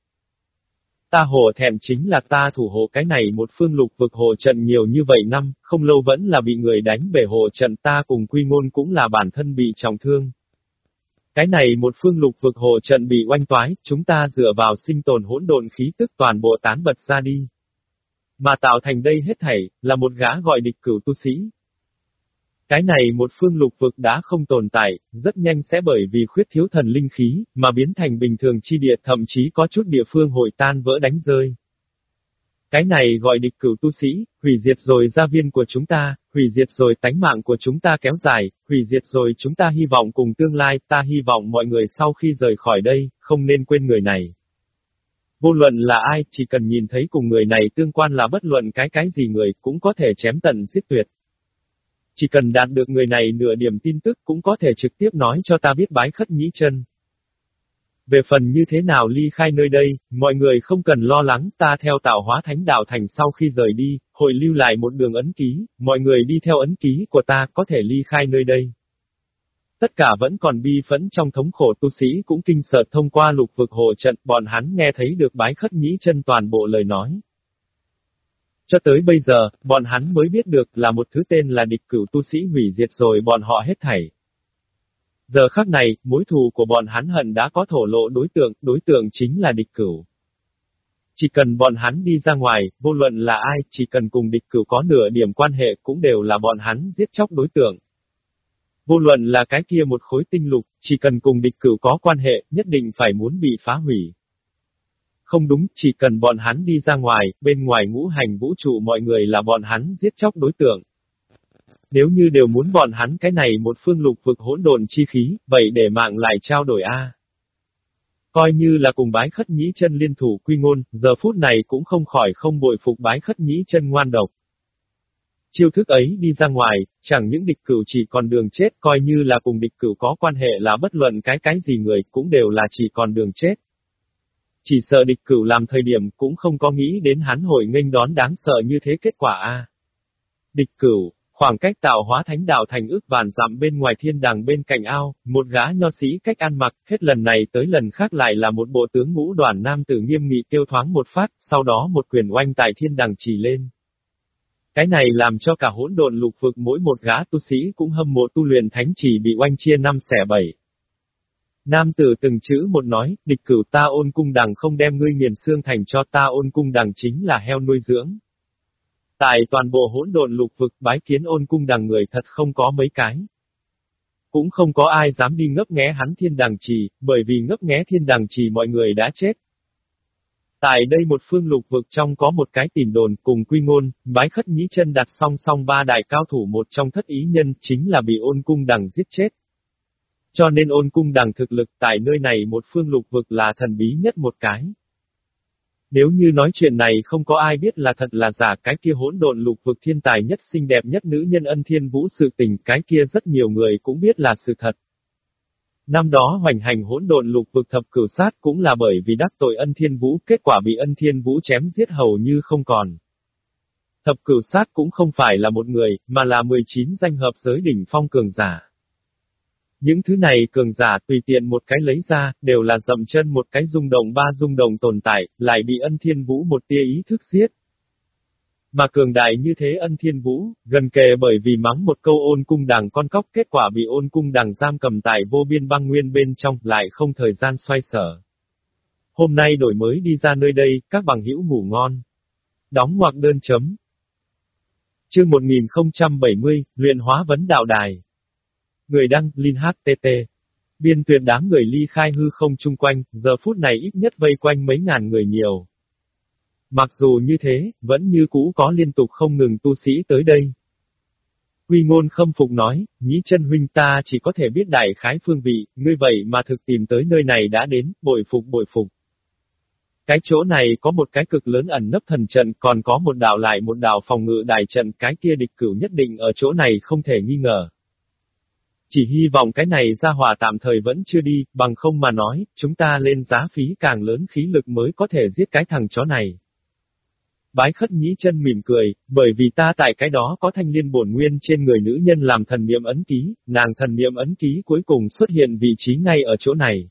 Ta hồ thẹn chính là ta thủ hộ cái này một phương lục vực hồ trận nhiều như vậy năm, không lâu vẫn là bị người đánh bể hồ trận ta cùng quy ngôn cũng là bản thân bị trọng thương. Cái này một phương lục vực hồ trận bị oanh toái, chúng ta dựa vào sinh tồn hỗn độn khí tức toàn bộ tán bật ra đi. Mà tạo thành đây hết thảy, là một gã gọi địch cửu tu sĩ, cái này một phương lục vực đã không tồn tại, rất nhanh sẽ bởi vì khuyết thiếu thần linh khí, mà biến thành bình thường chi địa thậm chí có chút địa phương hội tan vỡ đánh rơi. Cái này gọi địch cửu tu sĩ, hủy diệt rồi gia viên của chúng ta, hủy diệt rồi tánh mạng của chúng ta kéo dài, hủy diệt rồi chúng ta hy vọng cùng tương lai, ta hy vọng mọi người sau khi rời khỏi đây, không nên quên người này. Vô luận là ai, chỉ cần nhìn thấy cùng người này tương quan là bất luận cái cái gì người, cũng có thể chém tận giết tuyệt. Chỉ cần đạt được người này nửa điểm tin tức cũng có thể trực tiếp nói cho ta biết bái khất nhĩ chân. Về phần như thế nào ly khai nơi đây, mọi người không cần lo lắng, ta theo tạo hóa thánh đạo thành sau khi rời đi, hội lưu lại một đường ấn ký, mọi người đi theo ấn ký của ta có thể ly khai nơi đây. Tất cả vẫn còn bi phẫn trong thống khổ tu sĩ cũng kinh sợ thông qua lục vực hộ trận, bọn hắn nghe thấy được bái khất nhĩ chân toàn bộ lời nói. Cho tới bây giờ, bọn hắn mới biết được là một thứ tên là địch cửu tu sĩ hủy diệt rồi bọn họ hết thảy. Giờ khắc này, mối thù của bọn hắn hận đã có thổ lộ đối tượng, đối tượng chính là địch cửu. Chỉ cần bọn hắn đi ra ngoài, vô luận là ai, chỉ cần cùng địch cửu có nửa điểm quan hệ cũng đều là bọn hắn giết chóc đối tượng. Vô luận là cái kia một khối tinh lục, chỉ cần cùng địch cửu có quan hệ, nhất định phải muốn bị phá hủy. Không đúng, chỉ cần bọn hắn đi ra ngoài, bên ngoài ngũ hành vũ trụ mọi người là bọn hắn giết chóc đối tượng. Nếu như đều muốn bọn hắn cái này một phương lục vực hỗn độn chi khí, vậy để mạng lại trao đổi A. Coi như là cùng bái khất nhĩ chân liên thủ quy ngôn, giờ phút này cũng không khỏi không bội phục bái khất nhĩ chân ngoan độc. Chiêu thức ấy đi ra ngoài, chẳng những địch cửu chỉ còn đường chết coi như là cùng địch cửu có quan hệ là bất luận cái cái gì người cũng đều là chỉ còn đường chết. Chỉ sợ địch cửu làm thời điểm cũng không có nghĩ đến hắn hội nghênh đón đáng sợ như thế kết quả a. Địch cửu, khoảng cách tạo hóa thánh đạo thành ước vạn dặm bên ngoài thiên đàng bên cạnh ao, một gã nho sĩ cách ăn mặc, hết lần này tới lần khác lại là một bộ tướng ngũ đoàn nam tử nghiêm nghị kêu thoáng một phát, sau đó một quyền oanh tại thiên đàng chỉ lên. Cái này làm cho cả hỗn độn lục vực mỗi một gã tu sĩ cũng hâm mộ tu luyện thánh chỉ bị oanh chia năm xẻ bảy. Nam tử từng chữ một nói, địch cửu ta ôn cung đằng không đem ngươi nghiền xương thành cho ta ôn cung đằng chính là heo nuôi dưỡng. Tại toàn bộ hỗn độn lục vực bái kiến ôn cung đằng người thật không có mấy cái. Cũng không có ai dám đi ngấp nghé hắn thiên đằng trì, bởi vì ngấp nghé thiên đằng trì mọi người đã chết. Tại đây một phương lục vực trong có một cái tìm đồn cùng quy ngôn, bái khất nhĩ chân đặt song song ba đại cao thủ một trong thất ý nhân chính là bị ôn cung đằng giết chết. Cho nên ôn cung đằng thực lực tại nơi này một phương lục vực là thần bí nhất một cái. Nếu như nói chuyện này không có ai biết là thật là giả cái kia hỗn độn lục vực thiên tài nhất xinh đẹp nhất nữ nhân ân thiên vũ sự tình cái kia rất nhiều người cũng biết là sự thật. Năm đó hoành hành hỗn độn lục vực thập cửu sát cũng là bởi vì đắc tội ân thiên vũ, kết quả bị ân thiên vũ chém giết hầu như không còn. Thập cửu sát cũng không phải là một người, mà là 19 danh hợp giới đỉnh phong cường giả. Những thứ này cường giả tùy tiện một cái lấy ra, đều là dậm chân một cái rung động ba rung động tồn tại, lại bị ân thiên vũ một tia ý thức giết. Mà cường đại như thế ân thiên vũ, gần kề bởi vì mắng một câu ôn cung đằng con cóc kết quả bị ôn cung đằng giam cầm tại vô biên băng nguyên bên trong, lại không thời gian xoay sở. Hôm nay đổi mới đi ra nơi đây, các bằng hữu ngủ ngon. Đóng hoặc đơn chấm. Chương 1070, luyện hóa vấn đạo đài. Người đăng, Linh HTT. Biên tuyệt đám người ly khai hư không chung quanh, giờ phút này ít nhất vây quanh mấy ngàn người nhiều. Mặc dù như thế, vẫn như cũ có liên tục không ngừng tu sĩ tới đây. Quy ngôn khâm phục nói, nhĩ chân huynh ta chỉ có thể biết đại khái phương vị, ngươi vậy mà thực tìm tới nơi này đã đến, bội phục bội phục. Cái chỗ này có một cái cực lớn ẩn nấp thần trận, còn có một đảo lại một đảo phòng ngự đại trận, cái kia địch cửu nhất định ở chỗ này không thể nghi ngờ. Chỉ hy vọng cái này ra hòa tạm thời vẫn chưa đi, bằng không mà nói, chúng ta lên giá phí càng lớn khí lực mới có thể giết cái thằng chó này. Bái khất nhĩ chân mỉm cười, bởi vì ta tại cái đó có thanh liên bổn nguyên trên người nữ nhân làm thần niệm ấn ký, nàng thần niệm ấn ký cuối cùng xuất hiện vị trí ngay ở chỗ này.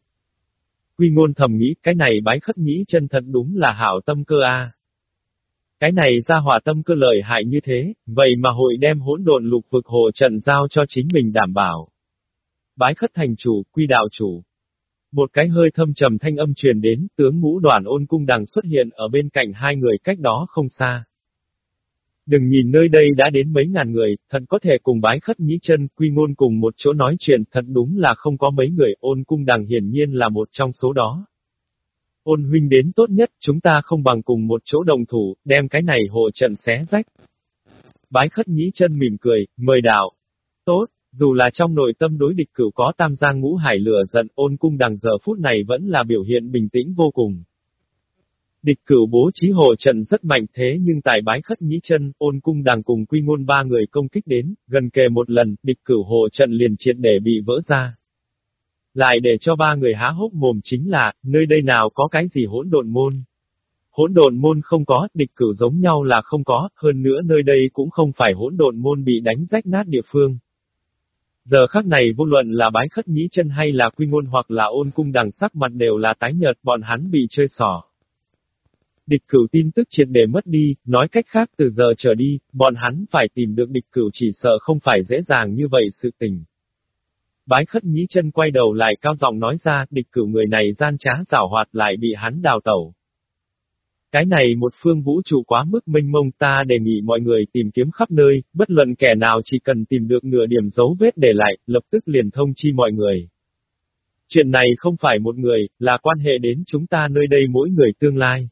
Quy ngôn thầm nghĩ, cái này bái khất nhĩ chân thật đúng là hảo tâm cơ a. Cái này ra hỏa tâm cơ lợi hại như thế, vậy mà hội đem hỗn độn lục vực hồ trận giao cho chính mình đảm bảo. Bái khất thành chủ, quy đạo chủ. Một cái hơi thâm trầm thanh âm truyền đến, tướng ngũ đoàn ôn cung đằng xuất hiện ở bên cạnh hai người cách đó không xa. Đừng nhìn nơi đây đã đến mấy ngàn người, thật có thể cùng bái khất nhĩ chân, quy ngôn cùng một chỗ nói chuyện, thật đúng là không có mấy người, ôn cung đằng hiển nhiên là một trong số đó. Ôn huynh đến tốt nhất, chúng ta không bằng cùng một chỗ đồng thủ, đem cái này hộ trận xé rách. Bái khất nhĩ chân mỉm cười, mời đạo. Tốt, dù là trong nội tâm đối địch cửu có tam giang ngũ hải lửa giận, ôn cung đằng giờ phút này vẫn là biểu hiện bình tĩnh vô cùng. Địch cửu bố trí hộ trận rất mạnh thế nhưng tại bái khất nhĩ chân, ôn cung đằng cùng quy ngôn ba người công kích đến, gần kề một lần, địch cửu hộ trận liền triệt để bị vỡ ra. Lại để cho ba người há hốc mồm chính là, nơi đây nào có cái gì hỗn độn môn. Hỗn độn môn không có, địch cử giống nhau là không có, hơn nữa nơi đây cũng không phải hỗn độn môn bị đánh rách nát địa phương. Giờ khắc này vô luận là bái khất nhĩ chân hay là quy ngôn hoặc là ôn cung đằng sắc mặt đều là tái nhợt bọn hắn bị chơi xỏ. Địch cửu tin tức triệt để mất đi, nói cách khác từ giờ trở đi, bọn hắn phải tìm được địch cửu chỉ sợ không phải dễ dàng như vậy sự tình. Bái khất nhĩ chân quay đầu lại cao giọng nói ra, địch cửu người này gian trá giảo hoạt lại bị hắn đào tẩu. Cái này một phương vũ trụ quá mức minh mông ta đề nghị mọi người tìm kiếm khắp nơi, bất luận kẻ nào chỉ cần tìm được nửa điểm dấu vết để lại, lập tức liền thông chi mọi người. Chuyện này không phải một người, là quan hệ đến chúng ta nơi đây mỗi người tương lai.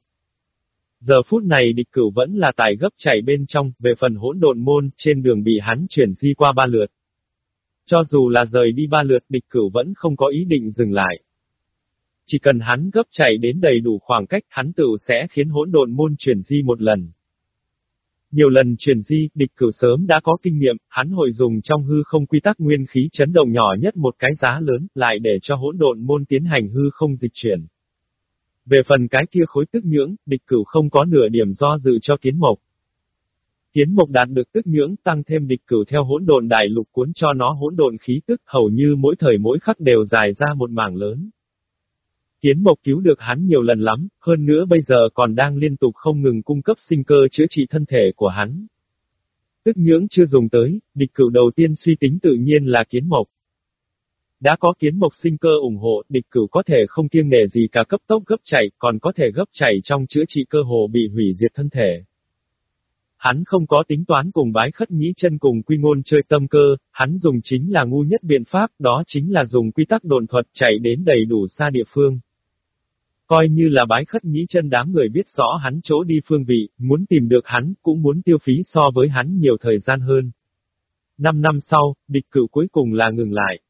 Giờ phút này địch cửu vẫn là tài gấp chảy bên trong, về phần hỗn độn môn, trên đường bị hắn chuyển di qua ba lượt. Cho dù là rời đi ba lượt địch cửu vẫn không có ý định dừng lại. Chỉ cần hắn gấp chạy đến đầy đủ khoảng cách hắn tự sẽ khiến hỗn độn môn chuyển di một lần. Nhiều lần chuyển di, địch cửu sớm đã có kinh nghiệm, hắn hội dùng trong hư không quy tắc nguyên khí chấn động nhỏ nhất một cái giá lớn, lại để cho hỗn độn môn tiến hành hư không dịch chuyển. Về phần cái kia khối tức nhưỡng, địch cửu không có nửa điểm do dự cho kiến mộc. Kiến mộc đạt được tức nhưỡng tăng thêm địch cửu theo hỗn độn đại lục cuốn cho nó hỗn độn khí tức hầu như mỗi thời mỗi khắc đều dài ra một mảng lớn. Kiến mộc cứu được hắn nhiều lần lắm, hơn nữa bây giờ còn đang liên tục không ngừng cung cấp sinh cơ chữa trị thân thể của hắn. Tức nhưỡng chưa dùng tới, địch cửu đầu tiên suy tính tự nhiên là kiến mộc. Đã có kiến mộc sinh cơ ủng hộ, địch cửu có thể không kiêng nể gì cả cấp tốc gấp chạy, còn có thể gấp chạy trong chữa trị cơ hồ bị hủy diệt thân thể. Hắn không có tính toán cùng bái khất nhĩ chân cùng quy ngôn chơi tâm cơ, hắn dùng chính là ngu nhất biện pháp, đó chính là dùng quy tắc đồn thuật chạy đến đầy đủ xa địa phương. Coi như là bái khất nhĩ chân đám người biết rõ hắn chỗ đi phương vị, muốn tìm được hắn, cũng muốn tiêu phí so với hắn nhiều thời gian hơn. Năm năm sau, địch cửu cuối cùng là ngừng lại.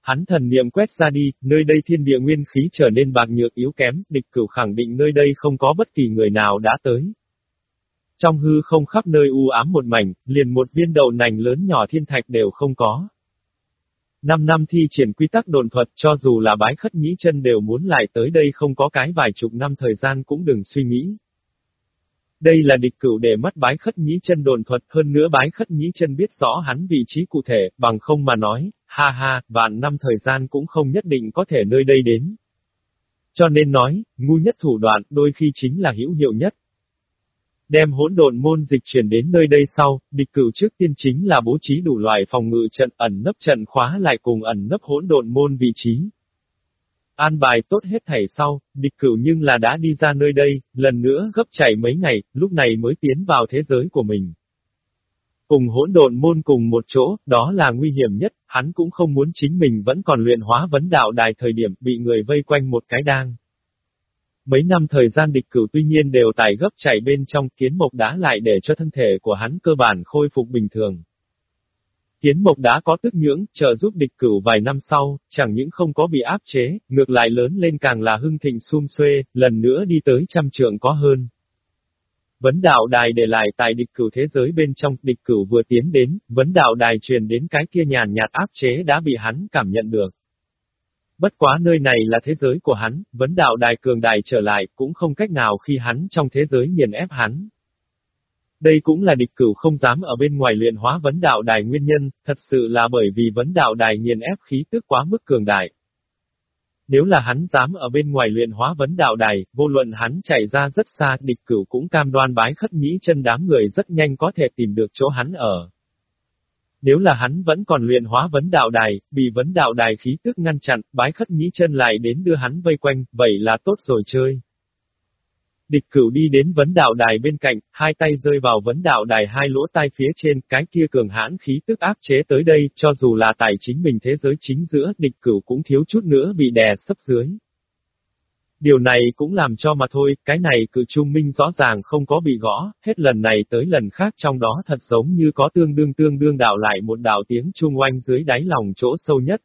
Hắn thần niệm quét ra đi, nơi đây thiên địa nguyên khí trở nên bạc nhược yếu kém, địch cửu khẳng định nơi đây không có bất kỳ người nào đã tới. Trong hư không khắp nơi u ám một mảnh, liền một viên đầu nành lớn nhỏ thiên thạch đều không có. Năm năm thi triển quy tắc đồn thuật cho dù là bái khất nhĩ chân đều muốn lại tới đây không có cái vài chục năm thời gian cũng đừng suy nghĩ. Đây là địch cửu để mất bái khất nhĩ chân đồn thuật hơn nữa bái khất nhĩ chân biết rõ hắn vị trí cụ thể, bằng không mà nói, ha ha, vạn năm thời gian cũng không nhất định có thể nơi đây đến. Cho nên nói, ngu nhất thủ đoạn đôi khi chính là hữu hiệu nhất. Đem hỗn độn môn dịch chuyển đến nơi đây sau, địch cửu trước tiên chính là bố trí đủ loại phòng ngự trận ẩn nấp trận khóa lại cùng ẩn nấp hỗn độn môn vị trí. An bài tốt hết thảy sau, địch cửu nhưng là đã đi ra nơi đây, lần nữa gấp chạy mấy ngày, lúc này mới tiến vào thế giới của mình. Cùng hỗn độn môn cùng một chỗ, đó là nguy hiểm nhất, hắn cũng không muốn chính mình vẫn còn luyện hóa vấn đạo đài thời điểm bị người vây quanh một cái đang. Mấy năm thời gian địch cửu tuy nhiên đều tải gấp chạy bên trong kiến mộc đá lại để cho thân thể của hắn cơ bản khôi phục bình thường. Kiến mộc đá có tức nhưỡng, trợ giúp địch cửu vài năm sau, chẳng những không có bị áp chế, ngược lại lớn lên càng là hưng thịnh sum xuê, lần nữa đi tới trăm trượng có hơn. Vấn đạo đài để lại tại địch cửu thế giới bên trong, địch cửu vừa tiến đến, vấn đạo đài truyền đến cái kia nhàn nhạt áp chế đã bị hắn cảm nhận được. Bất quá nơi này là thế giới của hắn, vấn đạo đài cường đài trở lại, cũng không cách nào khi hắn trong thế giới nghiền ép hắn. Đây cũng là địch cửu không dám ở bên ngoài luyện hóa vấn đạo đài nguyên nhân, thật sự là bởi vì vấn đạo đài nghiền ép khí tức quá mức cường đại. Nếu là hắn dám ở bên ngoài luyện hóa vấn đạo đài, vô luận hắn chạy ra rất xa, địch cửu cũng cam đoan bái khất nhĩ chân đám người rất nhanh có thể tìm được chỗ hắn ở. Nếu là hắn vẫn còn luyện hóa vấn đạo đài, bị vấn đạo đài khí tức ngăn chặn, bái khất nhĩ chân lại đến đưa hắn vây quanh, vậy là tốt rồi chơi. Địch cửu đi đến vấn đạo đài bên cạnh, hai tay rơi vào vấn đạo đài hai lỗ tai phía trên, cái kia cường hãn khí tức áp chế tới đây, cho dù là tài chính mình thế giới chính giữa, địch cửu cũng thiếu chút nữa bị đè sấp dưới. Điều này cũng làm cho mà thôi, cái này cự trung minh rõ ràng không có bị gõ, hết lần này tới lần khác trong đó thật giống như có tương đương tương đương đạo lại một đạo tiếng trung oanh dưới đáy lòng chỗ sâu nhất.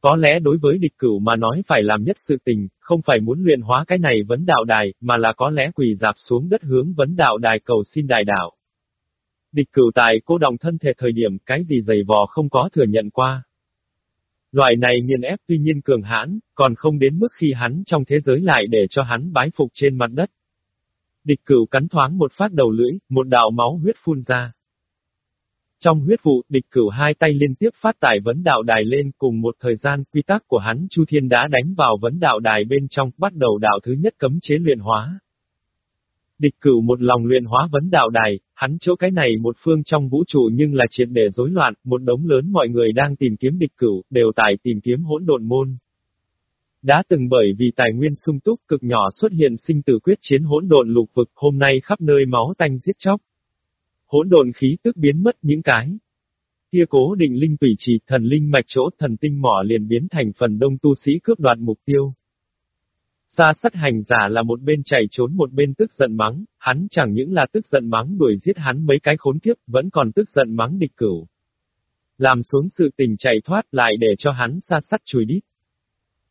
Có lẽ đối với địch cửu mà nói phải làm nhất sự tình, không phải muốn luyện hóa cái này vấn đạo đài, mà là có lẽ quỳ dạp xuống đất hướng vấn đạo đài cầu xin đài đạo. Địch cửu tại cô đồng thân thể thời điểm cái gì dày vò không có thừa nhận qua. Loại này nghiền ép tuy nhiên cường hãn, còn không đến mức khi hắn trong thế giới lại để cho hắn bái phục trên mặt đất. Địch cửu cắn thoáng một phát đầu lưỡi, một đạo máu huyết phun ra. Trong huyết vụ, địch cửu hai tay liên tiếp phát tải vấn đạo đài lên cùng một thời gian quy tắc của hắn Chu Thiên đã đánh vào vấn đạo đài bên trong, bắt đầu đạo thứ nhất cấm chế luyện hóa. Địch cửu một lòng luyện hóa vấn đạo đài, hắn chỗ cái này một phương trong vũ trụ nhưng là triệt để rối loạn, một đống lớn mọi người đang tìm kiếm địch cửu, đều tại tìm kiếm hỗn độn môn. Đã từng bởi vì tài nguyên sung túc cực nhỏ xuất hiện sinh tử quyết chiến hỗn độn lục vực, hôm nay khắp nơi máu tanh giết chóc hỗn độn khí tức biến mất những cái. Kia cố định linh tùy trì thần linh mạch chỗ thần tinh mỏ liền biến thành phần đông tu sĩ cướp đoạt mục tiêu. Xa sắt hành giả là một bên chạy trốn một bên tức giận mắng, hắn chẳng những là tức giận mắng đuổi giết hắn mấy cái khốn kiếp, vẫn còn tức giận mắng địch cửu. Làm xuống sự tình chạy thoát lại để cho hắn xa sắt chùi đít.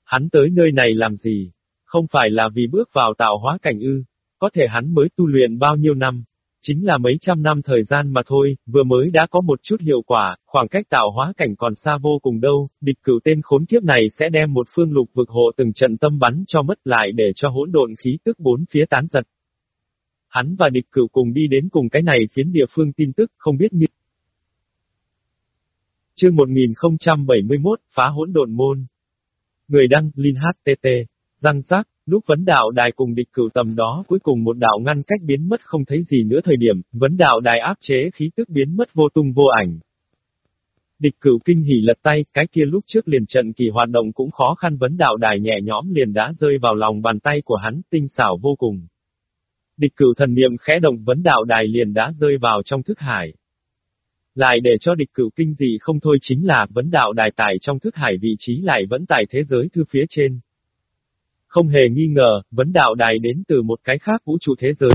Hắn tới nơi này làm gì? Không phải là vì bước vào tạo hóa cảnh ư, có thể hắn mới tu luyện bao nhiêu năm, Chính là mấy trăm năm thời gian mà thôi, vừa mới đã có một chút hiệu quả, khoảng cách tạo hóa cảnh còn xa vô cùng đâu, địch cửu tên khốn kiếp này sẽ đem một phương lục vực hộ từng trận tâm bắn cho mất lại để cho hỗn độn khí tức bốn phía tán giật. Hắn và địch cửu cùng đi đến cùng cái này phiến địa phương tin tức, không biết như. Chương 1071, phá hỗn độn môn. Người đăng, Linh HTT. Răng rác, Lúc vấn đạo đài cùng địch cửu tầm đó cuối cùng một đạo ngăn cách biến mất không thấy gì nữa thời điểm, vấn đạo đài áp chế khí tức biến mất vô tung vô ảnh. Địch cửu kinh hỉ lật tay, cái kia lúc trước liền trận kỳ hoạt động cũng khó khăn vấn đạo đài nhẹ nhõm liền đã rơi vào lòng bàn tay của hắn, tinh xảo vô cùng. Địch cửu thần niệm khẽ động vấn đạo đài liền đã rơi vào trong thức hải. Lại để cho địch cửu kinh dị không thôi chính là vấn đạo đài tải trong thức hải vị trí lại vẫn tại thế giới thư phía trên. Không hề nghi ngờ, vấn đạo đài đến từ một cái khác vũ trụ thế giới.